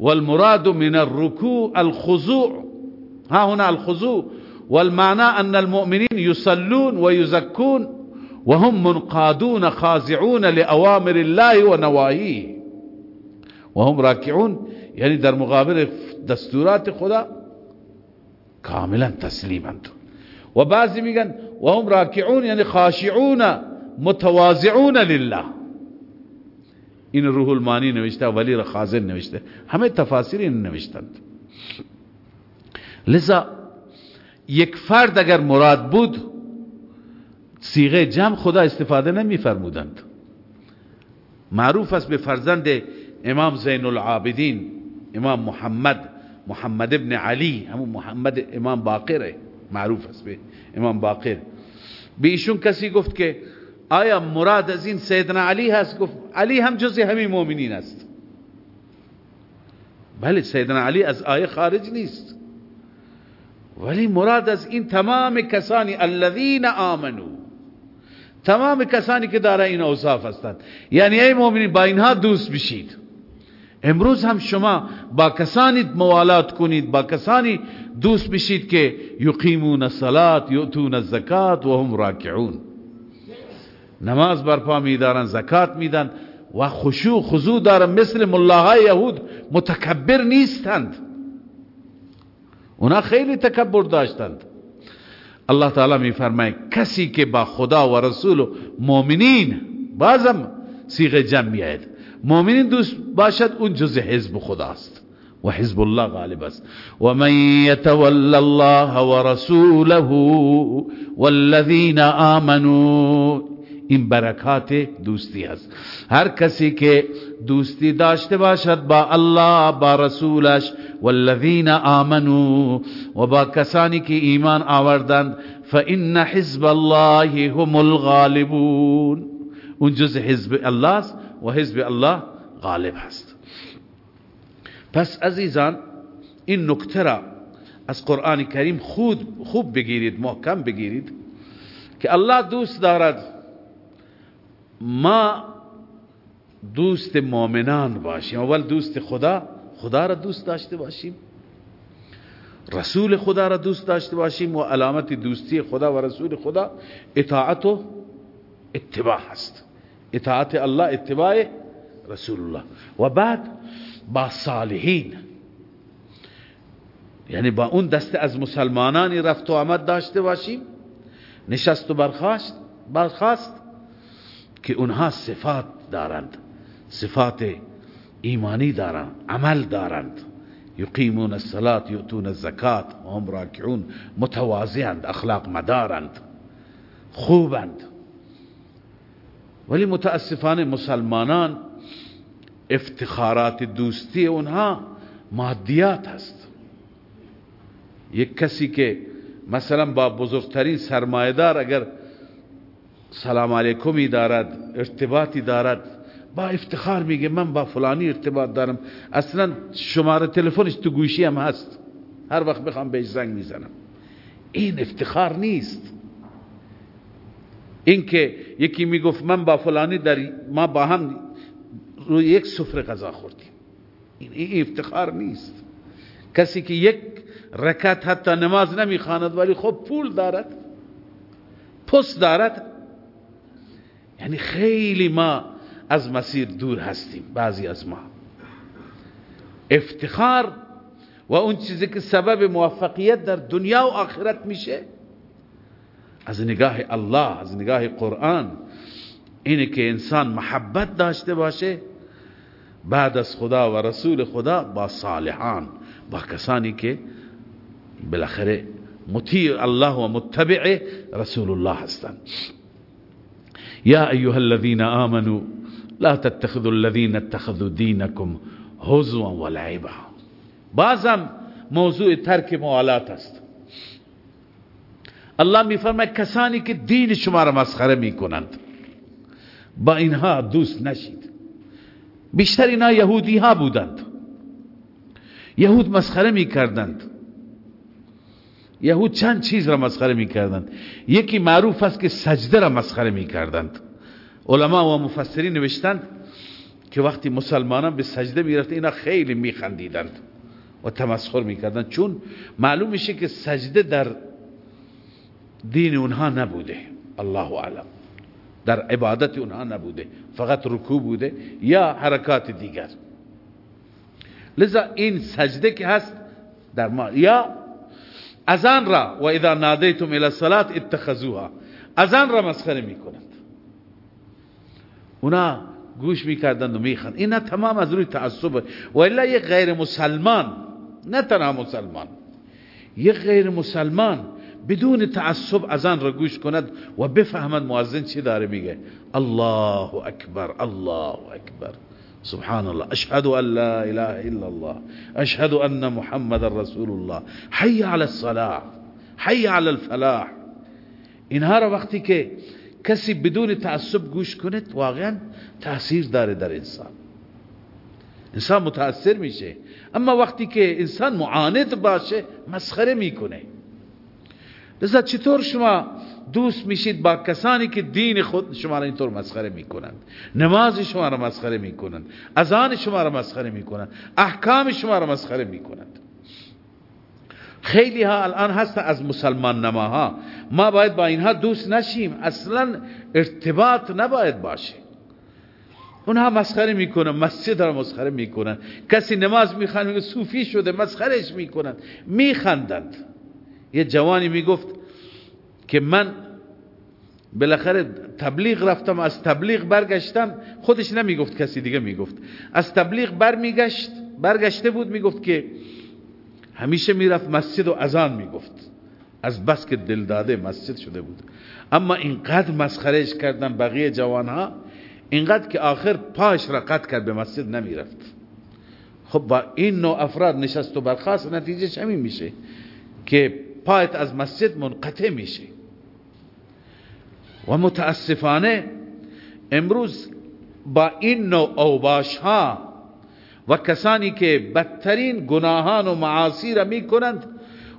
والمراد من الركوع الخضوع. ها هنا الخضوع. والمعنى أن المؤمنين يصلون ويزكون وهم منقادون خاضعون لأوامر الله ونواهيه. وهم راكعون يعني در مقابل دستورات خدا کاملا تسلیمند و بعضی میگن و هم راکعون یعنی خاشعون متواضعون لله. این روح المانی نوشته ولی را خازن نوشته. همه تفاسیر این لذا یک فرد اگر مراد بود سیغه جمع خدا استفاده نمی فرمودند معروف است به فرزند امام زین العابدین امام محمد محمد ابن علی همون محمد امام باقره معروف است به امام باقر. به ایشون کسی گفت که آیا مراد از این سیدنا علی هست؟ گفت علی هم جزی همین مؤمنین است. بله سیدنا علی از آیه خارج نیست. ولی مراد از این تمام کسانی الذین آمنو تمام کسانی که داره این اوصاف هستند یعنی ای مؤمنین با اینها دوست بشید. امروز هم شما با کسانی موالات کنید با کسانی دوست بشید که یقیمون الصلاة یؤتون الزکات و هم راکعون. نماز برپا میدارن زکات میدن و خشوع خضوع دارن. مثل ملاهای یهود متکبر نیستند. اونا خیلی تکبر داشتند. الله تعالی میفرماید کسی که با خدا و رسول و مؤمنین بازم سیغه جمع میاد مؤمنین دوست باشد اون جز حزب خداست. و حزب الله غالب است. و من يتول الله ورسوله والذین آمنوا این برکات دوستی است. هر کسی که دوستی داشته باشد با الله با رسولش. والذین آمنوا و با کسانی که ایمان آوردند فإن حزب الله هم الغالبون. اون جز حزب الله است و حزب الله غالب هست. پس عزیزان این نکته را از قرآن کریم خود خوب بگیرید محکم بگیرید که الله دوست دارد ما دوست مؤمنان باشیم. اول دوست خدا خدا را دوست داشته باشیم. رسول خدا را دوست داشته باشیم و علامت دوستی خدا و رسول خدا اطاعت و اتباع هست. اطاعت الله اتباع رسول الله. و بعد با صالحین. یعنی با اون دسته از مسلمانانی رفت و آمد داشته باشیم. نشست و برخواست برخواست که اونها صفات دارند. صفات ایمانی دارند عمل دارند. یقیمون الصلاة یؤتون الزکات و هم راکعون متواضعند اخلاق مدارند خوبند. ولی متاسفانه مسلمانان افتخارات دوستی اونها مادیات هست. یک کسی که مثلا با بزرگترین سرمایدار اگر سلام علیکمی دارد ارتباطی دارد با افتخار میگه من با فلانی ارتباط دارم. اصلا شماره تلفنش تو گوشی هم هست. هر وقت بخوام بهش زنگ می‌زنم. این افتخار نیست. اینکه یکی می‌گفت من با فلانی در ما با هم روی یک سفره غذا خوردیم. این افتخار نیست. کسی که یک رکت حتی نماز نمی‌خواند ولی خب پول دارد پست دارد. یعنی خیلی ما از مسیر دور هستیم بعضی از ما. افتخار و اون چیزی که سبب موفقیت در دنیا و آخرت میشه. از نگاه الله از نگاه قرآن اینه که انسان محبت داشته باشه بعد از خدا و رسول خدا با صالحان با کسانی که بالاخره مطیع الله و متبع رسول الله هستند يا أيها الذين آمنوا لا تتخذوا الذين اتخذوا دينكم هزوا ولعبا. بازم موضوع ترک موالات است. الله میفرماید کسانی که دین شما را مسخره می‌کنند با اینها دوست نشید. بیشتر اینا یهودی ها بودند. یهود مسخره می‌کردند. یهود چند چیز را مسخره می‌کردند. یکی معروف است که سجده را مسخره می‌کردند. علما و مفسرین نوشتند که وقتی مسلمانان به سجده می‌رفت اینا خیلی میخندیدند و تمسخر می‌کردند. چون معلوم میشه که سجده در دین اونها نبوده. الله اعلم. در عبادت اونها نبوده. فقط رکوع بوده یا حرکات دیگر. لذا این سجده که هست در ما یا اذان را و اذا نادیتم الى الصلاه اتخذوها. اذان را مسخره می‌کنند اونا گوش می‌کردند و میخند اینا تمام از روی تعصب و الا یک غیر مسلمان. نه تنها مسلمان. یک غیر مسلمان بدون تعصب اذان را گوش کند و بفهمد مؤذن چی داره میگه. الله اکبر الله اکبر. سبحان الله اشهد ان لا اله الا الله. اشهد ان محمد رسول الله. حي على الصلاة. حي على الفلاح. اینها را وقتی که کسی بدون تعصب گوش کنه واقعا تاثیر داره در انسان. انسان متاثر میشه. اما وقتی که انسان معاند باشه مسخره می‌کنه. لذا چطور شما دوست میشید با کسانی که دین خود شما را اینطور مسخره می‌کنند؟ نماز شما را مسخره می‌کنند. اذان شما را مسخره می‌کنند. احکام شما را مسخره می‌کنند. خیلی ها الان هست از مسلمان نماها. ما باید با اینها دوست نشیم. اصلا ارتباط نباید باشه. اونها مسخره می‌کنن مسجد را مسخره می‌کنن. کسی نماز می‌خوان میگه صوفی شده مسخرهش می‌کنن. میخندند. یه جوانی می‌گفت که من بالاخره تبلیغ رفتم از تبلیغ برگشتم. خودش نمی‌گفت کسی دیگه می‌گفت. از تبلیغ برمیگشت برگشته بود می‌گفت که همیشه می‌رفت مسجد و اذان می‌گفت. از بس که دل داده مسجد شده بود. اما اینقدر مسخرهش کردن بقیه جوانها اینقدر که آخر پاش را قطع کرد به مسجد نمی‌رفت. خب با این نوع افراد نشست و برخواست نتیجه همین میشه که پایت از مسجد منقطع میشه. و متاسفانه امروز با این نوع اوباش ها و کسانی که بدترین گناهان و معاصی را می کنند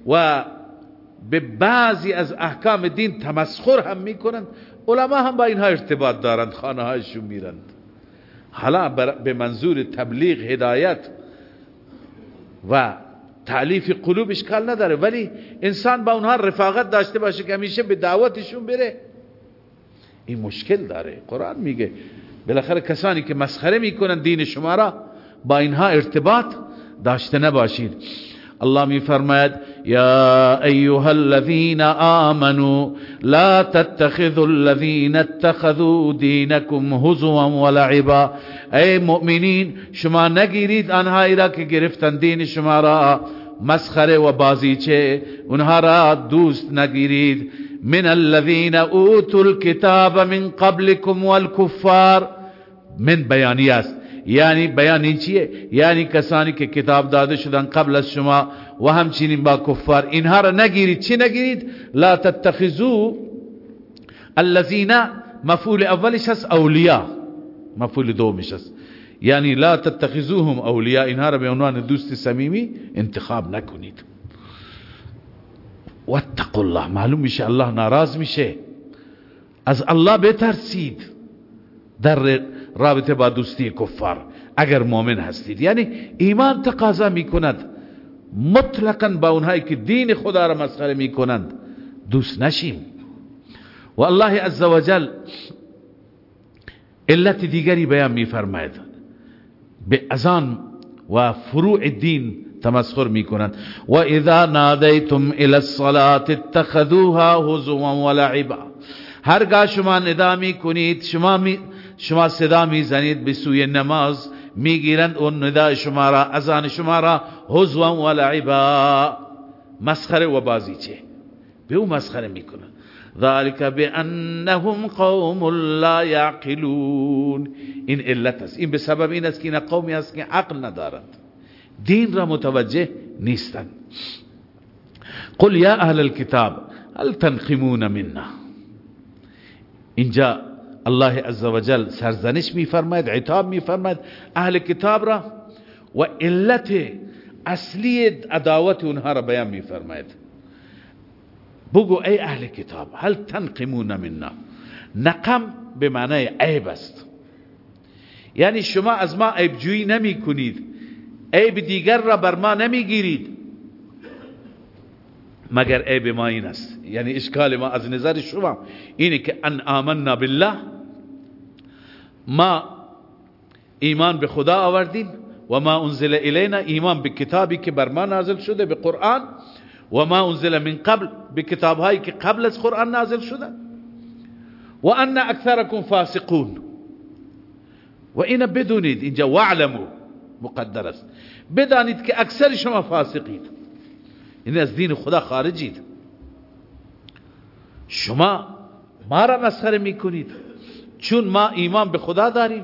و به بعضی از احکام دین تمسخر هم می کنند علما هم با اینها ارتباط دارند خانه هایشون میرند. حالا به منظور تبلیغ هدایت و تعلیف قلوب اشکال نداره ولی انسان با اونها رفاقت داشته باشه که همیشه به دعوتشون بره. این مشکل داره. قرآن میگه بالاخره کسانی که مسخره می‌کنن دین شما را با اینها ارتباط داشته نباشید. الله می فرماید یا ایها الذين آمنوا لا تتخذوا الذين اتخذوا دينكم هزوا ولعبا ای مؤمنین شما نگیرید آنهایی را که گرفتن دین شما را مسخره و بازیچه. اونها را دوست نگیرید. من الذين اوتوا الكتاب من قبلكم والكفار من بیانی است. یعنی بیان این چیه؟ یعنی کسانی که کتاب داده شدن قبل از شما و همچنین با کفار اینها را نگیرید. چی نگیرید؟ لا تتخذو الذین مفعول اولش هست اولیاء. مفعول دومش هست. یعنی لا تتخذوهم اولیاء. اینها را به عنوان دوست صمیمی انتخاب نکنید. واتقوا الله. معلوم میشه الله ناراض میشه. از الله بترسید. در رابطه با دوستی کفار. اگر مؤمن هستید یعنی ایمان تقاضا می‌کند. مطلقا با اونهایی که دین خدا را مسخره می‌کنند دوست نشیم. و الله عزوجل علت دیگری بیان میفرماید. به ازان و فروع دین تمسخر می‌کنند. و اذا نادیتم الى الصلاه اتخذوها هزوا ولعبا هرگاه شما ندا می‌کنید شما می شما صدا می‌زنید به سوی نماز می‌گیرند اون ندای شما را اذان شما را حزوا و لعبا. مسخره و بازیچه به او مسخره می‌کنند ذلك بانهم قوم لا يعقلون این علت است. این به سبب این است که این قومی است که عقل ندارند. دین را متوجه نیستند. قل یا اهل الكتاب هل تنقمون منا؟ اینجا الله عزوجل سرزنش میفرماید عتاب میفرماید اهل کتاب را و علت اصلی عداوت اونها را بیان میفرماید. بگو ای اهل کتاب هل تنقمون منا؟ نقم به معنای عیب است. یعنی شما از ما عیب جویی نمی کنید عیب دیگر را بر ما نمی گیرید مگر عیب ما این است؟ یعنی اشکال ما از نظر شما اینه که ان آمنا بالله ما ایمان به خدا آوردیم و ما انزل الینا ایمان به کتابی که بر ما نازل شده به قرآن و ما انزل من قبل به کتابهایی که قبل از قرآن نازل شده. و ان اکثرکم فاسقون. و این بدونید اینجا وعلمو مقدر است. بدانید که اکثر شما فاسقید. این از دین خدا خارجید. شما ما را مسخره میکنید. چون ما ایمان به خدا داریم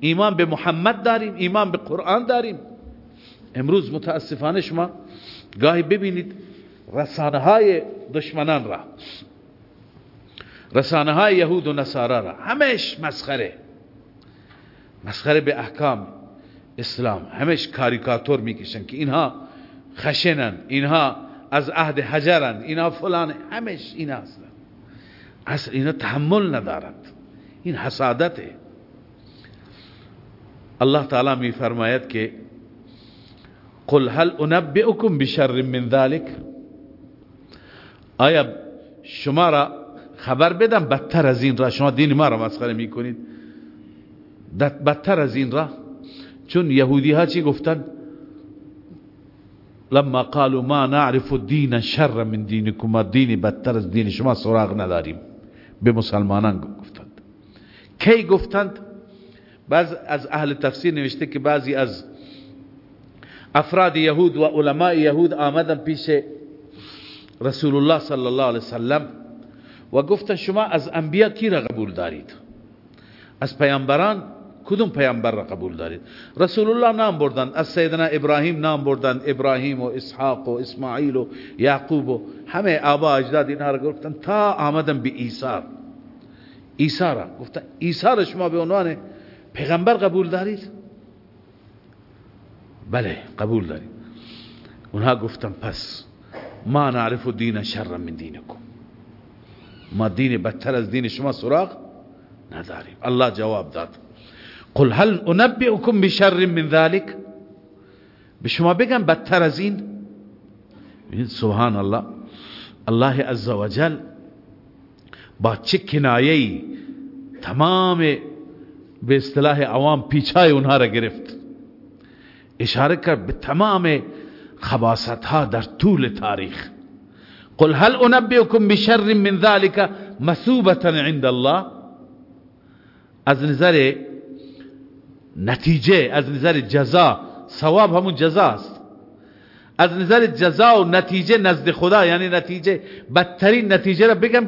ایمان به محمد داریم ایمان به قرآن داریم. امروز متاسفانه شما گاهی ببینید رسانه های دشمنان را رسانه های یهود و نصارا را همش مسخره مسخره به احکام اسلام همش کاریکاتور می‌کشن که اینها خشنن اینها از عهد حجرند اینا فلان همش اینا هستن اصلا اینا تحمل ندارند. این حسادته. الله تعالی می فرماید که قل هل انبئكم بشر من ذلك آیا شما را خبر بدم بدتر از این را؟ شما دین ما را مسخره می‌کنید. بدتر از این را؟ چون یهودی ها چی گفتن؟ لما قالوا ما نعرف الدين شر من دینكم ما دینی بدتر از دین شما سراغ نداریم. به مسلمانان گفتند کی گفتند؟ بعض از اهل تفسیر نوشته که بعضی از افراد یهود و علماء یهود آمدن پیش رسول الله صلی الله علیه وسلم و گفتن شما از انبیا کی را قبول دارید؟ از پیامبران کدوم پیامبر را قبول دارید؟ رسول الله نام بردند از سیدنا ابراهیم نام بردند ابراهیم و اسحاق و اسماعیل و یعقوب و همه آبا اجداد اینها را گفتن تا آمدن به عیسی. عیسی را گفتن عیسی را شما به عنوان پیغمبر قبول دارید؟ بله قبول دارید اونها گفتن پس ما نعرف دین شر من دینکم. ما دین بدتر از دین شما سراغ نداریم. الله جواب داد. قل هل انبئكم بشر من ذلك به شما بگم بدتر از این؟ سبحان الله. الله عزوجل با چه کنایه‌ای تمام به اصطلاح عوام پیچای اونها را گرفت. اشاره کرد به تمام خباست ها در طول تاریخ. قل هل انبئكم بشر من ذلك مثوبة عند الله؟ از نظر نتیجه از نظر جزا ثواب همون جزا است. از نظر جزا و نتیجه نزد خدا یعنی نتیجه بدترین نتیجه را بگم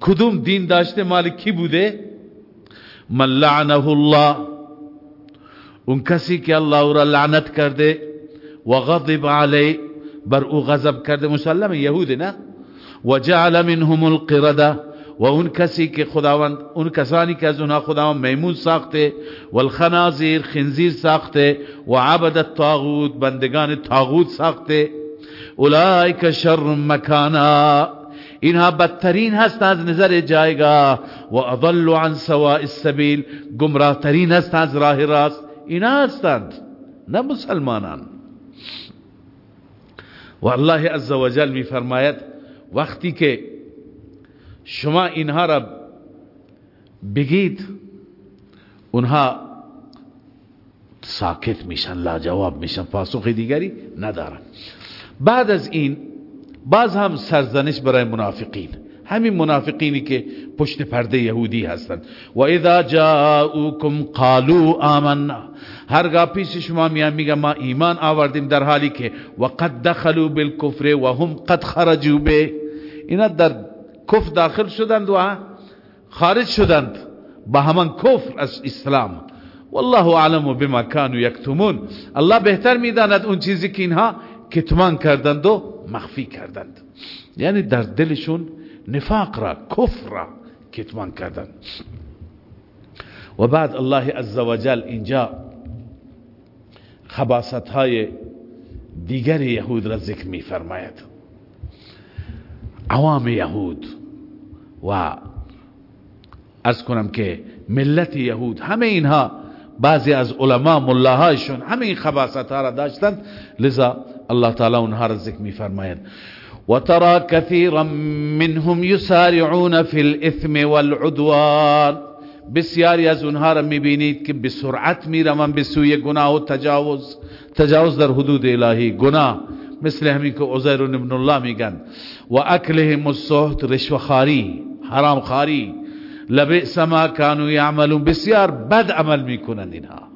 کدوم دین داشته مال کی بوده من لعنه الله اون کسی که الله را لعنت کرده و غضب علی بر او غضب کرده مسلم یهود نه و جعل منهم القرده و اون کسی که خداوند اون کسانی که از اونها خداوند میمون ساخته والخنازیر خنزیر ساخته و عبد الطاغوت بندگان طاغوت ساخته اولئک شر مکانا اینها بدترین هست از نظر جایگاه و اضل عن سواء السبیل. گمراه ترین هست از راه راست. اینا هستند نه مسلمانان. و الله عزوجل می فرماید وقتی که شما اینها را بگید اونها ساکت میشن لا جواب میشن پاسخ دیگری ندارن. بعد از این باز هم سرزنش برای منافقین. همین منافقینی که پشت پرده یهودی هستند. و اذا جاءوكم قالوا آمنا. هرگاه پیش شما میان ما ایمان آوردیم در حالی که وقد دخلوا بالكفر و هم قد خرجوا به. اینا در کفر داخل شدند و خارج شدند. با همان کفر از اسلام. والله اعلم بما كانوا یکتمون. الله بهتر می‌داند اون چیزی که اینها کتمان کردند و مخفی کردند. یعنی در دلشون نفاق را کفر را کتمان کردند. و بعد الله عزوجل اینجا خباست های دیگر یهود را ذکر می فرماید عوام یهود و از کنم که ملت یهود همه اینها بعضی از علما ملاهایشون همه این خباست ها را داشتند. لذا الله تعالی اونها را ذکر و ترى كثيرا منهم يسارعون في الاثم والعدوان. بسیاری از اونها را می‌بینید که به سرعت می‌روند به سوی گناه و تجاوز. تجاوز در حدود الهی گناه. مثل همین که عزیر ابن الله میگن. و اکلهم السحت رشوخاری حرام خاری. لبئس ما كانوا يعملون. بسیار بد عمل می‌کنند اینها.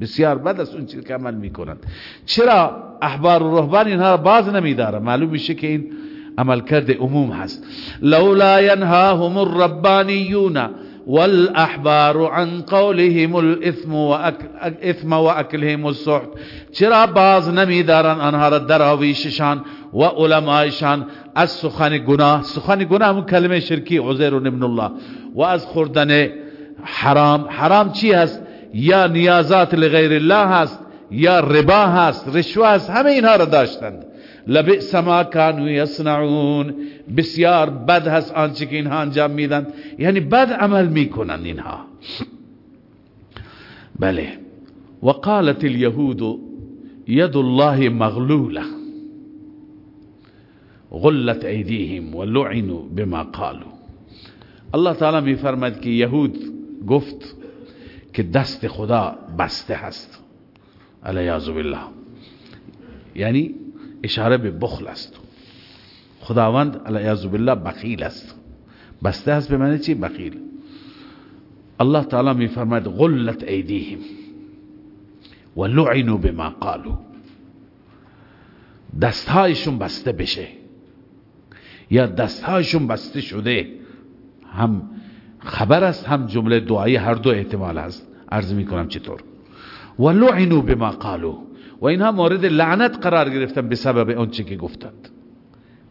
بسیار بد است اون چیز که عمل می‌کنند. چرا احبار و رهبان اینها را باز نمیداره معلوم میشه که این عمل کرده عموم هست. لولا ينهاهم الربانيون والاحبار عن قولهم الاثم واثم واكلهم السحت. چرا باز نمیدارن آنها را دراویششان و علمایشان؟ از سخن گناه سخن گناه همون کلمه شرکی عزیر ابن الله و از خوردن حرام حرام چی هست؟ یا نیازات لغیر الله هست یا ربا هست رشوه هست همه اینها را داشتند. لبئس ما كانوا يصنعون بسیار بد هست آنچه که اینها انجام میدن یعنی بد عمل می‌کنن اینها. بله. وقالت اليهود يد الله مغلوله. غلت ایدیهم ولعنوا بما قالوا. الله تعالی میفرماد که یهود گفت که دست خدا بسته هست. علیاذ بالله. یعنی اشاره به بخل است. خداوند علیاذ بالله بخیل است. بسته است به معنی چی بخیل؟ الله تعالی میفرماید غلت ایدیهم و لعنوا بما قالوا. دستهایشون بسته بشه. یا دستهایشون بسته شده هم خبر است هم جمله دعایی هر دو احتمال است. عرض می کنم چطور؟ و لعنوا بما قالوا. و اینها مورد لعنت قرار گرفتن به سبب اون چی که گفتند.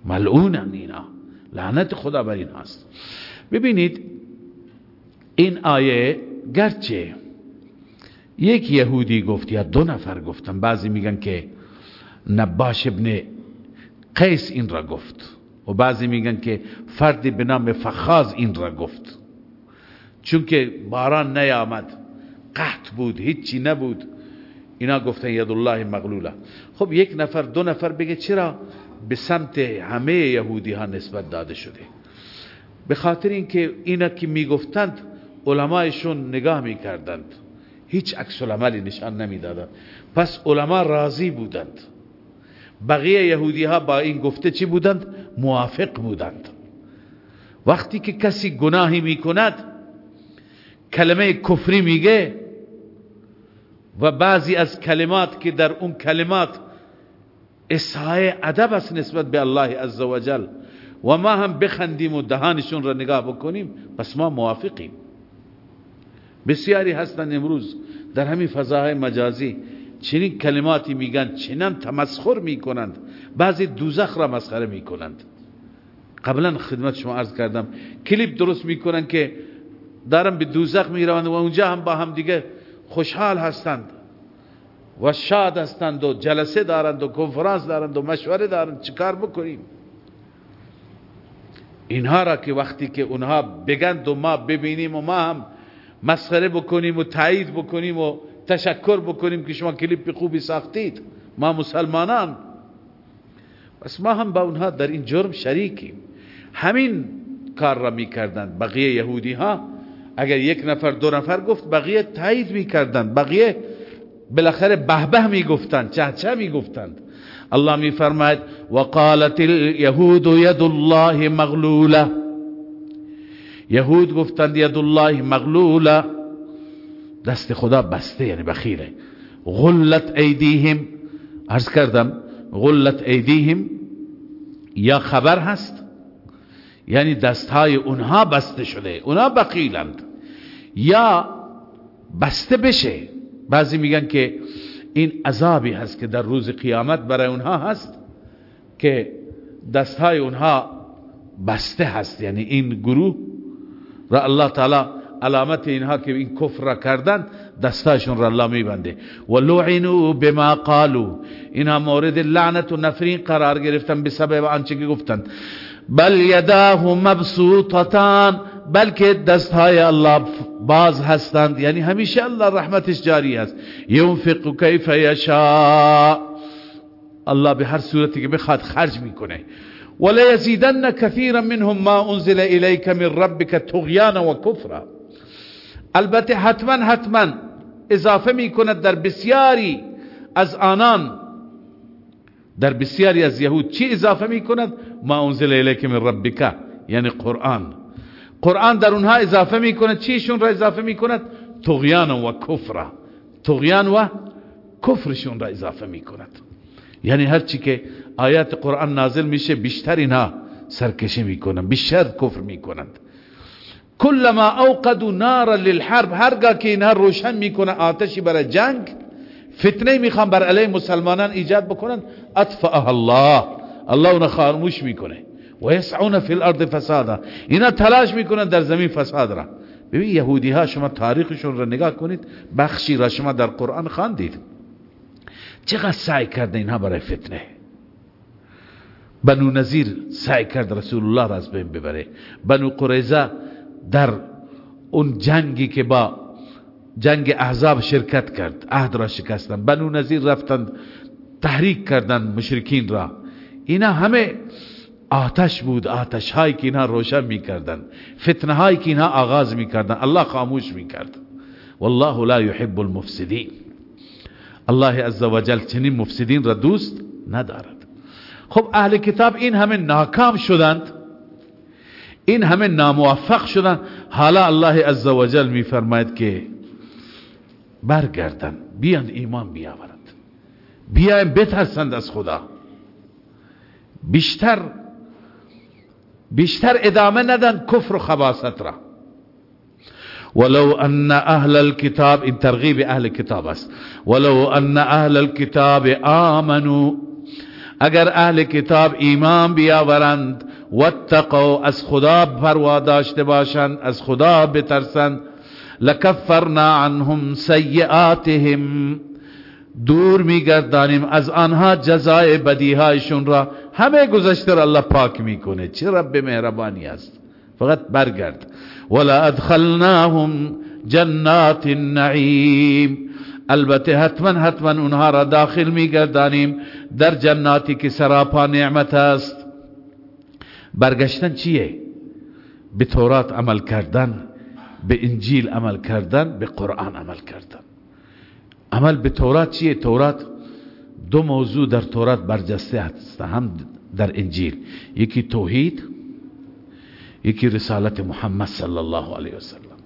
ملعونن اینا. لعنت خدا بر این هست ببینید این آیه گرچه یک یهودی گفت یا دو نفر گفتن بعضی میگن که نباش ابن قیس این را گفت و بعضی میگن که فردی به نام فخاز این را گفت. چون که باران نیامد. قحط بود هیچی نبود. اینا گفتن ید الله مغلوله. خب یک نفر دو نفر بگه چرا به سمت همه یهودی ها نسبت داده شده؟ به خاطر اینکه اینا که می‌گفتند علمایشون نگاه می‌کردند. هیچ عکس العملی نشان نمی‌دادند. پس علما راضی بودند. بقیه یهودی ها با این گفته چی بودند؟ موافق بودند. وقتی که کسی گناهی می‌کند کلمه کفری میگه و بعضی از کلمات که در اون کلمات اصحای ادب است نسبت به الله عزوجل و ما هم بخندیم و دهانشون را نگاه بکنیم پس ما موافقیم. بسیاری هستند امروز در همین فضاهای مجازی چنین کلماتی میگن چنان تمسخر می‌کنند. بعضی دوزخ را مسخره می‌کنند. قبلا خدمت شما عرض کردم کلیپ درست می‌کنن که دارن به دوزخ می‌روند و اونجا هم با هم دیگه خوشحال هستند و شاد هستند و جلسه دارند و کنفرانس دارند و مشوره دارند. چیکار بکنیم؟ اینها را که وقتی که اونها بگند و ما ببینیم و ما هم مسخره بکنیم و تایید بکنیم و تشکر بکنیم که شما کلیپ خوبی ساختید ما مسلمانان. پس ما هم با اونها در این جرم شریکیم. همین کار را می‌کردند. بقیه یهودی ها اگر یک نفر دو نفر گفت بقیه تایید می‌کردند. بقیه بالاخره به به می‌گفتند چه چه می‌گفتند. الله میفرماید وقالت اليهود ید الله مغلوله یهود گفتند ید الله مغلوله دست خدا بسته یعنی بخیره غلت ایدیهم. عرض کردم غلت ایدیهم. یا خبر هست؟ یعنی دستهای اونها بسته شده. اونها بخیلند یا بسته بشه. بعضی میگن که این عذابی هست که در روز قیامت برای اونها هست که دستهای اونها بسته هست. یعنی این گروه را الله تعالی علامت اینها که این کفر را کردن دستاشون را الله میبنده. و لعنوا بما قالوا اینها مورد لعنت و نفرین قرار گرفتن به سبب آنچه که گفتند. بل یداه مبسوطتان بلکه دستهای الله باز هستند. یعنی همیشه الله رحمتش جاری است. ينفق کیف یشاء. الله به هر صورتی که بخواد خرج می‌کنه. ولا يزيدن كثيرا منهم ما انزل اليك من ربك طغيانا وكفرا البته حتما حتما اضافه می‌کند در بسیاری از آنان. در بسیاری از یهود چی اضافه می‌کند؟ ما انزل الیک من ربک یعنی قرآن. قرآن در اونها اضافه می‌کند. چیشون را اضافه می‌کند؟ تغیان و کفر. تغیان و کفرشون را اضافه می‌کند. یعنی هر چی که آیات قرآن نازل میشه بیشتر اینها سرکشی می‌کنند بیشتر کفر می‌کنند. کلما اوقدوا نارا للحرب هرگاه که اینها روشن می‌کنه آتشی برای جنگ فتنه می‌خوان بر علیه مسلمانان ایجاد بکنن اطفأها الله. الله اون خاموش می‌کنه. و یسعون فی الارض فسادا. اینا تلاش می‌کنن در زمین فساد را. ببین یهودی ها شما تاریخشون را نگاه کنید بخشی را شما در قرآن خواندید. چقدر سعی کرده اینها برای فتنه؟ بنو نظیر سعی کرد رسول الله را از بین ببره. بنو قریزه در اون جنگی که با جنگ احزاب شرکت کرد عهد را شکستن. بنو نظیر رفتند تحریک کردن مشرکین را. اینا همه آتش بود آتش هایی که اینها روشن می‌کردن فتنه هایی که اینها آغاز می‌کردن الله خاموش می‌کرد. والله لا يحب المفسدين الله عزوجل چنین مفسدین را دوست ندارد. خب اهل کتاب این همه ناکام شدند این همه ناموفق شدند. حالا الله عزوجل میفرماید که برگردن بیاند ایمان بیاورند. بیایم بترسند از خدا. بیشتر بیشتر ادامه ندن کفر و خباست را. ولو ان اهل الكتاب این ترغیب اهل کتاب است. ولو ان اهل الكتاب آمنوا اگر اهل کتاب ایمان بیاورند واتقوا از خدا پروا داشته باشند از خدا بترسند لکفرنا عنهم سیئاتهم. دور میگردانیم از آنها جزای بدیهایشون را. همه گذشته را الله پاک می‌کنه چه رب مهربانی است. فقط برگرد. ولا ادخلناهم جنات النعیم البته حتما حتما اونها را داخل میگردانیم. در جناتی که سراپا نعمت است. برگشتن چیه؟ به تورات عمل کردن به انجیل عمل کردن به قرآن عمل کردن. عمل به تورات چیه؟ تورات دو موضوع در تورات برجسته هست هم در انجیل. یکی توحید یکی رسالت محمد صلی الله علیه وسلم.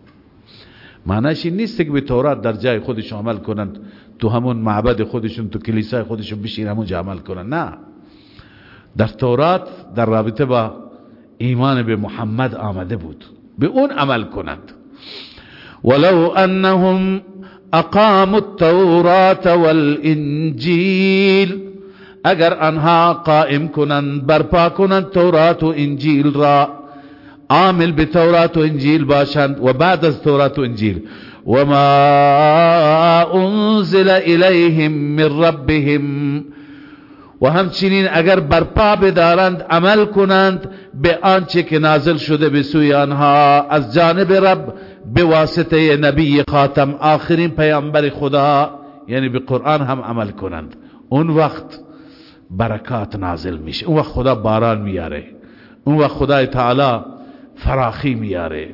معنیش این نیست که به تورات در جای خودش عمل کنند تو همون معبد خودشون تو کلیسای خودشون بشین همون عمل کنند. نه. در تورات در رابطه با ایمان به محمد آمده بود. به اون عمل کنند. ولو انهم أقاموا التورات والانجیل اگر آنها قائم کنند برپا کنند تورات و انجیل را. عامل به تورات و انجیل باشند و بعد از تورات و انجیل وما أنزل الیهم من ربهم. و همچنین اگر برپا بدارند عمل کنند به آنچه که نازل شده به سوی آنها. از جانب رب به واسطه نبی خاتم آخرین پیامبر خدا یعنی به قرآن هم عمل کنند. اون وقت برکات نازل میشه. اون وقت خدا باران میاره. اون وقت خدای تعالی فراخی میاره.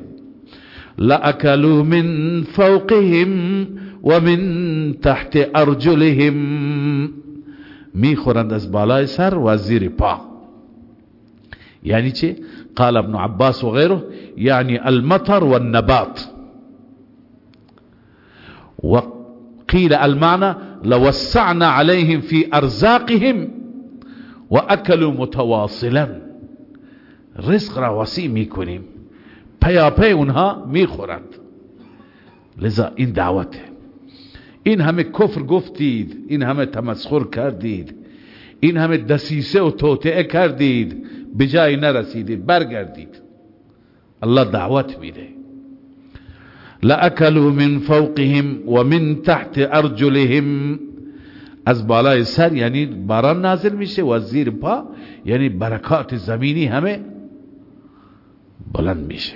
لأکلوا من فوقهم ومن تحت ارجلهم. می‌خورند از بالای سر و زیر پا. یعنی چه؟ قال ابن عباس وغيره يعني المطر والنبات. وقيل المعنى لوسعنا عليهم في أرزاقهم وأكلوا متواصلا. رزق را وسیع میکنیم پیاپی اونها میخورند لذا این دعوته. این همه کفر گفتید این همه تمسخر کردید. این همه دسیسه و توطعه به جای نرسیدید برگردید. الله دعوت میده. لأکلوا من فوقهم و من تحت ارجلهم. از بالای سر یعنی باران نازل میشه و از زیر پا یعنی برکات زمینی همه بلند میشه.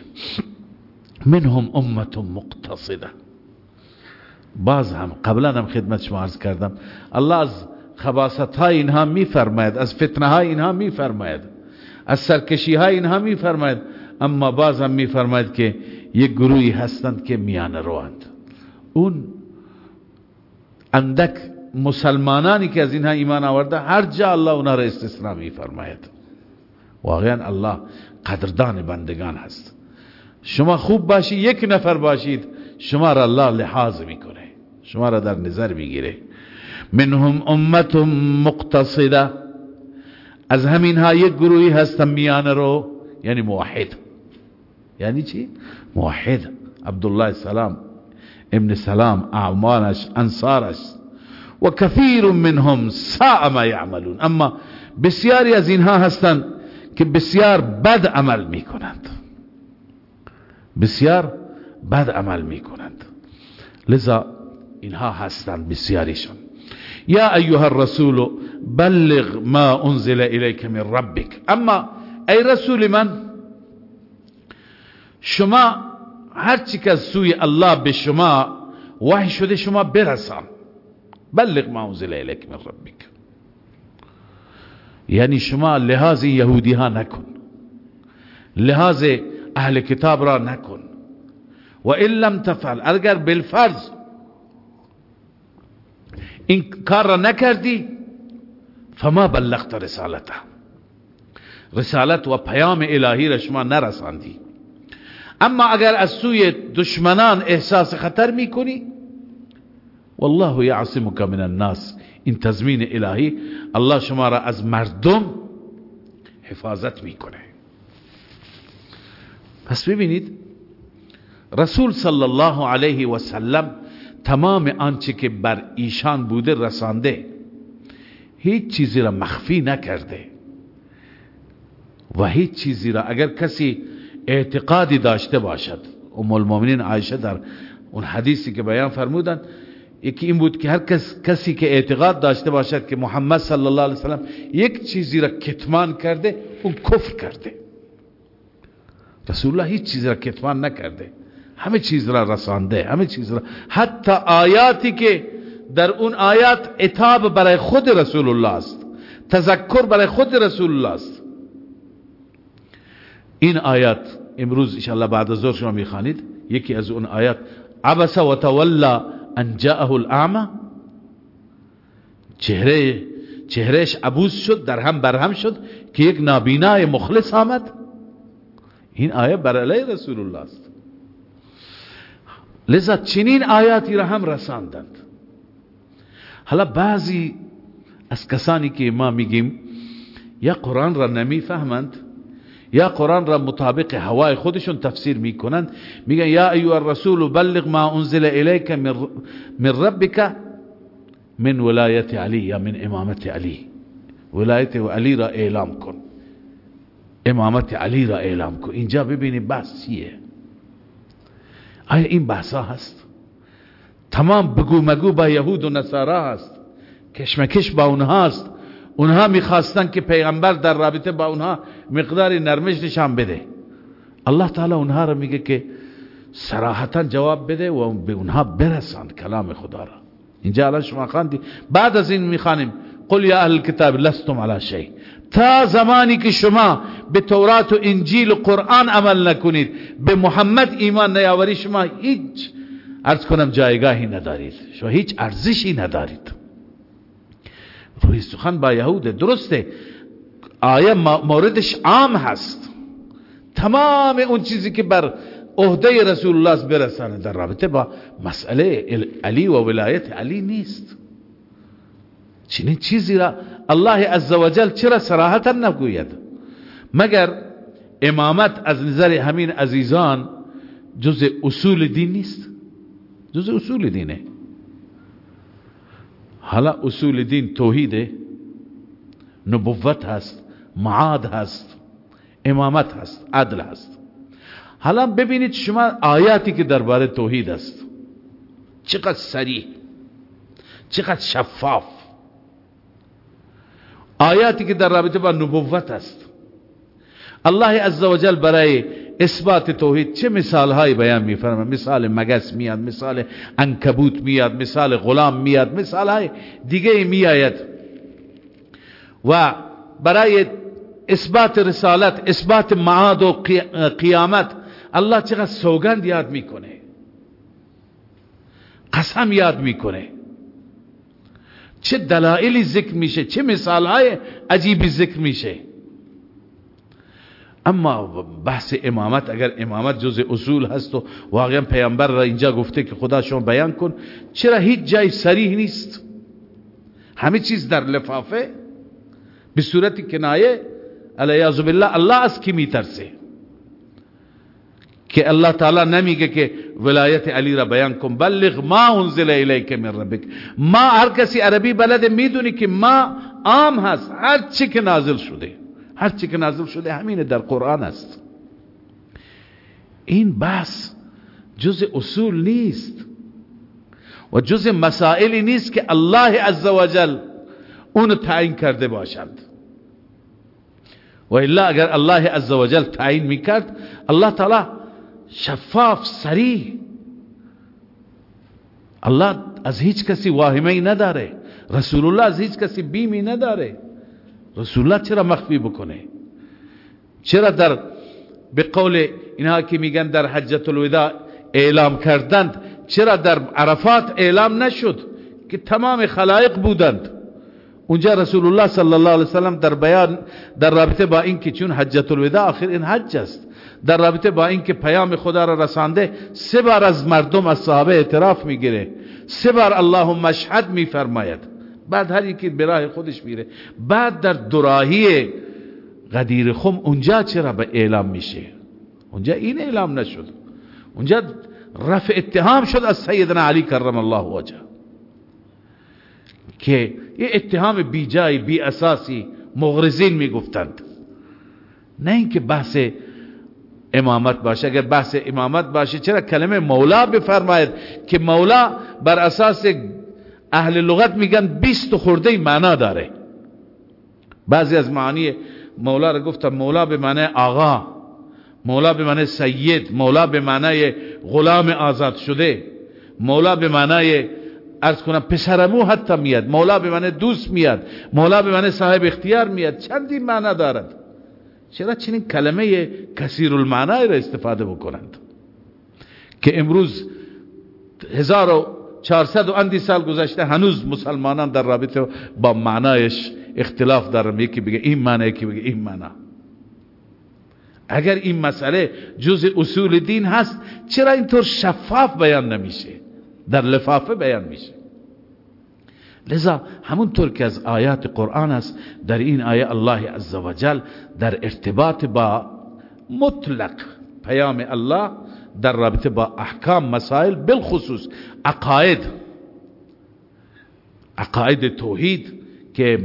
منهم امت مقتصده باز هم قبلا هم خدمت شما عرض کردم. الله از خباست های اینها میفرماید از فتنه های اینها میفرماید. از سرکشی های اینها میفرماید. اما باز هم میفرماید که یک گروهی هستند که میان روند. اون اندک مسلمانانی که از اینها ایمان آورده هر جا الله اونها را استثناء میفرماید. واقعا الله قدردان بندگان هست. شما خوب باشی یک نفر باشید شما را الله لحاظ می‌کنه. شما را در نظر می‌گیره. منهم امت مقتصده از همین ها یک گروهی هستن میان رو یعنی موحد. یعنی چی؟ موحد. عبدالله سلام ابن سلام اعمالش انصارش. و کثیر منهم ساء ما یعملون. اما بسیاری از اینها هستند که بسیار بد عمل می کنند بسیار بد عمل می کنند لذا اینها هستند بسیاریشون یا ایها الرسول بلغ ما أنزل الیک من ربک أما ای رسول من؟ شما هر چی که سوی الله به شما وحی شده شما برسان. بلغ ما أنزل الیک من ربک یعنی شما لحاظ یهودی ها نکن. لحاظ أهل کتاب را نکن. و لم تفعل اگر بالفرض این کار را نکردی؟ فما بلغت رسالته. رسالت و پیام الهی را شما نرساندی. اما اگر از سوی دشمنان احساس خطر می‌کنی؟ والله یعصمک من الناس. این تضمین الهی الله شما را از مردم حفاظت می‌کنه. پس ببینید رسول صلی الله علیه و سلم تمام آنچه که بر ایشان بوده رسانده هیچ چیزی را مخفی نکرده. و هیچ چیزی را اگر کسی اعتقادی داشته باشد ام المؤمنین عایشه در اون حدیثی که بیان فرمودند یکی این بود که هر کس کسی که اعتقاد داشته باشد که محمد صلی الله علیه وسلم یک چیزی را کتمان کرده اون کفر کرده. رسول الله هیچ چیزی را کتمان نکرده. همه چیز را رسانده همه چیز را. حتی آیاتی که در اون آیات اتاب برای خود رسول الله است تذکر برای خود رسول الله است. این آیات امروز انشاءالله بعد از ظهر شما می‌خوانید. یکی از اون آیات عبس و تولا ان جاءه الاعمى چهره چهرهش عبوس شد در هم برهم شد که یک نابینای مخلص آمد. این آیه بر علیه رسول الله است. لذا چنین آیاتی را هم رساندند. حالا بعضی از کسانی که ما میگیم یا قرآن را نمی فهمند یا قرآن را مطابق هوای خودشون تفسیر می‌کنند میگن یا ایو الرسول بلغ ما انزل الیک من ربک من ولایت علی یا من امامت علی. ولایت علی را اعلام کن. امامت علی را اعلام کن. اینجا ببینید بحث چیه؟ آیا این بحثا هست؟ تمام بگو مگو با یهود و نصارا هست. کشمکش با اونها هست. اونها می‌خواستن که پیغمبر در رابطه با اونها مقدار نرمش نشان بده. الله تعالی اونها را میگه که صراحتا جواب بده و به اونها برسان کلام خدا را. اینجا الان شما خواندی. بعد از این می‌خوانیم. قل یا اهل الكتاب لستم على شيء تا زمانی که شما به تورات و انجیل و قرآن عمل نکنید به محمد ایمان نیاوری شما هیچ ارز کنم جایگاهی ندارید. شما هیچ ارزشی ندارید. روی سخن با یهود درسته. آیه موردش عام هست. تمام اون چیزی که بر عهده رسول الله برسانه. در رابطه با مسئله علی و ولایت علی نیست. چنین چیزی را الله عزوجل چرا صراحتا نگوید؟ مگر امامت از نظر همین عزیزان جز اصول دین نیست؟ جز اصول دینه. حالا اصول دین توحید نبوت هست معاد هست امامت هست عدل هست. حالا ببینید شما آیاتی که درباره توحید است. چقدر سریع چقدر شفاف. آیاتی که در رابطه با نبوت است. الله عزوجل برای اثبات توحید چه مثال های بیان میفرمه مثال مگس میاد مثال انکبوت میاد مثال غلام میاد مثال های دیگه میآید. و برای اثبات رسالت اثبات معاد و قیامت الله چقدر سوگند یاد می‌کنه. قسم یاد می‌کنه. چه دلائلی ذکر میشه چه مثال های عجیبی ذکر میشه. اما بحث امامت اگر امامت جز اصول هست و واقعا پیامبر را اینجا گفته که خدا شما بیان کن چرا هیچ جای سریح نیست؟ همه چیز در لفافه به صورت کنایه علیه بالله الله از کی میترسه. که الله تعالی نمیگه که ولایت علی را بیان کن بلغ ما انزل الیک من ربک. ما هر کسی عربی بلده می‌دونی که ما عام هست هر چی که نازل شده هر چی که نازل شده همینه در قرآن است. این بحث جز اصول نیست و جز مسائلی نیست که الله عزوجل اون تعیین کرده باشند و الا اگر الله عزوجل تعیین می‌کرد الله تعالی شفاف سریع الله از هیچ کسی واهمه نداره رسول الله از هیچ کسی بیمی نداره رسول الله چرا مخفی بکنه چرا در به قول اینها که میگن در حجت الوداع اعلام کردند چرا در عرفات اعلام نشد که تمام خلایق بودند؟ اونجا رسول الله صلی الله علیه وسلم در بیان در رابطه با اینکه چون حجت الوداع آخر این حج است. در رابطه با اینکه پیام خدا را رسانده سه بار از مردم از صحابه اعتراف می‌گیره. سه بار اللهم مشهد میفرماید. بعد هر یکی برای خودش میره. بعد در دراهی غدیر خم اونجا چرا به اعلام میشه؟ اونجا این اعلام نشد. اونجا رفع اتهام شد از سیدنا علی کرم الله وجه. که یه اتهام بی جای بی اساسی مغرزین می‌گفتند. نه اینکه بحث امامت باشه. اگر بحث امامت باشه چرا کلمه مولا بفرماید که مولا بر اساس اهل لغت میگن بیست خورده معنا داره. بعضی از معانی مولا رو گفتم مولا به معنی آقا مولا به معنی سید مولا به معنی غلام آزاد شده مولا به معنی ارز کنم پسرمو حتی میاد مولا به معنی دوست میاد مولا به معنی صاحب اختیار میاد. چندی معنا دارد. چرا چنین کلمه کثیر المعنی را استفاده بکنند؟ که امروز هزار و چهارصد و اندی سال گذشته هنوز مسلمانان در رابطه با معنایش اختلاف دارن. یکی بگه این معنی یکی بگه این معنی. اگر این مسئله جز اصول دین هست چرا اینطور شفاف بیان نمیشه؟ در لفافه بیان میشه. لذا همونطور که از آیات قرآن است در این آیه الله عزوجل در ارتباط با مطلق پیام الله در رابطه با احکام مسائل بالخصوص عقاید. عقاید توحید که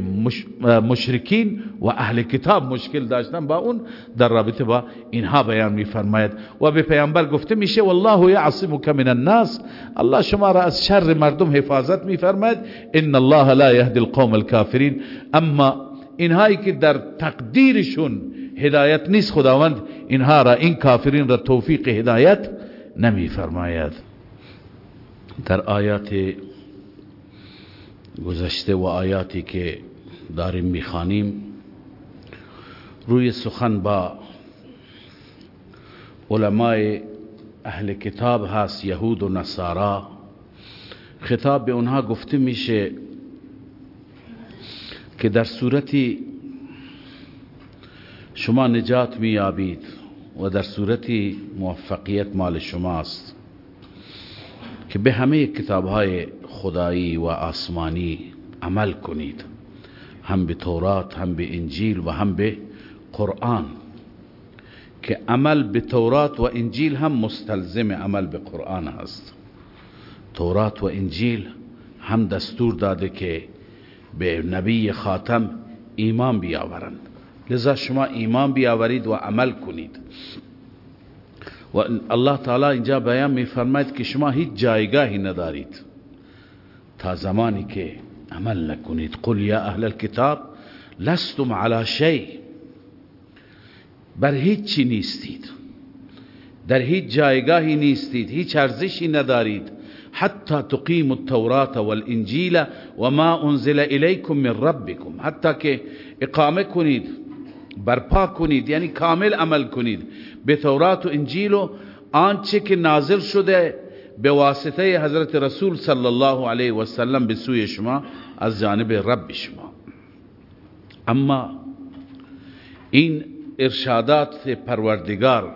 مشرکین و اهل کتاب مشکل داشتن با اون در رابطه با اینها بیان میفرماید. و به پیامبر گفته میشه والله یعصمک من الناس. الله شما را از شر مردم حفاظت میفرماید. ان الله لا یهدی القوم الكافرین. اما اینهایی که در تقدیرشون هدایت نیست خداوند اینها را این کافرین را توفیق هدایت نمیفرماید. در آیات گذشته و آیاتی که داریم می‌خوانیم روی سخن با علمای اهل کتاب هست یهود و نصارا. خطاب به اونها گفته میشه که در صورتی شما نجات میابید و در صورتی موفقیت مال شماست که به همه کتاب های خدایی و آسمانی عمل کنید. هم به تورات هم به انجیل و هم به قرآن. که عمل به تورات و انجیل هم مستلزم عمل به قرآن هست. تورات و انجیل هم دستور داده که به نبی خاتم ایمان بیاورند. لذا شما ایمان بیاورید و عمل کنید. و الله تعالی اینجا بیان میفرماید که شما هیچ جایگاهی ندارید. تا که عمل نکنید. قل یا أهل الكتاب لستم على شیء بر هیچ چی نیستید. در هیچ جایگاهی نیستید. هیچ ارزشی ندارید. حتی تقیم التورات والانجیل وما انزل الیکم من ربکم. حتی که اقامه کنید برپا کنید یعنی کامل عمل کنید. به تورات و انجیل و آنچه که نازل شده به واسطه حضرت رسول صلی الله علیه و سلم به سوی شما از جانب رب شما. اما این ارشادات پروردگار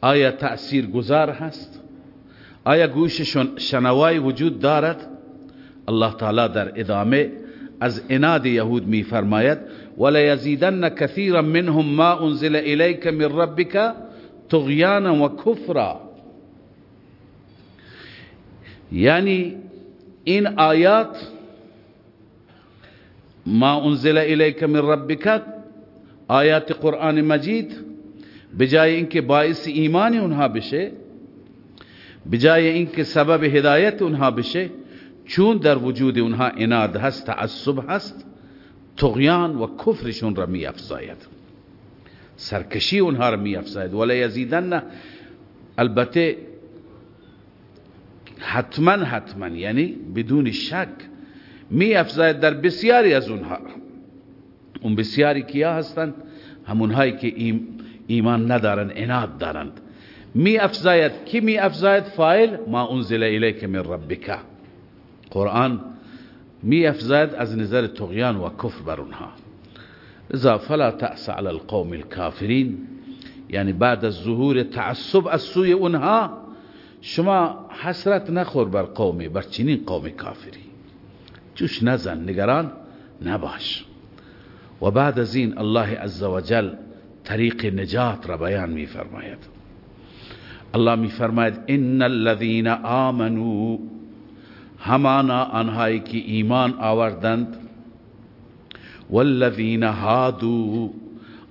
آیا تأثیر گذار هست؟ آیا گوش شنوای وجود دارد؟ الله تعالی در ادامه از اناد یهود می فرماید ولا یزیدن کثیرا منهم ما انزل الیک من طغیانا و کفرا. یعنی این آیات ما انزل الیک من ربک آیات قرآن مجید بجای اینکه باعث ایمان اونها بشه بجای اینکه سبب هدایت اونها بشه چون در وجود اونها اناد هست تعصب هست تغیان و کفرشون را می افزاید سرکشی اونها را می افزاید ولی یزیدن البته حتما حتما یعنی بدون شک می افزاید در بسیاری از اونها. اون بسیاری کیا هستند؟ همونهایی که ایمان ندارن اناد دارند. می افزاید کی می افزاید؟ فایل ما انزل الیک من ربک. قرآن می افزاید از نظر تغیان و کفر بر اونها. لذا فلا تأس على القوم الكافرین یعنی بعد از ظهور تعصب از سوی اونها شما حسرت نخور بر قومی بر چنین قوم کافری. جوش نزن نگران نباش. و بعد از این الله عزوجل طریق نجات را بیان می فرماید. الله می فرماید ان الذين آمنوا همانا آنهایی که ایمان آوردند. والذین هادو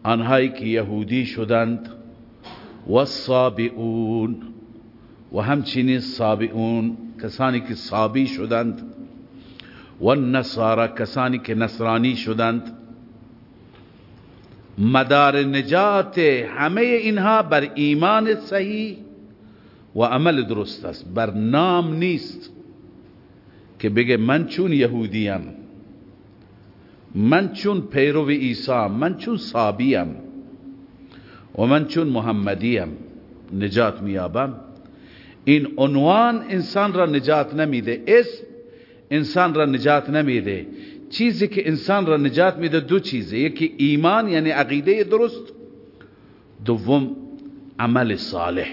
آنهایی که یهودی شدند. والصابئون و همچنین صابئون کسانی که صابی شدند والنصارى کسانی که نصرانی شدند. مدار نجات همه اینها بر ایمان صحیح و عمل درست است. بر نام نیست که بگه من چون یهودیم من چون پیرو عیسی من چون صابیم و من چون محمدیم. نجات میابم این عنوان انسان را نجات نمیده اسم انسان را نجات نمیده. چیزی که انسان را نجات میده دو چیزه یکی ایمان یعنی عقیده درست دوم عمل صالح.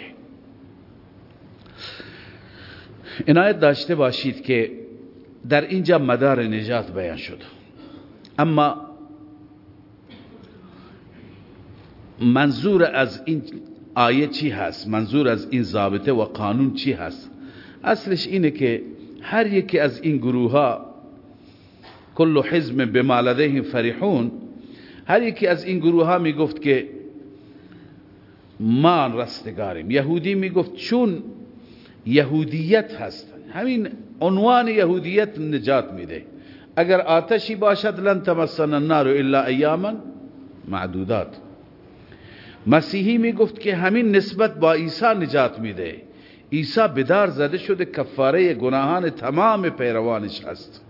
عنایت داشته باشید که در اینجا مدار نجات بیان شد. اما منظور از این آیه چی هست؟ منظور از این ضابطه و قانون چی هست؟ اصلش اینه که هر یکی از این گروه ها کل حزم بما لديهم فرحون هر یکی از این گروه ها می گفت که ما رستگاریم. یهودی می گفت چون یهودیت هست. همین عنوان یهودیت نجات میده. اگر آتشی باشد لن تمسن النار الا ایاما معدودات. مسیحی می گفت که همین نسبت با عیسی نجات میده. عیسی بدار زده شده کفاره گناهان تمام پیروانش هست.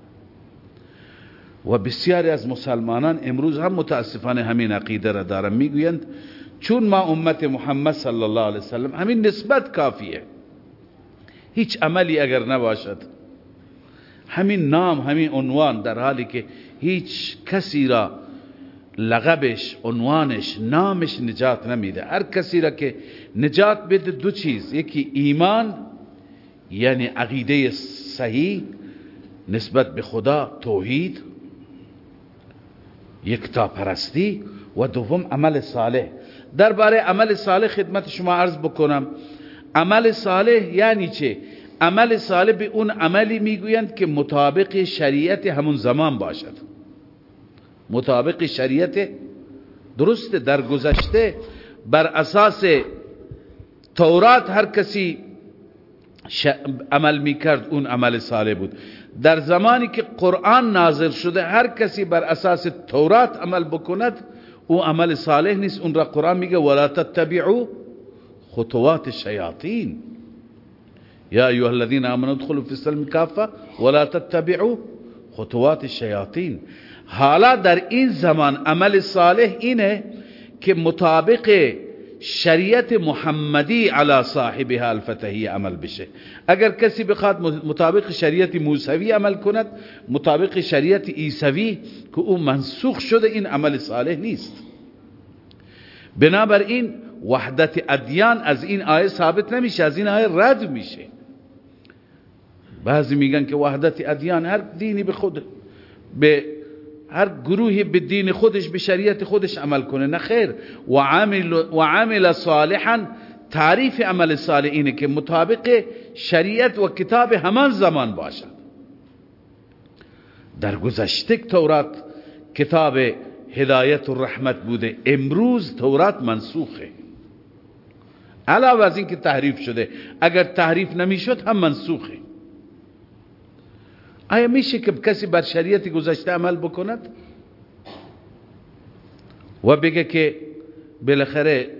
و بسیاری از مسلمانان امروز هم متاسفانه همین عقیده را دارن. می‌گویند چون ما امت محمد صلی الله علیه وسلم همین نسبت کافیه. هیچ عملی اگر نباشد. همین نام همین عنوان در حالی که هیچ کسی را لقبش عنوانش نامش نجات نمیده. هر کسی را که نجات بده دو چیز. یکی ایمان یعنی عقیده صحیح نسبت به خدا توحید یکتا پرستی و دوم عمل صالح. درباره عمل صالح خدمت شما عرض بکنم. عمل صالح یعنی چه؟ عمل صالح به اون عملی می‌گویند که مطابق شریعت همون زمان باشد. مطابق شریعت درست در گذشته بر اساس تورات هر کسی عمل می‌کرد اون عمل صالح بود. در زمانی که قرآن نازل شده هر کسی بر اساس تورات عمل بکند او عمل صالح نیست. اون را قرآن میگه ولا تتبعوا خطوات الشیاطین یا ایها الذين امنوا ادخلوا في السلم كافه ولا تتبعوا خطوات الشیاطین حالا در این زمان عمل صالح اینه که مطابق شریعت محمدی علی صاحبها الفتحی عمل بشه. اگر کسی بخواد مطابق شریعت موسوی عمل کند مطابق شریعت عیسوی که او منسوخ شده این عمل صالح نیست. بنابراین وحدت ادیان از این آیه ثابت نمیشه از این آیه رد میشه. بعضی میگن که وحدت ادیان هر دینی به خود به هر گروهی به دین خودش به شریعت خودش عمل کنه نه خیر. و عمل, صالحا تعریف عمل صالح اینه که مطابق شریعت و کتاب همان زمان باشد. در گذشته تورات کتاب هدایت و رحمت بوده. امروز تورات منسوخه. علاوه از اینکه تحریف شده. اگر تحریف نمی‌شد هم منسوخه. آیا میشه که کسی بر شریعت گذشته عمل بکند؟ و بگه که بالاخره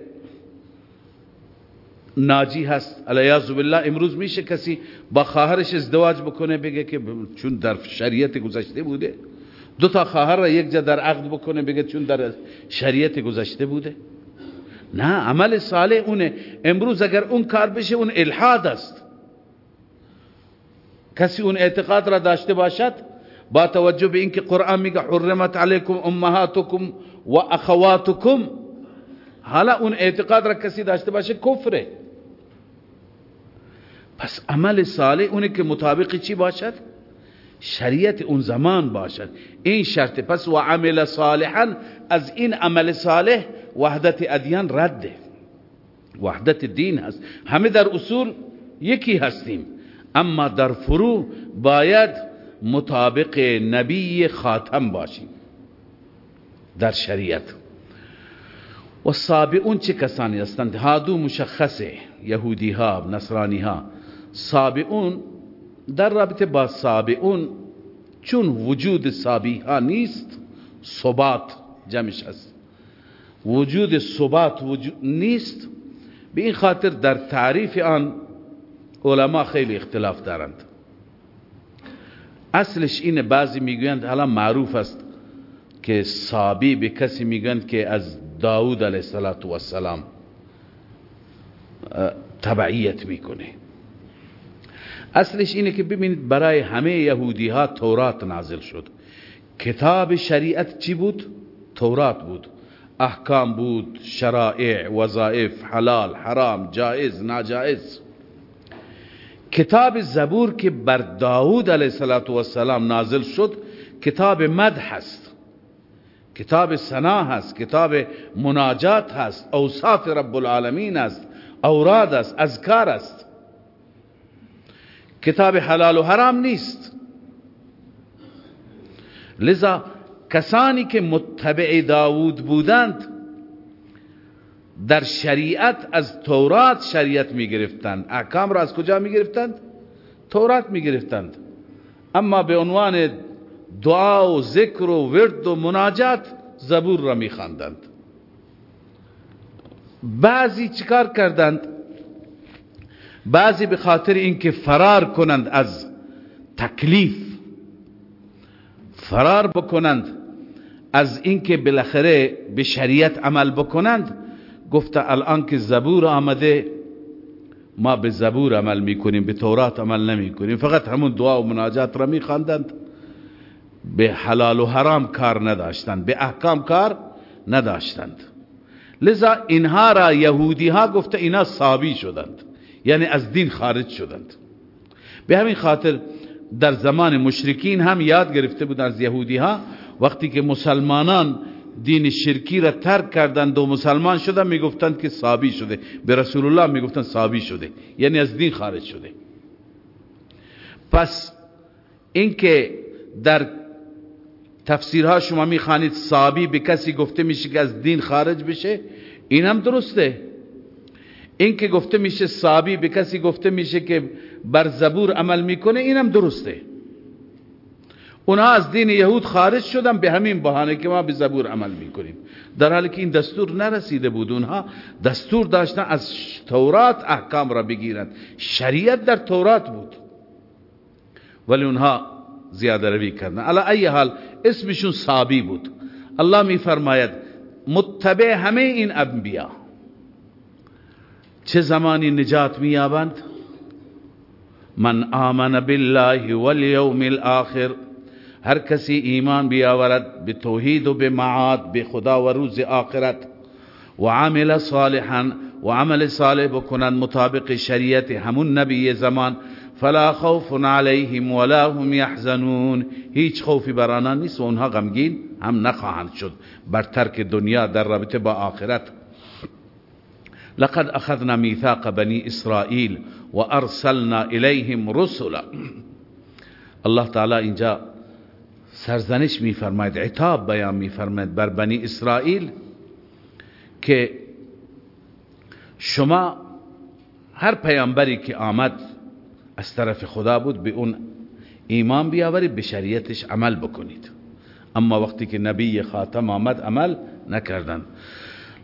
ناجی هست. علیاذ بالله امروز میشه کسی با خواهرش ازدواج بکنه بگه که چون در شریعت گذشته بوده. دو تا خواهر را یک جا در عقد بکنه بگه چون در شریعت گذشته بوده. نه عمل صالح اونه. امروز اگر اون کار بشه اون الحاد است. کسی اون اعتقاد را داشته باشد با توجه به اینکه قرآن میگه حرمت علیکم امهاتکم و اخواتکم حالا اون اعتقاد را کسی داشته باشه کفره. پس عمل صالح اونه که مطابق چی باشد؟ شریعت اون زمان باشد. این شرط. پس و عمل صالحا از این عمل صالح وحدت ادیان رده. وحدت دین هست. همه در اصول یکی هستیم. اما در فرو باید مطابق نبی خاتم باشیم در شریعت. و سابعون چه کسانی هستند؟ هادو مشخصه یهودی ها نصرانی ها سابعون در رابطه با سابعون چون وجود سابی ها نیست ثبات جمعش هست. وجود ثبات وجود نیست به این خاطر در تعریف آن علما خیلی اختلاف دارند. اصلش اینه بعضی می‌گویند حالا معروف است که صابی به کسی میگن که از داود علیه السلام تبعیت می‌کنه. اصلش اینه که ببینید برای همه یهودی ها تورات نازل شد. کتاب شریعت چی بود؟ تورات بود. احکام بود شرائع وظائف حلال حرام جائز ناجائز کتاب زبور که بر داود علیه السلام نازل شد کتاب مدح هست. کتاب سنا هست کتاب مناجات هست اوصاف رب العالمین است اوراد است اذکار است. کتاب حلال و حرام نیست. لذا کسانی که متبع داوود بودند در شریعت از تورات شریعت می گرفتند احکام را از کجا می گرفتند؟ تورات می گرفتند اما به عنوان دعا و ذکر و ورد و مناجات زبور را می خاندند بعضی چیکار کردند؟ بعضی به خاطر اینکه فرار کنند از تکلیف فرار بکنند از اینکه بالاخره به شریعت عمل بکنند گفته الان که زبور آمده ما به زبور عمل می‌کنیم به تورات عمل نمی‌کنیم. فقط همون دعا و مناجات را میخواندند. به حلال و حرام کار نداشتند به احکام کار نداشتند. لذا اینها را یهودی ها گفته اینا صابی شدند یعنی از دین خارج شدند. به همین خاطر در زمان مشرکین هم یاد گرفته بودند از یهودی ها وقتی که مسلمانان دین شرکی را ترک کردند و مسلمان شدن می‌گفتند که صابی شده. به رسول الله می‌گفتند صابی شده. یعنی از دین خارج شده. پس اینکه در تفسیرها شما می‌خوانید صابی به کسی گفته میشه که از دین خارج بشه این هم درسته. این که گفته میشه صابی به کسی گفته میشه که بر زبور عمل می‌کنه اینم درسته. اونها از دین یهود خارج شدن به همین بهانه که ما به زبور عمل می‌کنیم. در حالی که این دستور نرسیده بود اونها دستور داشتن از تورات احکام را بگیرند شریعت در تورات بود. ولی اونها زیاده روی کردن. علا ای حال اسمشون صابی بود. الله میفرماید متبع همه این انبیا. چه زمانی نجات میابند من آمن بالله والیوم الاخر. هر کسی ایمان بیاورد به توحید و به معاد به خدا و روز آخرت. و عمل صالحا و عمل صالح بکنند مطابق شریعت همون نبی زمان. فلا خوف علیهم ولا هم یحزنون. هیچ خوفی بر آنها نیست و اونها غمگین هم نخواهند شد. بر ترک دنیا در رابطه با آخرت. لقد اخذنا ميثاق بني اسرائیل و ارسلنا الیهم رسلا الله تعالی اینجا سرزنش میفرماید عتاب بیان میفرماید بر بنی اسرائیل که شما هر پیامبری که آمد از طرف خدا بود به اون ایمان بیاورید به شریعتش عمل بکنید. اما وقتی که نبی خاتم آمد عمل نکردند.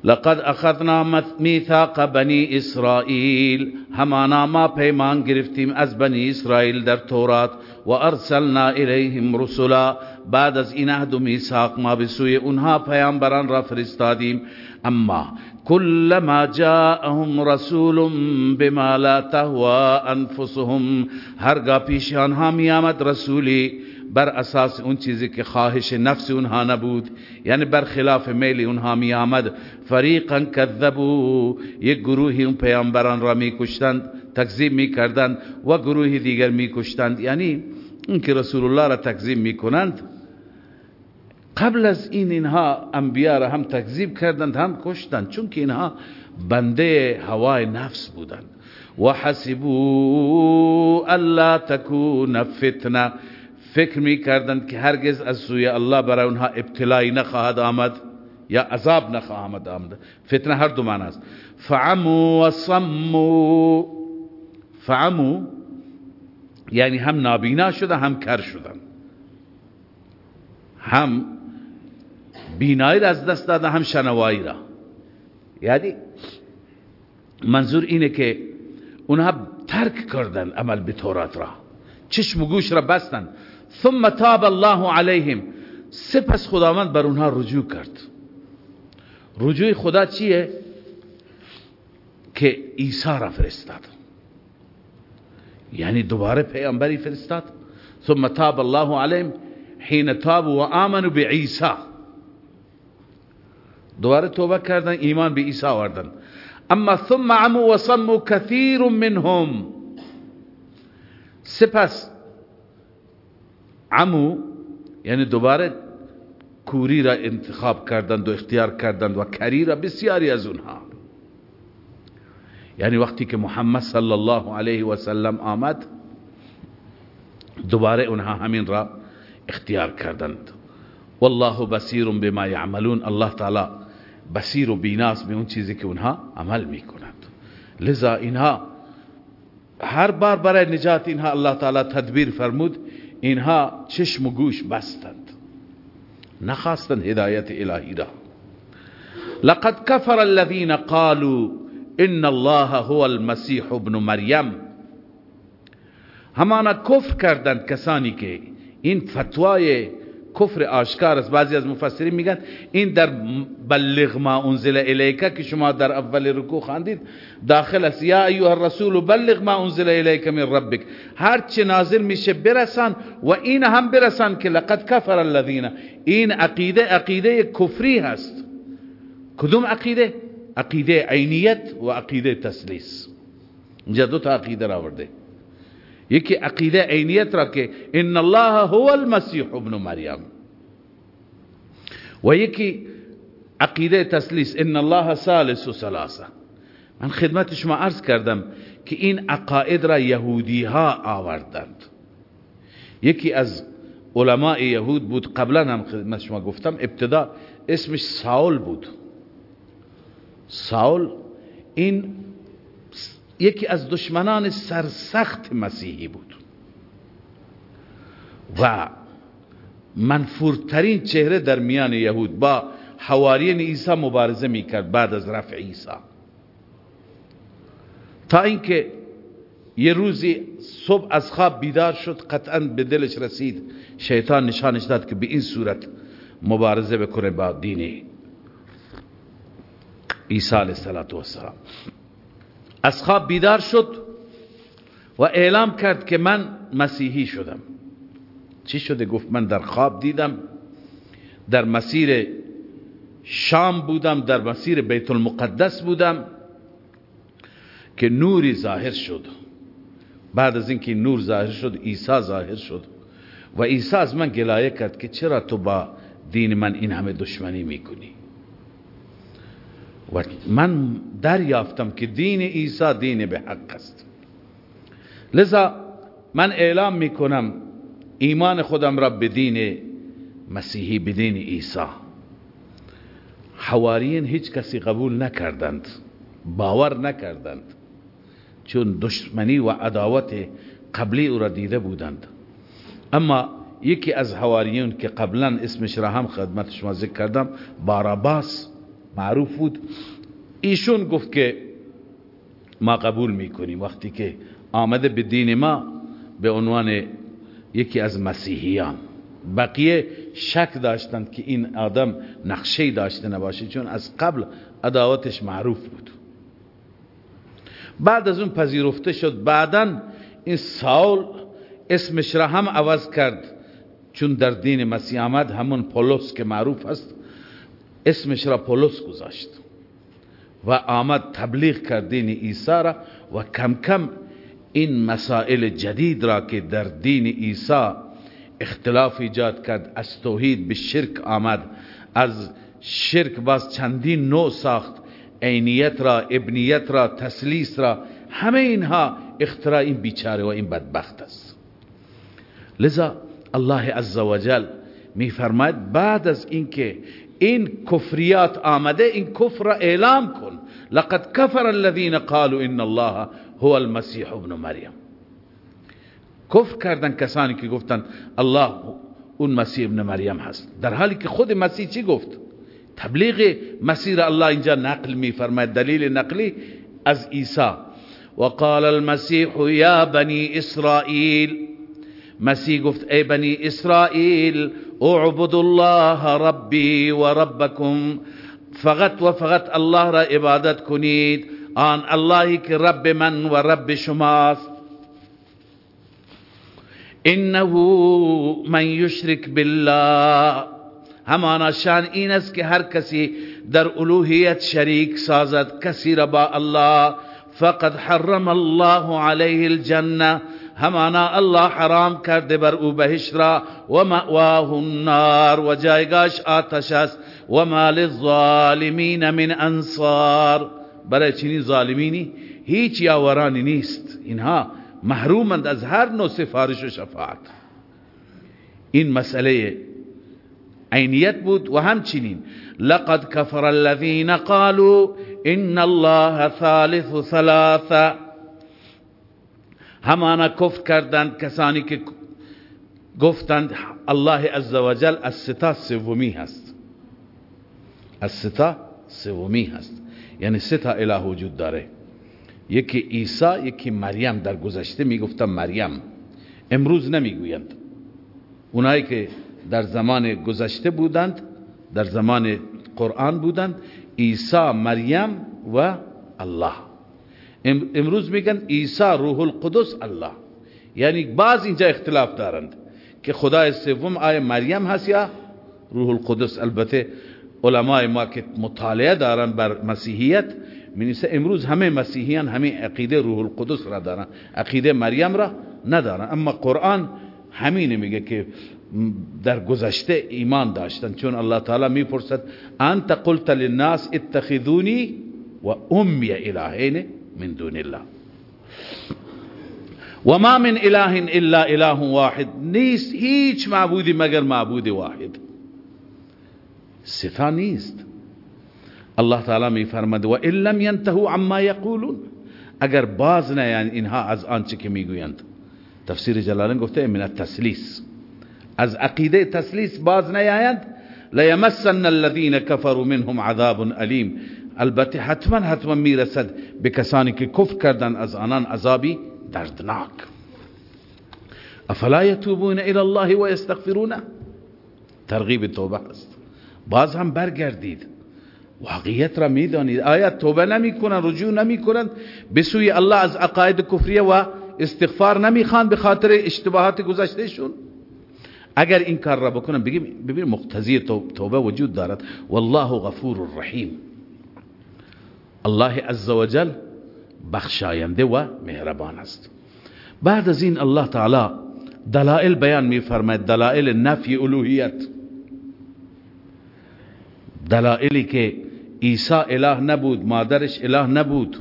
لقد اخذنا میثاق بنی اسرائیل همانا ما پیمان گرفتیم از بنی اسرائیل در تورات. و ارسلنا الیهم رسلا بعد از این عهد و میثاق ما به سوی اونها پیامبران را فرستادیم. اما كلما جاءهم رسول بما لا تهوى انفسهم هرگاه پیش آنها می آمد رسولی بر اساس اون چیزی که خواهش نفس اونها نبود یعنی بر خلاف میل اونها می آمد فریقا کذبو یک گروهی اون پیامبران را می کشتند تکذیب می کردند و گروهی دیگر می کشتند یعنی اون که رسول الله را تکذیب می کنند قبل از این اینها انبیا را هم تکذیب کردند هم کشتند چون که اینها بنده هوای نفس بودند. و حسبو الا تکون فتنه. فکر می کردند که هرگز از سوی الله برای اونها ابتلایی نخواهد آمد یا عذاب نخواهد آمد. فتنه هر دو معنی است. فعمو و صمو فعمو یعنی هم نابینا شده هم کر شدن. هم بینایی را از دست داده هم شنوایی را. یعنی منظور اینه که اونها ترک کردن عمل به تورات را. چشم و گوش را بستن. ثم تاب الله علیهم. سپس خداوند بر اونها رجوع کرد. رجوع خدا چیه؟ که عیسی را فرستاد. یعنی دوباره پیامبری فرستاد. ثم تاب الله علیهم حين تابوا و آمنوا بعیسی دوباره توبه کردن ایمان به عیسی آوردن. اما ثم عمو و صموا كثير منهم. سپس عمو یعنی دوباره کوری را انتخاب کردند و اختیار کردند و کری را بسیاری از اونها. یعنی وقتی که محمد صلی الله علیه و سلم آمد دوباره اونها همین را اختیار کردند. والله بصیر بما یعملون الله تعالی بصیر و بیناس به اون چیزی که اونها عمل میکنند. لذا اینها هر بار برای نجات اینها الله تعالی تدبیر فرمود اینها چشم و گوش بستند. نخواستند هدایت الهی را. لقد كفر الذين قالوا ان الله هو المسيح ابن مریم همانا کفر کردند کسانی که این فتوای کفر آشکار است بعضی از مفسرین میگن این در بلغ ما انزل الیک که شما در اول رکوع خواندید داخل است یا ایها الرسول بلغ ما انزل الیک من ربک هر چه نازل میشه برسان و این هم برسان که لقد کفر الذین این عقیده عقیده کفری هست کدوم عقیده عقیده عینیت و عقیده تسلیس. اینجا دو تا عقیده را آورده یکی عقیده عینیت را که ان الله هو المسیح ابن مریم. و یکی عقیده تسلیس ان الله ثالث و ثلاثة. من خدمت شما عرض کردم که این عقاید را یهودی ها آوردند. یکی از علماء یهود بود قبلا هم خدمت شما گفتم ابتدا اسمش ساول بود. ساول این یکی از دشمنان سرسخت مسیحی بود. و منفورترین چهره در میان یهود با حواریین عیسی مبارزه می‌کرد بعد از رفع عیسی. تا اینکه یه روزی صبح از خواب بیدار شد قطعا به دلش رسید. شیطان نشانش داد که به این صورت مبارزه بکنه با دین عیسی علیه السلام از خواب بیدار شد و اعلام کرد که من مسیحی شدم. چی شده؟ گفت من در خواب دیدم در مسیر شام بودم در مسیر بیت المقدس بودم که نوری ظاهر شد. بعد از اینکه نور ظاهر شد عیسی ظاهر شد و عیسی از من گلایه کرد که چرا تو با دین من این همه دشمنی می‌کنی؟ و من دریافتم که دین عیسی دین به حق است. لذا من اعلام می‌کنم ایمان خودم را به دین مسیحی به دین عیسی. حواریین هیچ کسی قبول نکردند باور نکردند چون دشمنی و عداوت قبلی او را دیده بودند. اما یکی از حواریون که قبلا اسمش را هم خدمت شما ذکر کردم باراباس. معروف بود. ایشون گفت که ما قبول می‌کنیم. وقتی که آمده به دین ما به عنوان یکی از مسیحیان. بقیه شک داشتند که این آدم نقشه داشته نباشه چون از قبل عداوتش معروف بود. بعد از اون پذیرفته شد. بعدا این ساول اسمش را هم عوض کرد. چون در دین مسیح آمد همون پولس که معروف است اسمش را پولس گذاشت. و آمد تبلیغ کرد دین عیسی را و کم کم این مسائل جدید را که در دین عیسی اختلاف ایجاد کرد از توحید به شرک آمد از شرک باز چندین نوع ساخت عینیت را ابنیت را تسلیس را همه اینها اختراع این بیچاره و این بدبخت است. لذا الله عزوجل میفرماید بعد از اینکه این کفریات آمده این کفر إعلام کن لقد کفر الذين قالوا إن الله هو المسيح ابن مریم کفر کردن کسانی که گفتن الله اون مسیح ابن مریم هست. در حالی که خود مسیح چی گفت؟ تبلیغ مسیر الله اینجا نقل می فرماید دلیل نقلی از عیسی. وقال المسیح یا بنی اسرائیل. مسیح گفت ای بنی اسرائیل اعبد الله ربی و ربکم فقط و فقط الله را عبادت کنید. آن اللهی که رب من و رب شماست. انه من یشرک بالله. همانا شان این است که هر کسی در الوهیت شریک سازد. کسی را با الله. فقد حرم الله علیه الجنة. همانا الله حرام کرده بر او بهشت را. و مأواه النار و جایگاش آتش است. و ما للظالمین من انصار. برای چنین ظالمینی؟ هیچ یاورانی نیست. اینها محرومند از هر نوع سفارش و شفاعت. این مسئله عینیت بود و همچنین. لقد كفر الذين قالوا ان الله ثالث ثلاثه. همانا کفر کردند کسانی که گفتند الله عزوجل از ستا سومی هست. از ستا سومی هست. یعنی ستا اله وجود داره. یکی عیسی یکی مریم در گذشته می‌گفتن مریم. امروز نمی‌گویند. اونایی که در زمان گذشته بودند در زمان قرآن بودند عیسی مریم و الله. امروز میگن عیسی روح القدس الله. یعنی بعض اینجا اختلاف دارند که خدای سوم آیا مریم هست یا روح القدس. البته علمای ما که مطالعه دارن بر مسیحیت مینیسه امروز همه مسیحیان همه عقیده روح القدس را دارن عقیده مریم را ندارن. اما قرآن همین میگه که در گذشته ایمان داشتن. چون الله تعالی می‌پرسد انت قلت للناس اتخذوني و امی الهین؟ من دون الله. و ما من إله إلا إله واحد. نیست هیچ معبودی مگر معبود واحد. صفا نیست الله تعالی می فرمد و ان لم ينتهوا عما يقولون. اگر باز نه یعنی اینها از آنچه که میگویند. تفسیر جلالین گفته من التسلیس. از عقیده تسلیس باز نیایند. لیمسن الذين كفروا منهم عذاب علیم. البته حتما حتما می‌رسد به کسانی که کفر کردن از آنان عذابی دردناک. افلا یتوبون الى الله و یستغفرونه ترغیب توبه است. باز هم برگردید. واقعیت را می‌دانید. آیا توبه نمی کنند رجوع نمی کنند به سوی الله از عقاید کفریه و استغفار نمی خوان به خاطر اشتباهات گذشتهشون. اگر این کار را بکنن بگیم ببین مقتضی توبه وجود دارد. والله غفور رحیم. الله عزوجل بخشاینده و مهربان است. بعد از این الله تعالی دلائل بیان می فرماید دلائل نفی الوهیت. دلائلی که عیسی اله نبود مادرش اله نبود.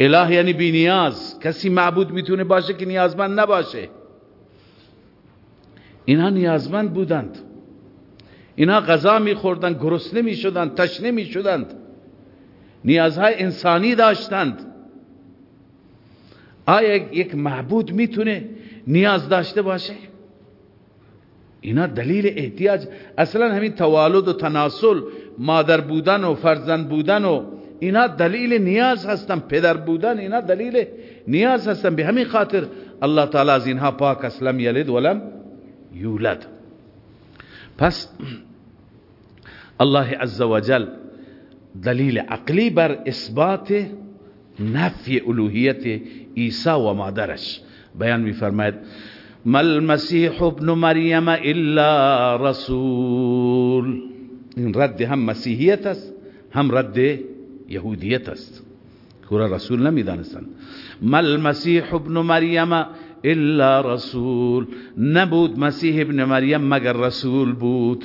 اله یعنی بی نیاز کسی معبود می‌تونه باشه که نیازمند نباشه. اینها نیازمند بودند. اینها غذا میخوردند گرسنه می‌شدند تشنه می‌شدند. نیازهای انسانی داشتند. آیا یک معبود می‌تونه نیاز داشته باشه؟ اینا دلیل احتیاج. اصلا همین توالد و تناسل مادر بودن و فرزند بودن و اینا دلیل نیاز هستن. پدر بودن اینا دلیل نیاز هستن. به همین خاطر الله تعالی از اینها پاک اسلم یلد ولم یولد. پس الله عز وجل دلیل عقلی بر اثبات نفی الوهیت عیسی و مادرش. بیان میفرماید مل المسیح ابن مریم الا رسول. این رد هم مسیحیت است هم رد یهودیت است. کورا رسول نمی‌دانستند. مل المسیح ابن مریم الا رسول. نبود مسیح ابن مریم مگر رسول بود؟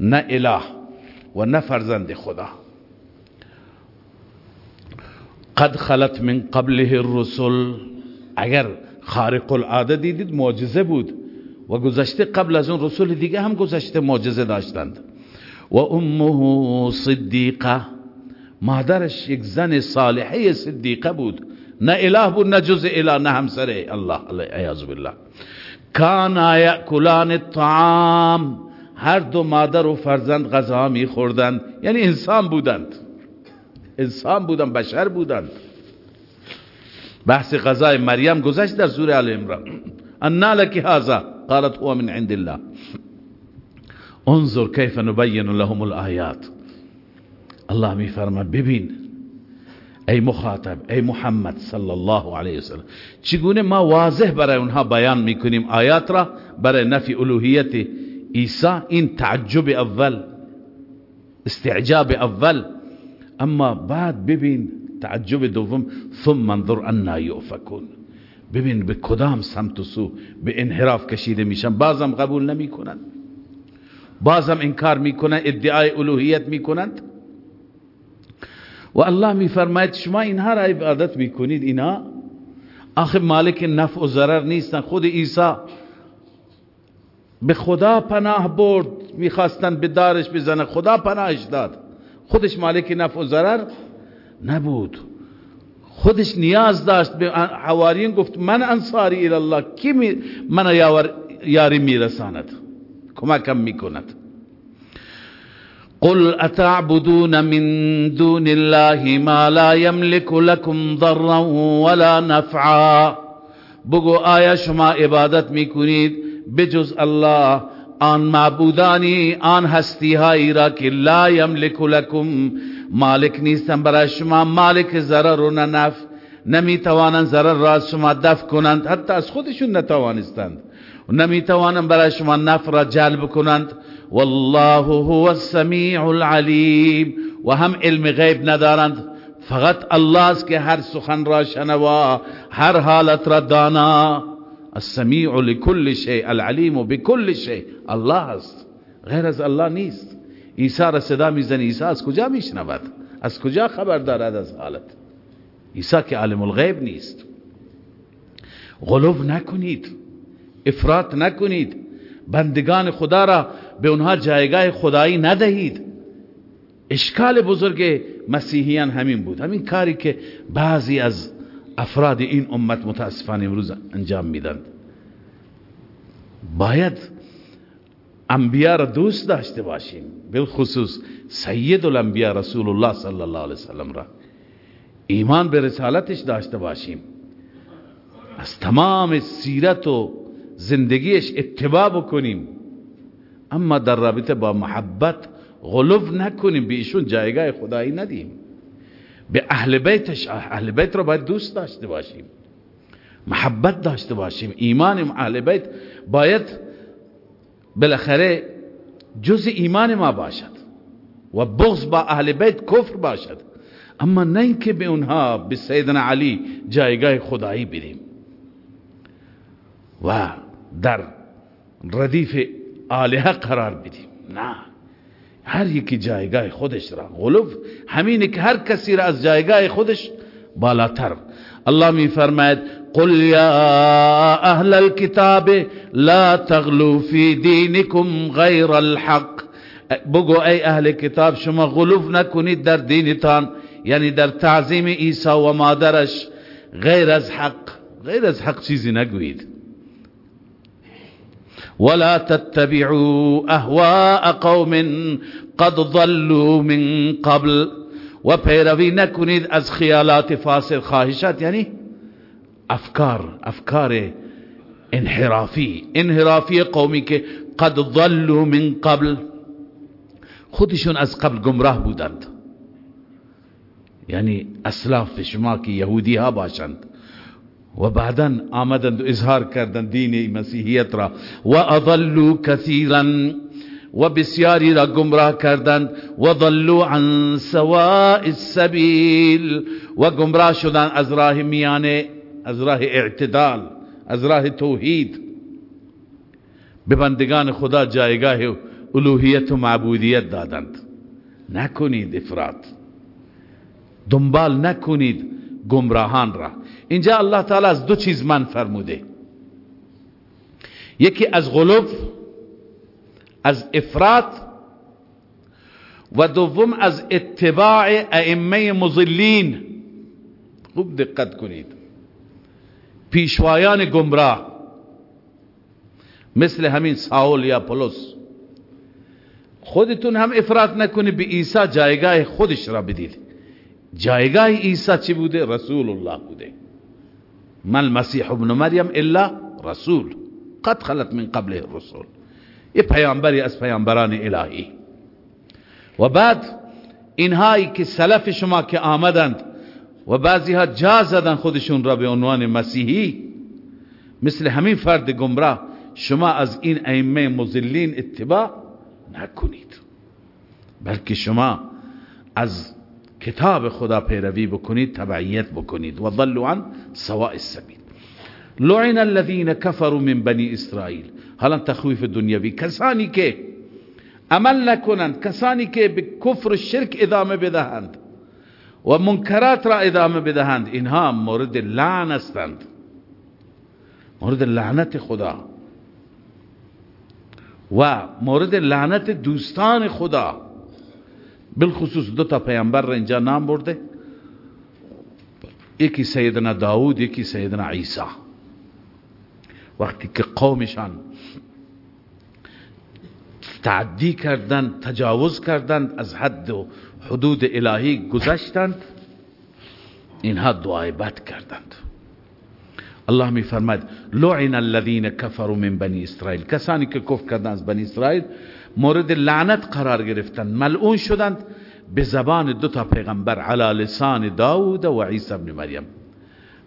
نه اله و نه فرزند خدا. قد خلت من قبله الرسل. اگر خارق العاده دیدید معجزه بود. و گذشته قبل از اون رسول دیگه هم گذشته معجزه داشتند. و امه صدیقه. مادرش یک زن صالحه صدیقه بود. نه اله بود نه جز اله نه همسره الله عیاذ بالله. کانا یاکلان الطعام. هر دو مادر و فرزند غذا می خوردند یعنی انسان بودند. انسان بودند بشر بودند بحث غذای مریم گذشت در سوره ال عمران. ان لك هذا؟ قالت هو من عند الله. انظر كيف نبين لهم الآیات. الله می فرما ببین ای مخاطب ای محمد صلی الله علیه وسلم چگونه ما واضح برای اونها بیان می‌کنیم آیات را برای نفی الوهیت عیسی؟ این تعجب اول استعجاب اول اما بعد ببین تعجب دوم ثم انظر انا یؤفکون ببین به کدام سمت و سو به انحراف کشیده میشن. بازم قبول نمی‌کنند بازم انکار می‌کنن ادعای الوهیت می‌کنند و الله میفرماید شما اینها را عبادت می‌کنید اینا؟ آخر مالک نفع و ضرر نیستن. خود عیسی به خدا پناه برد می‌خواستن به دارش بزنه خدا پناهش داد. خودش مالک نفع و ضرر نبود. خودش نیاز داشت به حواریین گفت من انصاری الله کی من یاری میرساند؟ کمکم می‌کند. قل اتعبدون من دون الله ما لا يملك لكم ضرا ولا نفعا. بگو آیا شما عبادت می‌کنید؟ بجز الله آن معبودانی آن هستی هایی را که لا یملک لکم مالک نیستن برای شما مالک ضرر و نف نمی توانند ضرر را از شما دفع کنند حتی از خودشون نتوانستند. نمی توانند برای شما نفع را جلب کنند. والله هو السمیع العلیم. و هم علم غیب ندارند. فقط الله است که هر سخن را شنوا هر حالت را دانا. السمیع لكل شيء العلیم بكل شيء. الله است. غیر از الله نیست. عیسی را صدا می‌زنی عیسی از کجا میشنود؟ از کجا خبر دارد از حالت؟ عیسی که عالم الغیب نیست. غلوب نکنید. افراط نکنید. بندگان خدا را به اونها جایگاه خدایی ندهید. اشکال بزرگ مسیحیان همین بود. همین کاری که بعضی از افراد این امت متاسفانه امروز انجام میدن. باید انبیاء را دوست داشته باشیم. بالخصوص سید الانبیاء رسول الله صلی الله علیه وسلم را. ایمان به رسالتش داشته باشیم. از تمام سیرت و زندگیش اتباع بکنیم. اما در رابطه با محبت غلوف نکنیم. به ایشون جایگاه خدایی ندیم. به اهل بیتش اهل بیت را باید دوست داشته باشیم. محبت داشته باشیم. ایمان اهل بیت باید بالاخره جز ایمان ما باشد و بغض با اهل بیت کفر باشد. اما نه اینکه به اونها به سیدنا علی جایگاه خدایی بریم و در ردیف آلهه قرار بدیم. نه. هر یکی جایگاه خودش را غلوف همینه که هر کسی را از جایگاه خودش بالاتر. الله می فرماید قل یا اهل الكتاب لا تغلو فی دینکم غیر الحق. بگو ای اهل کتاب شما غلوف نکنید در دینتان یعنی در تعظیم عیسی و مادرش غیر از حق. غیر از حق چیزی نگویید. ولا تتبعوا أهواء قوم قد ضلوا من قبل. و پیروی نکنید از خیالات فاسد خواهشات یعنی افکار افکار انحرافی انحرافی قومی که قد ضلوا من قبل. خودشون از قبل گمراه بودند. یعنی اسلاف شما که یهودی ها باشند. و بعدا آمدند اظهار کردند دین مسیحیت را. و اضلوا کثیرا و بسیاری را گمراه کردند. و ضلوا عن سواء السبیل. و گمراه شدند از راه میانه از راه اعتدال از راه توحید. به بندگان خدا جایگاه الوهیت و معبودیت دادند. نکنید افراد دنبال نکنید گمراهان را. اینجا الله تعالی از دو چیز من فرموده. یکی از غلوب از افراد و دوم از اتباع ائمه مضلین. خوب دقت کنید. پیشوایان گمراه مثل همین ساول یا پولس. خودتون هم افراد نکنید به عیسی جایگاه خودش را بدید. جایگاه عیسی چی بوده؟ رسول الله بوده. من المسیح ابن مریم إلا رسول. قد خلت من قبله الرسول یه پیامبری از پیامبران إلهی. و بعد اینهایی که سلف شما که آمدند و بعضی زدن خودشون را عنوان مسیحی مثل همین فرد گمراه شما از این ائمه مزلین اتباع نکنید. بلکه شما از کتاب خدا پیروی بکنید تبعیت بکنید. و ضلوا عن سواء السبیل. لعن الذين كفروا من بني اسرائیل. حالا تخویف دنیوی کسانی که عمل نکنند کسانی که به کفر شرک ادامه بدهند و منکرات را ادامه بدهند اینها مورد لعن هستند. مورد لعنت خدا. و مورد لعنت دوستان خدا. بالخصوص دو تا پیامبر را اینجا نام برده یکی سیدنا داود یکی سیدنا عیسی وقتی که قومشان تعدی کردند تجاوز کردند از حد و حدود الهی گذشتند اینها دعای بد کردند الله می فرماید لعن الذين كفروا من بني اسرائیل کسانی که کفر کردند از بنی اسرائیل مورد لعنت قرار گرفتند ملعون شدند به زبان دو تا پیغمبر علی لسان داود و عیسی ابن مریم.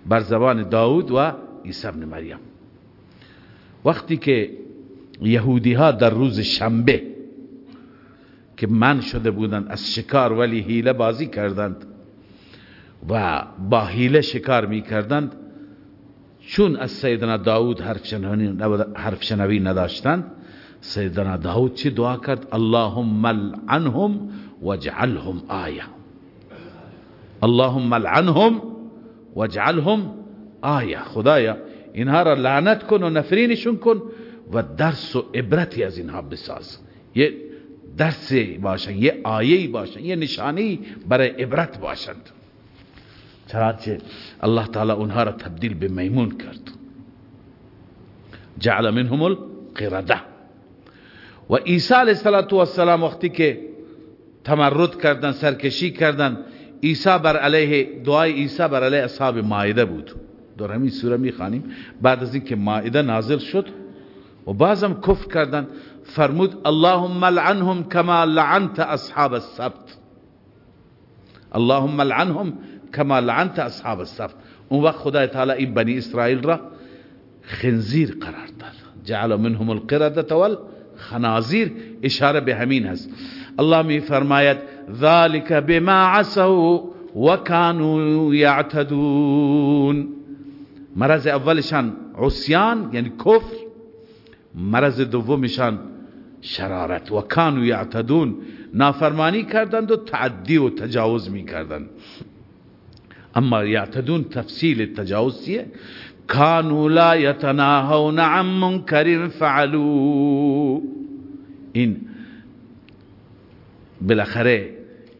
بر زبان داود و عیسی ابن مریم. وقتی که یهودی ها در روز شنبه که من شده بودند از شکار ولی حیله بازی کردند و با حیله شکار می کردند چون از سیدنا داود حرف شنوی نداشتند سیدنا داود چی دعا کرد؟ اللهم لعنهم واجعلهم آیه. اللهم لعنهم واجعلهم آیه. خدایا اینها را لعنت کن و نفرینشون کن و درس و عبرتی از اینها بساز. یه درسی باشن یه آیه باشن یه نشانی برای عبرت باشند. چنانچه الله تعالی اونها را تبدیل به میمون کرد. جعل منهم القرده و عیسی علیه السلام وقتی که تمرد کردن سرکشی کردن عیسی بر علیه دعای عیسی بر علیه اصحاب مائده بود. در همین سوره می‌خوانیم. بعد از اینکه مائده نازل شد و بعضم کفر کردن فرمود اللهم لعنهم كما لعنت اصحاب السبت. اللهم لعنهم كما لعنت اصحاب السبت. اون وقت خدای تعالی این بنی اسرائیل را خنزیر قرار داد. جعل منهم القرده والخنازیر اشاره به همین هست. الله می فرماید ذالک بما عصوا وكانوا يعتدون مرض اولشان عصیان یعنی کفر. مرض دومشان شرارت. و کانو یعتدون. نافرمانی کردند و تعدی و تجاوز می کردند اما یعتدون تفصیل تجاوز چیه؟ کانو لا یتناهون عن منکر فعلو این بالاخره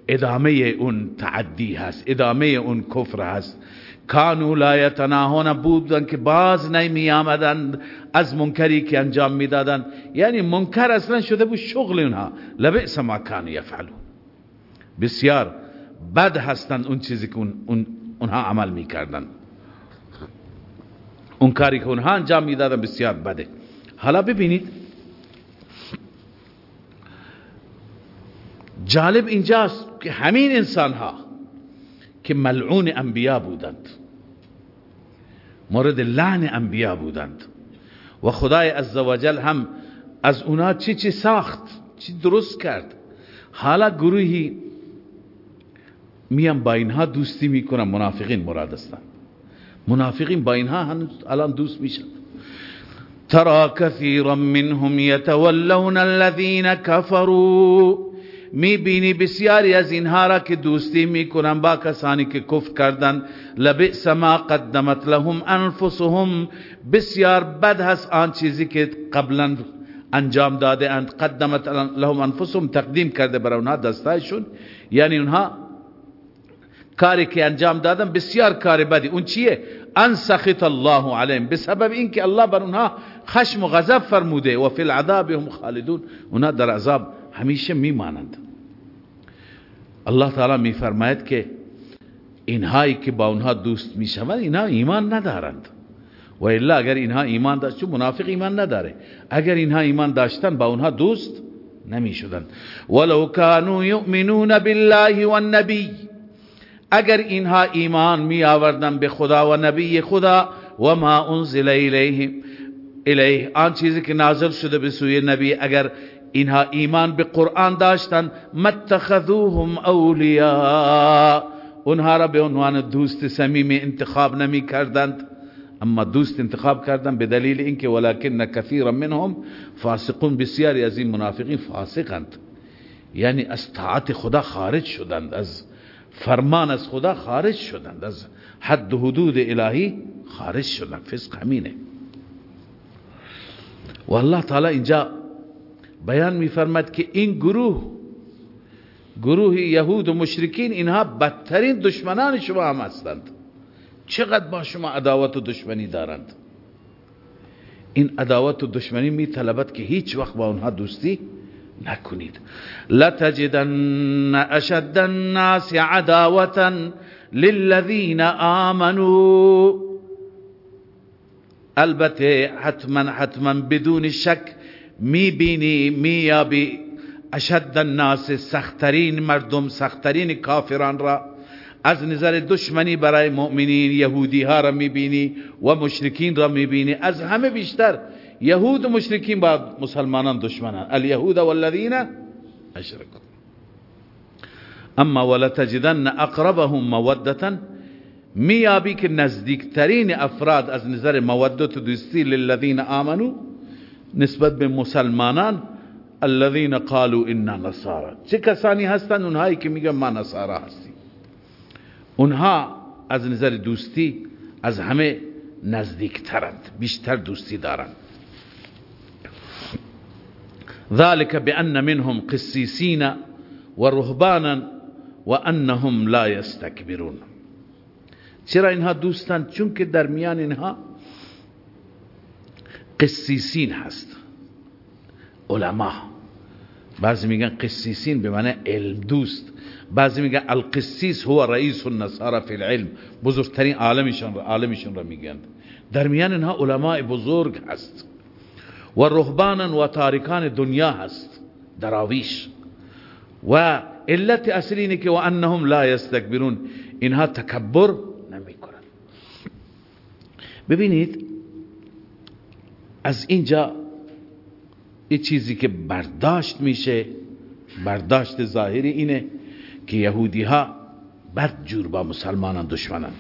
ادامه اون تعدی هست ادامه اون کفر هست کانو لا یتناهون بودن که باز نمی آمدند از منکری که انجام می‌دادند یعنی منکر اصلا شده بود شغل اونها. لبئس ما کانو یفعلون بسیار بد هستند اون چیزی که اون اونها عمل می‌کردن. اون کاری که اونها انجام می‌دادن بسیار بده. حالا ببینید. جالب اینجاست که همین انسان ها که ملعون انبیا بودند. مورد لعن انبیا بودند. و خدای عزوجل هم از اونا چی چی ساخت چی درست کرد. حالا گروهی میان با اینها دوستی می‌کنن منافقین مراد هستند منافقین با اینها هنوز الان دوست میشن. ترى كثيرا منهم يتولون الذين كفروا می‌بینی بسیاری از اینها را که دوستی می‌کنن با کسانی که کفر کردن. لبئس ما قدمت لهم انفسهم. بسیار بد هست آن چیزی که قبلا انجام داده اند. قدمت لهم انفسهم تقدیم کرده برای اونها دستایشون. یعنی اونها کاری که انجام دادن بسیار کار بدی. اون چیه؟ ان سخط الله علیهم بسبب اینکه الله بر اونها خشم و غضب فرموده. و فی العذاب هم خالدون. اونها در عذاب همیشه میمانند. الله تعالی میفرماید که اینهایی که با اونها دوست می‌شوند اینها ایمان ندارند. و الا اگر اینها ایمان داشت چون منافق ایمان نداره. اگر اینها ایمان داشتن با اونها دوست نمی شدن ولو كانوا يؤمنون بالله والنبي اگر اینها ایمان می آوردن به خدا و نبی خدا و ما انزل الیهم الیه. آن چیزی که نازل شده به سوی نبی اگر اینها ایمان به قرآن داشتن متخذوهم اولیاء. اونها را به عنوان دوست صمیم انتخاب نمی کردند اما دوست انتخاب کردن به دلیل اینکه ولکن کثیرا منهم فاسقون بسیاری از این منافقین فاسقند. یعنی از طاعت خدا خارج شدند از فرمان از خدا خارج شدند. از حد و حدود الهی خارج شدند. فسق همینه. و الله تعالی اینجا بیان میفرماد که این گروه گروه یهود و مشرکین اینها بدترین دشمنان شما هم هستند. چقدر با شما عداوت و دشمنی دارند؟ این عداوت و دشمنی می طلبت که هیچ وقت با اونها دوستی نکنید لتجدن أشد الناس عداوتا للذین آمنوا. البته حتما حتما بدون شک میبینی میابی أشد الناس سخترین مردم سخترین کافران را. از نظر دشمنی برای مؤمنین یهودی ها را میبینی و مشرکین را میبینی از همه بیشتر یهود و مشرکین با مسلمانان دشمنان. الیهود والذین اشرکوا. اما ولتجدن اقربهم مودتا میابی که نزدیکترین افراد از نظر مودت و دوستی للذین آمنو نسبت به مسلمانان الذين قالوا انا نصارى چه کسانی هستند اونهایی که میگن ما نصارا هستیم. اونها از نظر دوستی از همه نزدیکترند بیشتر دوستی دارند. ذلك بأن منهم قسيسين ورهبانا وأنهم لا يستكبرون. چرا اینها دوستند چون که در میان اینها قسیسین هست. علما. بعضی میگن قسیسین به معنی علم دوست بعضی میگن القسیس هو رئیس النصارى فی العلم. بزرگترین عالمشون را عالمشون را میگن. در میان اینها علماء بزرگ هست. و رهبانا و تارکان دنیا هست. دراویش. و علت اصلی اینه که و انهم لا یستکبرون. اینها تکبر نمی کنن ببینید از اینجا یه چیزی که برداشت میشه برداشت ظاهری اینه که یهودی ها بد جور با مسلمانان دشمنند.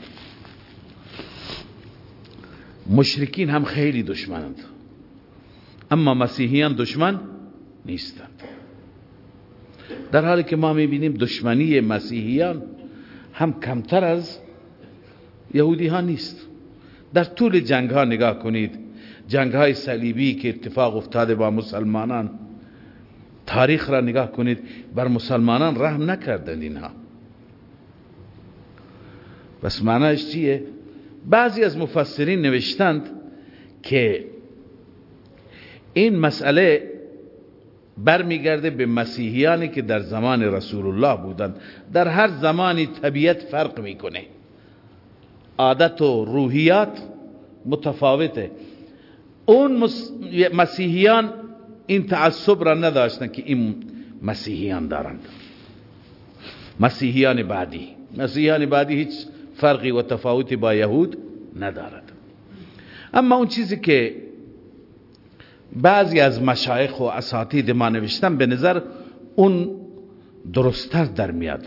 مشرکین هم خیلی دشمنند. اما مسیحیان دشمن نیستند. در حالی که ما می‌بینیم دشمنی مسیحیان هم کمتر از یهودی ها نیست. در طول جنگ ها نگاه کنید جنگ های صلیبی که اتفاق افتاده با مسلمانان تاریخ را نگاه کنید بر مسلمانان رحم نکردند اینها. بس معنیش چیه؟ بعضی از مفسرین نوشتند که این مسئله برمیگرده به مسیحیانی که در زمان رسول الله بودند. در هر زمانی طبیعت فرق می‌کنه. عادت و روحیات متفاوته. اون مسیحیان این تعصب را نداشتن که این مسیحیان دارند. مسیحیان بعدی. مسیحیان بعدی هیچ فرقی و تفاوتی با یهود ندارد. اما اون چیزی که بعضی از مشایخ و اساتید ما نوشتن به نظر اون درستتر در میاد.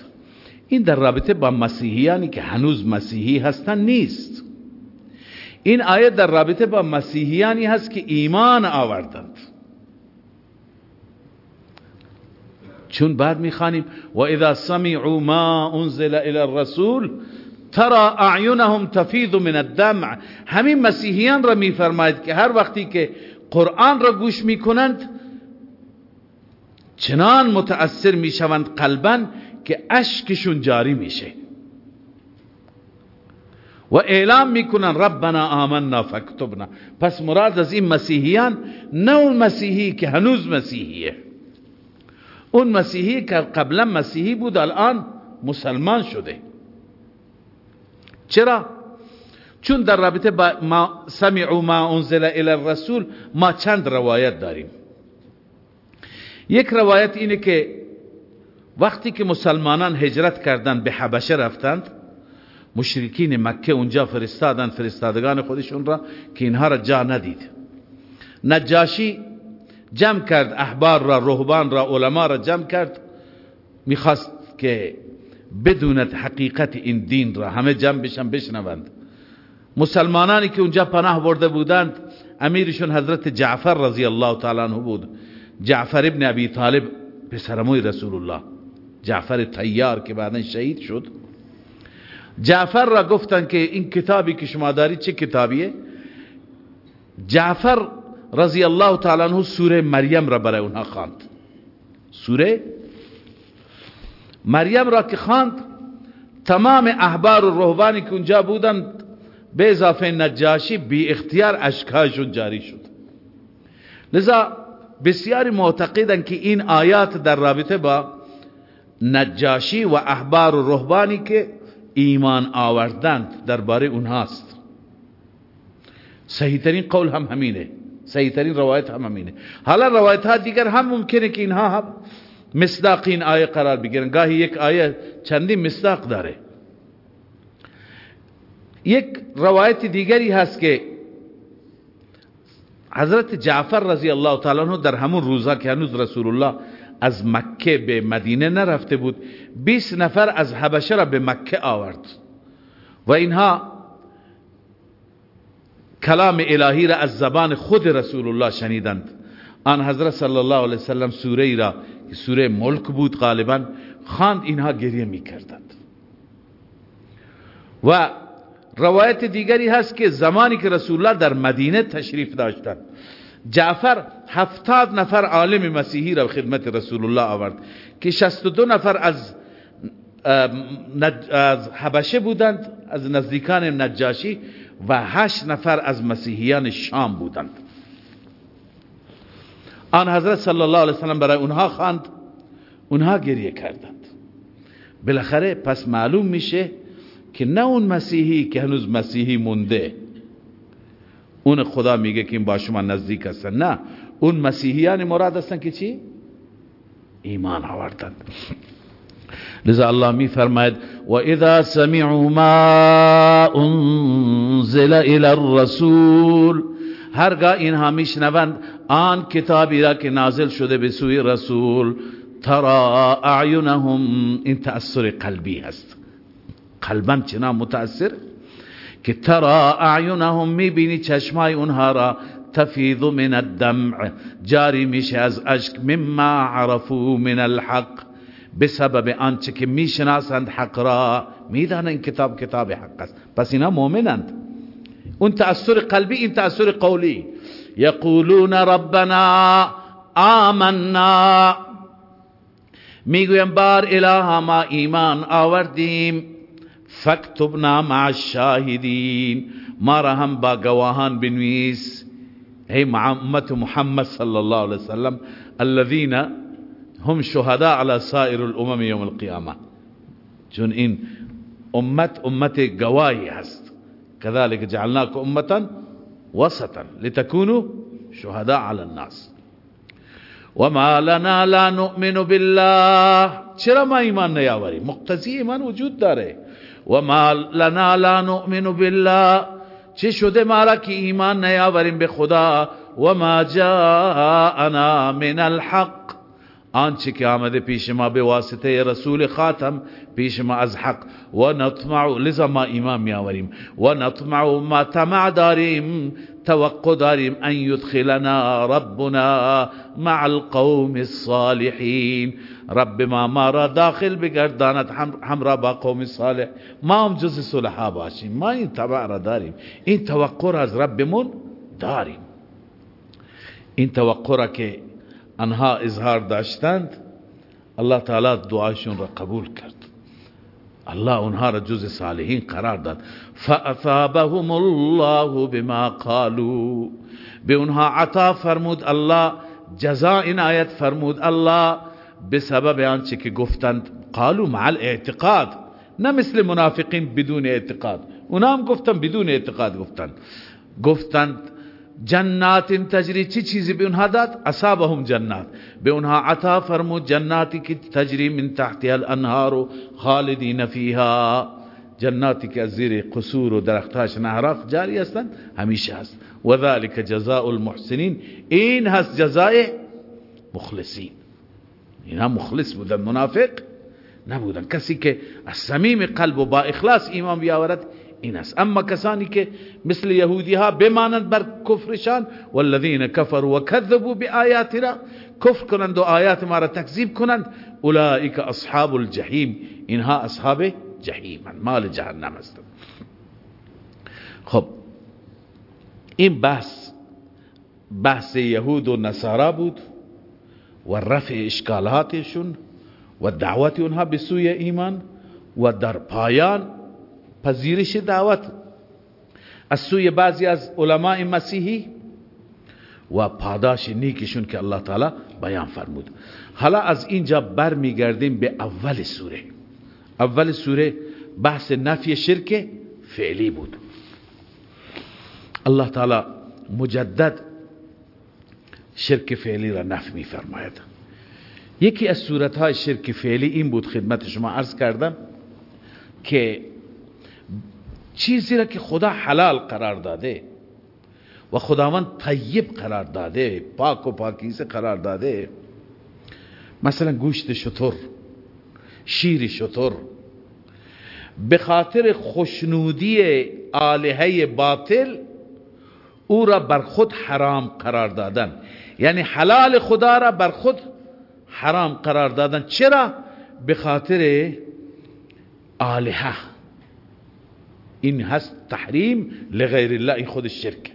این در رابطه با مسیحیانی که هنوز مسیحی هستن نیست. این آیه در رابطه با مسیحیانی هست که ایمان آوردند. چون بعد می‌خوانیم و اذا سمعوا ما انزل الى الرسول ترى اعینهم تفیض من الدمع. همین مسیحیان را میفرماید که هر وقتی که قرآن را گوش می‌کنند چنان متأثر می‌شوند قلبا که اشکشون جاری میشه. و اعلام می‌کنن ربنا آمنا فاکتبنا. پس مراد از این مسیحیان نه اون مسیحی که هنوز مسیحیه. اون مسیحی که قبلا مسیحی بود الان مسلمان شده. چرا؟ چون در رابطه با ما سمعوا ما انزل الى الرسول ما چند روایت داریم. یک روایت اینه که وقتی که مسلمانان هجرت کردند به حبشه رفتند مشرکین مکه اونجا فرستادن فرستادگان خودشون را که اینها را جا ندید. نجاشی جمع کرد احبار را رهبان را علما را جمع کرد می‌خواست که بدوند حقیقت این دین را همه جمع بشن بشنوند. مسلمانانی که اونجا پناه برده بودند امیرشون حضرت جعفر رضی الله تعالی عنه بود. جعفر ابن ابی طالب پسرموی رسول الله جعفر تیار که بعدا شهید شد. جعفر را گفتن که این کتابی که شما داری چه کتابیه؟ جعفر رضی الله تعالی عنه سوره مریم را برای اونها خواند. سوره مریم را که خواند تمام احبار و رهبانی که اونجا بودند به اضافه نجاشی بی اختیار اشکایشون جاری شد. لذا بسیاری معتقدن که این آیات در رابطه با نجاشی و احبار و رهبانی که ایمان آوردند درباره اونهاست. صحیح ترین قول هم همینه. صحیح ترین روایت هم همینه. حالا روایت ها دیگر هم ممکنه که اینها هم مصداق این آیه قرار بگیرن. گاهی یک آیه چندی مصداق داره. یک روایت دیگری هست که حضرت جعفر رضی الله تعالی عنہ در همون روزا که هنوز رسول الله از مکه به مدینه نرفته بود 20 نفر از حبشه را به مکه آورد. و اینها کلام الهی را از زبان خود رسول الله شنیدند. آن حضرت صلی الله علیه وسلم سوره ای را که سوره ملک بود غالبا خواند اینها گریه می کردند و روایت دیگری هست که زمانی که رسول الله در مدینه تشریف داشتند جعفر هفتاد نفر عالم مسیحی را خدمت رسول الله آورد که شست دو نفر از از حبشه بودند از نزدیکان نجاشی و هشت نفر از مسیحیان شام بودند. آن حضرت صلی الله علیه وسلم برای اونها خواند اونها گریه کردند. بالاخره پس معلوم میشه که نه اون مسیحی که هنوز مسیحی مونده. اون خدا میگه که این با شما نزدیک هستن. نه اون مسیحیان مراد هستن که چی؟ ایمان آوردند لذا الله می فرماید و اذا سمعوا ما انزل الى الرسول هرگاه اینها میشنوند آن کتابی را که نازل شده به سوی رسول ترى اعینهم این تأثیر قلبی هست. قلبا چنا متأثر که ترى اعینهم می‌بینی چشمای اونها را تفیض من الدمع جاری میشه از اشک مما عرفو من الحق. بسبب آنچه که می‌شناسند حق را می‌دانند کتاب کتاب حق است. پس اینا مؤمنند. اون تأثیر قلبی این تأثیر قولی. یقولون ربنا آمنا. می‌گویم بار اله ما ایمان آوردیم. فاکتبنا مع الشاهدین ما را با گواهان بنویس ای مع امت محمد صلی الله علیه وسلم. الذين هم شهداء على سائر الأمم يوم القيامة. چون این امت امت گواهی هست. كذلك جعلناك أمة وسطا لتكونوا شهداء على الناس. وما لنا لا نؤمن بالله. چرا ما ایمان نیاوری مقتضی ایمان وجود داره. وما لنا لا نؤمن بالله. چه شده ما که ایمان نیاوریم به خدا؟ وما جاءنا من الحق. آنچه که آمده پیش ما به واسطه رسول خاتم پیش ما از حق. و نطمع لذا ما ایمان می آوریم و نطمع ما تمع داریم. توقع داریم أن يدخلنا ربنا مع القوم الصالحین رب ما ما را داخل بگرداند همراه با قوم صالح. ما هم جز صلحا باشیم. ما این تبع را داریم. این توقع را از ربمون داریم. این توقع را که آنها اظهار داشتند الله تعالی دعاشون را قبول کرد. الله اونها را جز صالحین قرار داد. فاثابهم الله بما قالوا. به اونها عطا فرمود الله جزا عنایت فرمود الله به سبب آنچه که گفتند قالوا مع الاعتقاد. نه مثل بدون اعتقاد. اونا هم گفتن بدون اعتقاد گفتند گفتند جنات تجری چی چیزی به اونها داد؟ اصابهم جنات. به اونها عطا فرمود جناتی که تجری من تحتها الانهار خالدین فیها. جناتی که از زیر قصور و درختاش نهراف جاری هستند همیشه هست. و ذلك جزاء المحسنین. این هست جزای مخلصین. اینا مخلص بودن منافق نبودن. کسی که از صمیم قلب و با اخلاص ایمان بیاورد این است أما کسانی که مثل یهودی ها بمانند بر کفرشان والذین کفروا و کذبوا بآیاتنا کفر کنند و آیات ما را تکذیب کنند اولئک أصحاب الجحیم اینها أصحاب جحیم مال جهنم هستند خب این بحث بحث یهود و نصارا بود و رفع اشکالاتشون و دعوت اونها به سوی ایمان و در پایان پذیرش دعوت. از سوی بعضی از علماء مسیحی و پاداش نیکشون که الله تعالی بیان فرمود. حالا از اینجا بر میگردیم به اول سوره. اول سوره بحث نفی شرک فعلی بود. الله تعالی مجدد شرک فعلی را نفی میفرماید. یکی از صورت های شرک فعلی این بود خدمت شما عرض کردم که چیزی را که خدا حلال قرار داده و خداوند طیب قرار داده پاک و پاکیزه قرار داده. مثلا گوشت شطور شیر شطور به خاطر خوشنودی آلهه باطل او را بر خود حرام قرار دادن. یعنی حلال خدا را بر خود حرام قرار دادن. چرا؟ به خاطر آلهه. این هست تحریم لغیر الله این خود شرک.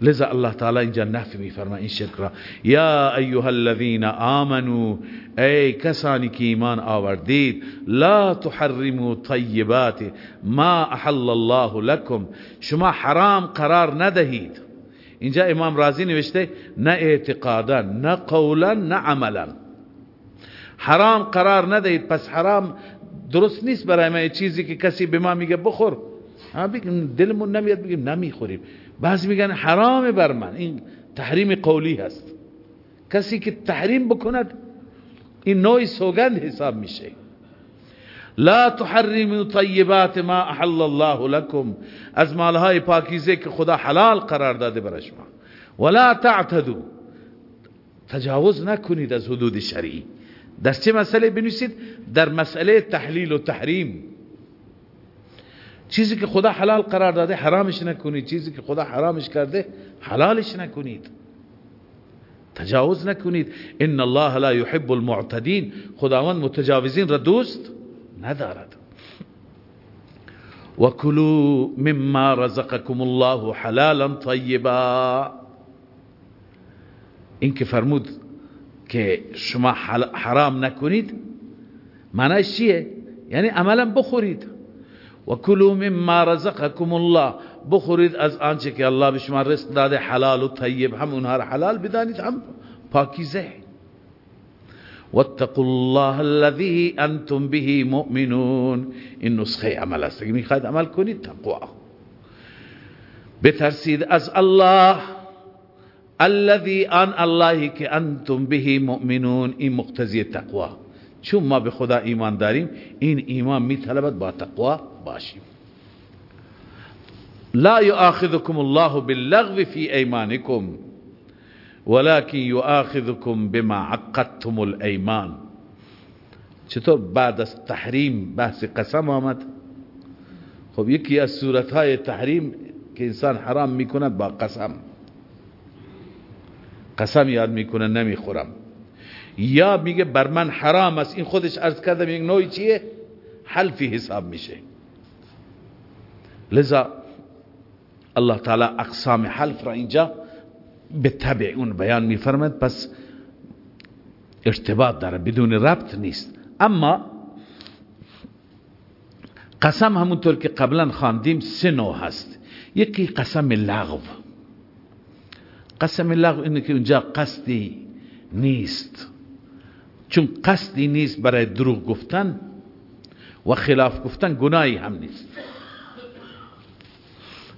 لذا الله تعالی اینجا نفی میفرما این شرک را. یا ایها الذین آمنو ای کسانی که ایمان آوردید لا تحرموا طیبات ما احل الله لكم شما حرام قرار ندهید. اینجا امام رازی نوشته نه اعتقادا نه قولا نه عملا. حرام قرار ندهید پس حرام درست نیست برای ما چیزی که کسی به ما میگه بخور. دلمون نمیاد بگیم نمی‌خوریم بعضی میگن حرام بر من. این تحریم قولی هست. کسی که تحریم بکند این نوعی سوگند حساب میشه. لا تحرموا طیبات ما احل الله لكم از مالهای پاکیزه که خدا حلال قرار داده برای شما. ولا تعتدوا. تجاوز نکنید از حدود شرعی. در چه مسئله بنویسید؟ در مسئله تحلیل و تحریم. چیزی که خدا حلال قرار داده حرامش نکنید. چیزی که خدا حرامش کرده حلالش نکنید. تجاوز نکنید. ان الله لا يحب المعتدین. خداوند متجاوزین را دوست ندارد. و کلوا مما رزقكم الله حلالا طیبا. این که فرمود که شما حرام نکنید معنیش چیه؟ یعنی عملا بخورید. و کلوا مما رزقکم الله بخورید از آنچه که الله به شما رزق داده حلال و طیب هم اونها را حلال بدانید هم پاکیزه. واتقوا الله الذي انتم به مؤمنون. این نسخه عمل است. می‌خواید عمل کنید تقوا بترسید از الله الذي ان الله که أنتم به مؤمنون این مقتضی تقوا چون ما به خدا ایمان داریم این ایمان میطلبد با تقوا باشیم. لا يؤاخذكم الله باللغو في ايمانكم ولكن يؤاخذكم بما عقدتم الايمان چطور بعد از تحریم بحث قسم آمد؟ خب یکی از صورتهای تحریم که انسان حرام میکند با قسم. قسم یاد می‌کنه نمی‌خورم. یا میگه بر من حرام است این خودش عرض کردم یک نوعی چیه؟ حلفی حساب میشه. لذا الله تعالی اقسام حلف را اینجا به تبع اون بیان میفرمد پس ارتباط داره بدون ربط نیست. اما قسم همونطور که قبلا خواندیم سه نوع هست. یکی قسم لغو. قسم لغو اینه که اونجا قصدی نیست. چون قصدی نیست برای دروغ گفتن و خلاف گفتن گناهی هم نیست.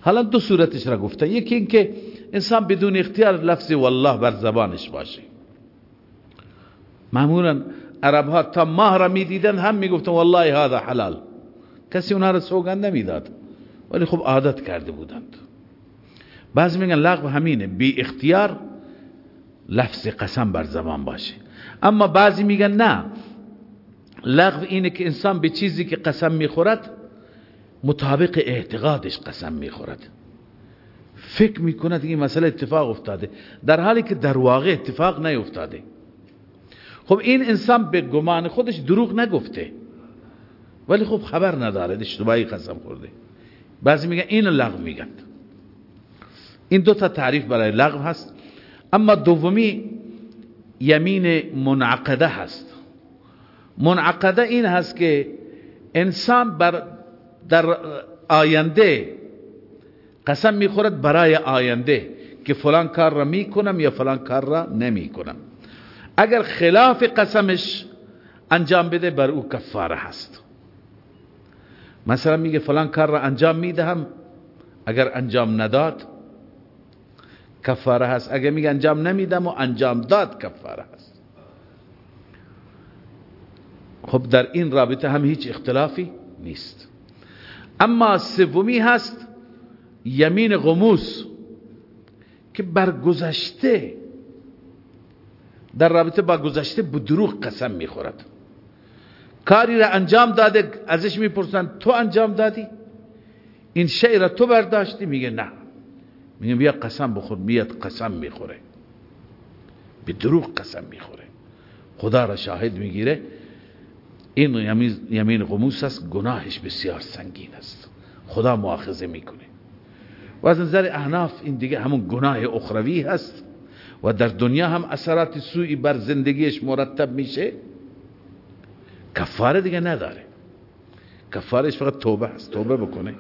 حالا دو صورتش را گفتن یکی اینکه انسان بدون اختیار لفظ والله بر زبانش باشه. معمولا عرب ها تا ماه را می‌دیدن هم می‌گفتن والله هذا حلال. کسی اونها را سوگند نمی‌داد. ولی خب عادت کرده بودند. بعضی میگن لغو همینه. بی اختیار لفظ قسم بر زبان باشه. اما بعضی میگن نه. لغو اینه که انسان به چیزی که قسم می‌خورد مطابق اعتقادش قسم می‌خورد. فکر می‌کند این مسئله اتفاق افتاده. در حالی که در واقع اتفاق نیفتاده. خب این انسان به گمان خودش دروغ نگفته. ولی خب خبر نداره اشتباهی قسم خورده. بعضی میگن این لغو میگن. این دو تا تعریف برای لغو هست. اما دومی یمین منعقده هست. منعقده این هست که انسان بر در آینده قسم می‌خورد برای آینده که فلان کار را می‌کنم یا فلان کار را نمی‌کنم. اگر خلاف قسمش انجام بده بر او کفاره هست. مثلا میگه فلان کار را انجام می‌دهم اگر انجام نداد کفاره هست. اگر میگه انجام نمیدم و انجام داد کفاره هست. خب در این رابطه هم هیچ اختلافی نیست. اما سومی هست یمین غموس که بر گذشته در رابطه با گذشته بدروغ قسم می‌خورد. کاری را انجام داده ازش می‌پرسن تو انجام دادی؟ این شعر را تو برداشتی؟ میگه نه. میگه بیا قسم بخور میاد قسم می‌خوره. به دروغ قسم می‌خوره. خدا را شاهد می‌گیره. این یمین غموس است گناهش بسیار سنگین است. خدا مؤاخذه می‌کنه. و از نظر احناف این دیگه همون گناه اخروی هست و در دنیا هم اثرات سوی بر زندگیش مرتب میشه. کفاره دیگه نداره. کفارش فقط توبه هست. توبه بکنه.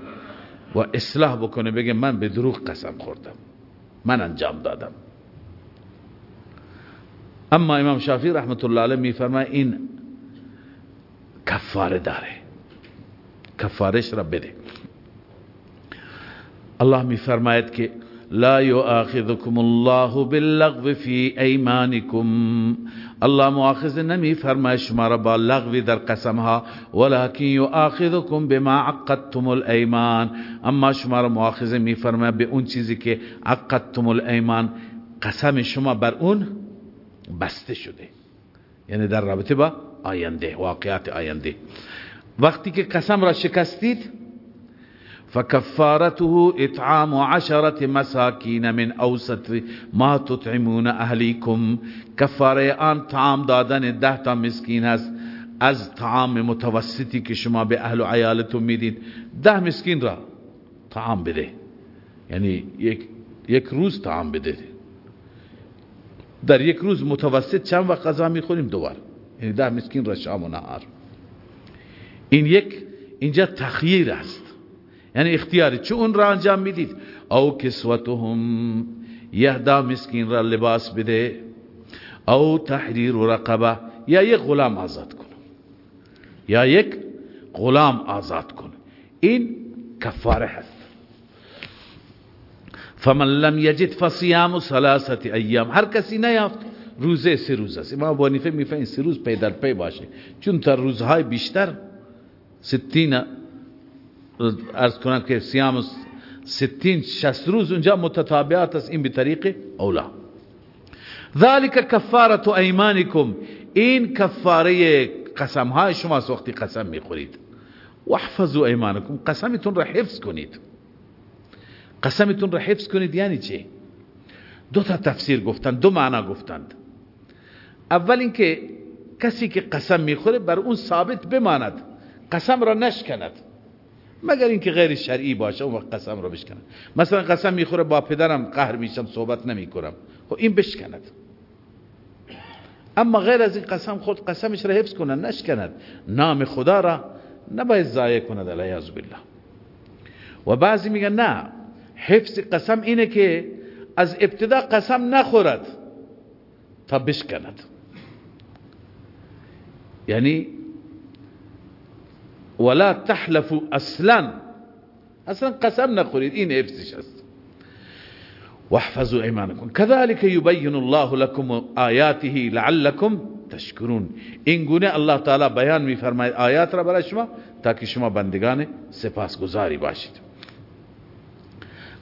و اصلاح بکنه بگه من به دروغ قسم خوردم. من انجام دادم. اما امام شافعی رحمت الله علیه میفرماید این کفاره داره. کفارش را بده. الله میفرماید که لا يؤاخذكم الله باللغو في ايمانكم الله مؤاخذ نمی فرماید شما را با لغو در قسم ها ولكن يؤاخذكم بما عقدتم الايمان اما شما را مؤاخذ می فرماید به اون چیزی که عقدتم الايمان قسم شما بر اون بسته شده. یعنی در رابطه با آینده واقعات آینده. وقتی که قسم را شکستید فكفارته اطعام عشرة مساکین من اوسط ما تطعمون اهلیکم کفاره آن طعام دادن ده تا مسکین هست. از طعام متوسطی که شما به اهل و عیالتون می‌دید. ده مسکین را طعام بده. یعنی یک, یک روز طعام بده. در یک روز متوسط چند وقت غذا می‌خوریم؟ دوبار یعنی ده مسکین را شام و نهار. این یک اینجا تخییر است. یعنی اختیاری. چه اون را انجام می‌دید؟ او کسوتهم یهدا مسکین را لباس بده. او تحریر رقبه یا یک غلام آزاد کن یا یک غلام آزاد کن این کفاره هست. فمن لم یجد فصیام ثلاثة أيام. هر کسی نیافت روزه سه روز است. امام ابو حنیفه میگه این سه روز پی در پی باشه. چون تا روزهای بیشتر ستین عرض کنم که صیام ستین شست روز اونجا متتابعات است این به طریق اولا ذلك كفارة أيمانكم این کفاره قسم های شما وقتی قسم می‌خورید. واحفظوا ایمانکم قسمتون را حفظ کنید. قسمتون را حفظ کنید یعنی چه دو تا تفسیر گفتند دو معنا گفتند. اول اینکه کسی که قسم می‌خوره بر اون ثابت بماند قسم را نشکند. مگر اینکه غیر شرعی باشه اون وقت قسم را بشکند مثلا قسم می‌خوره با پدرم قهر میشم صحبت نمی‌کنم. خب این بشکند. اما غیر از این قسم خود قسمش را حفظ کنه نشکند. نام خدا را نباید ضایع کند علیه بالله. و بعضی میگن نه حفظ قسم اینه که از ابتدا قسم نخورد تا بشکند. یعنی ولا تحلفوا أصلا أصلا قسم نخورید این حفظش است واحفظوا ایمانکم كذلك يبين الله لكم آیاته لعلكم تشکرون این گونه الله تعالی بیان میفرماید آیات را برای شما تاکه شما بندگان سپاسگزاری باشید.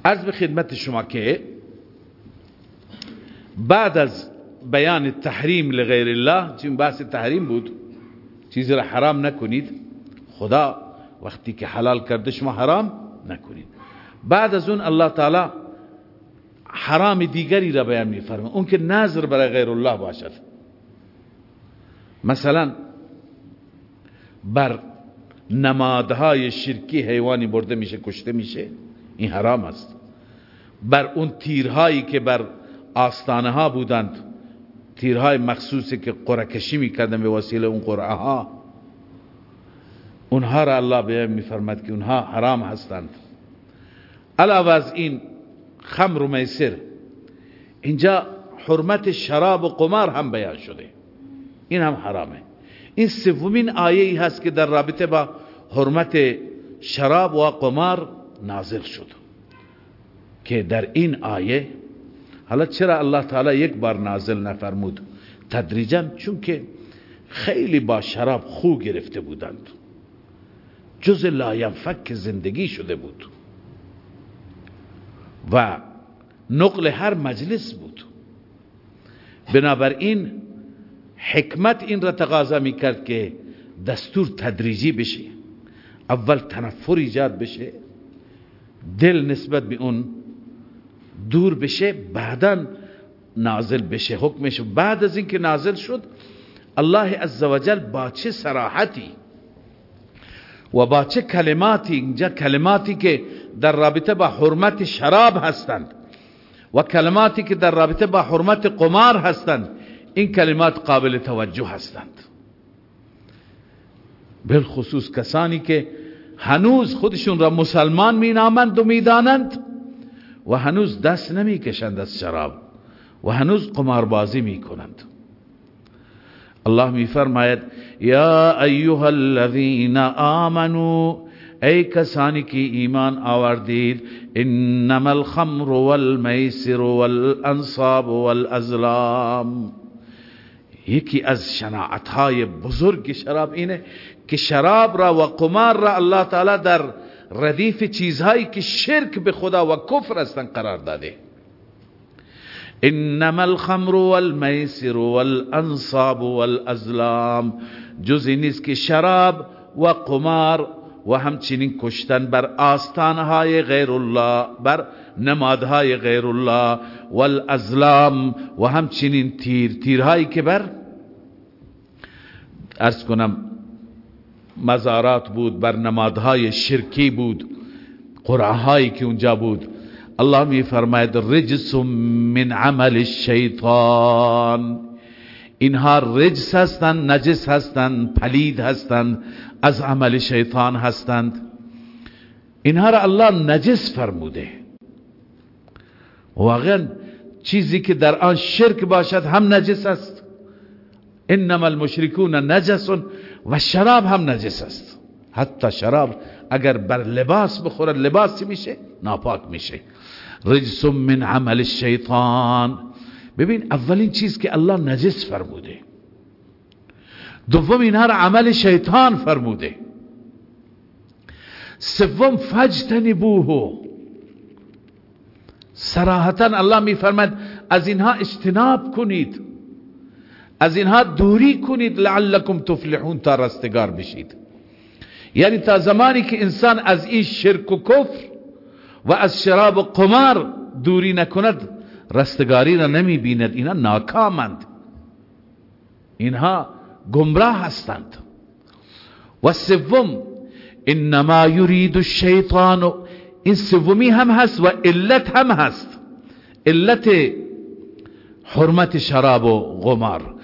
از به خدمت شما که بعد از بیان تحریم لغیر الله چون بحث تحریم بود چیزی را حرام نکنید. خدا وقتی که حلال کرده شما حرام نکنید. بعد از اون الله تعالی حرام دیگری را بیان میفرمه اون که نظر برای غیر الله باشد. مثلا بر نمادهای شرکی حیوانی برده میشه کشته میشه این حرام است. بر اون تیرهایی که بر آستانه ها بودند تیرهای مخصوصی که قرکشی می‌کردن به وسیله اون قرعه ها اونها را الله بیان میفرماد که اونها حرام هستند. علاوه از این خمر و میسر اینجا حرمت شراب و قمار هم بیان شده. این هم حرامه. این سومین آیه ای هست که در رابطه با حرمت شراب و قمار نازل شد. که در این آیه حالا چرا الله تعالی یک بار نازل نفرمود؟ تدریجا چون که خیلی با شراب خو گرفته بودند. جز لاینفک زندگی شده بود. و نقل هر مجلس بود. بنابراین حکمت این را تقاضا می کرد که دستور تدریجی بشه. اول تنفر ایجاد بشه. دل نسبت به اون دور بشه بعدا نازل بشه. حکمش بعد از اینکه نازل شد الله عزوجل با چه سراحتی و با چه کلماتی اینجا کلماتی که در رابطه با حرمت شراب هستند و کلماتی که در رابطه با حرمت قمار هستند این کلمات قابل توجه هستند. بالخصوص کسانی که هنوز خودشون را مسلمان می نامند و می دانند و هنوز دست نمی کشند از شراب و هنوز قماربازی می کنند الله می فرماید یا ایها الذین آمنو ای کسانی که ایمان آوردید انما الخمر والمیسر والانصاب والازلام. یکی از شناعتهای بزرگ شراب اینه که شراب را و قمار را الله تعالی در ردیف چیزهایی که شرک به خدا و کفر هستن قرار داده. انما الخمر والمیسر والانصاب والازلام جزی نیست که شراب و قمار و همچنین کشتن بر آستانهای غیر الله بر نمادهای غیر الله. والازلام و همچنین تیر تیرهایی که بر ارز کنم مزارات بود بر نمادهای شرکی بود قرعهایی که اونجا بود. الله می فرماید رجس من عمل الشیطان. اینها رجس هستند نجس هستند پلید هستند از عمل شیطان هستند. اینها را الله نجس فرموده. واقعا چیزی که در آن شرک باشد هم نجس است. انما المشرکون نجس و شراب هم نجس است. حتی شراب اگر بر لباس بخوره لباسی میشه ناپاک میشه. رجس من عمل الشیطان. ببین اولین چیز که الله نجس فرموده. دوم اینها را عمل شیطان فرموده. سوم فجتنبوه صراحتا الله میفرماد از اینها اجتناب کنید. از اینها دوری کنید لعلکم تفلحون تا رستگار بشید. یعنی تا زمانی که انسان از این شرک و کفر و از شراب و قمار دوری نکند رستگاری را نمی بیند اینا ناکامند. اینها گمراه هستند. و سوم انما یرید الشیطان. این سومی هم هست و علت هم هست. علت حرمت شراب و غمار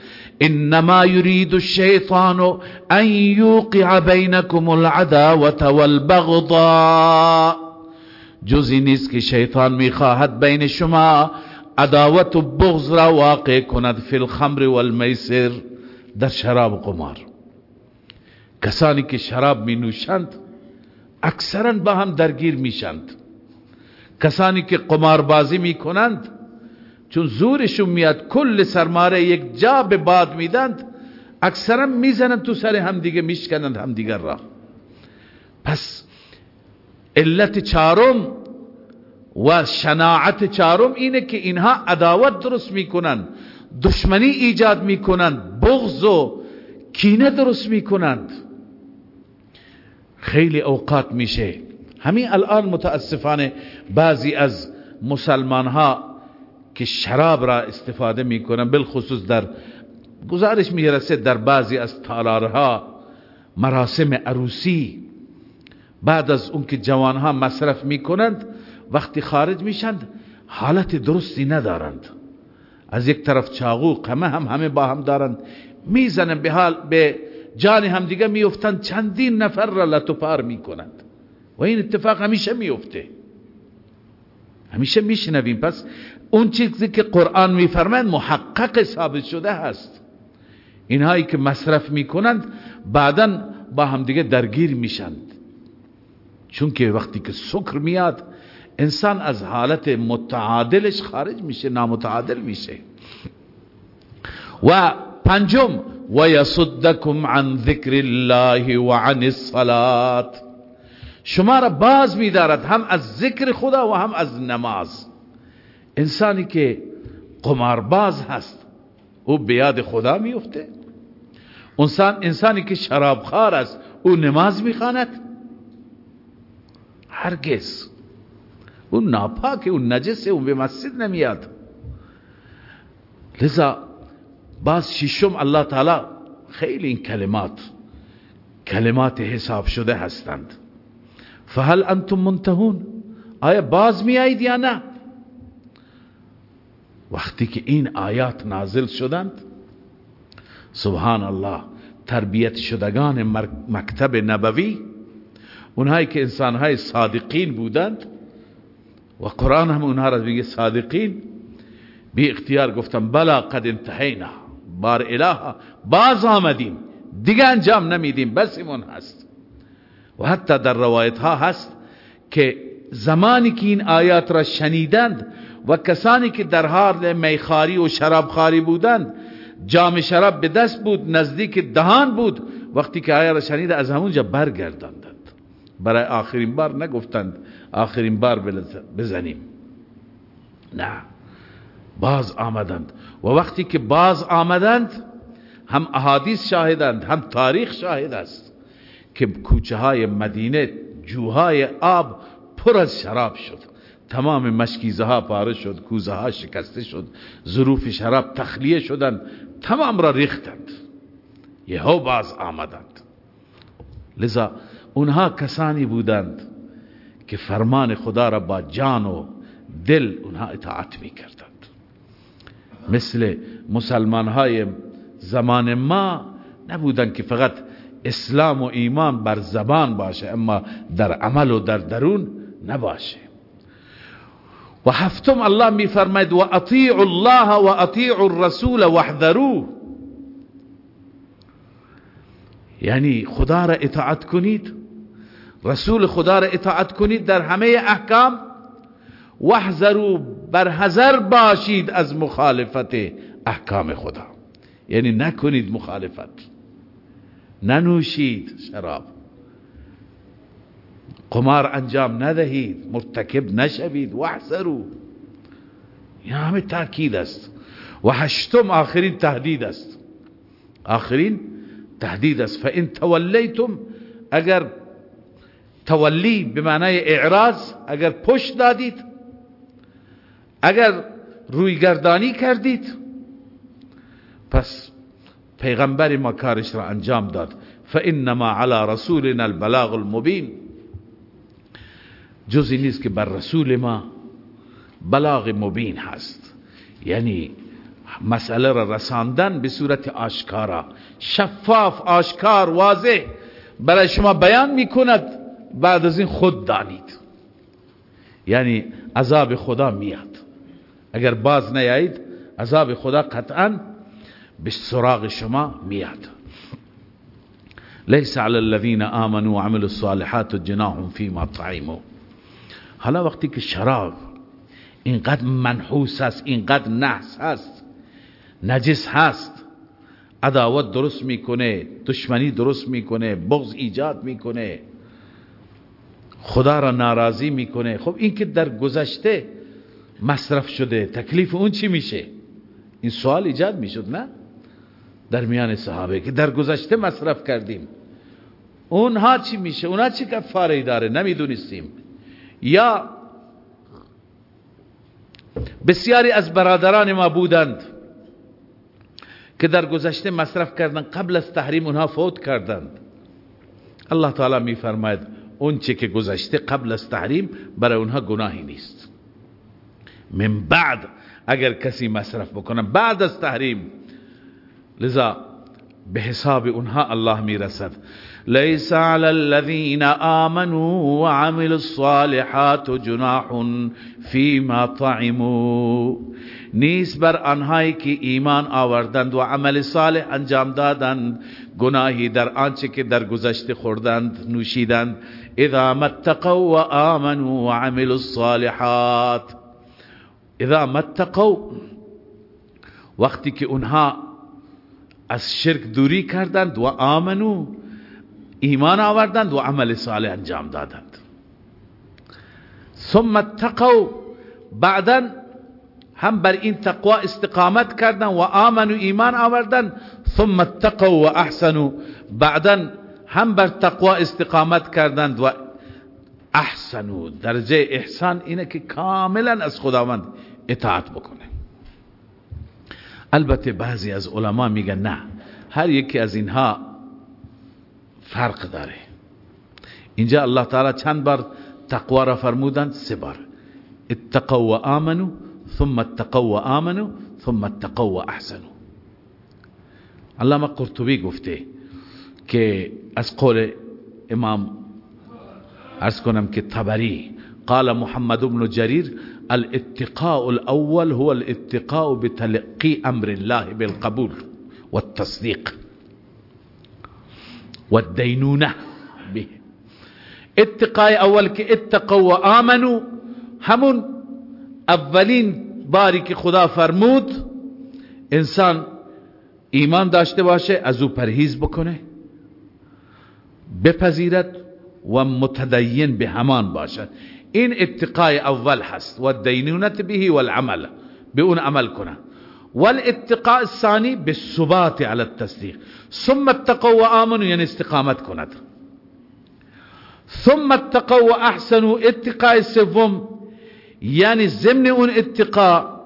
انما يريد الشيطان ان يوقع بينكم العداوه والبغضاء. جزی نیست که شیطان می‌خواهد بین شما عداوت و بغض را واقع کند فی الخمر والمیسر در شراب و قمار. کسانی که شراب می نوشند اکثرا با هم درگیر میشند. کسانی که قماربازی می کنند چون زورشون میاد کل سرماره یک جا به باد میدند اکثرا می‌زنند تو سر همدیگه میشکنند همدیگر را. پس علت چارم و شناعت چارم اینه که اینها عداوت درست می‌کنند دشمنی ایجاد می‌کنند بغض و کینه درست می‌کنند. خیلی اوقات میشه. همین الان متاسفانه بعضی از مسلمان ها که شراب را استفاده می‌کنن بالخصوص در گزارش می‌رسه در بعضی از تالارها مراسم عروسی بعد از اون که جوانها مصرف می‌کنند وقتی خارج میشند حالت درستی ندارند. از یک طرف چاقو قمه هم همه با هم دارند. می‌زنن به حال به جان هم دیگه میفتند چندین نفر را لطفار می‌کنند. و این اتفاق همیشه میفته همیشه میشنویم. پس اون چیزی که قرآن میفرماید محقق ثابت شده هست. اینهایی که مصرف می‌کنند بعدا با همدیگه درگیر میشند. چون که وقتی که سکر میاد انسان از حالت متعادلش خارج میشه نامتعادل میشه. و پنجم و یصدکم عن ذکر الله و عن الصلاة شما را باز میدارد هم از ذکر خدا و هم از نماز. انسانی که قمارباز هست او بیاد خدا میفته انسان انسانی که شرابخوار است او نماز می‌خواند. هرگز. او ناپاک او نجسه او به مسجد نمیاد. لذا باز ششم الله تعالی خیلی این کلمات کلمات حساب شده هستند. فهل انتم منتهون؟ آیا باز میایید یا نه؟ وقتی که این آیات نازل شدند سبحان الله تربیت شدگان مکتب نبوی اونهایی که انسانهای صادقین بودند و قرآن هم اونها را بگه صادقین بی اختیار گفتم بلا قد انتهینا بار اله باز آمدیم دیگه انجام نمیدیم بسیمون هست. و حتی در روایت ها هست که زمانی که این آیات را شنیدند و کسانی که در حال میخاری و شرابخاری بودند جام شراب به دست بود نزدیک دهان بود وقتی که آیه را شنید از همونجا برگرداندند. برای آخرین بار نگفتند آخرین بار بزنیم. نه. باز آمدند. و وقتی که باز آمدند هم احادیث شاهدند هم تاریخ شاهد است که کوچه های مدینه جوهای آب پر از شراب شد. تمام مشکیزه ها پاره شد کوزه ها شکسته شد ظروف شراب تخلیه شدند تمام را ریختند. یهو باز آمدند. لذا اونها کسانی بودند که فرمان خدا را با جان و دل اونها اطاعت می کردند مثل مسلمان های زمان ما نبودن که فقط اسلام و ایمان بر زبان باشه اما در عمل و در درون نباشه. و هفتم الله می فرماید و اطیعوا الله و اطیعوا الرسول واحذروه. یعنی خدا را اطاعت کنید رسول خدا را اطاعت کنید در همه احکام. واحذروا بر حذر باشید از مخالفت احکام خدا. یعنی نکنید مخالفت. ننوشید شراب. قمار انجام ندهید. مرتکب نشوید. واحذروا. این همه تاکید است. و هشتم آخرین تهدید است. آخرین تهدید است. فان تولیتم اگر تولی به معنای اعراض اگر پشت دادید اگر رویگردانی کردید پس پیغمبر ما کارش را انجام داد. فانما علی رسولنا البلاغ المبین. جزی نیست که بر رسول ما بلاغ مبین هست. یعنی مسئله را رساندن به صورت آشکارا. شفاف آشکار واضح. برای شما بیان می‌کند بعد از این خود دانید. یعنی عذاب خدا میاد. اگر باز نیایید عذاب خدا قطعا به سراغ شما میاد. لیس علی الذین آمنوا وعملوا الصالحات جناح فيما طعموا حالا وقتی که شراب اینقدر منحوس است اینقدر نحس هست نجس هست عداوت درست می‌کنه دشمنی درست می‌کنه بغض ایجاد می‌کنه خدا را ناراضی می‌کنه. خب این که در گذشته مصرف شده تکلیف اون چی میشه؟ این سوال ایجاد می‌شد نه؟ در میان صحابه که در گذشته مصرف کردیم. اونها چی میشه؟ اونها چی کفاره داره؟ نمی‌دونستیم. یا بسیاری از برادران ما بودند که در گذشته مصرف کردند قبل از تحریم اونها فوت کردند. الله تعالی می فرماید اون چی که گذشته قبل از تحریم برای اونها گناهی نیست. من بعد اگر کسی مصرف بکنه بعد از تحریم لذا به حساب اونها الله می‌رسد. ليس على الذين آمنوا وعملوا الصالحات جناح فيما طعموا. نیست بر آنهایی که ایمان آوردند و عمل صالح انجام دادند گناهی در آنچه که در گذشته خوردند نوشیدند. إذا متقوا و آمنوا و عملوا الصالحات. إذا متقوا وقتی که اونها از شرک دوری کردند و آمنو ایمان آوردند و عمل صالح انجام دادند. ثم اتقوا بعدا هم بر این تقوا استقامت کردند و آمنو ایمان آوردند. ثم اتقوا و احسنوا بعدا هم بر تقوا استقامت کردند و احسنوا. درجه احسان اینه که کاملا از خداوند اطاعت بکنه. البته بعضی از علما میگن نه هر یکی از اینها فرق داره. اینجا الله تعالی چند بار تقوا را فرمودند؟ سه بار. اتقوا و آمنوا ثم اتقوا و آمنوا ثم اتقوا و احسنوا. علامه قرطبی گفته که از قول امام ارز کنم که تبری قال محمد بن جریر الاتقاء الأول هو الاتقاء بتلقي أمر الله بالقبول والتصديق والدينونة به. اتقای أول که اتقوا و آمنو همون اولین باری که خدا فرمود انسان ایمان داشته باشه از أو پرهیز بکنه. بپذیرد و متدین به همان باشد. این اتقای اول هست. و دینونت بهی والعمل به اون عمل کنه. والاتقاء الثاني بالثبات على التصديق ثم اتقوا وآمنوا يعني استقامت کند. ثم اتقوا واحسنوا اتقاء السوم يعني ضمن اون اتقاء.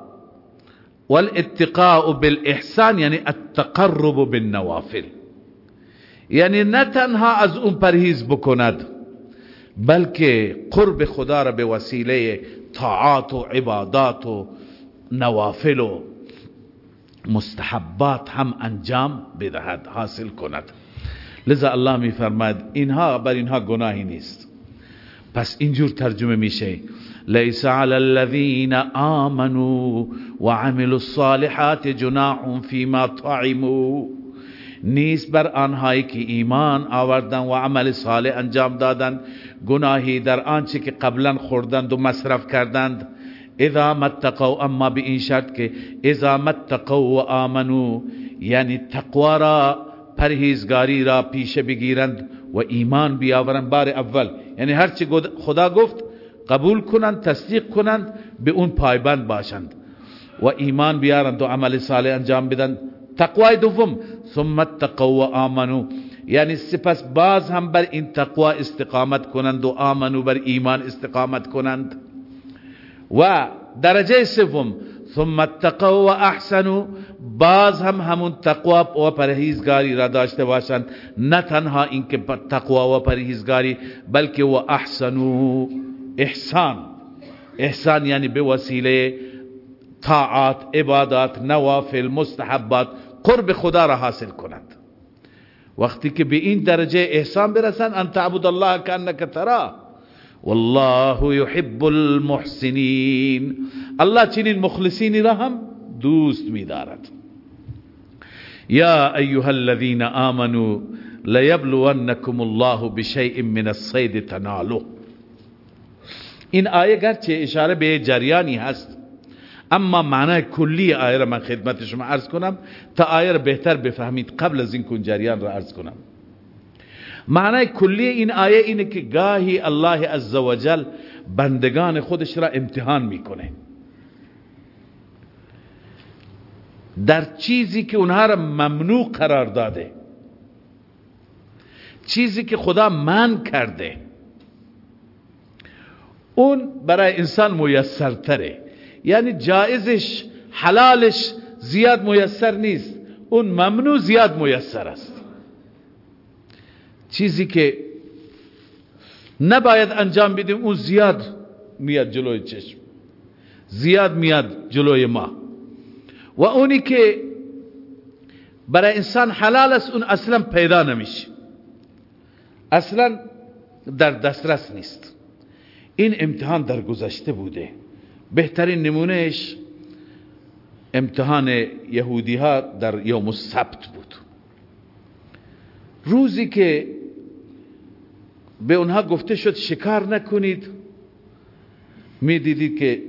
والاتقاء بالاحسان يعني التقرب بالنوافل. يعني نه تنها از اون پرهیز بکند بلکه قرب خدا را به وسیله طاعات و عبادات و نوافل و مستحبات هم انجام بدهد حاصل کند. لذا الله میفرماید اینها بر اینها گناهی نیست. پس اینجور ترجمه میشه لیس علی الذین آمنوا وعملوا الصالحات جناح فيما طعموا. نیست بر آنهایی که ایمان آوردن و عمل صالح انجام دادن گناهی در آنچه که قبلا خوردند و مصرف کردند. اذا متقوا اما به این شرط که اذا متقوا و آمنو یعنی تقوا را پرهیزگاری را پیش بگیرند و ایمان بیاورند. بار اول یعنی هرچی خدا گفت قبول کنند تصدیق کنند به اون پایبند باشند. و ایمان بیارند و عمل صالح انجام بدن. تقوای دوم ثم اتقوا و آمنو یعنی سپس باز هم بر این تقوا استقامت کنند و آمنو بر ایمان استقامت کنند. و درجه سوم ثم اتقوا و احسنوا باز هم همون تقوا و پرهیزگاری را داشته باشند. نه تنها اینکه تقوا و پرهیزگاری بلکه و احسنوا احسان. احسان یعنی به وسیله طاعات عبادات نوافل مستحبات قرب خدا را حاصل کنند وقتی که به این درجه احسان برسند ان تعبد الله کانک تراه والله يحب المحسنین. الله چنین مخلصینی را هم دوست می‌دارد. یا ایها الذين آمنوا ليبلونكم الله بشيء من الصيد تنالو. این آیه گرچه اشاره به جریانی هست اما معنای کلی آیه را من خدمت شما عرض کنم تا آیه را بهتر بفهمید قبل از این کن جریان را عرض کنم. معنای کلی این آیه اینه که گاهی الله عزوجل بندگان خودش را امتحان می‌کنه. در چیزی که اونها را ممنوع قرار داده. چیزی که خدا من کرده. اون برای انسان میسرتره. یعنی جایزش حلالش زیاد میسر نیست. اون ممنوع زیاد میسر است. چیزی که نباید انجام بدیم اون زیاد میاد جلوی چشم. زیاد میاد جلوی ما. و اونی که برای انسان حلال است اون اصلا پیدا نمیشه. اصلا در دسترس نیست. این امتحان در گذشته بوده. بهترین نمونهش امتحان یهودی ها در یوم السبت بود. روزی که به اونها گفته شد شکار نکنید می دیدید که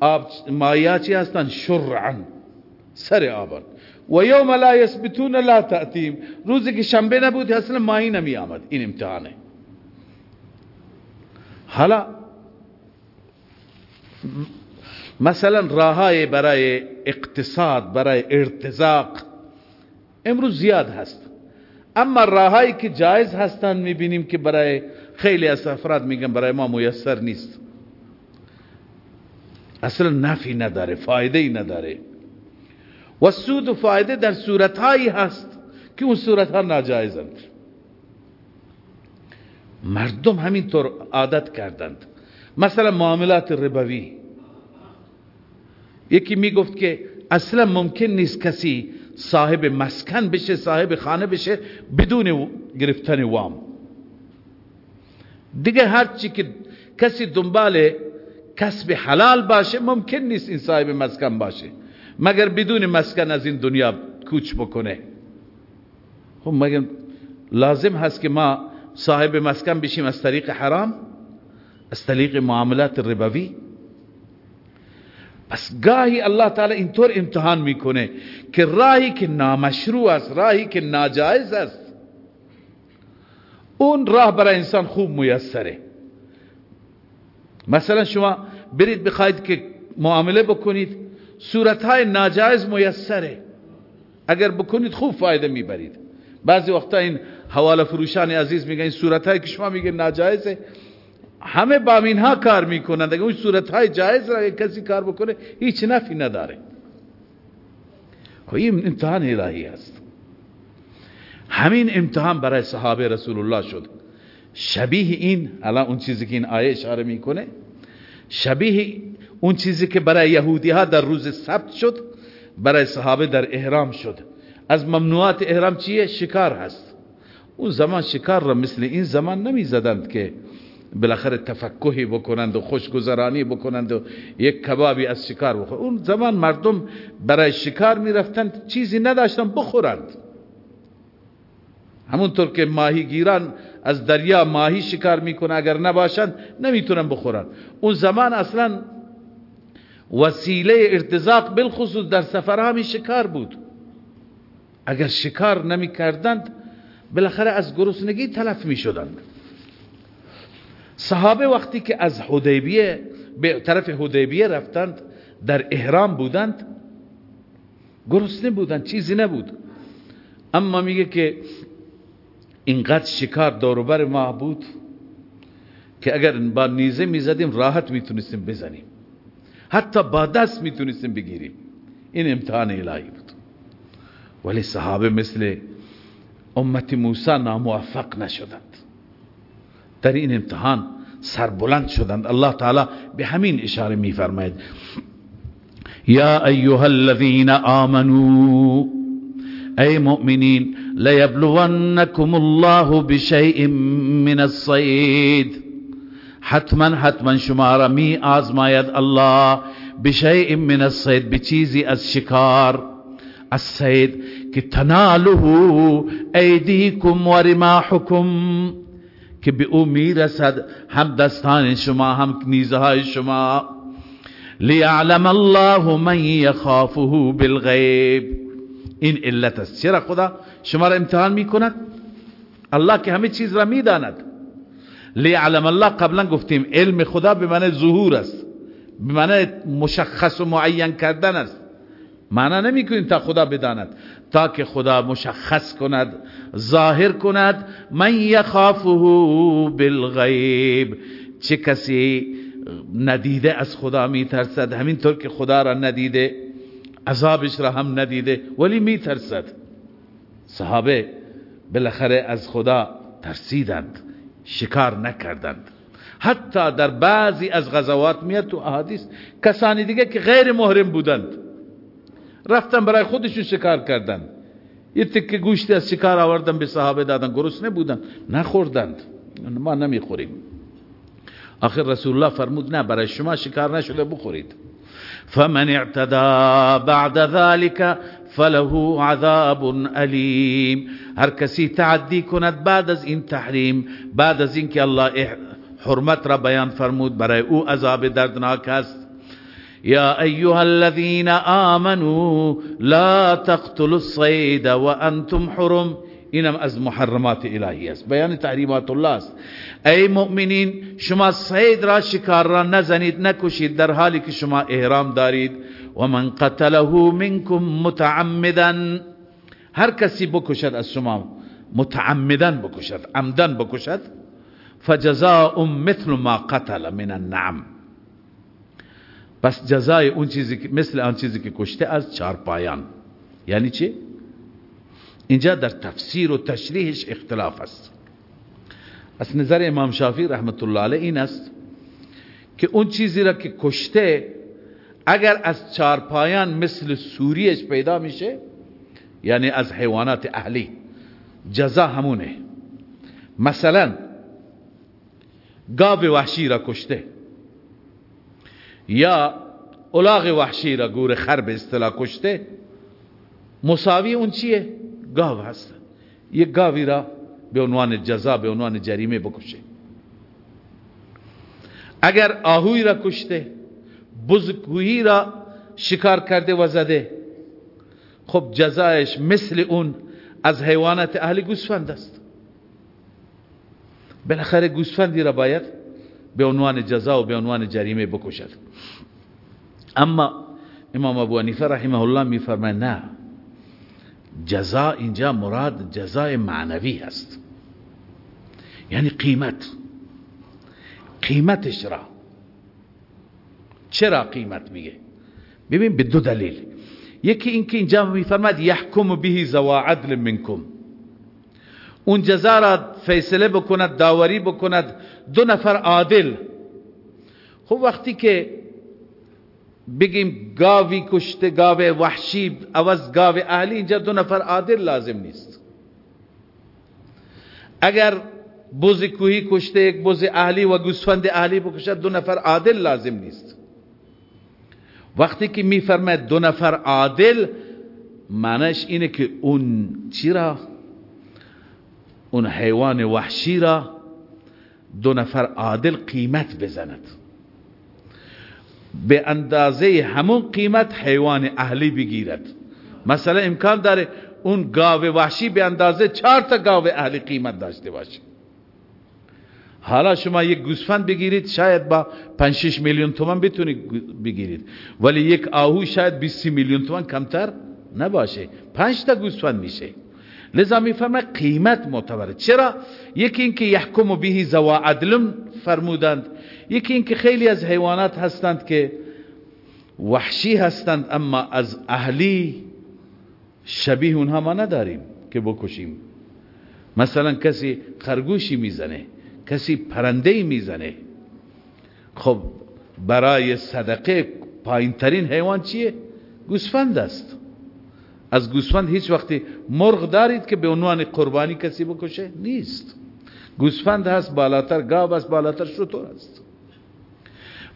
آب مایاچی هستن؟ شرعا سر آبان. و یوم لا یثبتون لا تأتیم. روزی که شنبه نبود اصلا ماهی نمی آمد این امتحانه. حالا مثلا راهای برای اقتصاد برای ارتزاق امروز زیاد هست. اما راهایی که جایز هستند می‌بینیم که برای خیلی از افراد میگن برای ما میسر نیست. اصلا نفی نداره فایده ای نداره. و سود و فایده در صورتهایی هست که اون صورتها ناجایزند مردم همینطور عادت کردند. مثلا معاملات ربوی. یکی می‌گفت که اصلا ممکن نیست کسی صاحب مسکن بشه صاحب خانه بشه بدون گرفتن وام. دیگه هرچی که کسی دنبال کسب حلال باشه ممکن نیست این صاحب مسکن باشه. مگر بدون مسکن از این دنیا کوچ بکنه؟ خب مگر لازم هست که ما صاحب مسکن بشیم از طریق حرام؟ از طریق معاملات ربوی؟ پس گاهی الله تعالی اینطور امتحان می‌کنه که راهی که نامشروع است راهی که ناجایز است. اون راه برای انسان خوب میسره. مثلا شما برید بخواید که معامله بکنید صورتهای ناجایز میسره. اگر بکنید خوب فایده می‌برید. بعضی وقتا این حواله فروشان عزیز میگن این صورتهایی که شما میگه ناجایزه. همه با اینها کار می‌کنند اگر اون صورتهای جایز را کسی کار بکنه هیچ نفی نداره. خب این امتحان الهی است. همین امتحان برای صحابه رسول الله شد. شبیه این الان اون چیزی که این آیه اشاره می‌کنه شبیه اون چیزی که برای یهودی ها در روز سبت شد برای صحابه در احرام شد. از ممنوعات احرام چیه؟ شکار هست. اون زمان شکار را مثل این زمان نمی زدند که بالاخره تفکهی بکنند و خوشگذرانی بکنند و یک کبابی از شکار بخورند. اون زمان مردم برای شکار می رفتند چیزی نداشتن بخورند. همونطور که ماهی گیران از دریا ماهی شکار می‌کنه اگر نباشند نمی‌تونن بخورن. اون زمان اصلا وسیله ارتزاق بالخصوص در سفرها می شکار بود. اگر شکار نمی کردند بالاخره از گرسنگی تلف می شدند صحابه وقتی که از حدیبیه به طرف حدیبیه رفتند در احرام بودند گرسنه بودند چیزی نبود. اما میگه که اینقدر شکار دوروبر ما بود که اگر با نیزه می‌زدیم راحت می‌تونستیم بزنیم. حتی با دست می‌تونستیم بگیریم. این امتحان الهی بود. ولی صحابه مثل امت موسی ناموفق نشدند. در این امتحان سربلند شدند. الله تعالی به همین اشاره میفرماید. یا ایها الذين آمنوا ای مؤمنین لیبلونکم الله بشیء من الصید. حتما حتما شما را می آزماید الله بشیء من الصید بچیزی از شکار الصید که تناله ایدیکم و رماحکم که به او می‌رسد هم دستان شما هم نیزه های شما. لیعلم الله من یخافه بالغیب. این علت است. چرا خدا شما را امتحان می‌کند؟ الله که همه چیز را می‌داند. لیعلم الله قبلا گفتیم علم خدا به معنی ظهور است. به معنی مشخص و معین کردن است. معنی نمی تا خدا بداند. تا که خدا مشخص کند ظاهر کند من یخافه بالغیب. چه کسی ندیده از خدا می ترسد همینطور که خدا را ندیده عذابش را هم ندیده ولی می ترسد صحابه بالاخره از خدا ترسیدند شکار نکردند. حتی در بعضی از غزوات میاد تو احادیث کسانی دیگه که غیر محرم بودند. رفتن برای خودشون شکار کردند یه تکه گوشتی از شکار آوردن به صحابه دادن گرسنه بودن نخوردند. ما نمی‌خوریم. آخر رسول الله فرمود نه برای شما شکار نشده بخورید. فمن اعتدى بعد ذلك فله عذاب علیم هر کسی تعدی کند بعد از این تحریم بعد از اینکه الله حرمت را بیان فرمود برای او عذاب دردناک است. یا ایها الذين آمنوا لا تقتلوا الصيد وأنتم حرم. اینم از محرمات الهی است. بیان تحریمات الله است. ای مؤمنین شما صید را شکار را نزنید نکشید در حالی که شما احرام دارید. و من قتله منکم متعمدا هر کسی بکشد از شما متعمدا بکشد عمدن بکشد فجزاء مثل ما قتل من النعم. پس جزای اون چیزی که مثل آن چیزی که کشته از چار پایان یعنی چی؟ اینجا در تفسیر و تشریحش اختلاف است. از نظر امام شافی رحمت الله علیه این است که اون چیزی را که کشته اگر از چارپایان مثل سوریش پیدا میشه یعنی از حیوانات اهلی جزا همونه. مثلا گاو وحشی را کشته. یا الاغ وحشی را گور خرب اصطلاح کشته مساوی اون چیه؟ گاو هست. یک گاوی را به عنوان جزا به عنوان جریمه بکشه. اگر آهوی را کشته بزگویی را شکار کرده و زده خب جزایش مثل اون از حیوانات اهل گوسفند است. بالاخره گوسفندی را باید به عنوان جزا و به عنوان جریمه بکشد. اما امام ابو حنیفه رحمه الله میفرماید نه جزا اینجا مراد جزای معنوی هست. یعنی قیمت. قیمتش را. چرا قیمت میگه؟ ببین به دو دلیل. یکی اینکه اینجا میفرماد یحکم به زوا عدل منکم. اون جزا را فیصله بکند داوری بکند. دو نفر عادل. خب وقتی که بگیم گاوی کشته گاو وحشی عوض گاو اهلی اینجا دو نفر عادل لازم نیست. اگر بوز کوهی کشته یک بوز اهلی و گوسفند اهلی بکشد دو نفر عادل لازم نیست. وقتی که میفرماید دو نفر عادل معنیش اینه که اون چی را؟ اون حیوان وحشی را دو نفر عادل قیمت بزند. به اندازه همون قیمت حیوان اهلی بگیرد. مثلا امکان داره اون گاو وحشی به اندازه چهار تا گاو اهلی قیمت داشته باشه. حالا شما یک گوسفند بگیرید شاید با 5 6 میلیون تومان بتونید بگیرید. ولی یک آهو شاید 20 میلیون تومان کمتر نباشه. 5 تا گوسفند میشه. لذا میفرما قیمت معتبره. چرا؟ یکی اینکه یحکم به زوا عدل فرمودند. یکی اینکه خیلی از حیوانات هستند که وحشی هستند اما از اهلی شبیه اونها ما نداریم که بکشیم. مثلا کسی خرگوشی می‌زنه کسی پرنده می‌زنه. خب برای صدقه پایین ترین حیوان چیه؟ گوسفند است. از گوسفند هیچ وقتی مرغ دارید که به عنوان قربانی کسی بکشه؟ نیست. گوسفند هست بالاتر گاو است بالاتر شطور است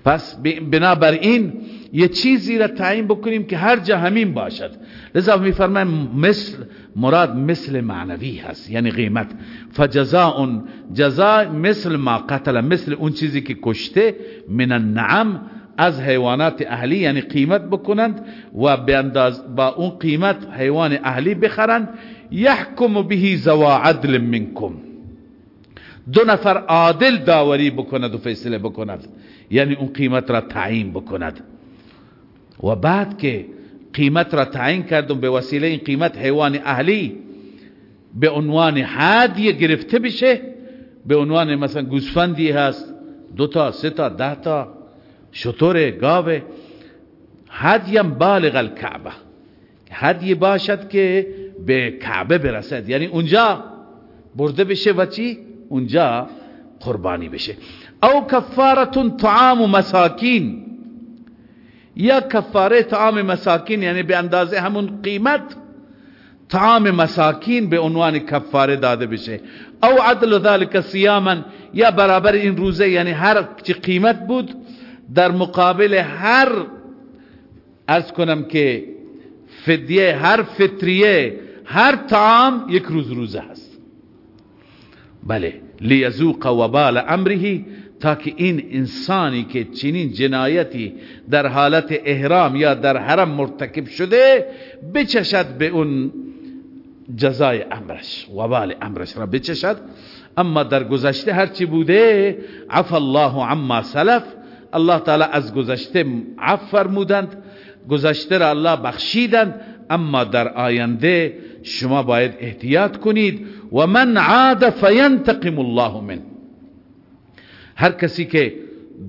پس بنابراین یه چیزی را تعیین بکنیم که هر جا همین باشد. لذا میفرمایم مثل مراد مثل معنوی هست یعنی قیمت. فجزاء جزاء مثل ما قتل مثل اون چیزی که کشته من النعم از حیوانات اهلی یعنی قیمت بکنند و به با اون قیمت حیوان اهلی بخرند. یحکم به زوا عدل منکم. دو نفر عادل داوری بکند و فیصله بکند. یعنی اون قیمت را تعیین بکند. و بعد که قیمت را تعیین کردم به وسیله این قیمت حیوان اهلی به عنوان حادیه گرفته بشه به عنوان مثلا گوسفندی هست دو تا سه تا ده تا شطور گاوه. هدیم بالغ الکعبه. هدیه باشد که به کعبه برسد. یعنی اونجا برده بشه و چی؟ اونجا قربانی بشه. او کفارتون طعام مساکین. یا کفاره طعام مساکین یعنی به اندازه همون قیمت طعام مساکین به عنوان کفاره داده بشه. او عدل ذلك صیاما یا برابر این روزه یعنی هر چی قیمت بود در مقابل هر از کنم که فدیه هر فطریه هر طعام یک روز روزه هست. بله لیزوق وبال امره تا که این انسانی که چنین جنایتی در حالت احرام یا در حرم مرتکب شده بچشد به اون جزای امرش وبال امرش را بچشد. اما در گذشته هرچی بوده عف الله عما سلف الله تعالی از گذشته عف فرمودند گذشته را الله بخشیدند اما در آینده شما باید احتیاط کنید و من عاد فینتقم الله من هر کسی که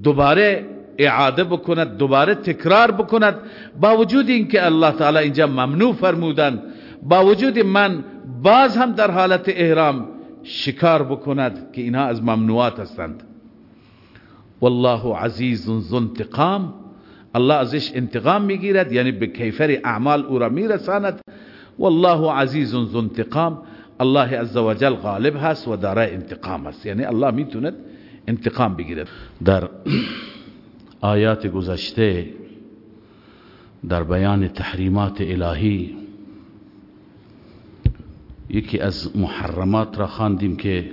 دوباره اعاده بکند دوباره تکرار بکند با وجود اینکه الله تعالی اینجا ممنوع فرمودند با وجود من باز هم در حالت احرام شکار بکند که اینها از ممنوعات هستند. والله عزیز ذو انتقام. الله ازش انتقام می‌گیرد یعنی به کیفر اعمال او را میرساند. والله عزیز ذو انتقام. الله عزوجل غالب هست و دارای انتقام است یعنی الله می‌توند انتقام بگیرد. در آیات گذشته در بیان تحریمات الهی یکی از محرمات را خواندیم که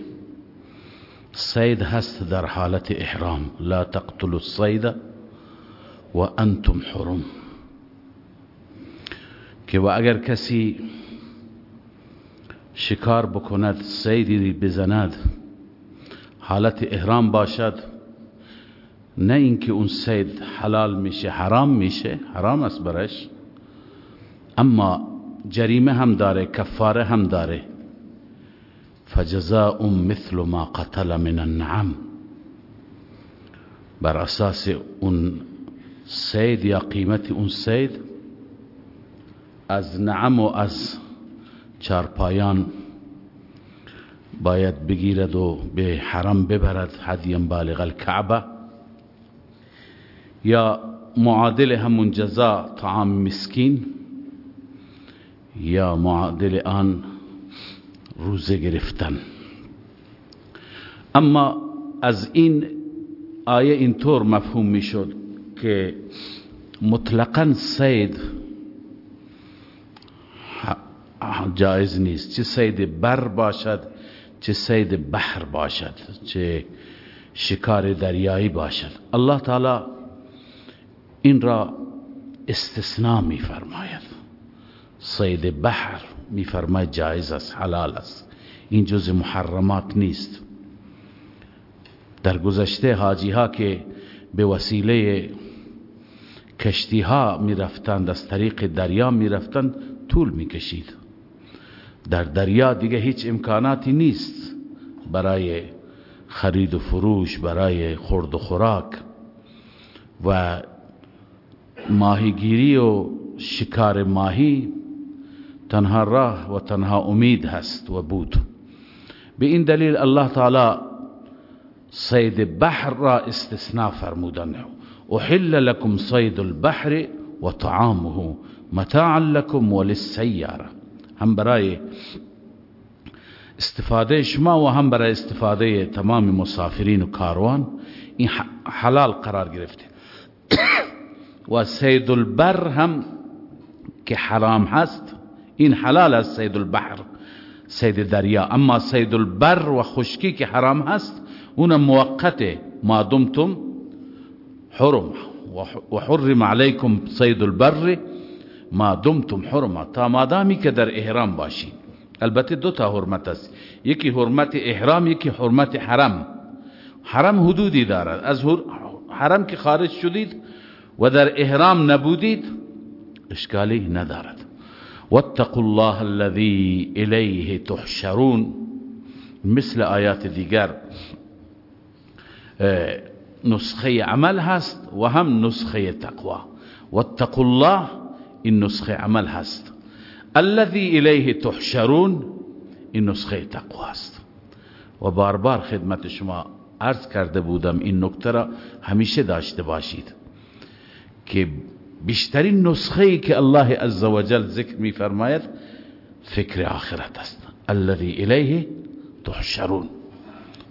سید هست در حالت احرام. لا تقتلوا الصید و انتم حرم. که و اگر کسی شکار بکند سیدی بزند حالت احرام باشد نه اینکه اون سید حلال میشه حرام میشه حرام است برش اما جریمه هم داره کفاره هم داره. فجزاء مثل ما قتل من النعم. بر اساس اون سید یا قیمت اون سید از نعم و از چارپایان باید بگیرد و به حرم ببرد حدیم بالغ الکعبه. یا معادل همون جزا طعام مسکین یا معادل آن روزه گرفتن. اما از این آیه اینطور مفهوم می‌شد که مطلقا سید جایز نیست. چه سید بر باشد چه سید بحر باشد چه شکار دریایی باشد. الله تعالی این را استثناء می فرماید سید بحر می فرماید جایز است حلال است. این جز محرمات نیست. در گذشته حاجی ها که به وسیله کشتی ها می رفتند از طریق دریا می رفتند طول می کشید در دریا دیگه هیچ امکاناتی نیست برای خرید و فروش برای خورد و خوراک و ماهیگیری و شکار ماهی تنها راه و تنها امید هست و بود به این دلیل الله تعالی صید بحر را استثناء فرمودن أحل لكم صید البحر و طعامه متاعا لكم وللسیاره هم برای استفاده شما و هم برای استفاده تمام مسافرین و کاروان این حلال قرار گرفته. و سید البر هم که حرام هست این حلال است سید البحر سید دریا. اما سید البر و خشکی که حرام هست اون موقته ما دمتم حرم. و حرم علیکم سید البر ما دمتم حرمه تا مادامی که در احرام باشید البته دو تا حرمت است. یکی حرمت احرام یکی حرمت حرم. حرم حدودی دارد. از حرم که خارج شدید و در احرام نبودید اشکالی ندارد. واتقوا الله الذي الیه تحشرون. مثل آیات دیگر نسخه عمل هست و هم نسخه تقوا واتقوا الله این نسخه عمل هست. الذي الیه تحشرون این نسخه تقوا است و بار بار خدمت شما عرض کرده بودم این نکته را همیشه داشته باشید که بیشترین نسخه که الله عزوجل ذکر می فرماید فکر آخرت است. الذي الیه تحشرون.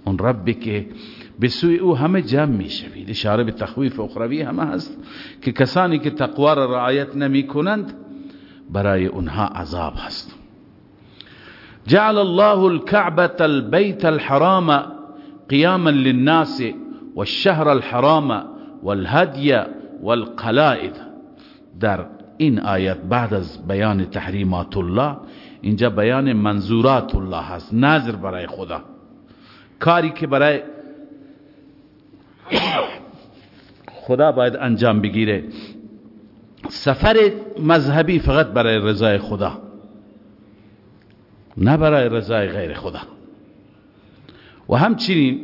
اون ربی که به سوی أو همه جمع می شوید اشاره به تخویف اخروی همه هست که کسانی که تقوا را رعایت نمی کنند برای اونها عذاب هست. جعل الله الكعبة البيت الحرام قياما للناس والشهر الحرام والهدي والقلائد. در این آیت بعد از بیان تحریمات الله اینجا بیان منظورات الله هست نظر برای خدا. کاری که برای خدا باید انجام بگیره. سفر مذهبی فقط برای رضای خدا نه برای رضای غیر خدا. و همچنین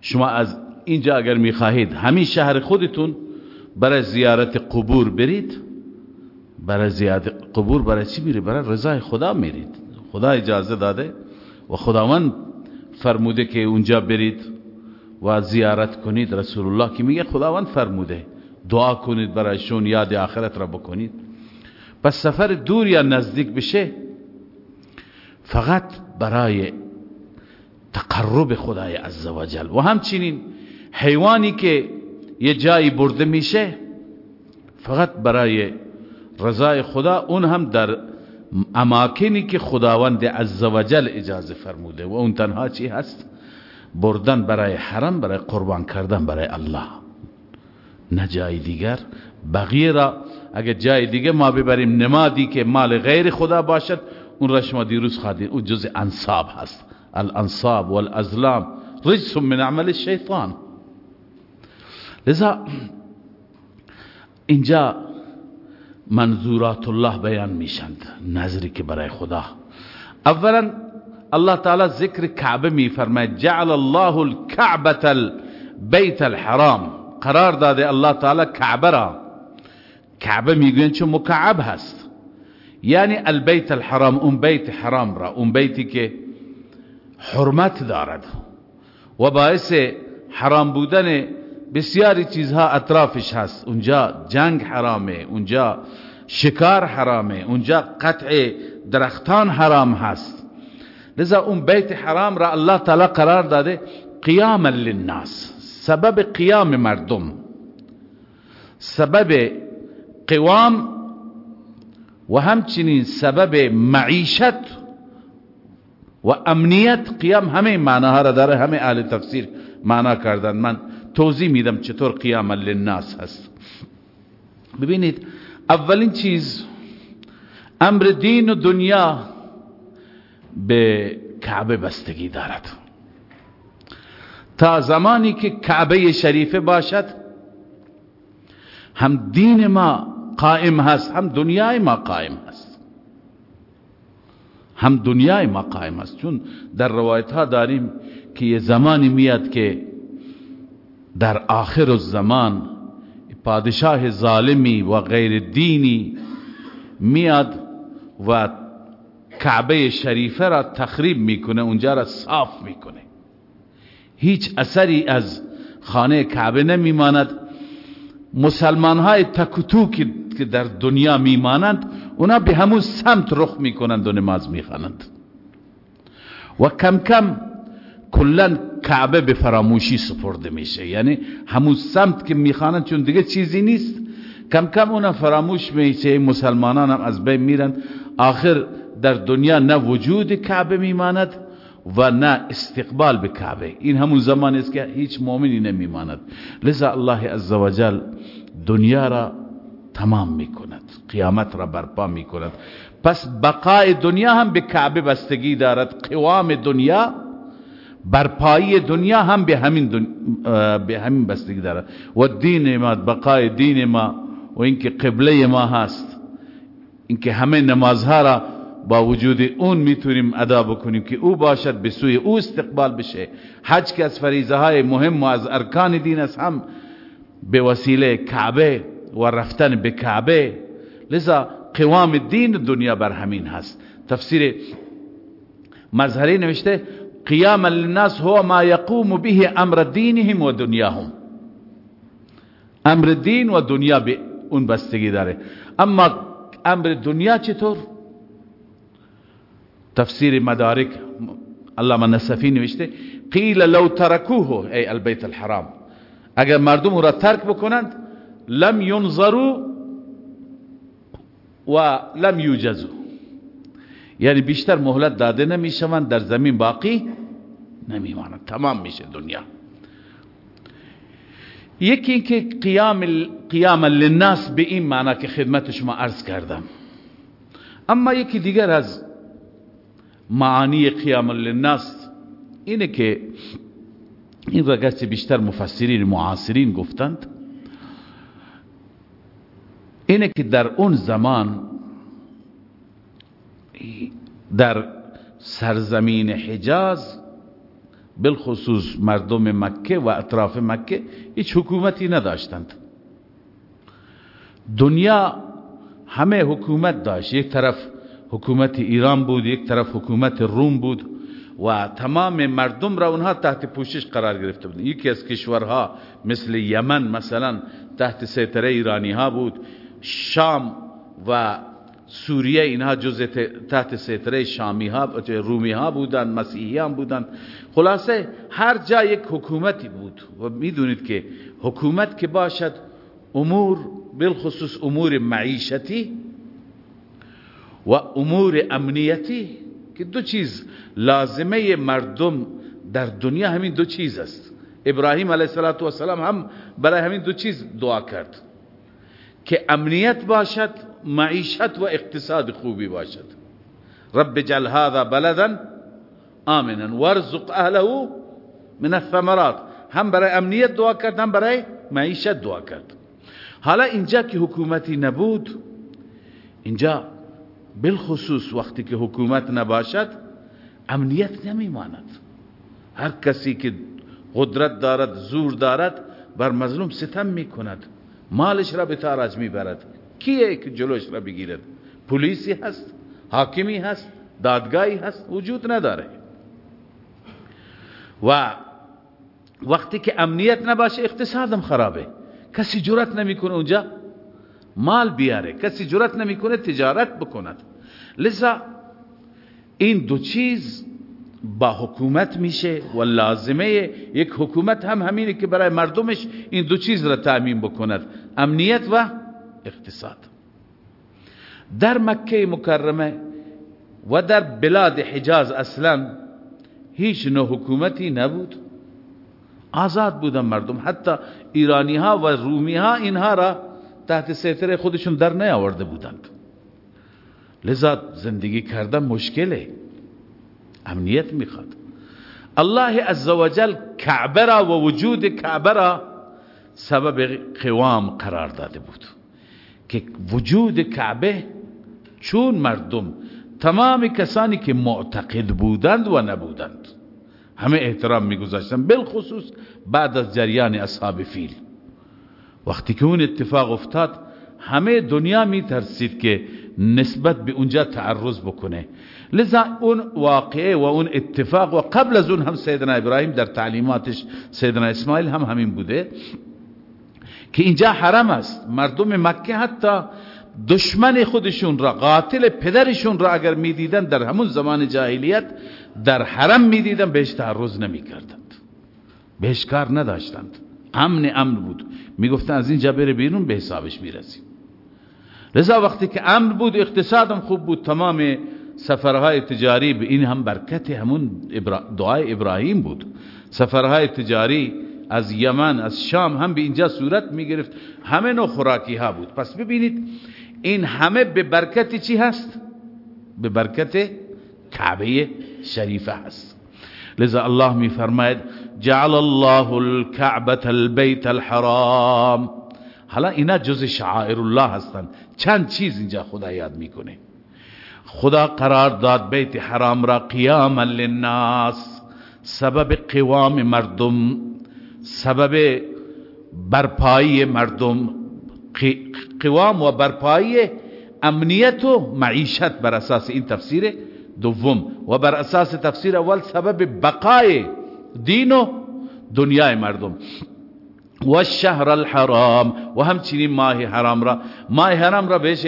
شما از اینجا اگر می‌خواهید همین شهر خودتون برای زیارت قبور برید؟ برای زیارت قبور برای چی میرید برای رضای خدا میرید. خدا اجازه داده و خداوند فرموده که اونجا برید و زیارت کنید. رسول الله که میگه خداوند فرموده دعا کنید برایشون یاد آخرت را بکنید. پس سفر دور یا نزدیک بشه فقط برای تقرب خدای عزوجل و همچنین حیوانی که یه جایی برده میشه فقط برای رضای خدا اون هم در اماکنی که خداوند عزوجل اجازه فرموده و اون تنها چی هست؟ بردن برای حرم برای قربان کردن برای الله. نه جای دیگر. بقیه را اگر جای دیگه ما ببریم نمادی که مال غیر خدا باشد اون را شما دیروز خواهدین اون جز انصاب هست. الانصاب والازلام رجس من عمل الشیطان. لذا اینجا منظورات الله بیان میشند نظری که برای خدا. اولا الله تعالی ذکر کعبه می فرماید جعل الله الكعبه البيت الحرام. قرار داده الله تعالی کعبه را. کعبه می‌گوین چون مکعب هست. یعنی البیت الحرام اون بیت حرام را اون بیتی که حرمت دارد. و باعث حرام بودن بسیاری چیزها اطرافش هست. اونجا جنگ حرامه اونجا شکار حرامه اونجا قطع درختان حرام هست. لذا اون بیت حرام را الله تعالی قرار داده قیاما للناس. سبب قیام مردم. سبب قوام و همچنین سبب معیشت و امنیت. قیام همه معناها را داره همه اهل تفسیر معنا کردن. من توضیح میدم چطور قیام للناس هست. ببینید اولین چیز امر دین و دنیا به کعبه بستگی دارد. تا زمانی که کعبه شریفه باشد هم دین ما قائم هست هم دنیای ما قائم هست. هم دنیای ما قائم هست. چون در روایت ها داریم که یه زمانی میاد که در آخر الزمان پادشاه ظالمی و غیر دینی میاد و کعبه شریفه را تخریب می‌کنه اونجا را صاف می‌کنه. هیچ اثری از خانه کعبه نمیماند. مسلمان های تکتو که در دنیا میمانند اونا به همون سمت رخ می‌کنند و نماز می‌خوانند. و کم کم کلا کعبه به فراموشی سپرده میشه. یعنی همون سمت که می‌خوانند چون دیگه چیزی نیست. کم کم اونا فراموش میشه. مسلمانان هم از بین میرن. آخر در دنیا نه وجود کعبه میماند و نه استقبال به کعبه. این همون زمان است که هیچ مؤمنی نمیماند. لذا الله عزوجل دنیا را تمام می‌کند. قیامت را برپا می‌کند. پس بقای دنیا هم به کعبه بستگی دارد. قوام دنیا برپایی دنیا هم به همین, به همین بستگی دارد و دین ما بقای دین ما و اینکه قبله ما هست. اینکه همه نمازها را با وجود اون می‌تونیم ادا بکنیم که او باشد به سوی او استقبال بشه. حج که از فریضه های مهم و از ارکان دین است هم به وسیله کعبه و رفتن به کعبه. لذا قوام دین دنیا بر همین هست. تفسیر مظهری نوشته قیام للناس هو ما یقوم به امر دینهم و دنیاهم. امر دین و دنیا به اون بستگی داره. اما امر دنیا چطور؟ تفسیر مدارک علامه نصفی نوشته قیل لو ترکوه ای البیت الحرام. اگر مردم را ترک بکنند لم ينظروا و لم یوجزو یعنی بیشتر مهلت داده نمی‌شوند در زمین باقی نمیمانند تمام میشه دنیا. یکی اینکه قیام قیام للناس به این معنی که خدمت شما عرض کردم. اما یکی دیگر از معانی قیام للناس اینه که این را بیشتر مفسرین معاصرین گفتند اینه که در اون زمان در سرزمین حجاز بالخصوص مردم مکه و اطراف مکه هیچ حکومتی نداشتند. دنیا همه حکومت داشت. یک طرف حکومت ایران بود یک طرف حکومت روم بود و تمام مردم را اونها تحت پوشش قرار گرفته بود یکی از کشورها مثل یمن مثلا تحت سیطره ایرانی ها بود. شام و سوریه اینها جز تحت سیطره شامی ها رومی ها بودن مسیحیان بودن. خلاصه هر جا یک حکومتی بود و می‌دونید که حکومت که باشد امور بالخصوص امور معیشتی و امور امنیتی که دو چیز لازمه مردم در دنیا همین دو چیز است. ابراهیم علیه السلام هم برای همین دو چیز دعا کرد. که امنیت باشد معیشت و اقتصاد خوبی باشد رب جل هذا بلدا آمنا. وارزق أهله من الثمرات. هم برای امنیت دعا کرد هم برای معیشت دعا کرد. حالا اینجا که حکومتی نبود اینجا بالخصوص وقتی که حکومت نباشد امنیت نمیماند. هر کسی که قدرت دارد زور دارد بر مظلوم ستم میکند. مالش را به تاراج میبرد. کیه که جلوش را بگیرد؟ پلیسی هست حاکمی هست دادگاهی هست وجود نداره. و وقتی که امنیت نباشه اقتصادم خرابه. کسی جرات نمی‌کنه اونجا مال بیاره. کسی جرات نمی‌کنه تجارت بکند. لذا این دو چیز با حکومت میشه و لازمه. یک حکومت هم همینه که برای مردمش این دو چیز را تأمین بکند. امنیت و اقتصاد. در مکه مکرمه و در بلاد حجاز اصلا هیچ نوع حکومتی نبود. آزاد بودن مردم. حتی ایرانی ها و رومی ها اینها را تحت سیطره خودشون در نیاورده بودند. لذا زندگی کردن مشکله. امنیت می‌خواد. الله عزوجل کعبه را و وجود کعبه را سبب قوام قرار داده بود. که وجود کعبه چون مردم تمام کسانی که معتقد بودند و نبودند. همه احترام میگذاشتن بالخصوص بعد از جریان اصحاب فیل. وقتی که اون اتفاق افتاد همه دنیا میترسید که نسبت به اونجا تعرض بکنه. لذا اون واقعه و اون اتفاق و قبل از اون هم سیدنا ابراهیم در تعلیماتش سیدنا اسماعیل هم همین بوده. که اینجا حرم است. مردم مکه حتی دشمن خودشون را قاتل پدرشون را اگر می‌دیدن در همون زمان جاهلیت در حرم می‌دیدن بهش تعرض نمی‌کردند. بهش کار نداشتند. امن امن بود. می‌گفتن از اینجا بره بیرون به حسابش می‌رسیم. لذا وقتی که امن بود اقتصادم خوب بود تمام سفرهای تجاری به این هم برکت همون دعای ابراهیم بود. سفرهای تجاری از یمن از شام هم به اینجا صورت می گرفت همه نوع خوراکی ها بود. پس ببینید این همه به برکت چی هست؟ به برکت کعبه شریفه هست. لذا الله می فرماید جعل الله الكعبه البيت الحرام. حالا اینا جز شعائر الله هستند چند چیز اینجا خدا یاد می‌کنه. خدا قرار داد بیت حرام را قیاما للناس. سبب قوام مردم سبب برپایی مردم قوام و برپایی امنیت و معیشت بر اساس این تفسیر دوم. و بر اساس تفسیر اول سبب بقای دین و دنیای مردم. و الشهر الحرام و همچنین ماه حرام را. ماه حرام را بهش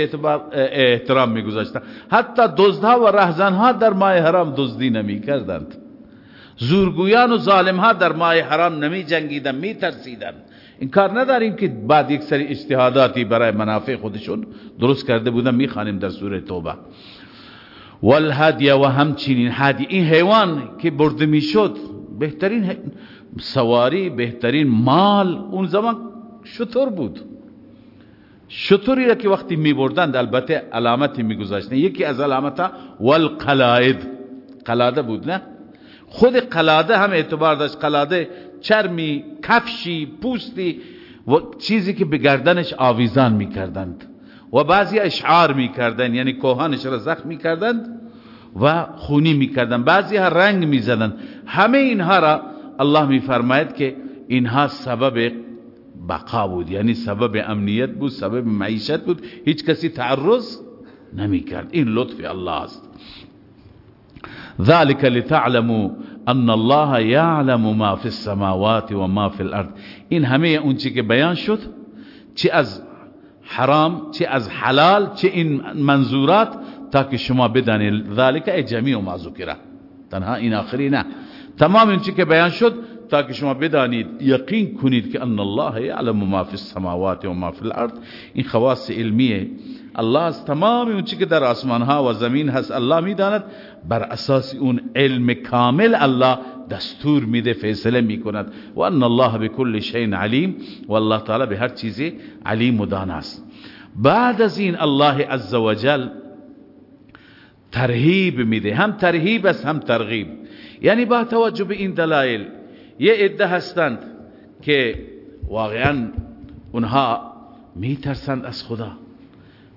احترام میگذاشتن. حتی دزدها و رهزنها در ماه حرام دزدی نمی کردند زورگویان و ظالمها در ماه حرام نمی جنگیدن می ترسیدن. این کار نداریم که بعد یک سری اجتهاداتی برای منافع خودشون درست کرده بودن. می‌خوانیم در سوره توبه. والهدیه و همچنین هدی. این حیوان که برده می‌شد بهترین سواری بهترین مال اون زمان شطور بود. شطوری را که وقتی می بردند البته علامتی می گذاشتن. یکی از علامتا والقلاید قلاده بود نه؟ خود قلاده هم اعتبار داشت. قلاده چرمی کفشی پوستی و چیزی که به گردنش آویزان می کردند و بعضی اشعار می کردند یعنی کوهانش را زخم می کردند و خونی می کردند بعضی ها رنگ می زدند همه اینها را الله می فرماید که اینها سبب بقا بود. یعنی سبب امنیت بود سبب معیشت بود. هیچ کسی تعرض نمی کرد این لطف الله است. ذلك لتعلموا أن الله يعلم ما في السماوات وما في الأرض. این همه اون چی که بیان شد چی از حرام چی از حلال چی این منظورات تا که شما بدانید ذلك ای ما ذکره تنها این آخری نه تمام این چی که بیان شد تا که شما بدانید یقین کنید که أن الله یعلم ما فی السماوات و ما فی الأرض. این خواص علمیه الله از تمام اون که در آسمان ها و زمین هست الله می‌داند بر اساس اون علم کامل الله دستور میده فیصله می‌کند. و ان الله بكل شیء علیم و الله تعالی به هر چیزی علیم و داناست بعد از این الله عزوجل ترهیب میده. هم ترهیب است هم ترغیب. یعنی با توجه به این دلایل یه عده هستند که واقعا اونها میترسند از خدا.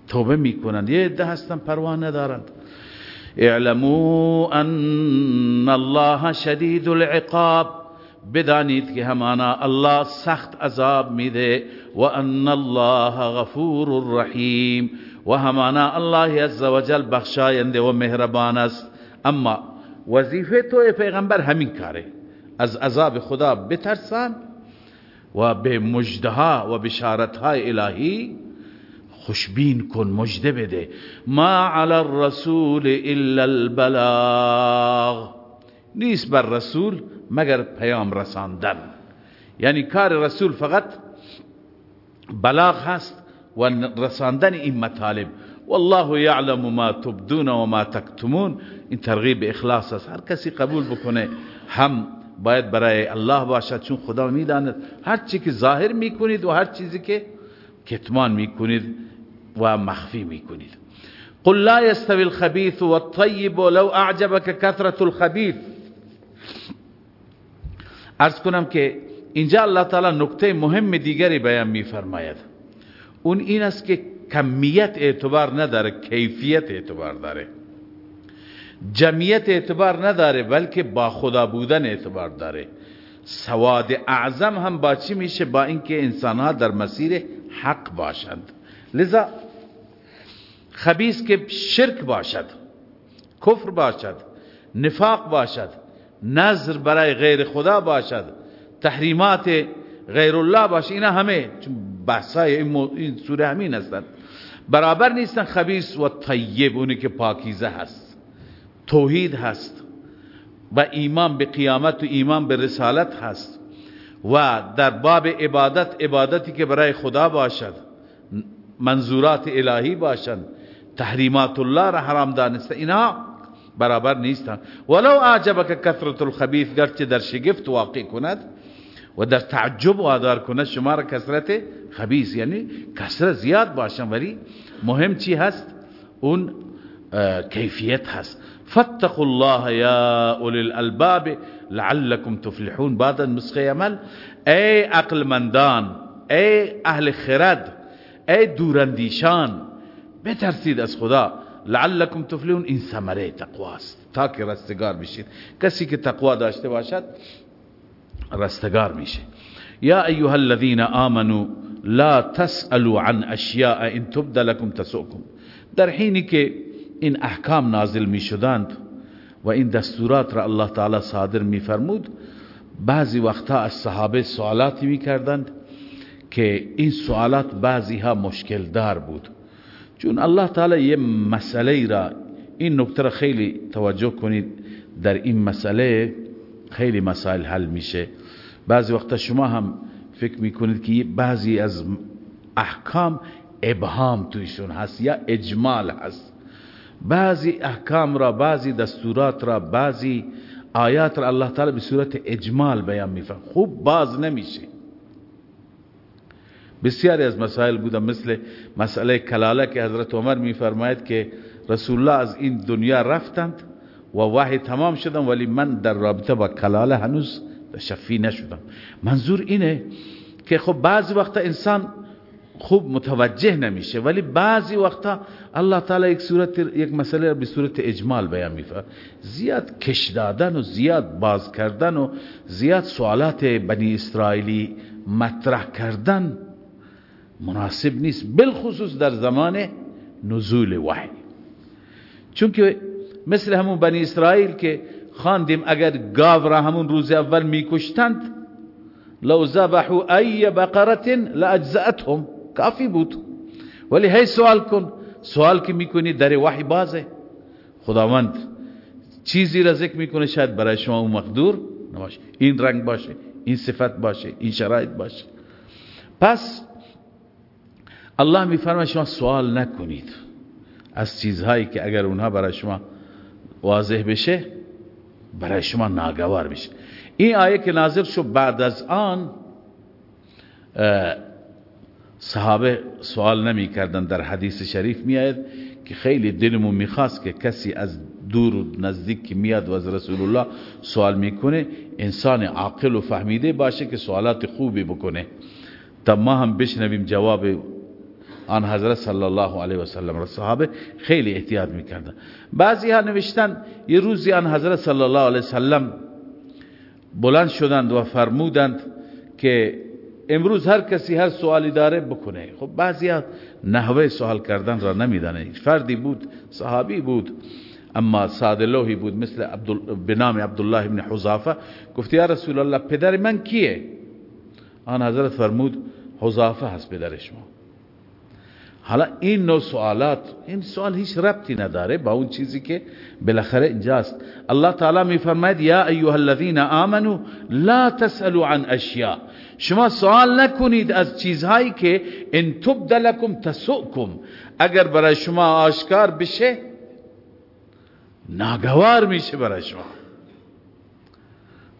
توبه می‌کنند یه عده هستند پروا ندارند اعلموا ان الله شدید العقاب. بدانید که همانا الله سخت عذاب میده و ان الله غفور رحیم و همانا الله عزوجل بخشاینده و مهربان است. اما وظیفه تو پیغمبر همین کاره. از عذاب خدا بترسن و به مجدها و بشارتهای الهی خوشبین کن مجده بده. ما علی الرسول الا البلاغ. نیست بر رسول مگر پیام رساندن. یعنی کار رسول فقط بلاغ هست و رساندن این مطالب. والله یعلم ما تبدون و ما تکتمون. این ترغیب اخلاص است. هر کسی قبول بکنه هم باید برای الله باشد چون خدا می‌داند. هر چی که ظاهر می‌کنید و هر چیزی که کتمان می‌کنید و مخفی می‌کنید. قل لا يستوي الخبيث والطيب ولو اعجبك كثرة الخبيث. ارز کنم که اینجا الله تعالی نکته مهم دیگری بیان میفرماید. اون این است که کمیت اعتبار نداره کیفیت اعتبار داره. جمعیت اعتبار نداره بلکه با خدا بودن اعتبار داره. سواد اعظم هم با چی میشه؟ با اینکه انسانها در مسیر حق باشند. لذا خبیث که شرک باشد کفر باشد نفاق باشد نظر برای غیر خدا باشد تحریمات غیر الله باشد اینا همه بحثای این سوره همین هستند برابر نیستن خبیث و طیب اونی که پاکیزه هست توحید هست و ایمان به قیامت و ایمان به رسالت هست و در باب عبادت عبادتی که برای خدا باشد منظورات الهی باشند. تحریمات الله را حرام دانسته. اینا برابر نیستن. ولو اعجبک کثرت الخبیث گرچه در شگفت واقع کند و در تعجب وادار کند شما را کثرت خبیث یعنی کثرت زیاد باشن. ولی مهم چی هست؟ اون کیفیت هست. فاتقوا الله یا اولی الالباب لعلكم تفلحون. بعد نسخه عمل ای عقل مندان ای أهل خرد ای دوراندیشان بترسید از خدا. لعلكم تفلحون. این ثمره تقوا است تا که رستگار بشید. کسی که تقوا داشته باشد رستگار میشه. یا ایها الذين آمنوا لا تسألوا عن اشیاء ان تبد لكم تسؤكم در حینی که این احکام نازل می شدند و این دستورات را الله تعالی صادر می فرمود بعضی وقتا از صحابه سوالاتی می کردند که این سوالات بعضی ها مشکل دار بود. چون الله تعالی یه مسئله را این نکته را خیلی توجه کنید. در این مسئله خیلی مسائل حل میشه. بعضی وقتا شما هم فکر می‌کنید که بعضی از احکام ابهام تویشون هست یا اجمال هست. بعضی احکام را بعضی دستورات را بعضی آیات را الله تعالی به صورت اجمال بیان میفرماید. خوب باز نمیشه. بسیاری از مسائل بودن مثل مسئله کلاله که حضرت عمر میفرماید که رسول الله از این دنیا رفتند و وحی تمام شدم ولی من در رابطه با کلاله هنوز شفی نشدم. منظور اینه که خب بعضی وقتا انسان خوب متوجه نمیشه ولی بعضی وقتا الله تعالی یک صورت یک مسئله به صورت اجمال بیان میفرماید. زیاد کش دادن و زیاد باز کردن و زیاد سوالات بنی اسرائیلی مطرح کردن مناسب نیست بالخصوص در زمان نزول وحی. چون که مثل همون بنی اسرائیل که خواندیم اگر گاو را همون روز اول میکشتند لو ذبحوا ای بقرت لاجزأتهم کافی بود. ولی هی سوال کن سوال که می‌کنی در وحی بازه. خداوند چیزی را ذکر می‌کنه شاید برای شما مقدور نباشه. این رنگ باشه این صفت باشه این شرایط باشه. پس الله میفرماید شما سوال نکنید از چیزهایی که اگر اونها برای شما واضح بشه برای شما ناگوار بشه این آیه که نازل شد بعد از آن صحابه سوال نمی کردن در حدیث شریف میاد که خیلی دلمون می‌خواست که کسی از دور و نزدیک که میاد و از رسول الله سوال می‌کنه انسان عاقل و فهمیده باشه که سوالات خوبی بکنه. تا ما هم بشنویم جواب آن حضرت صلی الله علیه و سلم را صحابه خیلی احتیاط می‌کردن. بعضی ها نوشتن یه روزی آن حضرت صلی الله علیه و سلم بلند شدند و فرمودند که امروز هر کسی هر سوالی داره بکنه. خب بعضی ها نحوه سوال کردن را نمیدانه فردی بود صحابی بود اما ساده بود مثل به نام عبدالله ابن حذافه. گفت یا رسول الله پدر من کیه؟ آن حضرت فرمود حذافه هست پدر شما. حالا این نوع سوالات این سوال هیچ ربطی نداره با اون چیزی که بالاخره اینجاست. الله تعالی میفرماید یا ایها الذین آمنو لا تسالوا عن اشیاء. شما سوال نکنید از چیزهایی که ان تبد لكم تسؤکم. اگر برای شما آشکار بشه ناگوار میشه برای شما.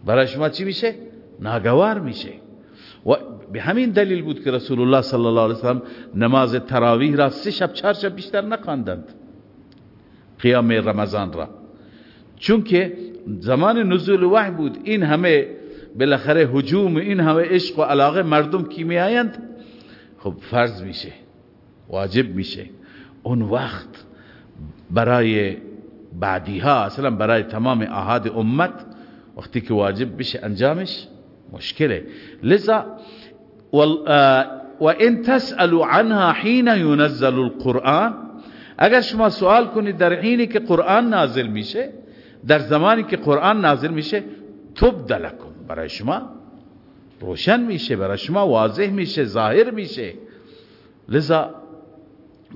برای شما چی میشه؟ ناگوار میشه. و به همین دلیل بود که رسول الله صلی الله علیه وسلم نماز تراویح را سه شب چهار شب بیشتر نخواندند. قیام رمضان را. چون که زمان نزول وحی بود این همه بالاخره حجوم این همه عشق و علاقه مردم کی میآیند خب فرض میشه واجب میشه. اون وقت برای بعدی ها اصلا برای تمام احاد امت وقتی که واجب بشه انجامش مشکله. لذا و ان تسألوا عنها حين ينزل القرآن. اگر شما سوال کنید در حینی که قرآن نازل میشه در زمانی که قرآن نازل میشه تبد لکم. برای شما روشن میشه برای شما واضح میشه ظاهر میشه. لذا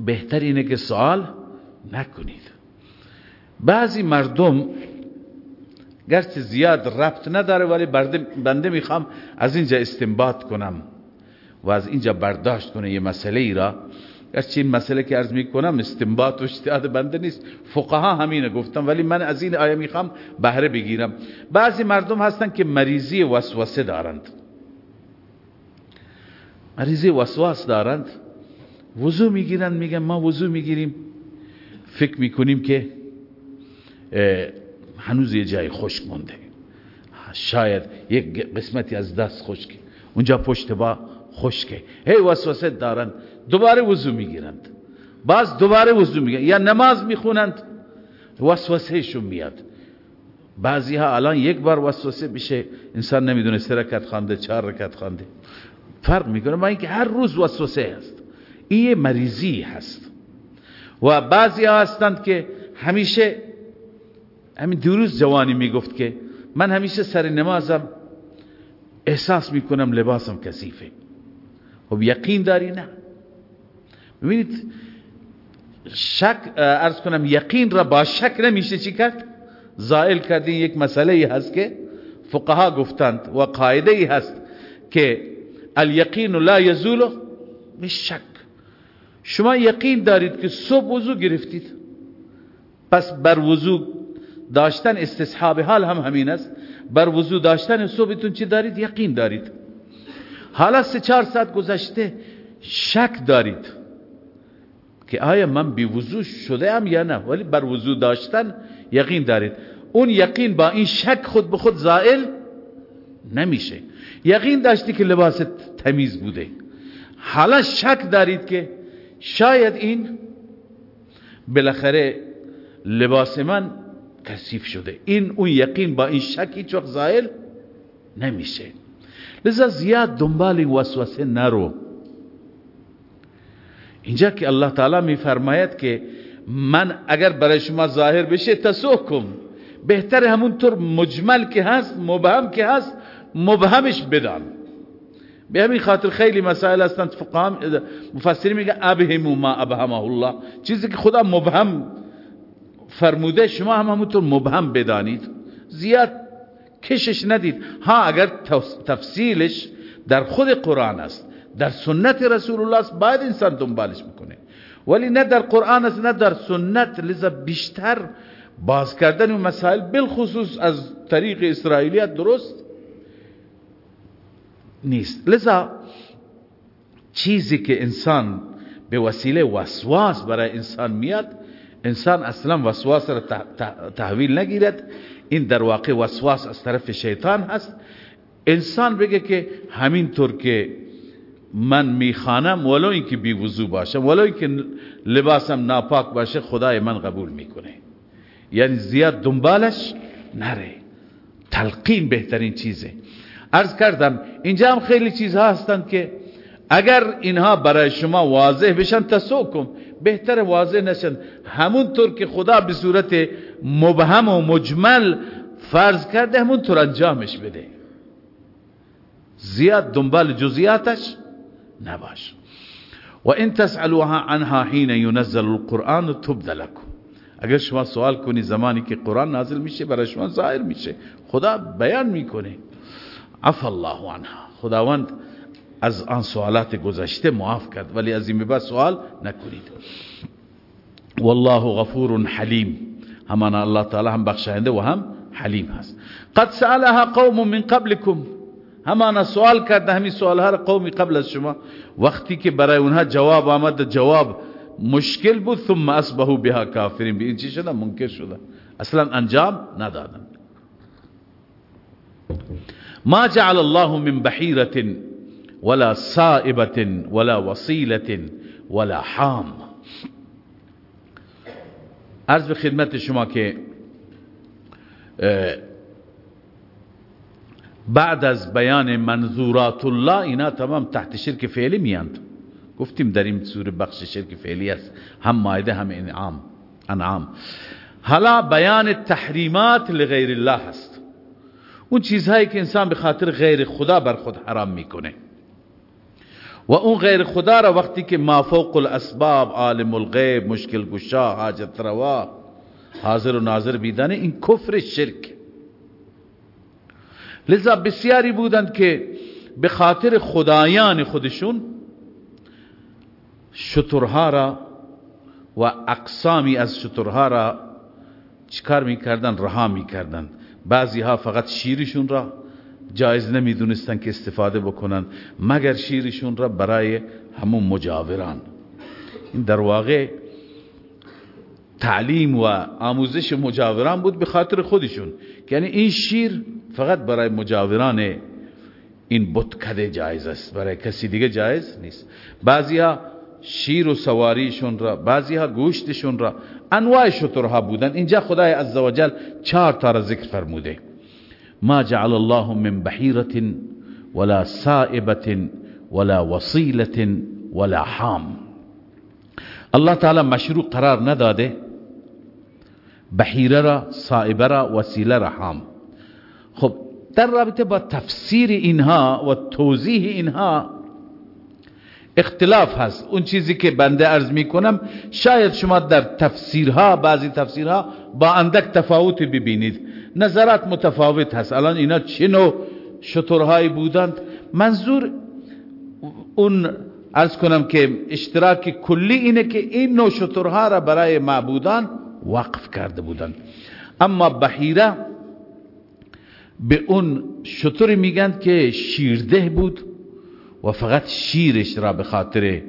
بهتر اینه که سوال نکنید. بعضی مردم گرچه زیاد ربط نداره ولی بنده می‌خوام از اینجا استنباط کنم. و از اینجا برداشت کنه یه مسئله ای را. گرچه این مسئله که عرض می‌کنم استنباط و اجتهاد بنده نیست. فقها همینه گفتم ولی من از این آیه می‌خوام بهره بگیرم. بعضی مردم هستن که مریضی وسوسه دارند. مریضی وسواس دارند. وضو می‌گیرند میگن ما وضو می‌گیریم. فکر می‌کنیم که هنوز یه جای خشک مونده. شاید یک قسمتی از دست خشکه اونجا پشت با خشکه. هی وسوسه دارن دوباره وضو می‌گیرند. باز دوباره وضو می‌گیرند. یا نماز می‌خونند وسوسه شون میاد. بعضی ها الان یک بار وسوسه بشه انسان نمی‌دونه سه رکت خوانده چهار رکت خوانده. فرق می‌کنه. با اینکه هر روز وسوسه هست. این مریضی هست. و بعضی ها هستند که همیشه همین دیروز جوانی می‌گفت که من همیشه سر نمازم احساس می‌کنم لباسم کثیفه. خب یقین داری؟ نه. ببینید شک ارز کنم یقین را با شک نمیشه چی کرد؟ زائل کردین یک مسئله ای هست که فقها گفتند و قاعده ای هست که الیقین لا یزول شک. شما یقین دارید که صبح وضو گرفتید. پس بر وضو داشتن استصحاب حال هم همین است. بر وضو داشتن صبحتون چی دارید؟ یقین دارید. حالا سه چهار ساعت گذشته شک دارید که آیا من بی وضو شده ام یا نه؟ ولی بر وضو داشتن یقین دارید. اون یقین با این شک خود به خود زائل نمیشه. یقین داشتی که لباست تمیز بوده. حالا شک دارید که شاید این بالاخره لباس من کثیف شده. این اون یقین با این شکی چوخ زائل نمیشه. لذا زیاد دنبال وسوسه نرو. اینجا که الله تعالی میفرماید که من اگر برای شما ظاهر بشه تسوکم بهتر همونطور مجمل که هست مبهم که هست مبهمش بدان. به همین خاطر خیلی مسائل هستند فقام مفسری میگه ابهمو ما ابهمه الله. چیزی که خدا مبهم فرموده شما هم همونطور مبهم بدانید. زیاد کشش ندید. ها اگر تفصیلش در خود قرآن است در سنت رسول الله است باید انسان دنبالش می‌کنه ولی نه در قرآن است نه در سنت. لذا بیشتر باز کردن اون مسائل بالخصوص از طریق اسرائیلیت درست نیست. لذا چیزی که انسان به وسیله وسواس برای انسان میاد انسان اصلا وسواس را تحویل نگیرد. این در واقع وسواس از طرف شیطان هست. انسان بگه که همینطور که من می‌خوانم ولو اینکه بی وضو باشم ولو اینکه لباسم ناپاک باشه خدای من قبول می‌کنه. یعنی زیاد دنبالش نره. تلقین بهترین چیزه. عرض کردم اینجا هم خیلی چیزها هستند که اگر اینها برای شما واضح بشن تسوکم بهتر واضح نشن. همونطور که خدا به صورت مبهم و مجمل فرض کرده همونطور انجامش بده. زیاد دنبال جزئیاتش نباش. و این تسألوها عنها حین ينزل القرآن تبد لكم اگر شما سوال کنی زمانی که قرآن نازل میشه برای شما ظاهر میشه. خدا بیان می‌کنه. عف الله عنها. خداوند از آن سوالات گذشته معاف کرد ولی از این بعد سوال نکنید. والله غفور حلیم. همان الله تعالی هم بخشنده و هم حلیم هست. قد سألها قوم من قبلكم همان سوال کرده همین سوال ها قومی قبل از شما. وقتی که برای اونها جواب آمد جواب مشکل بود ثم اصبحوا بها کافرین. به این چی شده منکر شده اصلا انجام ندادن. ما جعل الله من بحيرة ولا صائبة ولا وصيلة ولا حام. عرض به خدمت شما که بعد از بیان منظورات الله اینا تمام تحت شرک فعلی میاند. گفتیم در این سوره بخش شرک فعلی است. هم مایده هم انعام انعام. حالا بیان تحریمات لغیر الله هست اون چیزهایی که انسان به خاطر غیر خدا بر خود حرام می‌کنه. و اون غیر خدا را وقتی که ما فوق الاسباب عالم الغیب مشکل گشا حاجت روا حاضر و ناظر بیدانه این کفر شرک. لذا بسیاری بودند که به خاطر خدایان خودشون شترها را و اقسامی از شترها را چکار می‌کردن؟ رها می‌کردن بعضی ها فقط شیرشون را جایز نمی‌دونستن که استفاده بکنن مگر شیرشون را برای همون مجاوران. این در واقع تعلیم و آموزش مجاوران بود به خاطر خودشون. یعنی این شیر فقط برای مجاوران این بتکده جایز است برای کسی دیگه جایز نیست. بعضیا شیر و سواریشون را بعضیها گوشتشون را انواع شترها بودن. اینجا خدای عزوجل چهار تا را ذکر فرموده. ما جعل الله من بحیرة ولا سائبة ولا وصیلة ولا حام. الله تعالی مشروع قرار نداده. بحیره را سائبه را وسیله را حام. خب در رابطه با تفسیر اینها و توضیح اینها اختلاف هست. اون چیزی که بنده عرض می کنم شاید شما در تفسیرها بعضی تفسیرها با اندک تفاوت ببینید. نظرات متفاوت هست. الان اینا چه نوع شطورهایی بودند؟ منظور اون ارز کنم که اشتراک کلی اینه که این نوع شطورها را برای معبودان وقف کرده بودند. اما بحیره به اون شطور میگن که شیرده بود و فقط شیرش را به خاطر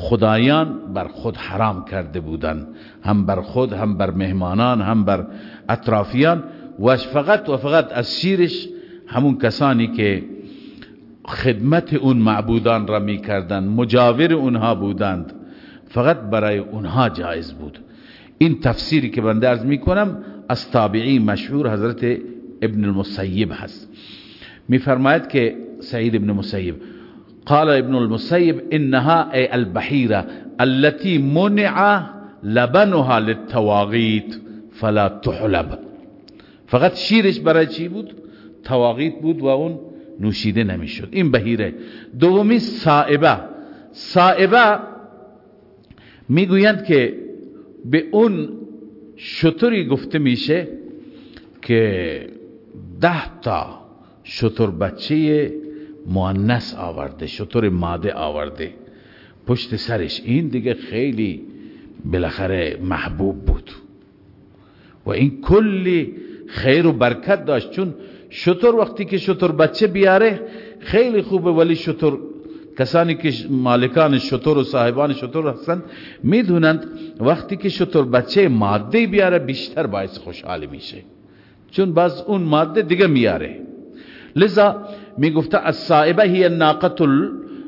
خدایان بر خود حرام کرده بودند هم بر خود هم بر مهمانان هم بر اطرافیان. و فقط و فقط از شیرش همون کسانی که خدمت اون معبودان را می کردند مجاور اونها بودند. فقط برای اونها جایز بود. این تفسیری که بنده ارز می کنم از تابعی مشهور حضرت ابن المسیب هست. می فرماید که سعید ابن مسیب قال ابن المسيب انها اي البحيرة التي منع لبنها للتواغيت فلا تحلب. فقط شیرش برای چی بود؟ تواغیت بود و اون نوشیده نمی‌شد. این بهیره دومی سائبه سائبه می‌گویند که به اون شطوری گفته میشه که ده تا شطور بچه مؤنث آورده شطور ماده آورده. پشت سرش این دیگه خیلی بالاخره محبوب بود. و این کلی خیر و برکت داشت چون شطور وقتی که شطور بچه بیاره خیلی خوبه ولی شطور کسانی که مالکان شطور و صاحبان شطور هستند می‌دونند وقتی که شطور بچه ماده بیاره بیشتر باعث خوشحالی میشه. چون باز اون ماده دیگه میاره. لذا می‌گفته السائبه هي الناقه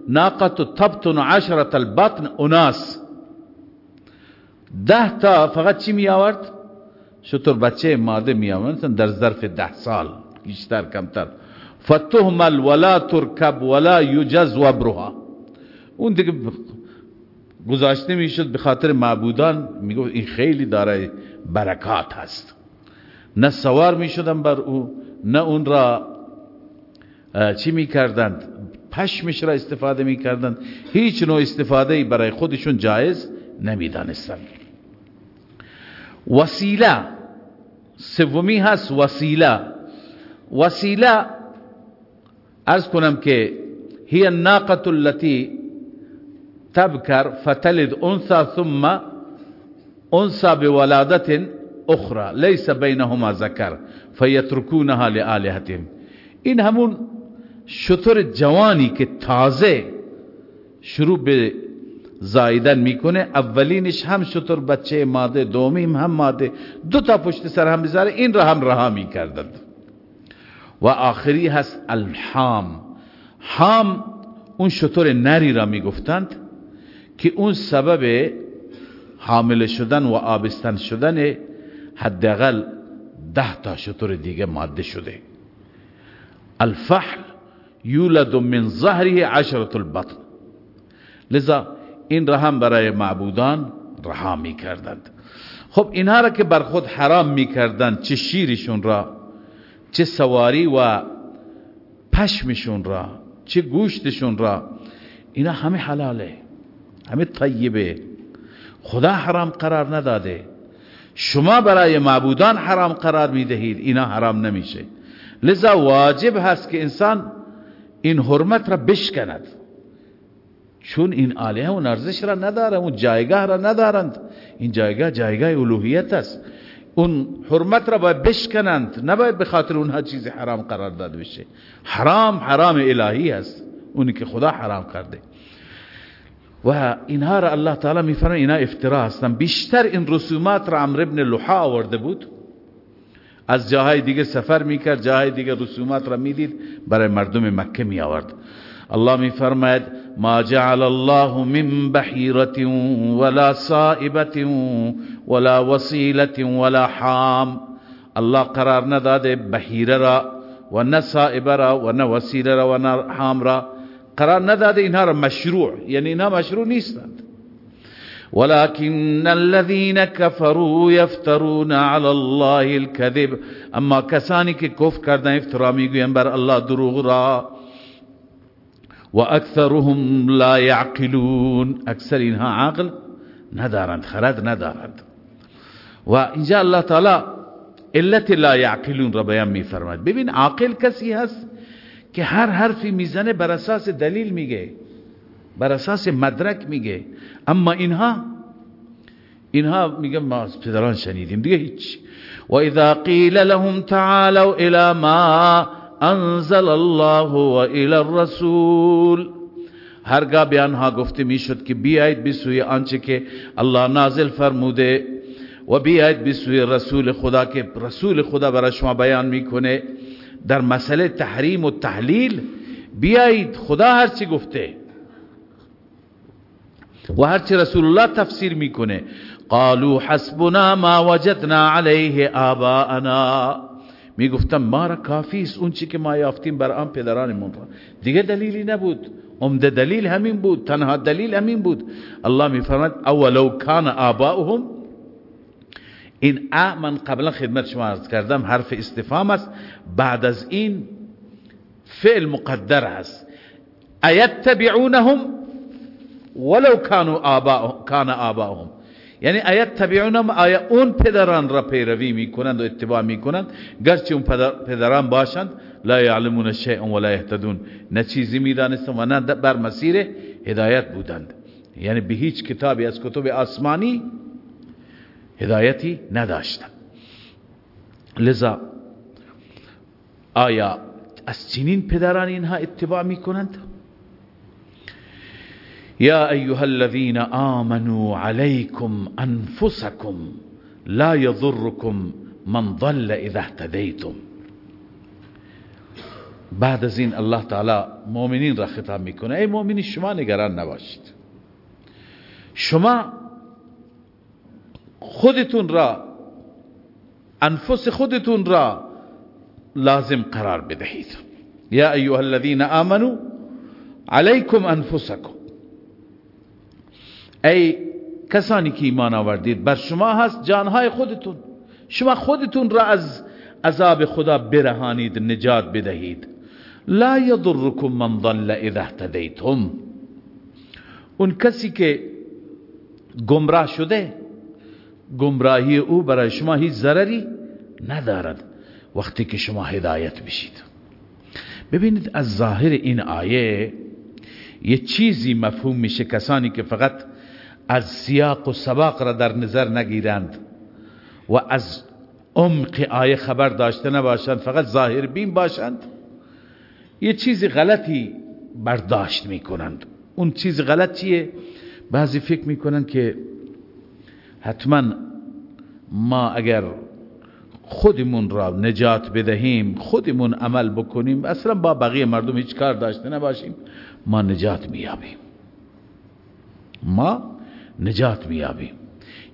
الناقه تبطن عشرة البطن اناس. ده تا فقط چی می آورد شطور بچه ماده می آورد در ظرف ده سال بیشتر کمتر. فتهمل ولا ترکب ولا یجز وبرها. اون دیگه گذاشته می‌شد به خاطر معبودان. می‌گفت این خیلی داره برکات هست. نه سوار می‌شدن بر او نه اون را چی می‌کردند؟ پشمش را استفاده می‌کردند. هیچ نوع استفاده برای خودشون جایز نمی‌دانستند. وسیله سومی هست وسیله. وسیله ارز کنم که هی الناقه التي تبكر فتلد انثى ثم انثى بولادة اخرى. ليس بينهما ذكر فيتركونها لآلهتهم. این همون شطور جوانی که تازه شروع به زایدن می‌کنه اولینش هم شطور بچه ماده دومیم هم ماده دو تا پشت سر هم بذاره این را هم رها می‌کردند و آخری هست الحام. حام اون شطور نری را می‌گفتند که اون سبب حامل شدن و آبستن شدن حداقل ده تا شطور دیگه ماده شده. الفحل یولد من ظهره عشرت البطن. لذا این را هم برای معبودان رها می کردند خب اینها را که بر خود حرام می کردند چه شیرشون را چه سواری و پشمشون را چه گوشتشون را اینا همه حلاله همه طیبه. خدا حرام قرار نداده. شما برای معبودان حرام قرار می‌دهید اینا حرام نمیشه. لذا واجب هست که انسان این حرمت را بشکند. چون این آلیه اون ارزش را نداره اون جایگاه را ندارند. این جایگاه جایگاه الوهیت است. اون حرمت را باید بشکنند. نباید به خاطر اونها چیز حرام قرار داده بشه. حرام حرام الهی است. اونی که خدا حرام کرده. و اینها را الله تعالی میفرمه اینا افترا هستن بیشتر این رسومات را عمر ابن لحا آورده بود. از جاهای دیگه سفر می‌کرد جاهای دیگه رسومات را می‌دید برای مردم مکه می آورد الله میفرماید ما جعل الله من بحیرة ولا صائبة ولا وسیلة ولا حام. الله قرار نداده بحیره را و نه صائبه را و نه وسیله را و نه حام را. قرار نداده اینها را مشروع یعنی اینها مشروع نیستند. ولكن الذين كفروا يفترون على الله الكذب. اما کسانی که کفر کردن افترا می‌گوین بر الله دروغ را. و اکثرهم لا يعقلون. اکثر اینها عقل ندارند خرد ندارند. و اینجا الله تعالی علت لا يعقلون را بیان میفرماید. ببین عاقل کسی هست که هر حرفی می‌زنه بر اساس دلیل میگه بر اساس مدرک میگه. اما اینها اینها میگه ما پدران شنیدیم دیگه هیچ. و اذا قیل لهم تعالوا الى ما انزل الله و الى الرسول. هرگاه به آنها گفته می‌شد که بیایید به آنچه که الله نازل فرموده و بیایید به رسول خدا که رسول خدا برای شما بیان می‌کنه. در مسئله تحریم و تحلیل بیایید خدا هرچی گفته. و هرچی رسول الله تفسیر می‌کنه. قالوا حسبنا ما وجدنا علیه آباءنا. می‌گفتم ما را کافی است اون چی که ما یافتیم بر آن پدرانمون را. دیگه دلیلی نبود. عمده دلیل همین بود. تنها دلیل همین بود. الله میفرماد اولو کان آباؤهم. این ا من قبلا خدمت شما عرض کردم حرف استفهام است. بعد از این فعل مقدر است. ایتبعونهم؟ ولو كانوا آباء كان آباؤهم. یعنی آیت تبعونهم آیا اون پدران را پیروی می‌کنند و اتباع می‌کنند. گرچه اون پدران باشند لا یعلمون شیئا ولا یهتدون. نه چیزی می‌دانستند و نه بر مسیر هدایت بودند. یعنی به هیچ کتابی از کتب آسمانی هدایتی نداشتند لذا آیا از چنین پدران اینها اتباع می‌کنند؟ يا أيها الذين آمنوا عليكم أنفسكم لا يضركم من ضل إذا اهتديتم. بعد از این الله تعالی مؤمنین را خطاب میکنه. ای مؤمنین شما نگران نباشید. شما خودتون را انفس خودتون را لازم قرار بدهید. یا ایها الذين آمنوا عليكم انفسكم ای کسانی که ایمان آوردید بر شما هست جانهای خودتون. شما خودتون را از عذاب خدا برهانید نجات بدهید. لا یضرکم من ضل اذا اهتدیتم. اون کسی که گمراه شده گمراهی او برای شما هیچ ضرری ندارد وقتی که شما هدایت بشید. ببینید از ظاهر این آیه یه چیزی مفهوم میشه کسانی که فقط از سیاق و سباق را در نظر نگیرند و از عمق آیه خبر داشته نباشند فقط ظاهر بین باشند. یه چیزی غلطی برداشت می‌کنند. اون چیز غلط چیه؟ بعضی فکر می‌کنند که حتما ما اگر خودمون را نجات بدهیم خودمون عمل بکنیم اصلا با بقیه مردم هیچ کار داشته نباشیم ما نجات میابیم ما نجات میابیم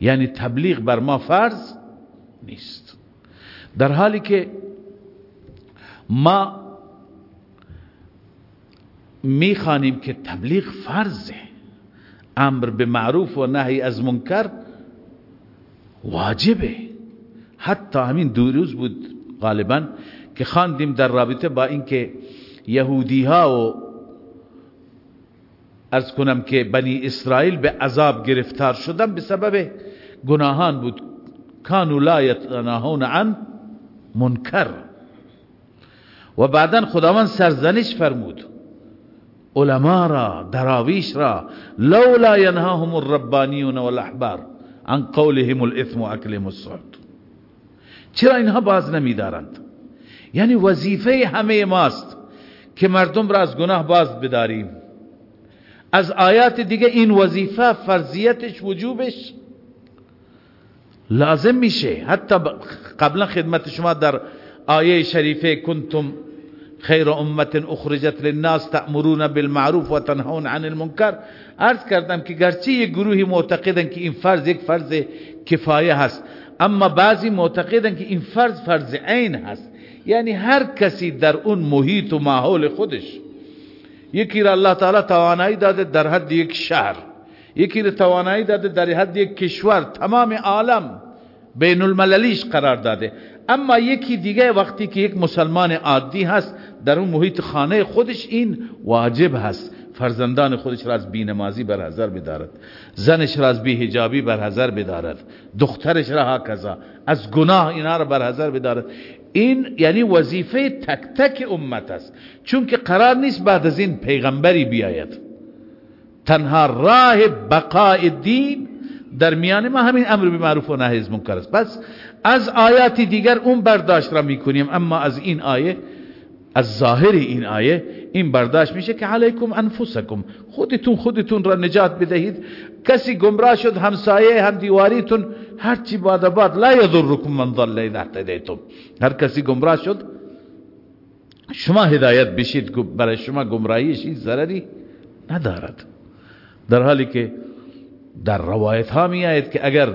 یعنی تبلیغ بر ما فرض نیست. در حالی که ما می‌خوانیم که تبلیغ فرضه. امر به معروف و نهی از منکر واجبه. حتی همین دو روز بود غالبا که خواندیم در رابطه با اینکه یهودی ها و ارز کنم که بنی اسرائیل به عذاب گرفتار شدن به سبب گناهان بود. کانو لا یتناهون عن منکر. و بعدا خداوند سرزنش فرمود. علما را دراویش را لولا ینهاهم الربانیون والاحبار عن قولهم الاثم و اکلهم السحت چرا اینها باز نمیدارند؟ یعنی وظیفه همه ماست که مردم را از گناه باز بداریم. از آیات دیگه این وظیفه فرضیتش وجوبش لازم میشه. حتی قبلا خدمت شما در آیه شریفه کنتم خیر امت اخرجت للناس تأمرون بالمعروف و تنهون عن المنکر. عرض کردم که گرچه یک گروهی معتقدن که این فرض یک فرض کفایه هست اما بعضی معتقدن که این فرض فرض عین هست. یعنی هر کسی در اون محیط و ماحول خودش یکی را الله تعالی توانایی داده در حد یک شهر یکی را توانایی داده در حد یک کشور تمام عالم بین المللیش قرار داده. اما یکی دیگه وقتی که یک مسلمان عادی هست در اون محیط خانه خودش این واجب هست. فرزندان خودش را از بینمازی بر حذر بدارد زنش را از بیهجابی بر حذر بدارد دخترش را هاکذا از گناه اینا را بر حذر بدارد. این یعنی وظیفه تک تک امت است. چون که قرار نیست بعد از این پیغمبری بیاید. تنها راه بقای دین در میان ما همین امر به معروف و نهی از منکر است. پس از آیات دیگر اون برداشت را می‌کنیم اما از این آیه از ظاهر این آیه این برداشت میشه که علیکم انفسکم. خودتون خودتون را نجات بدهید. کسی گمراه شد همسایه هم دیواریتون هرچی بعد بعد لا یضرکم من ضل اذا اهتدیتم هر کسی گمراه شد شما هدایت بشید برای شما گمراهیش این ضرری ندارد. در حالی که در روایت ها می آید که اگر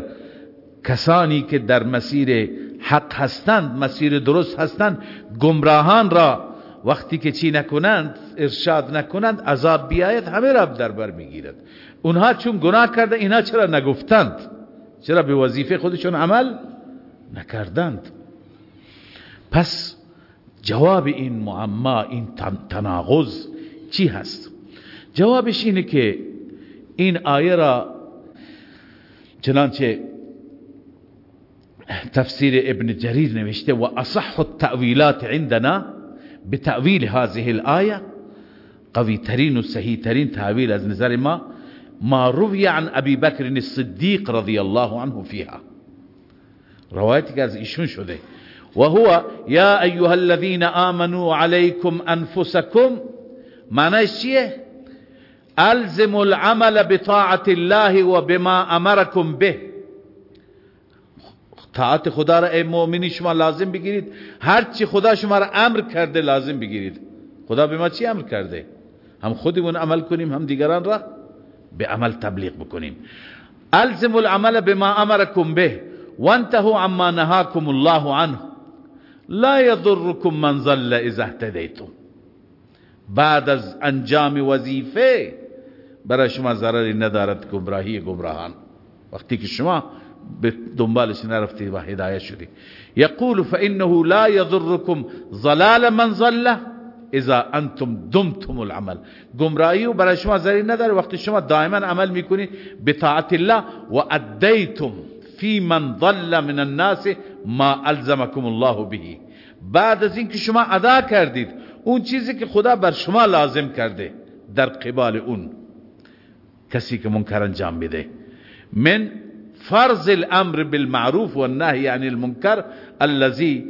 کسانی که در مسیر حق هستند مسیر درست هستند گمراهان را وقتی که چی نکنند ارشاد نکنند عذاب بیاید همه را در بر می‌گیرد. اونها چون گناه کرده اینا چرا نگفتند؟ چرا به وظیفه خودشون عمل نکردند؟ پس جواب این معما این تناقض چی هست؟ جوابش اینه که این آیه را چنانچه تفسیر ابن جریر نوشته و اصح التأویلات عندنا بتأویل هذه الآية قوی ترین و صحیح ترین تعویل از نظر ما ما روی عن ابی بکر الصدیق رضی الله عنه فيها روایتی که از ایشون شده. وهو يا أيها الذين آمنوا عليكم أنفسكم معنیش چیه؟ الزم العمل بطاعة الله وبما امركم به. طاعت خدا را ای مؤمنی شما لازم بگیرید. هر چی خدا شما را امر کرده لازم بگیرید. خدا به ما چی امر کرده؟ هم خودمون عمل کنیم هم دیگران را به عمل تبلیغ بکنیم الزم العمل بما أمركم به وانتهوا عما نهاكم الله عنه. لا يضركم من ظل إذا اهتديتم. بعد از انجام وظیفه برای شما ضرری ندارد گمراهی گمراهان. وقتی که شما به دنبالش نرفتی و هدایت شدی. یقول فإنه لا يضركم ضلال من ضل اذا انتم دمتم العمل. گمراهی و برای شما ضرری نداره. وقتی شما دائما عمل می‌کنید به الله و ادیتم فی من ضل من الناس ما الزمکم الله به. بعد از اینکه شما ادا کردید اون چیزی که خدا بر شما لازم کرده در قبال اون کسی که منکر انجام میده. من فرض الامر بالمعروف والنهي عن المنكر الذي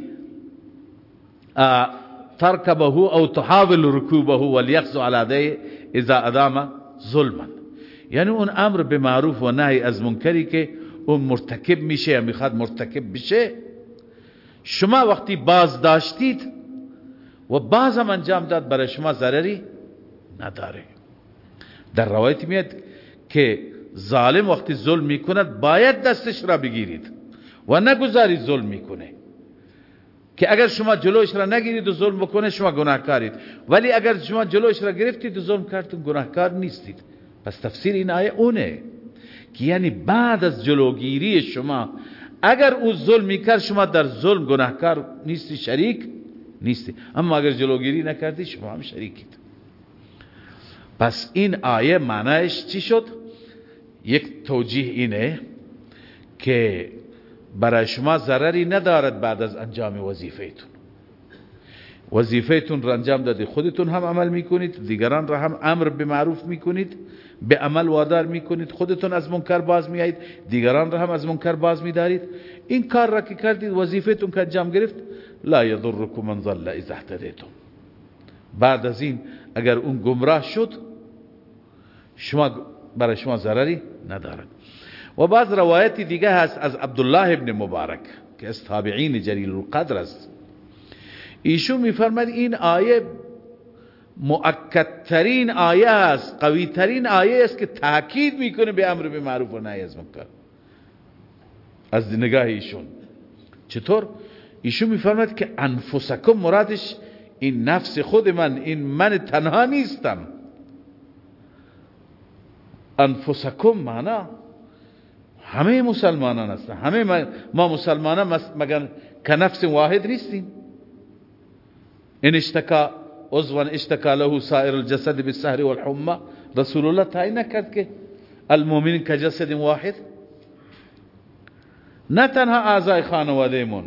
تركبه او تحاول ركوبه وليخزو على يديه اذا ادام ظلما. یعنی اون امر به معروف و نهی از منکری که اون مرتکب میشه یا می‌خواد مرتکب بشه. شما وقتی باز داشتید و باز هم انجام داد برای شما ضرری نداره. در روایت میاد که ظالم وقتی ظلم می‌کند باید دستش را بگیرید و نگذارید ظلم می‌کنه. که اگر شما جلوش را نگیرید و ظلم بکنه شما گناهکارید. ولی اگر شما جلوش را گرفتید و ظلم کردید گناهکار نیستید. پس تفسیر این آیه اونه که یعنی بعد از جلوگیری شما اگر او ظلم می‌کرد شما در ظلم گناهکار نیستی شریک نیستی. اما اگر جلوگیری نکردی شما هم شریکید. پس این آیه معنیش چی شد؟ یک توجیه اینه که برای شما ضرری ندارد بعد از انجام وظیفهتون. وظیفهتون را انجام دادی. خودتون هم عمل می‌کنید دیگران را هم امر به معروف می‌کنید به عمل وادار می‌کنید. خودتون از منکر باز میایید دیگران را هم از منکر باز میدارید. این کار را که کردید وظیفهتون که انجام گرفت لا یضرکم من ضل اذا اهتدیتم. بعد از این اگر اون گمراه شد شما برای شما ضرری ندارد. و بعض روایت دیگه هست از عبدالله ابن مبارک که از تابعین جلیل القدر است. ایشون میفرماد این آیه مؤکدترین آیه است قویترین آیه است که تاکید می‌کنه به امر به معروف و نهی از منکر. از نگاه ایشون. چطور؟ ایشون میفرماد که انفسکم مرادش این نفس خود من این من تنها نیستم. انفسکم معنا همه مسلمانان هستن. همه ما مسلمانان مگر که نفس واحد نیستیم. این اشتکا عضوا اشتکا له سائر الجسد بالسهر والحمى. رسول الله تعیین نکرد که المؤمن كجسد واحد. نه تنها اعضای خانواده من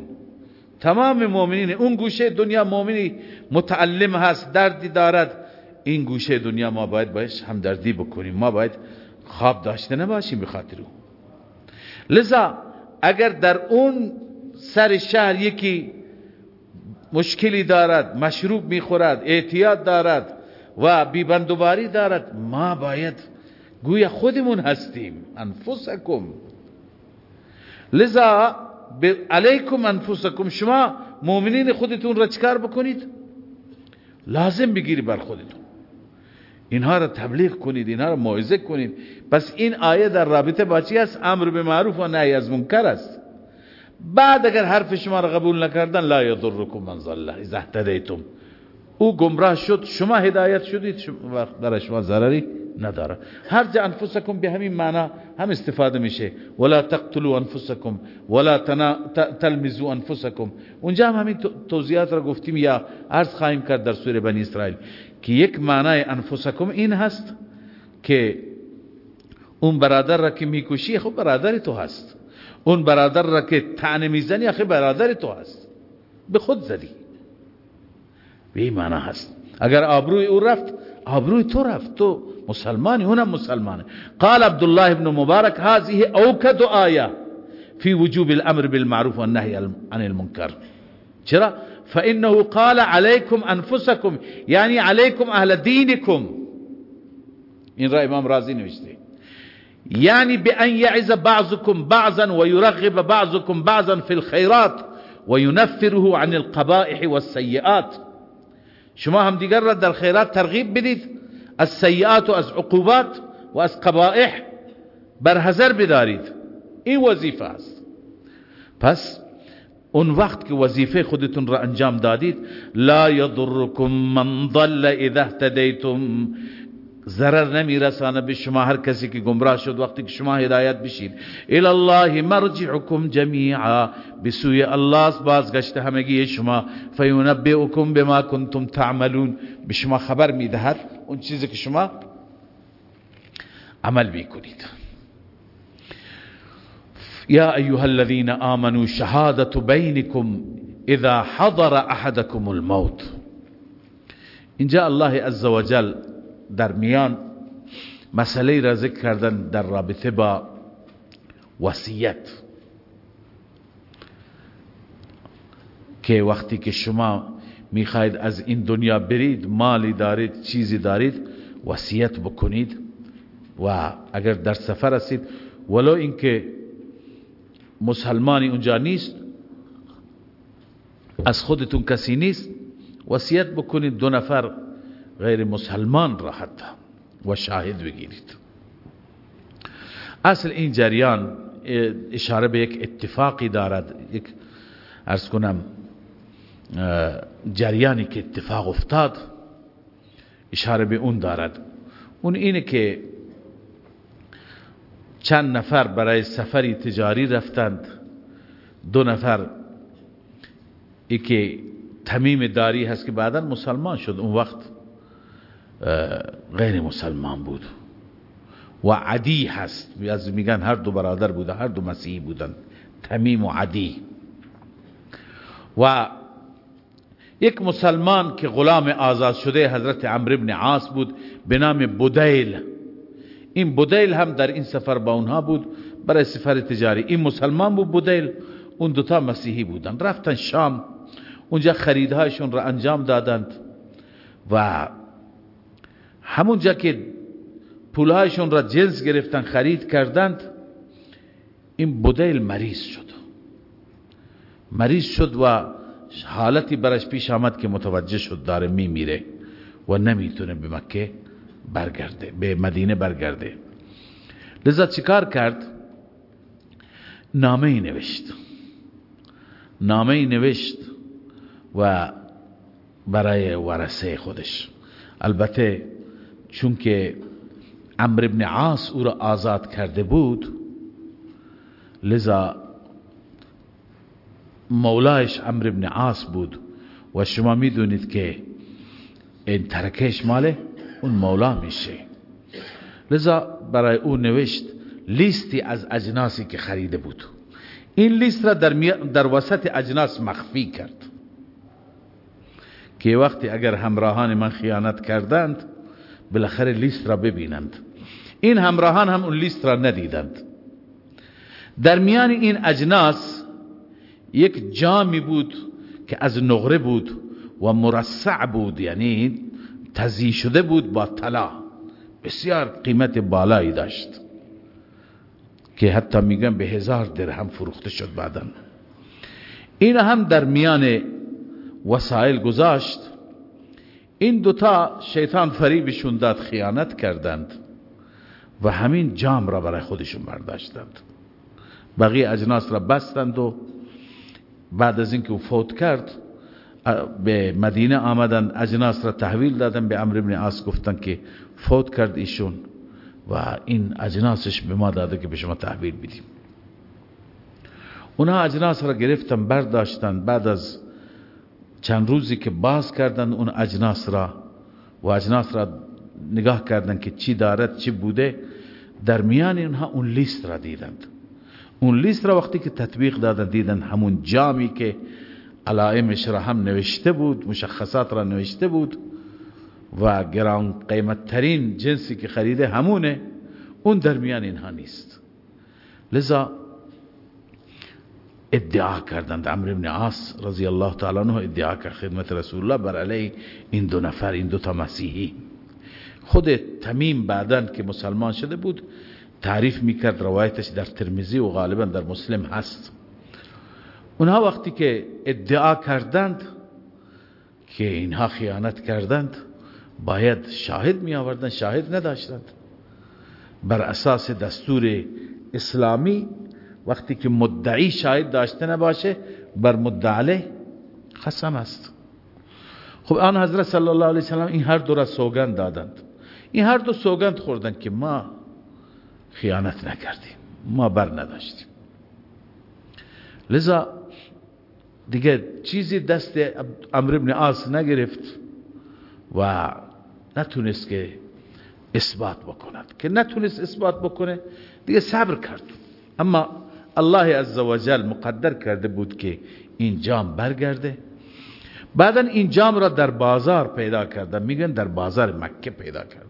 تمام مؤمنین اون گوشه دنیا مؤمنی متعلم هست دردی دارد. این گوشه دنیا ما باید باش همدردی بکنیم. ما باید خواب داشته نباشیم بخاطر اون لذا اگر در اون سر شهر یکی مشکلی دارد مشروب می‌خورد اعتیاد دارد و بیبندوباری دارد ما باید گویا خودمون هستیم. انفسکم. لذا علیکم انفسکم شما مؤمنین خودتون را چکار بکنید؟ لازم بگیری بر خودتون. اینها را تبلیغ کنید اینها را موعظه کنید. پس این آیه در رابطه با چی است؟ امر به معروف و نهی از منکر است. بعد اگر حرف شما را قبول نکردن لا یضرکم من ضل اذا اهتدیتم. او گمراه شد شما هدایت شدید شما در شما ضرری نداره. هر جا انفسکم به همین معنا هم استفاده میشه. ولا تقتلوا انفسکم ولا تلمزوا انفسکم. اونجا هم همین توضیحات را گفتیم یا عرض خواهیم کرد در سوره بنی اسرائیل. که یک معنای انفسکم این هست که اون برادر را که می‌کشی خب برادر تو هست. اون برادر را که تعنی می‌زنی اخی برادر تو هست. به خود زدی. به این معنی هست. اگر آبروی او رفت آبروی تو رفت. تو مسلمانی اونم مسلمانه. قال عبدالله ابن مبارک هذه اوکد آیه في وجوب الامر بالمعروف والنهي عن المنكر چرا؟ فإنه قال عليكم أنفسكم يعني عليكم أهل دينكم. این را إمام رازی نوشته يعني بأن يعز بعضكم بعضا ويرغب بعضكم بعضا في الخيرات وينفره عن القبائح والسيئات. شما هم دیگر را در خیرات ترغیب بدید از سیئات و از عقوبات و از قبائح برحذر بدارید این وظیفه است پس اون وقت که وظیفه خودتون را انجام دادید لا یضرکم من ضل اذا اهتدیتم. ضرر نمیرسانه به شما هر کسی که گمراه شد وقتی که شما هدایت بشید الى الله مرجعكم جميعا بسوی الله بازگشت همگی شما. فینبئکم بما کنتم تعملون. به شما خبر می‌دهد اون چیزی که شما عمل می‌کنید. یا ایها الذين آمنوا شهادة بينكم اذا حضر احدكم الموت. اینجا الله عزوجل در میان مسئله را ذکر در رابطه با وصیت. که وقتی که شما می‌خواید از این دنیا برید مالی دارید چیزی دارید وصیت بکنید و اگر در سفر هستید ولو اینکه مسلمانی اونجا نیست از خودتون کسی نیست وصیت بکنید دو نفر غیر مسلمان را حتی و شاهد بگیرید. اصل این جریان اشاره به یک اتفاقی دارد یک ارز کنم جریانی که اتفاق افتاد اشاره به اون دارد. اون اینه که چند نفر برای سفری تجاری رفتند. دو نفر ای که تمیم داری هست که بعدا مسلمان شد. اون وقت غیر مسلمان بود. و عدی هست. از میگن هر دو برادر بوده هر دو مسیحی بودن. تمیم و عدی. و یک مسلمان که غلام آزاد شده حضرت عمرو ابن عاص بود به نام بودیل. این بودیل هم در این سفر با اونها بود برای سفر تجاری. این مسلمان بود بودیل اون دوتا مسیحی بودن. رفتن شام اونجا خریدهایشون را انجام دادند و همونجا که پولهایشون را جنس گرفتن خرید کردند این بودیل مریض شد. مریض شد و حالتی برش پیش آمد که متوجه شد داره میمیره و نمی‌تونه به مکه برگرده به مدینه برگرده. لذا چیکار کرد؟ نامه ای نوشت. نامه ای نوشت و برای ورسه خودش. البته چون که عمر ابن عاص او را آزاد کرده بود لذا مولایش عمر ابن عاص بود. و شما می‌دونید که این ترکش ماله؟ اون مولا میشه. لذا برای او نوشت لیستی از اجناسی که خریده بود. این لیست را در, در وسط اجناس مخفی کرد. که وقتی اگر همراهان من خیانت کردند بالاخره لیست را ببینند. این همراهان هم اون لیست را ندیدند. در میان این اجناس یک جامی بود که از نغره بود و مرصع بود یعنی تزی شده بود با طلا. بسیار قیمت بالایی داشت. که حتی میگن به هزار درهم فروخته شد بعدا. این هم در میان وسایل گذاشت. این دوتا شیطان فریبشون داد خیانت کردند و همین جام را برای خودشون برداشتند. بقیه اجناس را بستند و بعد از اینکه او فوت کرد به مدینه آمدن اجناس را تحویل دادن به امر ابن عاص گفتن که فوت کرد ایشون و این اجناسش به ما داده که به شما تحویل بدیم. اونها اجناس را گرفتن برداشتن. بعد از چند روزی که باز کردن اون اجناس را و اجناس را نگاه کردن که چی دارد چی بوده. در میان اینها اون لیست را دیدند. اون لیست را وقتی که تطبیق دادن دیدن همون جامی که علائمش را هم نوشته بود مشخصات را نوشته بود و گران قیمت ترین جنسی که خریده همونه اون در میان اینها نیست. لذا ادعا کردند عمرو بن عاص رضی الله تعالی عنه ادعا کرد خدمت رسول الله بر علی این دو نفر این دو تا مسیحی. خود تمیم بعدن که مسلمان شده بود تعریف می‌کرد روایتش در ترمیزی و غالبا در مسلم هست. اونها وقتی که ادعا کردند که اینها خیانت کردند باید شاهد می آوردن شاهد نداشتند. بر اساس دستور اسلامی وقتی که مدعی شاهد داشته نباشه بر مدعی خسم است. خب آن حضرت صلی الله علیه وسلم این هر دو را سوگند دادند. این هر دو سوگند خوردن که ما خیانت نکردیم ما بر نداشتیم. لذا دیگه چیزی دست امر ابن آس نگرفت و نتونست که اثبات بکند. که نتونست اثبات بکنه دیگه صبر کرد. اما الله عزوجل مقدر کرده بود که این جام برگرده. بعدا این جام را در بازار پیدا کردن میگن در بازار مکه پیدا کردند.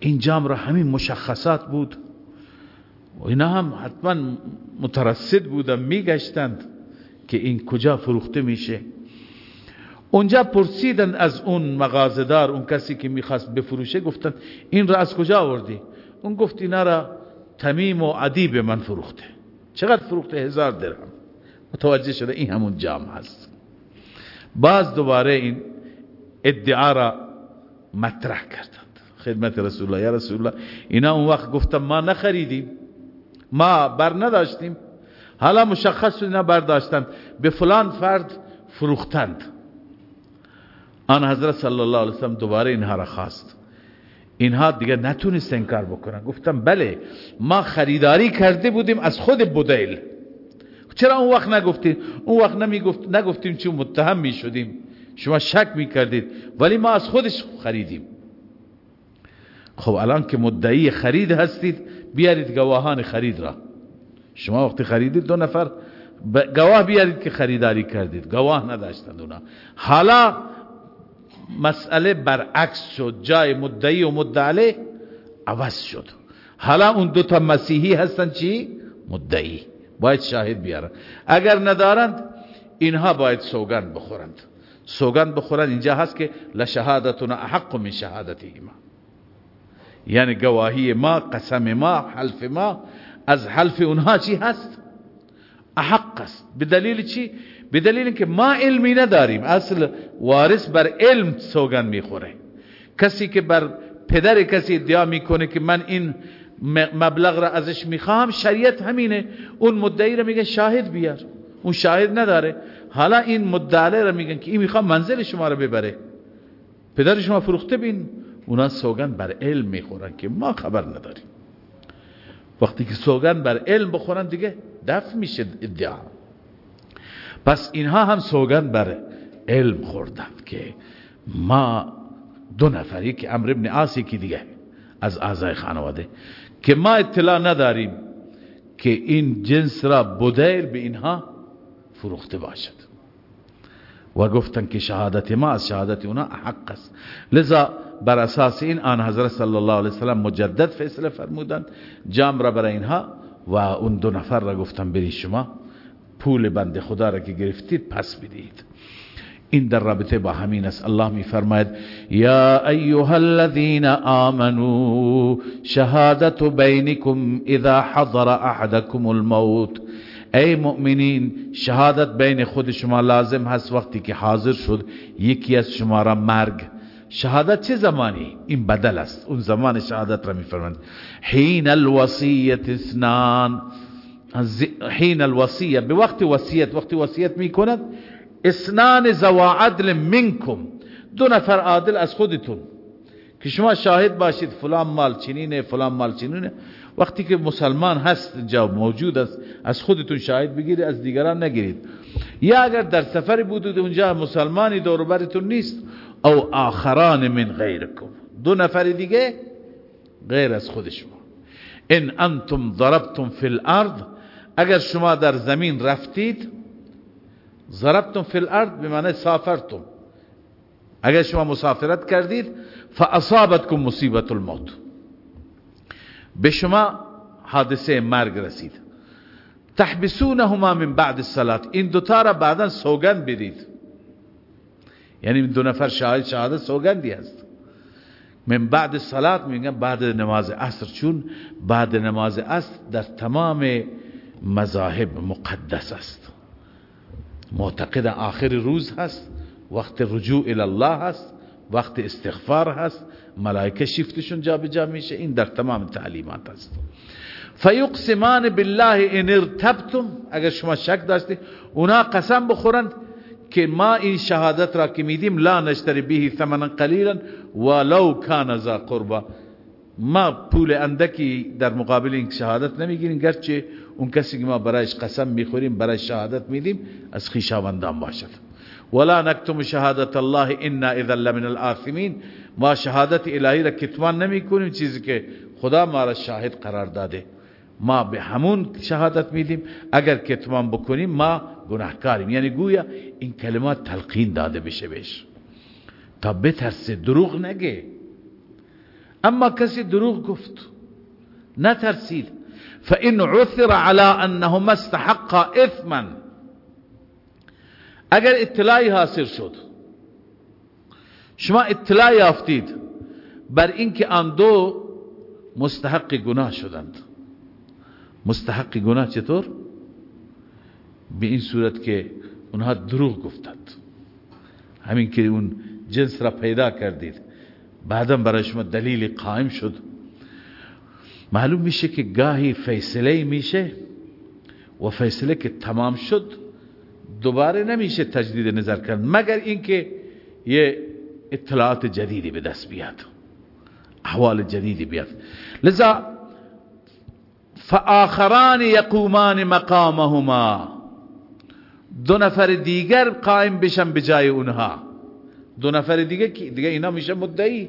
این جام را همین مشخصات بود. و اینا هم حتما مترصد بودن میگشتند. که این کجا فروخته میشه. اونجا پرسیدن از اون مغازدار اون کسی که می‌خواست بفروشه گفتن این را از کجا آوردی؟ اون گفت اینا را تمیم و عدی به من فروخته. چقدر فروخته؟ هزار درهم. متوجه شده این همون جام هست. باز دوباره این ادعا را مطرح کردند. خدمت رسول الله. یا رسول الله اینا اون وقت گفتن ما نخریدیم. ما بر نداشتیم. حالا مشخص شد اینا برداشتند به فلان فرد فروختند آن حضرت صلی الله علیه وسلم دوباره اینها را خواست اینها دیگه نتونست انکار بکنن گفتم بله ما خریداری کرده بودیم از خود بودیل چرا اون وقت نگفتیم اون وقت نمی‌گفت نگفتیم چون متهم می شدیم شما شک می کردید ولی ما از خودش خریدیم خب الان که مدعی خرید هستید بیارید گواهان خرید را شما وقتی خریدید دو نفر گواه بیارید که خریداری کردید. گواه نداشتند اونا. حالا مسئله برعکس شد. جای مدعی و مدعی عوض شد. حالا اون دو تا مسیحی هستن چی؟ مدعی. باید شاهد بیارن. اگر ندارند اینها باید سوگند بخورند. سوگند بخورند اینجا هست که لشهادتنا احق من شهادتی ما یعنی گواهی ما قسم ما حلف ما از حلف اونها چی هست؟ احق است. به دلیل چی؟ به دلیل اینکه ما علمی نداریم. اصل وارث بر علم سوگن می‌خوره. کسی که بر پدر کسی ادعا می‌کنه که من این مبلغ را ازش می‌خوام شریعت همینه. اون مدعی را میگه شاهد بیار. اون شاهد نداره. حالا این مدعی را میگن که این می‌خوام منزل شما را ببره. پدر شما فروخته بین. اونا سوگن بر علم می‌خورن که ما خبر نداریم. وقتی که سوگن بر علم بخورن دیگه دفع میشه ادعا. پس اینها هم سوگن بر علم خوردند که ما دو نفری که امر ابن عاصی که دیگه از اعضای خانواده که ما اطلاع نداریم که این جنس را بدیل به اینها فروخته باشد. و گفتن که شهادت ما از شهادت اونا حق است. لذا بر اساس این آن حضرت صلی الله علیه وسلم مجدد فیصله فرمودند. جام را برای اینها و اون دو نفر را گفتن بری شما پول بند خدا را که گرفتید پس بدید این در رابطه با همین است. الله می فرماید یا ایها الذین آمنوا شهادت بینکم اذا حضر احدکم الموت. ای مؤمنین شهادت بین خود شما لازم هست وقتی که حاضر شد یکی از شما را مرگ. شهادت چه زمانی؟ این بدل است. اون زمان شهادت را میفرمند حین الوصیت اثنان. حین الوصیه به وقت وصیت وقتی وصیت می‌کند اسنان زوا عدل منکم. دو نفر عادل از خودتون. که شما شاهد باشید فلان مال چنینه فلان مال چنینه. وقتی که مسلمان هست جا موجود است از خودتون شاهد بگیرید از دیگران نگیرید. یا اگر در سفری بودید اونجا مسلمانی دور نیست او آخران من غیرکم. دو نفر دیگه غیر از خود شما. ان انتم ضربتم فی الارض اگر شما در زمین رفتید ضربتم فی الارض به معنی سافرتم. اگر شما مسافرت کردید فاصابتکم مصیبت الموت. به شما حادثه مرگ رسید. تحبسونهما من بعد الصلاه این دوتا را بعدا سوگند بدید. یعنی دو نفر شاهد شهادت سوگندی است من بعد صلات میگن بعد نماز عصر. چون بعد نماز عصر در تمام مذاهب مقدس است. معتقد آخر روز هست. وقت رجوع الله هست. وقت استغفار هست. ملائکه شیفتشون جا جا میشه. این در تمام تعلیمات هست فیقسمان بالله ان ارتبتم. اگر شما شک داشتی اونا قسم بخورند که ما این شهادت را که میدیم لا نشتری به ثمنا قلیلا ولو کان ذا قربا. ما پول اندکی در مقابل این شهادت نمی‌گیریم. گرچه اون کسی که ما برایش قسم می‌خوریم برای شهادت میدیم از خیشاوندان باشد. ولا نکتم شهادت الله انا اذا لمن الآثمین ما شهادت الهی را کتمان نمی کنیم چیزی که خدا ما را شاهد قرار داده. ما به همون شهادت میدیم. اگر کتمان بکنیم ما گناهکاریم. یعنی گویا این کلمات تلقین داده بشه بهش. تا بترسه دروغ نگه. اما کسی دروغ گفت نترسید. فإن عثر على انهما استحقا اثما اگر اطلاعی حاصل شد شما اطلاع یافتید بر اینکه آن دو مستحق گناه شدند. مستحق گناه چطور؟ به این صورت که اونها دروغ گفتند. همین که اون جنس را پیدا کردید بعدا برای شما دلیل قائم شد. معلوم میشه که گاهی فیصله میشه و فیصله که تمام شد دوباره نمیشه تجدید نظر کرد مگر اینکه یه اطلاعات جدیدی به دست بیاد احوال جدیدی بیاد. لذا فآخران یقومان مقامهما دو نفر دیگر قائم بشن به جای اونها. دو نفر دیگه دیگه اینا میشه مدعی.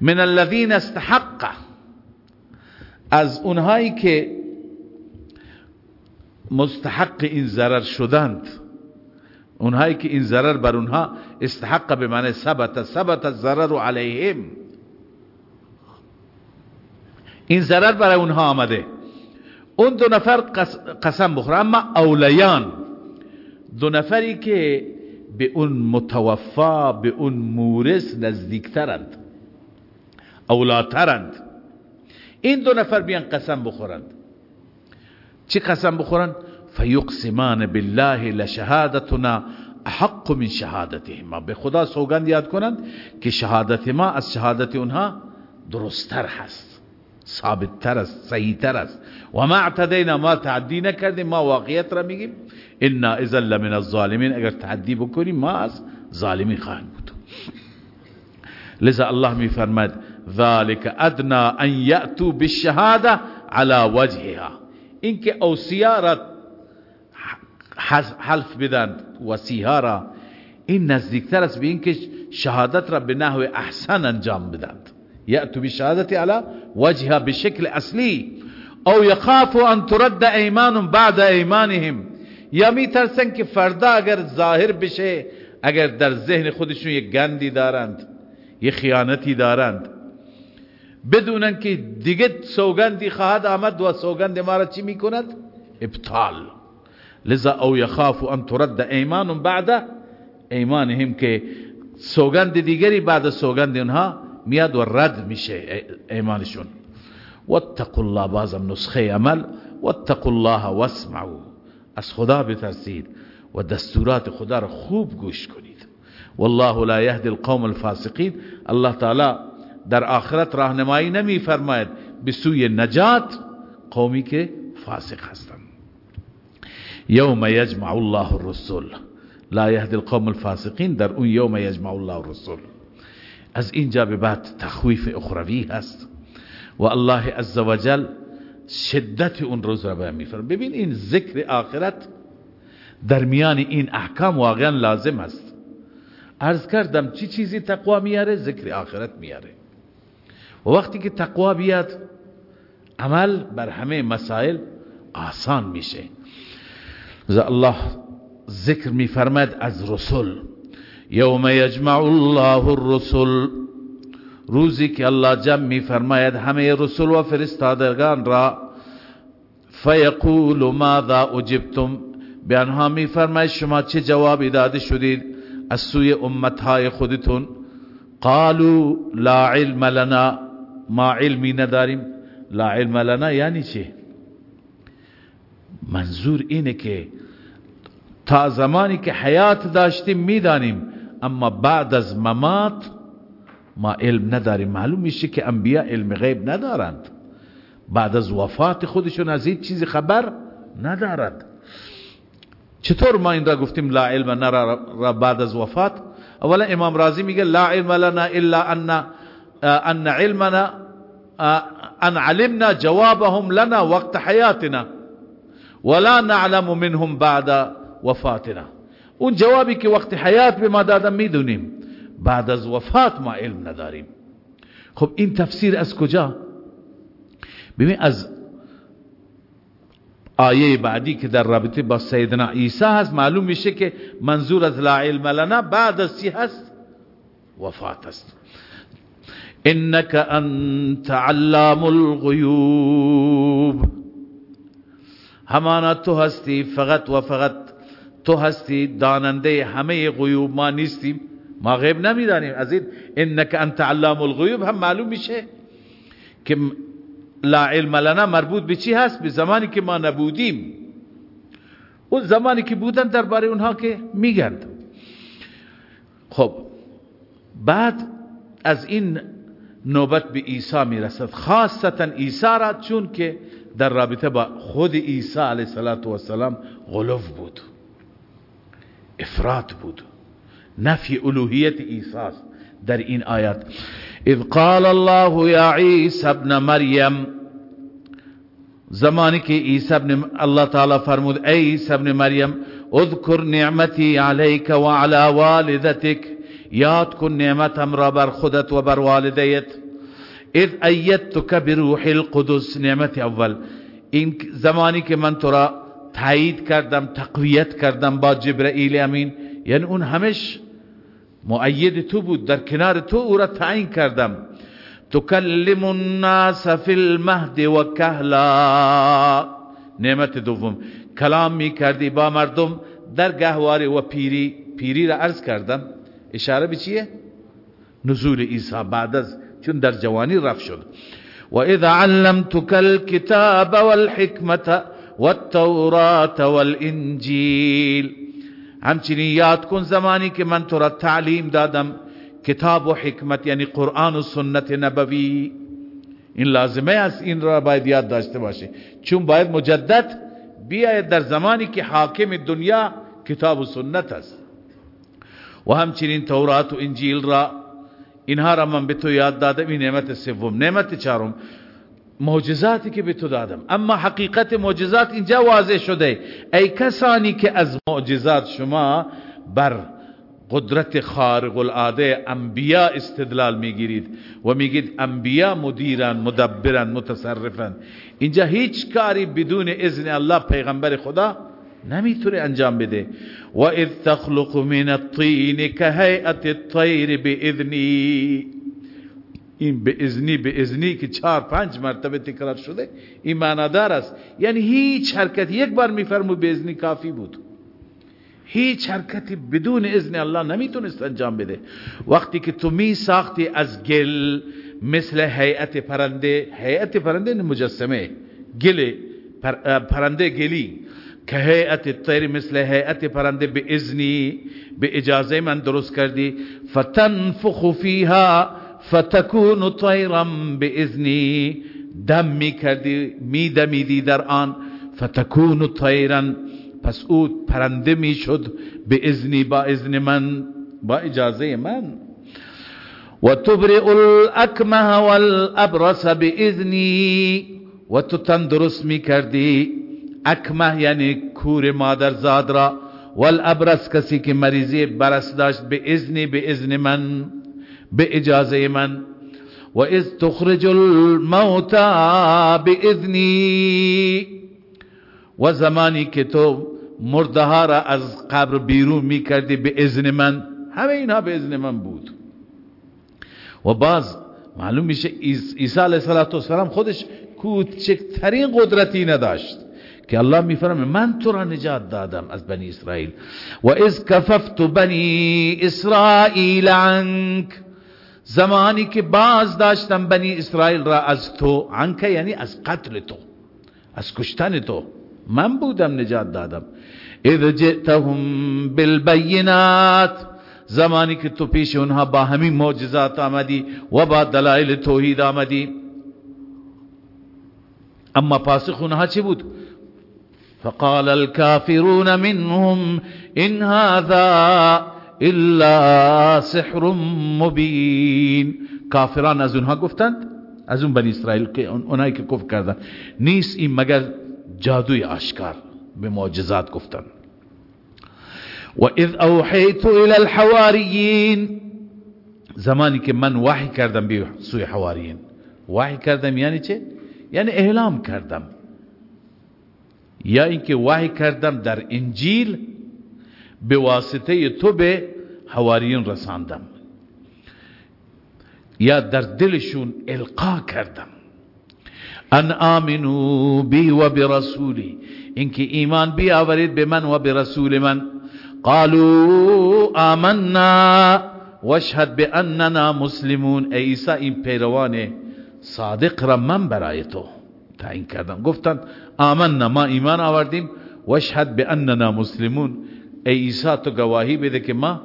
من الذين استحق از اونهایی که مستحق این ضرر شدند. اونهایی که این ضرر بر اونها استحق به معنی ثبت ثبت الضرر علیهم. این ضرر برای اونها آمده. اون دو نفر قسم بخوره اما اولیان دو نفری که به اون متوفا به اون مورس نزدیکترند اولاترند. این دو نفر بیان قسم بخورند. چی قسم بخورند فیقسمان بالله لشهادتنا احق من شهادتهما. به خدا سوگند یاد کنند که شهادت ما از شهادت اونها درستتر هست ثابتتر است صحیحتر است. و ما اعتدینا ما تعدی نکردیم ما واقعیت را میگیم. انا اذا لمن الظالمین. اگر تعدی بکنیم ما از ظالمی خواهیم بود. لذا الله میفرماد ذلك ادنا ان یاتوا بالشهاده على وجهها. اینکه اوصیا را حلف بدن وصیها را این نزدیکتر است به اینکه شهادت را به نحو احسن انجام بدند. یاتوا بالشهاده على وجهها بشکل اصلی. او یخافوا ان ترد ایمان بعد ایمانهم. یا میترسن که فردا اگر ظاهر بشه اگر در ذهن خودشون یک گندی دارند یک خیانتی دارند. بدونن که دیگه سوگندی خواهد آمد و سوگند ما را چی می‌کند؟ ابطال. لذا او یخافو ان ترد ایمان بعد ایمانهم که سوگند دیگری بعد سوگند اونها میاد و رد میشه ایمانشون. واتقوا الله بازم نسخه عمل. واتقوا الله واسمعوا. از خدا بترسید و دستورات خدا را خوب گوش کنید. والله لا یهدی القوم الفاسقین. الله تعالی در آخرت راهنمایی نمی فرماید به نجات قومی که فاسق هستند. یوم یجمع الله الرسل. لا یهدی القوم الفاسقین. در اون یوم یجمع الله الرسل. از اینجا به بعد تخویف اخروی هست. و الله عزوجل شدت اون روز را بیان میفرم ببین این ذکر آخرت در میان این احکام واقعا لازم است. عرض کردم چی چیزی تقوا میاره؟ ذکر آخرت میاره. و وقتی که تقوا بیاد عمل بر همه مسائل آسان میشه. الله ذکر میفرمد از رسول یوم یجمع الله الرسل. روزی که الله جمع می فرماید همه رسول و فرستادگان را فیقول ماذا اجبتم؟ به آنها می فرماید شما چه جوابی داده شدید از سوی امتهای خودتون؟ قالوا لا علم لنا. ما علمی نداریم. لا علم لنا یعنی چه منظور اینه که تا زمانی که حیات داشتیم می‌دانیم اما بعد از ممات ما علم نداریم. معلوم میشه که انبیا علم غیب ندارند. بعد از وفات خودشون از این چیزی خبر ندارند چطور ما این را گفتیم لا علم نرا را بعد از وفات؟ اولا امام رازی میگه لا علم لنا الا ان أن علمنا أن علمنا جوابهم لنا وقت حیاتنا ولا نعلم منهم بعد وفاتنا. اون جوابی که وقت حیات به ما دادن میدونیم. بعد از وفات ما علم نداریم. خب این تفسیر از کجا؟ ببین از آیه بعدی که در رابطه با سیدنا عیسی هست معلوم میشه که منظور از لا علم لنا بعد از چی هست؟ وفات است. انك انت علام الغیوب همانا تو هستی فقط و فقط تو هستی داننده همه غیوب ما نیستیم. ما غیب نمی‌دانیم. از این انك انت علام الغیوب. هم معلوم میشه که لا علم لنا مربوط به چی هست؟ به زمانی که ما نبودیم. اون زمانی که بودن درباره اونها که میگند خب بعد از این نوبت به عیسی می‌رسد. خاصتا عیسی را چون که در رابطه با خود عیسی علیه السلام غلوف بود. افراد بود. نفی الوهیت عیسی در این آیات اذ قال الله یا عیسی ابن مریم زمانی که عیسی ابن الله تعالی فرمود ای عیسی ابن مریم اذکر نعمتی علیک و علی والدتک. یاد کن نعمتم را بر خودت و بر والدیت. اذ ایدتک بروح القدس نعمت اول. این زمانی که من تو را تایید کردم تقویت کردم با جبرئیل امین یعنی اون همش مؤید تو بود در کنار تو او را تعیین کردم. تکلم الناس فی المهد و کهلا. نعمت دوم. کلام می کردی با مردم در گهواره و پیری پیری را عرض کردم. اشاره به چیه؟ نزول عیسی بعد از چون در جوانی رفت شد. و اذا علمتك الكتاب والحکمت والتورات والانجیل. همچنین یاد کن زمانی که من تو را تعلیم دادم کتاب و حکمت یعنی قرآن و سنت نبوی. این لازمه است این را باید یاد داشته باشه چون باید مجدد بیاید در زمانی که حاکم دنیا کتاب و سنت است. و همچنین تورات و انجیل را اینها را من به تو یاد دادم این نعمت سوم. نعمت چهارم معجزاتی که به تو دادم. اما حقیقت معجزات اینجا واضح شده. ای کسانی که از معجزات شما بر قدرت خارق العاده انبیا استدلال می‌گیرید و میگید انبیا مدیرن مدبرن متصرفن اینجا هیچ کاری بدون اذن الله پیغمبر خدا نمی‌تونه انجام بده. و اذ تخلق من الطین كهيئه الطیر باذنی این به ازنی به ازنی که چهار پنج مرتبه تکرار شده این معنادار است. یعنی هیچ حرکت یک بار میفرمو به ازنی کافی بود. هیچ حرکتی بدون اذن الله نمی‌تونست انجام بده. وقتی که تو می ساختی از گل مثل هیئت پرنده هیئت پرنده مجسمه گل پرنده گلی. که هیئت طیر مثل هیئت پرنده به ازنی به اجازه من درست کردی. فتنفخ فیها فتکون طیرا به ازنی دم می کردی می دمیدی در آن. فتکون طیرا پس او پرنده می شد به ازنی با ازن من با اجازه من. و تبرئ الاکمه والابرس به ازنی و تو تندرست می کردی اکمه یعنی کور مادرزاد را والابرس کسی که مریضی برس داشت به ازنی به ازن من به اجازه من. و از تخرج الموتا به ازنی و زمانی که تو مردها را از قبر بیرون می کردی به ازن من همه اینها به ازن من بود. و باز معلوم میشه عیسی علیه السلام خودش کوچکترین قدرتی نداشت. که الله میفرمه من تو را نجات دادم از بنی اسرائیل. و از کففت بنی اسرائیل عنک. زمانی که باز داشتم بنی اسرائیل را از تو عنک یعنی از قتل تو از کشتن تو من بودم نجات دادم. اذ جئتهم بالبینات. زمانی که تو پیش اونها با همین معجزات آمدی و با دلائل توحید آمدی. اما پاسخ اونها چی بود؟ فقال الكافرون منهم إن هذا إلا سحر مبين. کافران از اونها گفتند از اون بنی اسرائیل که اونایی که کفر کردن. نیست این مگر جادوی آشکار به معجزات گفتن. و اذ اوحیت الى الحواریین. زمانی که من وحی کردم به سوی حواریین. وحی کردم یعنی چه؟ یعنی اعلام کردم. یا اینکه وحی کردم در انجیل به واسطه تو به حواریین رساندم. یا در دلشون القا کردم. ان آمنو بی و برسولی اینکه ایمان بیاورید به من و به رسول من. قالوا آمنا واشهد باننا مسلمون. ای عیسی این پیروان صادق را من برای تو. تعیین کردم. گفتن آمنا ما ایمان آوردیم. واشهد باننا مسلمون. ای عیسی تو گواهی بده که ما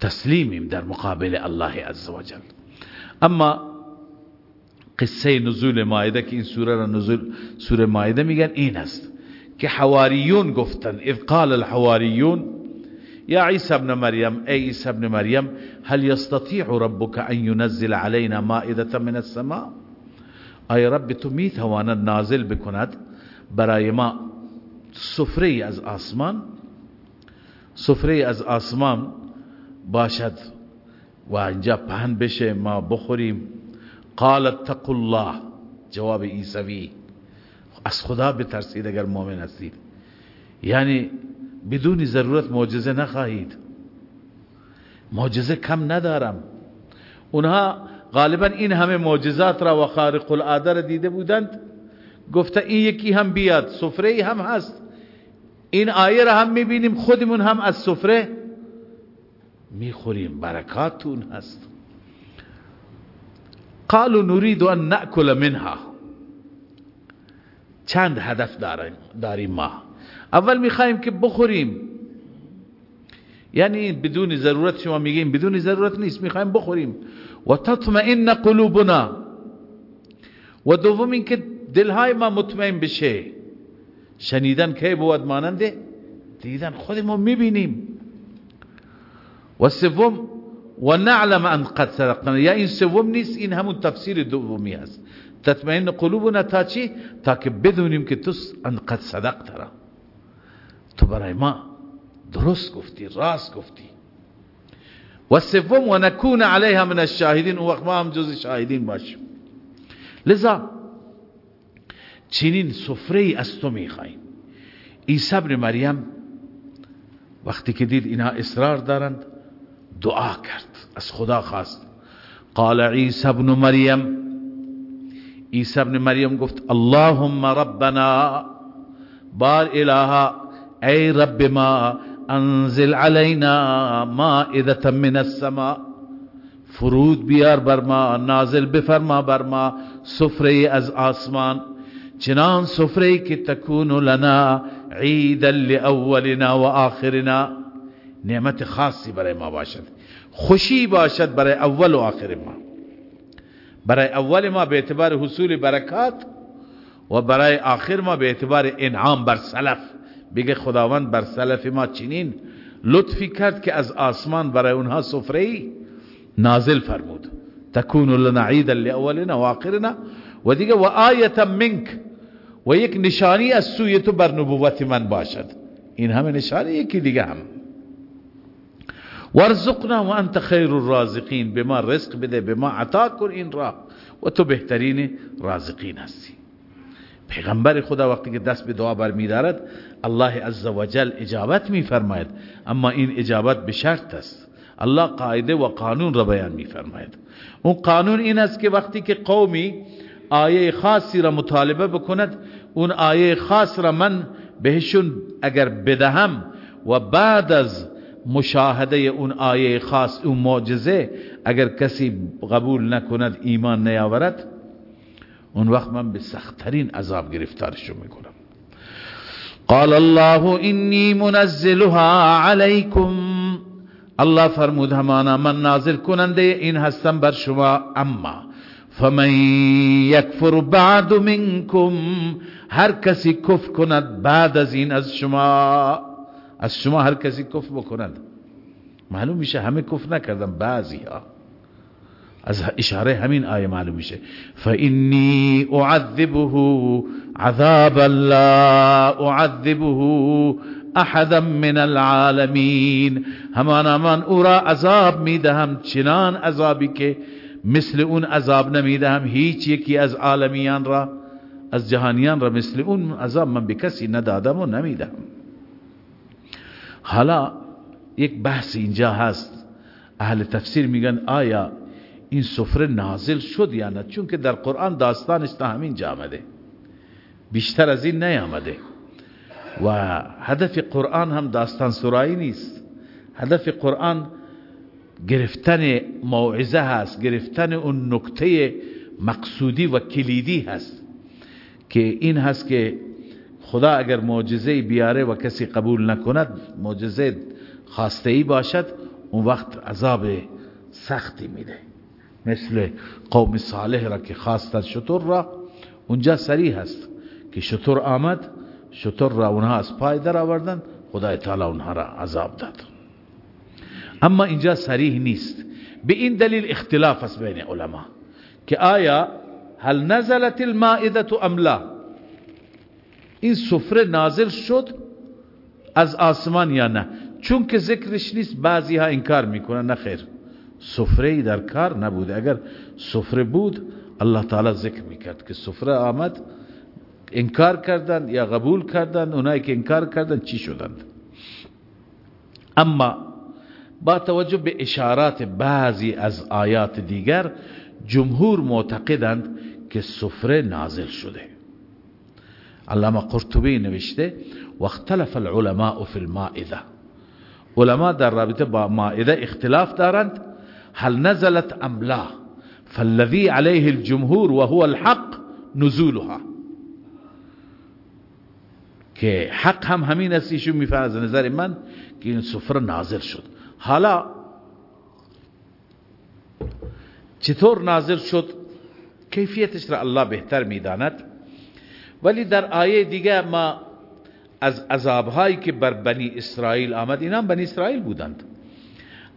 تسلیمیم در مقابل الله عزوجل. اما قصه نزول مایده که این سوره را نزول سوره مایده میگن این است که حواریون گفتن اذ قال الحواریون یا عیسی ابن مریم ای عیسی ابن مریم هل يستطيع ربك ان ينزل علينا مائده من السماء؟ ای رب تو می تواند نازل بکند برای ما سفره از آسمان؟ سفره از آسمان باشد و اینجا پهن بشه ما بخوریم. قال اتقوا الله. جواب عیسوی. از خدا بترسید اگر مؤمن هستید. یعنی بدون ضرورت معجزه نخواهید. معجزه کم ندارم. اونها غالبا این همه معجزات را و خارق العاده را دیده بودند. گفته این یکی هم بیاد سفره هم هست. این آیه را هم می‌بینیم خودمون هم از سفره می‌خوریم. برکاتون هست. قالوا نريد ان ناكل منها. چند هدف داریم داریم ما؟ اول می‌خوایم که بخوریم. یعنی بدون ضرورت شما میگیم بدون ضرورت نیست. می‌خوایم بخوریم. و تطمئن قلوبنا. و دوم اینکه دلهای ما مطمئن بشه. شنیدن که بود ماننده دیدن خودمون می‌بینیم. و سوم و نعلم ان قد صدقنا یا این سوم نیست این همون تفسیر دومی است. تطمئن قلوبنا تا چی؟ تا که بدونیم که تو ان قد صدقت را. تو برای ما درست گفتی راست گفتی. و سوم و نکون علیها من الشاهدین و وقت ما هم جز شاهدین باشیم. لذا چنین سفره از تو میخواییم عیسی ابن مریم وقتی که دید اینها اصرار دارند دعا کرد از خدا خواست. قال عیسی ابن مریم عیسی ابن مریم گفت اللهم ربنا بار الها ای رب ما انزل علينا مائدة من السماء. فرود بیار بر ما نازل بفرما بر ما سفره از آسمان. چنان سفره که تکون لنا عیدا لاولنا و آخرنا نعمت خاصی برای ما باشد. خوشی باشد برای اول و آخر ما. برای اول ما به اعتبار حصول برکات و برای آخر ما به اعتبار انعام بر سلف. بگه خداوند بر سلف ما چنین لطفی کرد که از آسمان برای اونها سفره نازل فرمود. تکون لنا لاولنا و آخرنا و دیگه و آیتا منک. و یک نشانی از سوی تو بر نبوت من باشد. این همه نشانی یکی دیگه هم. ورزقنا و انت خیر الرازقین. به ما رزق بده به ما عطا کن این را و تو بهترین رازقین هستی. پیغمبر خدا وقتی که دست به دعا بر دارد الله عزوجل اجابت می فرماید اما این اجابت به شرط است. الله قاعده و قانون را بیان می فرماید اون قانون این است که وقتی که قومی آیه خاصی را مطالبه بکند اون آیه خاص را من بهشون اگر بدهم و بعد از مشاهده اون آیه خاص اون معجزه اگر کسی قبول نکند ایمان نیاورد اون وقت من به سختترین عذاب گرفتارشو می‌کنم. قال الله انی منزلها علیکم. الله فرمود همانا من نازل کننده این هستم بر شما اما فمن یکفر بعد منکم هر کسی کفر کند بعد از این از شما از شما هر کسی کفر بکند. معلوم میشه همه کفر نکردن بعضی ها از اشاره همین آیه معلوم میشه. فإني اعذبه عذابا لا اعذبه احدا من العالمین همانا من او را عذاب می‌دهم چنان عذابی که مثل اون عذاب نمی‌دهم. هیچ یکی از عالمیان را از جهانیان را مثل اون عذاب من به کسی ندادم و نمیدم حالا یک بحث اینجا هست. اهل تفسیر میگن آیا این سفره نازل شد یا نه؟ چون که در قرآن داستانش تا همین جا آمده. بیشتر از این نیامده. و هدف قرآن هم داستان سرایی نیست. هدف قرآن گرفتن موعظه هست گرفتن اون نکته مقصودی و کلیدی هست. که این هست که خدا اگر معجزه بیاره و کسی قبول نکند معجزه خواسته ای باشد اون وقت عذاب سختی میده. مثل قوم صالح را که خواستد شطور را اونجا سریع هست که شطور آمد شطور را اونها از پای در آوردن خدای تعالی اونها را عذاب داد. اما اینجا سریح نیست. به این دلیل اختلاف است بین علما که آیا هل نزلت المائده ام لا؟ این سفره نازل شد از آسمان یا نه؟ چون که ذکرش نیست بعضی ها انکار می‌کنن نه خیر. سفره در کار نبود اگر سفره بود الله تعالی ذکر می‌کرد که سفره آمد انکار کردن یا قبول کردن اونایی که انکار کردن چی شدند؟ اما با توجه به اشارات بعضی از آیات دیگر جمهور معتقدند که سفره نازل شده. علامه قرطبی نوشته واختلف العلماء في المائده علماء در رابطه با مائده اختلاف دارند. هل نزلت أم لا؟ فالذي عليه الجمهور وهو الحق نزولها. که حق هم همین است ایشون میفهمه از نظر من که این سفره نازل شد. حالا چطور نازل شد؟ کیفیتش را الله بهتر میداند. ولی در آیه دیگه ما از عذابهایی که بر بنی اسرائیل آمد اینا بنی اسرائیل بودند.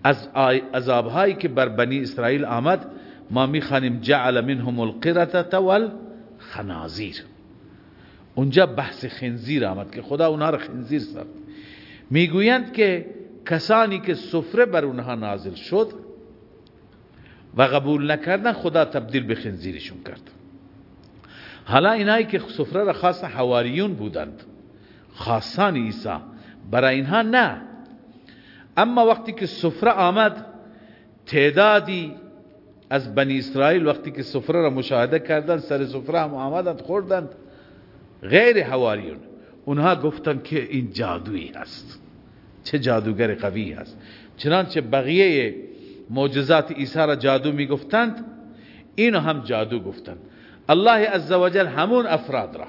از عذابهایی که بر بنی اسرائیل آمد ما می‌خوانیم جعل منهم القرة والخنازیر. اونجا بحث خنزیر آمد که خدا اونها را خنزیر ساخت. می‌گویند که کسانی که سفره بر اونها نازل شد و قبول نکردن خدا تبدیل به خنزیرشون کرد. حالا اینایی که سفره را خاص حواریون بودند خاصان عیسی برای اینها نه. اما وقتی که سفره آمد تعدادی از بنی اسرائیل وقتی که سفره را مشاهده کردند سر سفره هم آمدند خوردند. غیر حواریون. اونها گفتند که این جادویی هست. چه جادوگر قوی هست. چنانچه بقیه معجزات عیسی را جادو می گفتند اینو هم جادو گفتند. الله عزوجل همون افراد را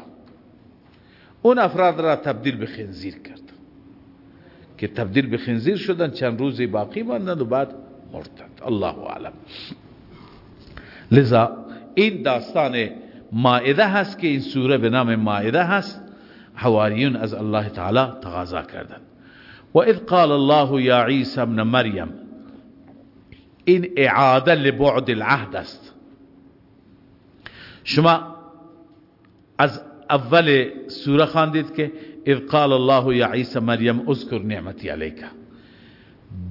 اون افراد را تبدیل به خنزیر کرد. که تبدیل به خنزیر شدن چند روزی باقی ماندند و بعد مردند الله اعلم. لذا این داستان مائده هست که این سوره به نام مائده هست. حواریون از الله تعالی تقاضا کردند. و اذ قال الله یا عیسی ابن مریم این اعاده لبعد العهد است. شما از اول سوره خواندید که اذ قال الله یا عیسی مریم اذکر نعمتی علیک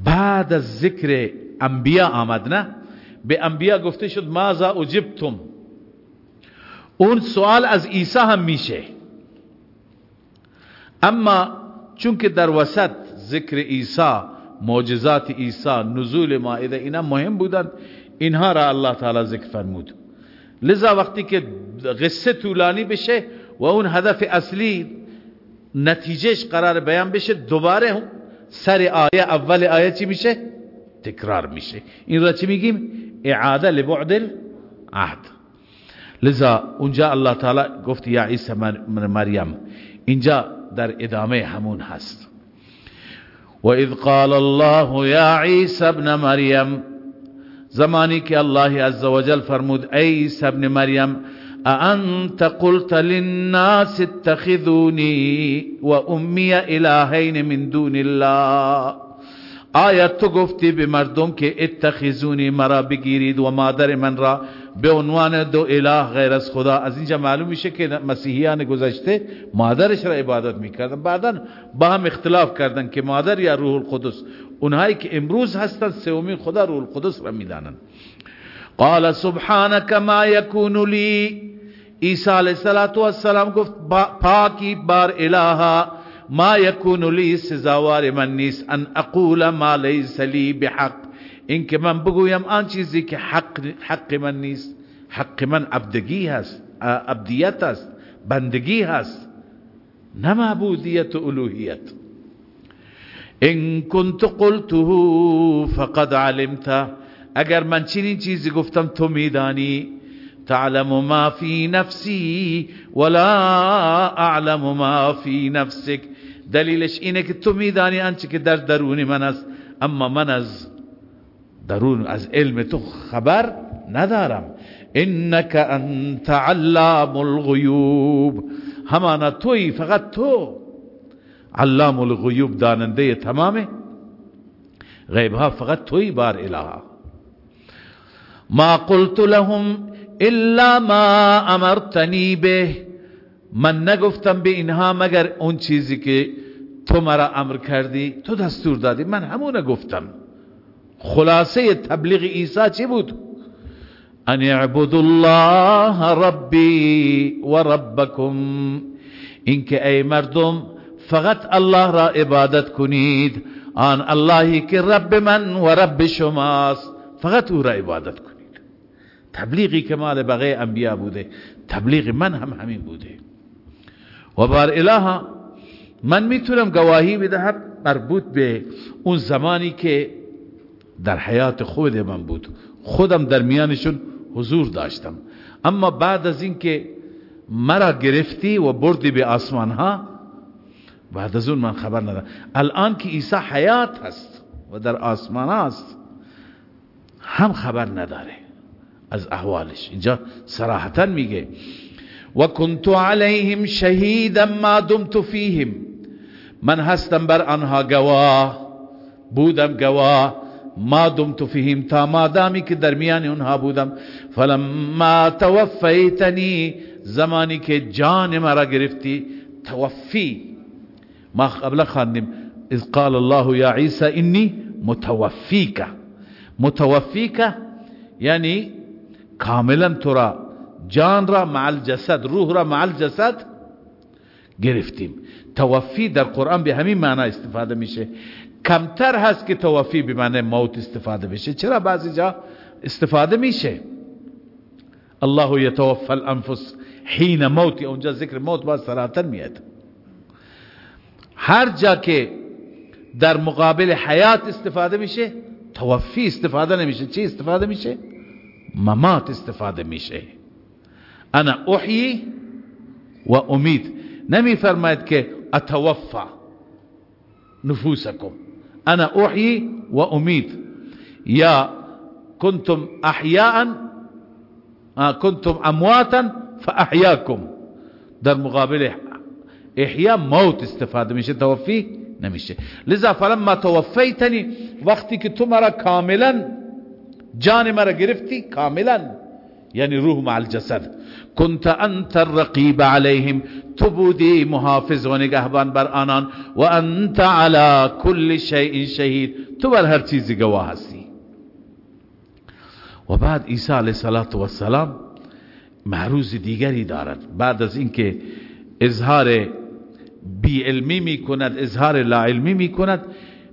بعد از ذکر انبیاء آمد نه به انبیاء گفته شد ماذا اجبتم؟ اون سوال از عیسی هم میشه. اما چون که در وسط ذکر عیسی معجزات عیسی نزول مائده اینا مهم بودند اینها را الله تعالی ذکر فرمود. لذا وقتی که قصه طولانی بشه و اون هدف اصلی نتیجهش قرار بیان بشه دوباره سر آیه اول آیه چی میشه؟ تکرار میشه. این را چی میگیم؟ اعاده لبعد العهد. لذا اونجا الله تعالی گفت یا عیسی مریم اینجا در ادامه همون هست. و اذ قال الله یا عیسی ابن مریم زمانی که الله عزوجل فرمود ای ابن مریم اانت قلت للناس اتخذوني و امی من دون الله. آیت تو گفتی به مردم که اتخذونی مرا بگیرید و مادر من را به عنوان دو اله غیر از خدا. از اینجا معلوم میشه که مسیحیان گذشته مادرش را عبادت می‌کردن. بعدا با هم اختلاف کردن که مادر یا روح القدس. اونهایی که امروز هستن سومین خدا روح القدس را می‌دانن. قال سبحانك ما يكون لي عیسی علیہ السلام گفت پاکی بار الها ما يكون لي سزاوار من نیست ان اقول ما ليس لي بحق. این که من بگویم آن چیزی که حق, حق من نیست حق من عبدگی هست عبدیت هست بندگی هست نه معبودیت و الوهیت. ان كنت قلته فقد علمت اگر من چنین چیزی گفتم تو میدانی تعلم ما فی نفسی ولا أعلم ما فی نفسك. دلیلش اینه که تو میدانی آنچه که در درون من است أما من از درون از علم تو خبر ندارم. إنك أنت علام الغیوب همانا توی فقط تو. علام الغیوب داننده تمام غیبها فقط توی بار اله ما قلت لهم الا ما امرتنی به. من نگفتم به اینها مگر اون چیزی که تو مرا امر کردی تو دستور دادی. من همون گفتم. خلاصه تبلیغ عیسی چی بود؟ ان اعبدوا الله ربی و ربکم. اینکه ای مردم فقط الله را عبادت کنید. آن اللهی که رب من و رب شماست. فقط او را عبادت کنید تبلیغی که مال بقیه انبیاء بوده تبلیغ من هم همین بوده. و بار اله من می‌تونم گواهی بدهم مربوط به اون زمانی که در حیات خود من بود. خودم در میانشون حضور داشتم. اما بعد از اینکه مرا گرفتی و بردی به آسمان ها بعد از اون من خبر ندارم. الان که عیسی حیات هست و در آسمان هست هم خبر نداره. از احوالش. اینجا صراحتا میگه. و کنت علیهم شهیدا ما دمت فیهم. من هستم بر آنها گواه. بودم گواه. ما دمت فیهم. تا ما دامی که درمیان اونها بودم. فلما توفیتنی. زمانی که جان مرا گرفتی. توفی. ما قبل خواندیم. اذ قال الله یا عیسی انی متوفیک. متوفیک یعنی کاملا تو را جان را مع الجسد روح را مع الجسد گرفتیم. توفی در قرآن به همین معنی استفاده میشه. کمتر هست که توفی به معنی موت استفاده بشه. چرا بعضی جا استفاده میشه؟ الله یتوفى الانفس حین موت. اونجا ذکر موت باز سراتن میاد. هر جا که در مقابل حیات استفاده میشه توفی استفاده نمیشه. چی استفاده میشه؟ ممات استفادة میشه أنا احیی و امید نمی فرماید که اتوفا نفوسکم أنا أحيي وأميت. يا كنتم احياء كنتم امواتا فأحياكم. در مقابل احیا موت استفادة میشه توفی نمیشه لذا فلما توفیتنی وقتی که تو مرا کاملا جان مرا گرفتی کاملا. یعنی روح مع الجسد. كنت انت الرقیب علیهم. تو بودی محافظ و نگهبان بر آنان. و انت على كل شیء شهید. تو بر هر چیزی گواه هستی. و بعد عیسی علیه السلام معروض دیگری دارد. بعد از اینکه اظهار بی علمی می کند اظهار لا علمی می کند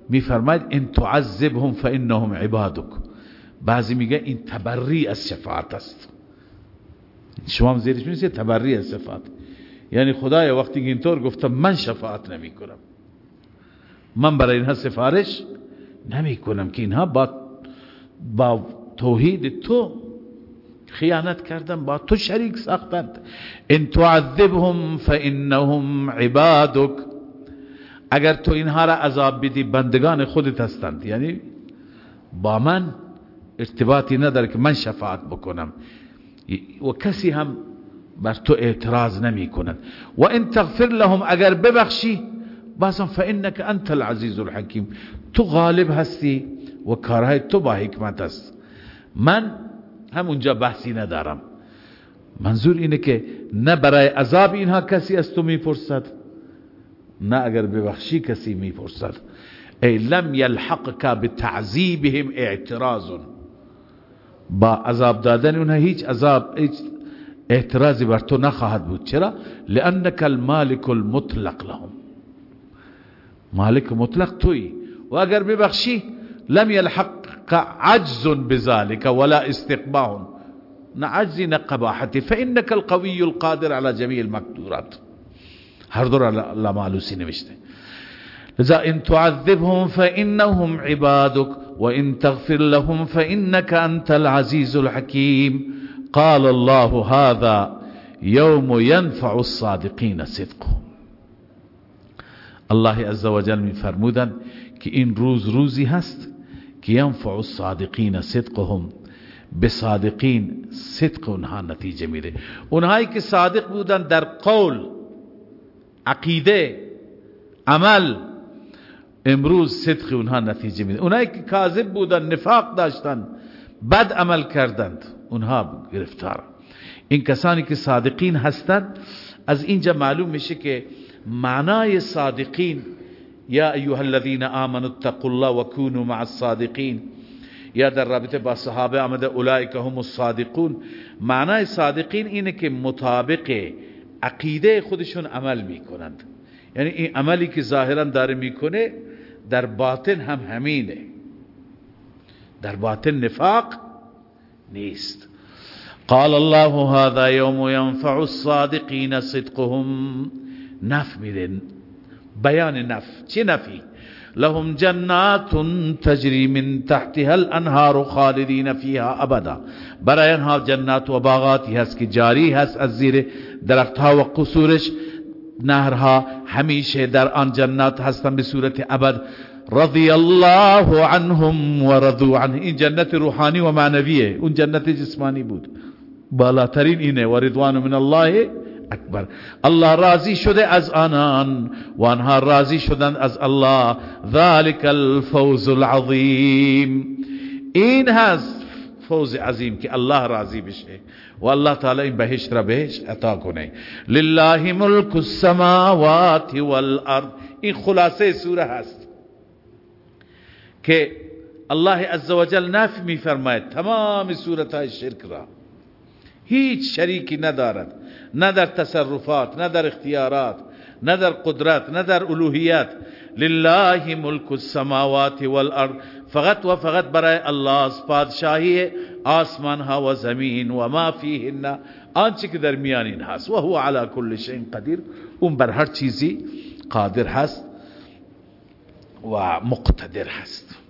می فرماید ان تعذبهم فانهم عبادک. بعضی میگه این تبری از شفاعت است. شما هم زیرش می‌رسید تبری از صفات یعنی خدای وقتی اینطور گفتم من شفاعت نمی کنم من برای اینها سفارش نمی کنم که اینها با, با توحید تو خیانت کردن با تو شریک ساختند. ان تعذبهم فانهم عبادك اگر تو اینها را عذاب بدی بندگان خودت هستند. یعنی با من ارتباطی نداره که من شفاعت بکنم. و کسی هم بر تو اعتراض نمی کند. و ان تغفر لهم اگر ببخشی بازم فانك انت العزیز الحکیم. تو غالب هستی و کارهای تو با حکمت است. من همونجا بحثی ندارم. منظور اینه که نه برای عذاب اینها کسی از تو می‌پرسد نه اگر ببخشی کسی می‌پرسد. ای لم یلحقک بتعذیبهم اعتراض. با عذاب دادن اونها هیچ عذاب هیچ اعتراضی بر تو نخواهد بود. چرا؟ لانک المالک المطلق لهم. مالک مطلق توی. و اگر ببخشی لم يلحق عجز بذلك ولا استقباح. نعجز نقباحتي فإنك القوي القادر على جميع المقدورات. هر دور الله معلوسی نوشته. لذا إن تعذبهم فإنهم عبادك وإن تغفر لهم فإنك أنت العزيز الحكيم. قال الله هذا يوم ينفع الصادقين صدقهم. الله عز وجل می فرمودن که این روز روزی هست که ینفع الصادقین صدقهم. به صادقین صدق اونها نتیجه میده. اونهایی که صادق بودن در قول عقیده عمل امروز صدق اونها نتیجه میده. اونهایی که کاذب بودن نفاق داشتن بد عمل کردند اونها گرفتار. این کسانی که صادقین هستند از اینجا معلوم میشه که معنای صادقین یا ایها الذين آمنوا اتقوا الله وكونوا مع الصادقین. یا در رابطه با صحابه آمده اولئک هم الصادقون. معنای صادقین اینه که مطابق عقیده خودشون عمل می‌کنند. یعنی این عملی که ظاهرا داره می‌کنه در باطن هم همینه. در باطن نفاق نیست. قال الله هذا يوم ينفع الصادقين صدقهم. نف میده. بیان نف. چه نفی؟ لهم جنات تجری من تحتها الانهار خالدین فیها ابدا. برای انها جنات و باغاتی هست که جاری هست از زیر درختها و قصورش. نهرها همیشه در آن جنات هستن به صورت ابد. رضی الله عنهم و رضو عنه این جنت روحانی و معنویه. اون جنت جسمانی بود. بالاترین اینه. و رضوان من الله اکبر. الله راضی شده از آنان و آنها راضی شدن از الله. ذلك الفوز العظیم. این هست فوز عظیم که الله راضی بشه. و الله تعالی این بهشت را بهش عطا کنه. لله ملک السماوات والارض. این خلاصه سوره هست که الله عزوجل نفی میفرماید تمام صورت های شرک را. هیچ شریکی ندارد. نه در تصرفات نه در اختیارات نه در قدرت نه در الوهیت. لله ملک السماوات والارض. فقط و فقط برای الله پادشاهی آسمان ها و زمین و ما فیهن. آنچه که در میان این هست. و هو على كل شيء قدیر. اون بر هر چیزی قادر هست و مقتدر هست.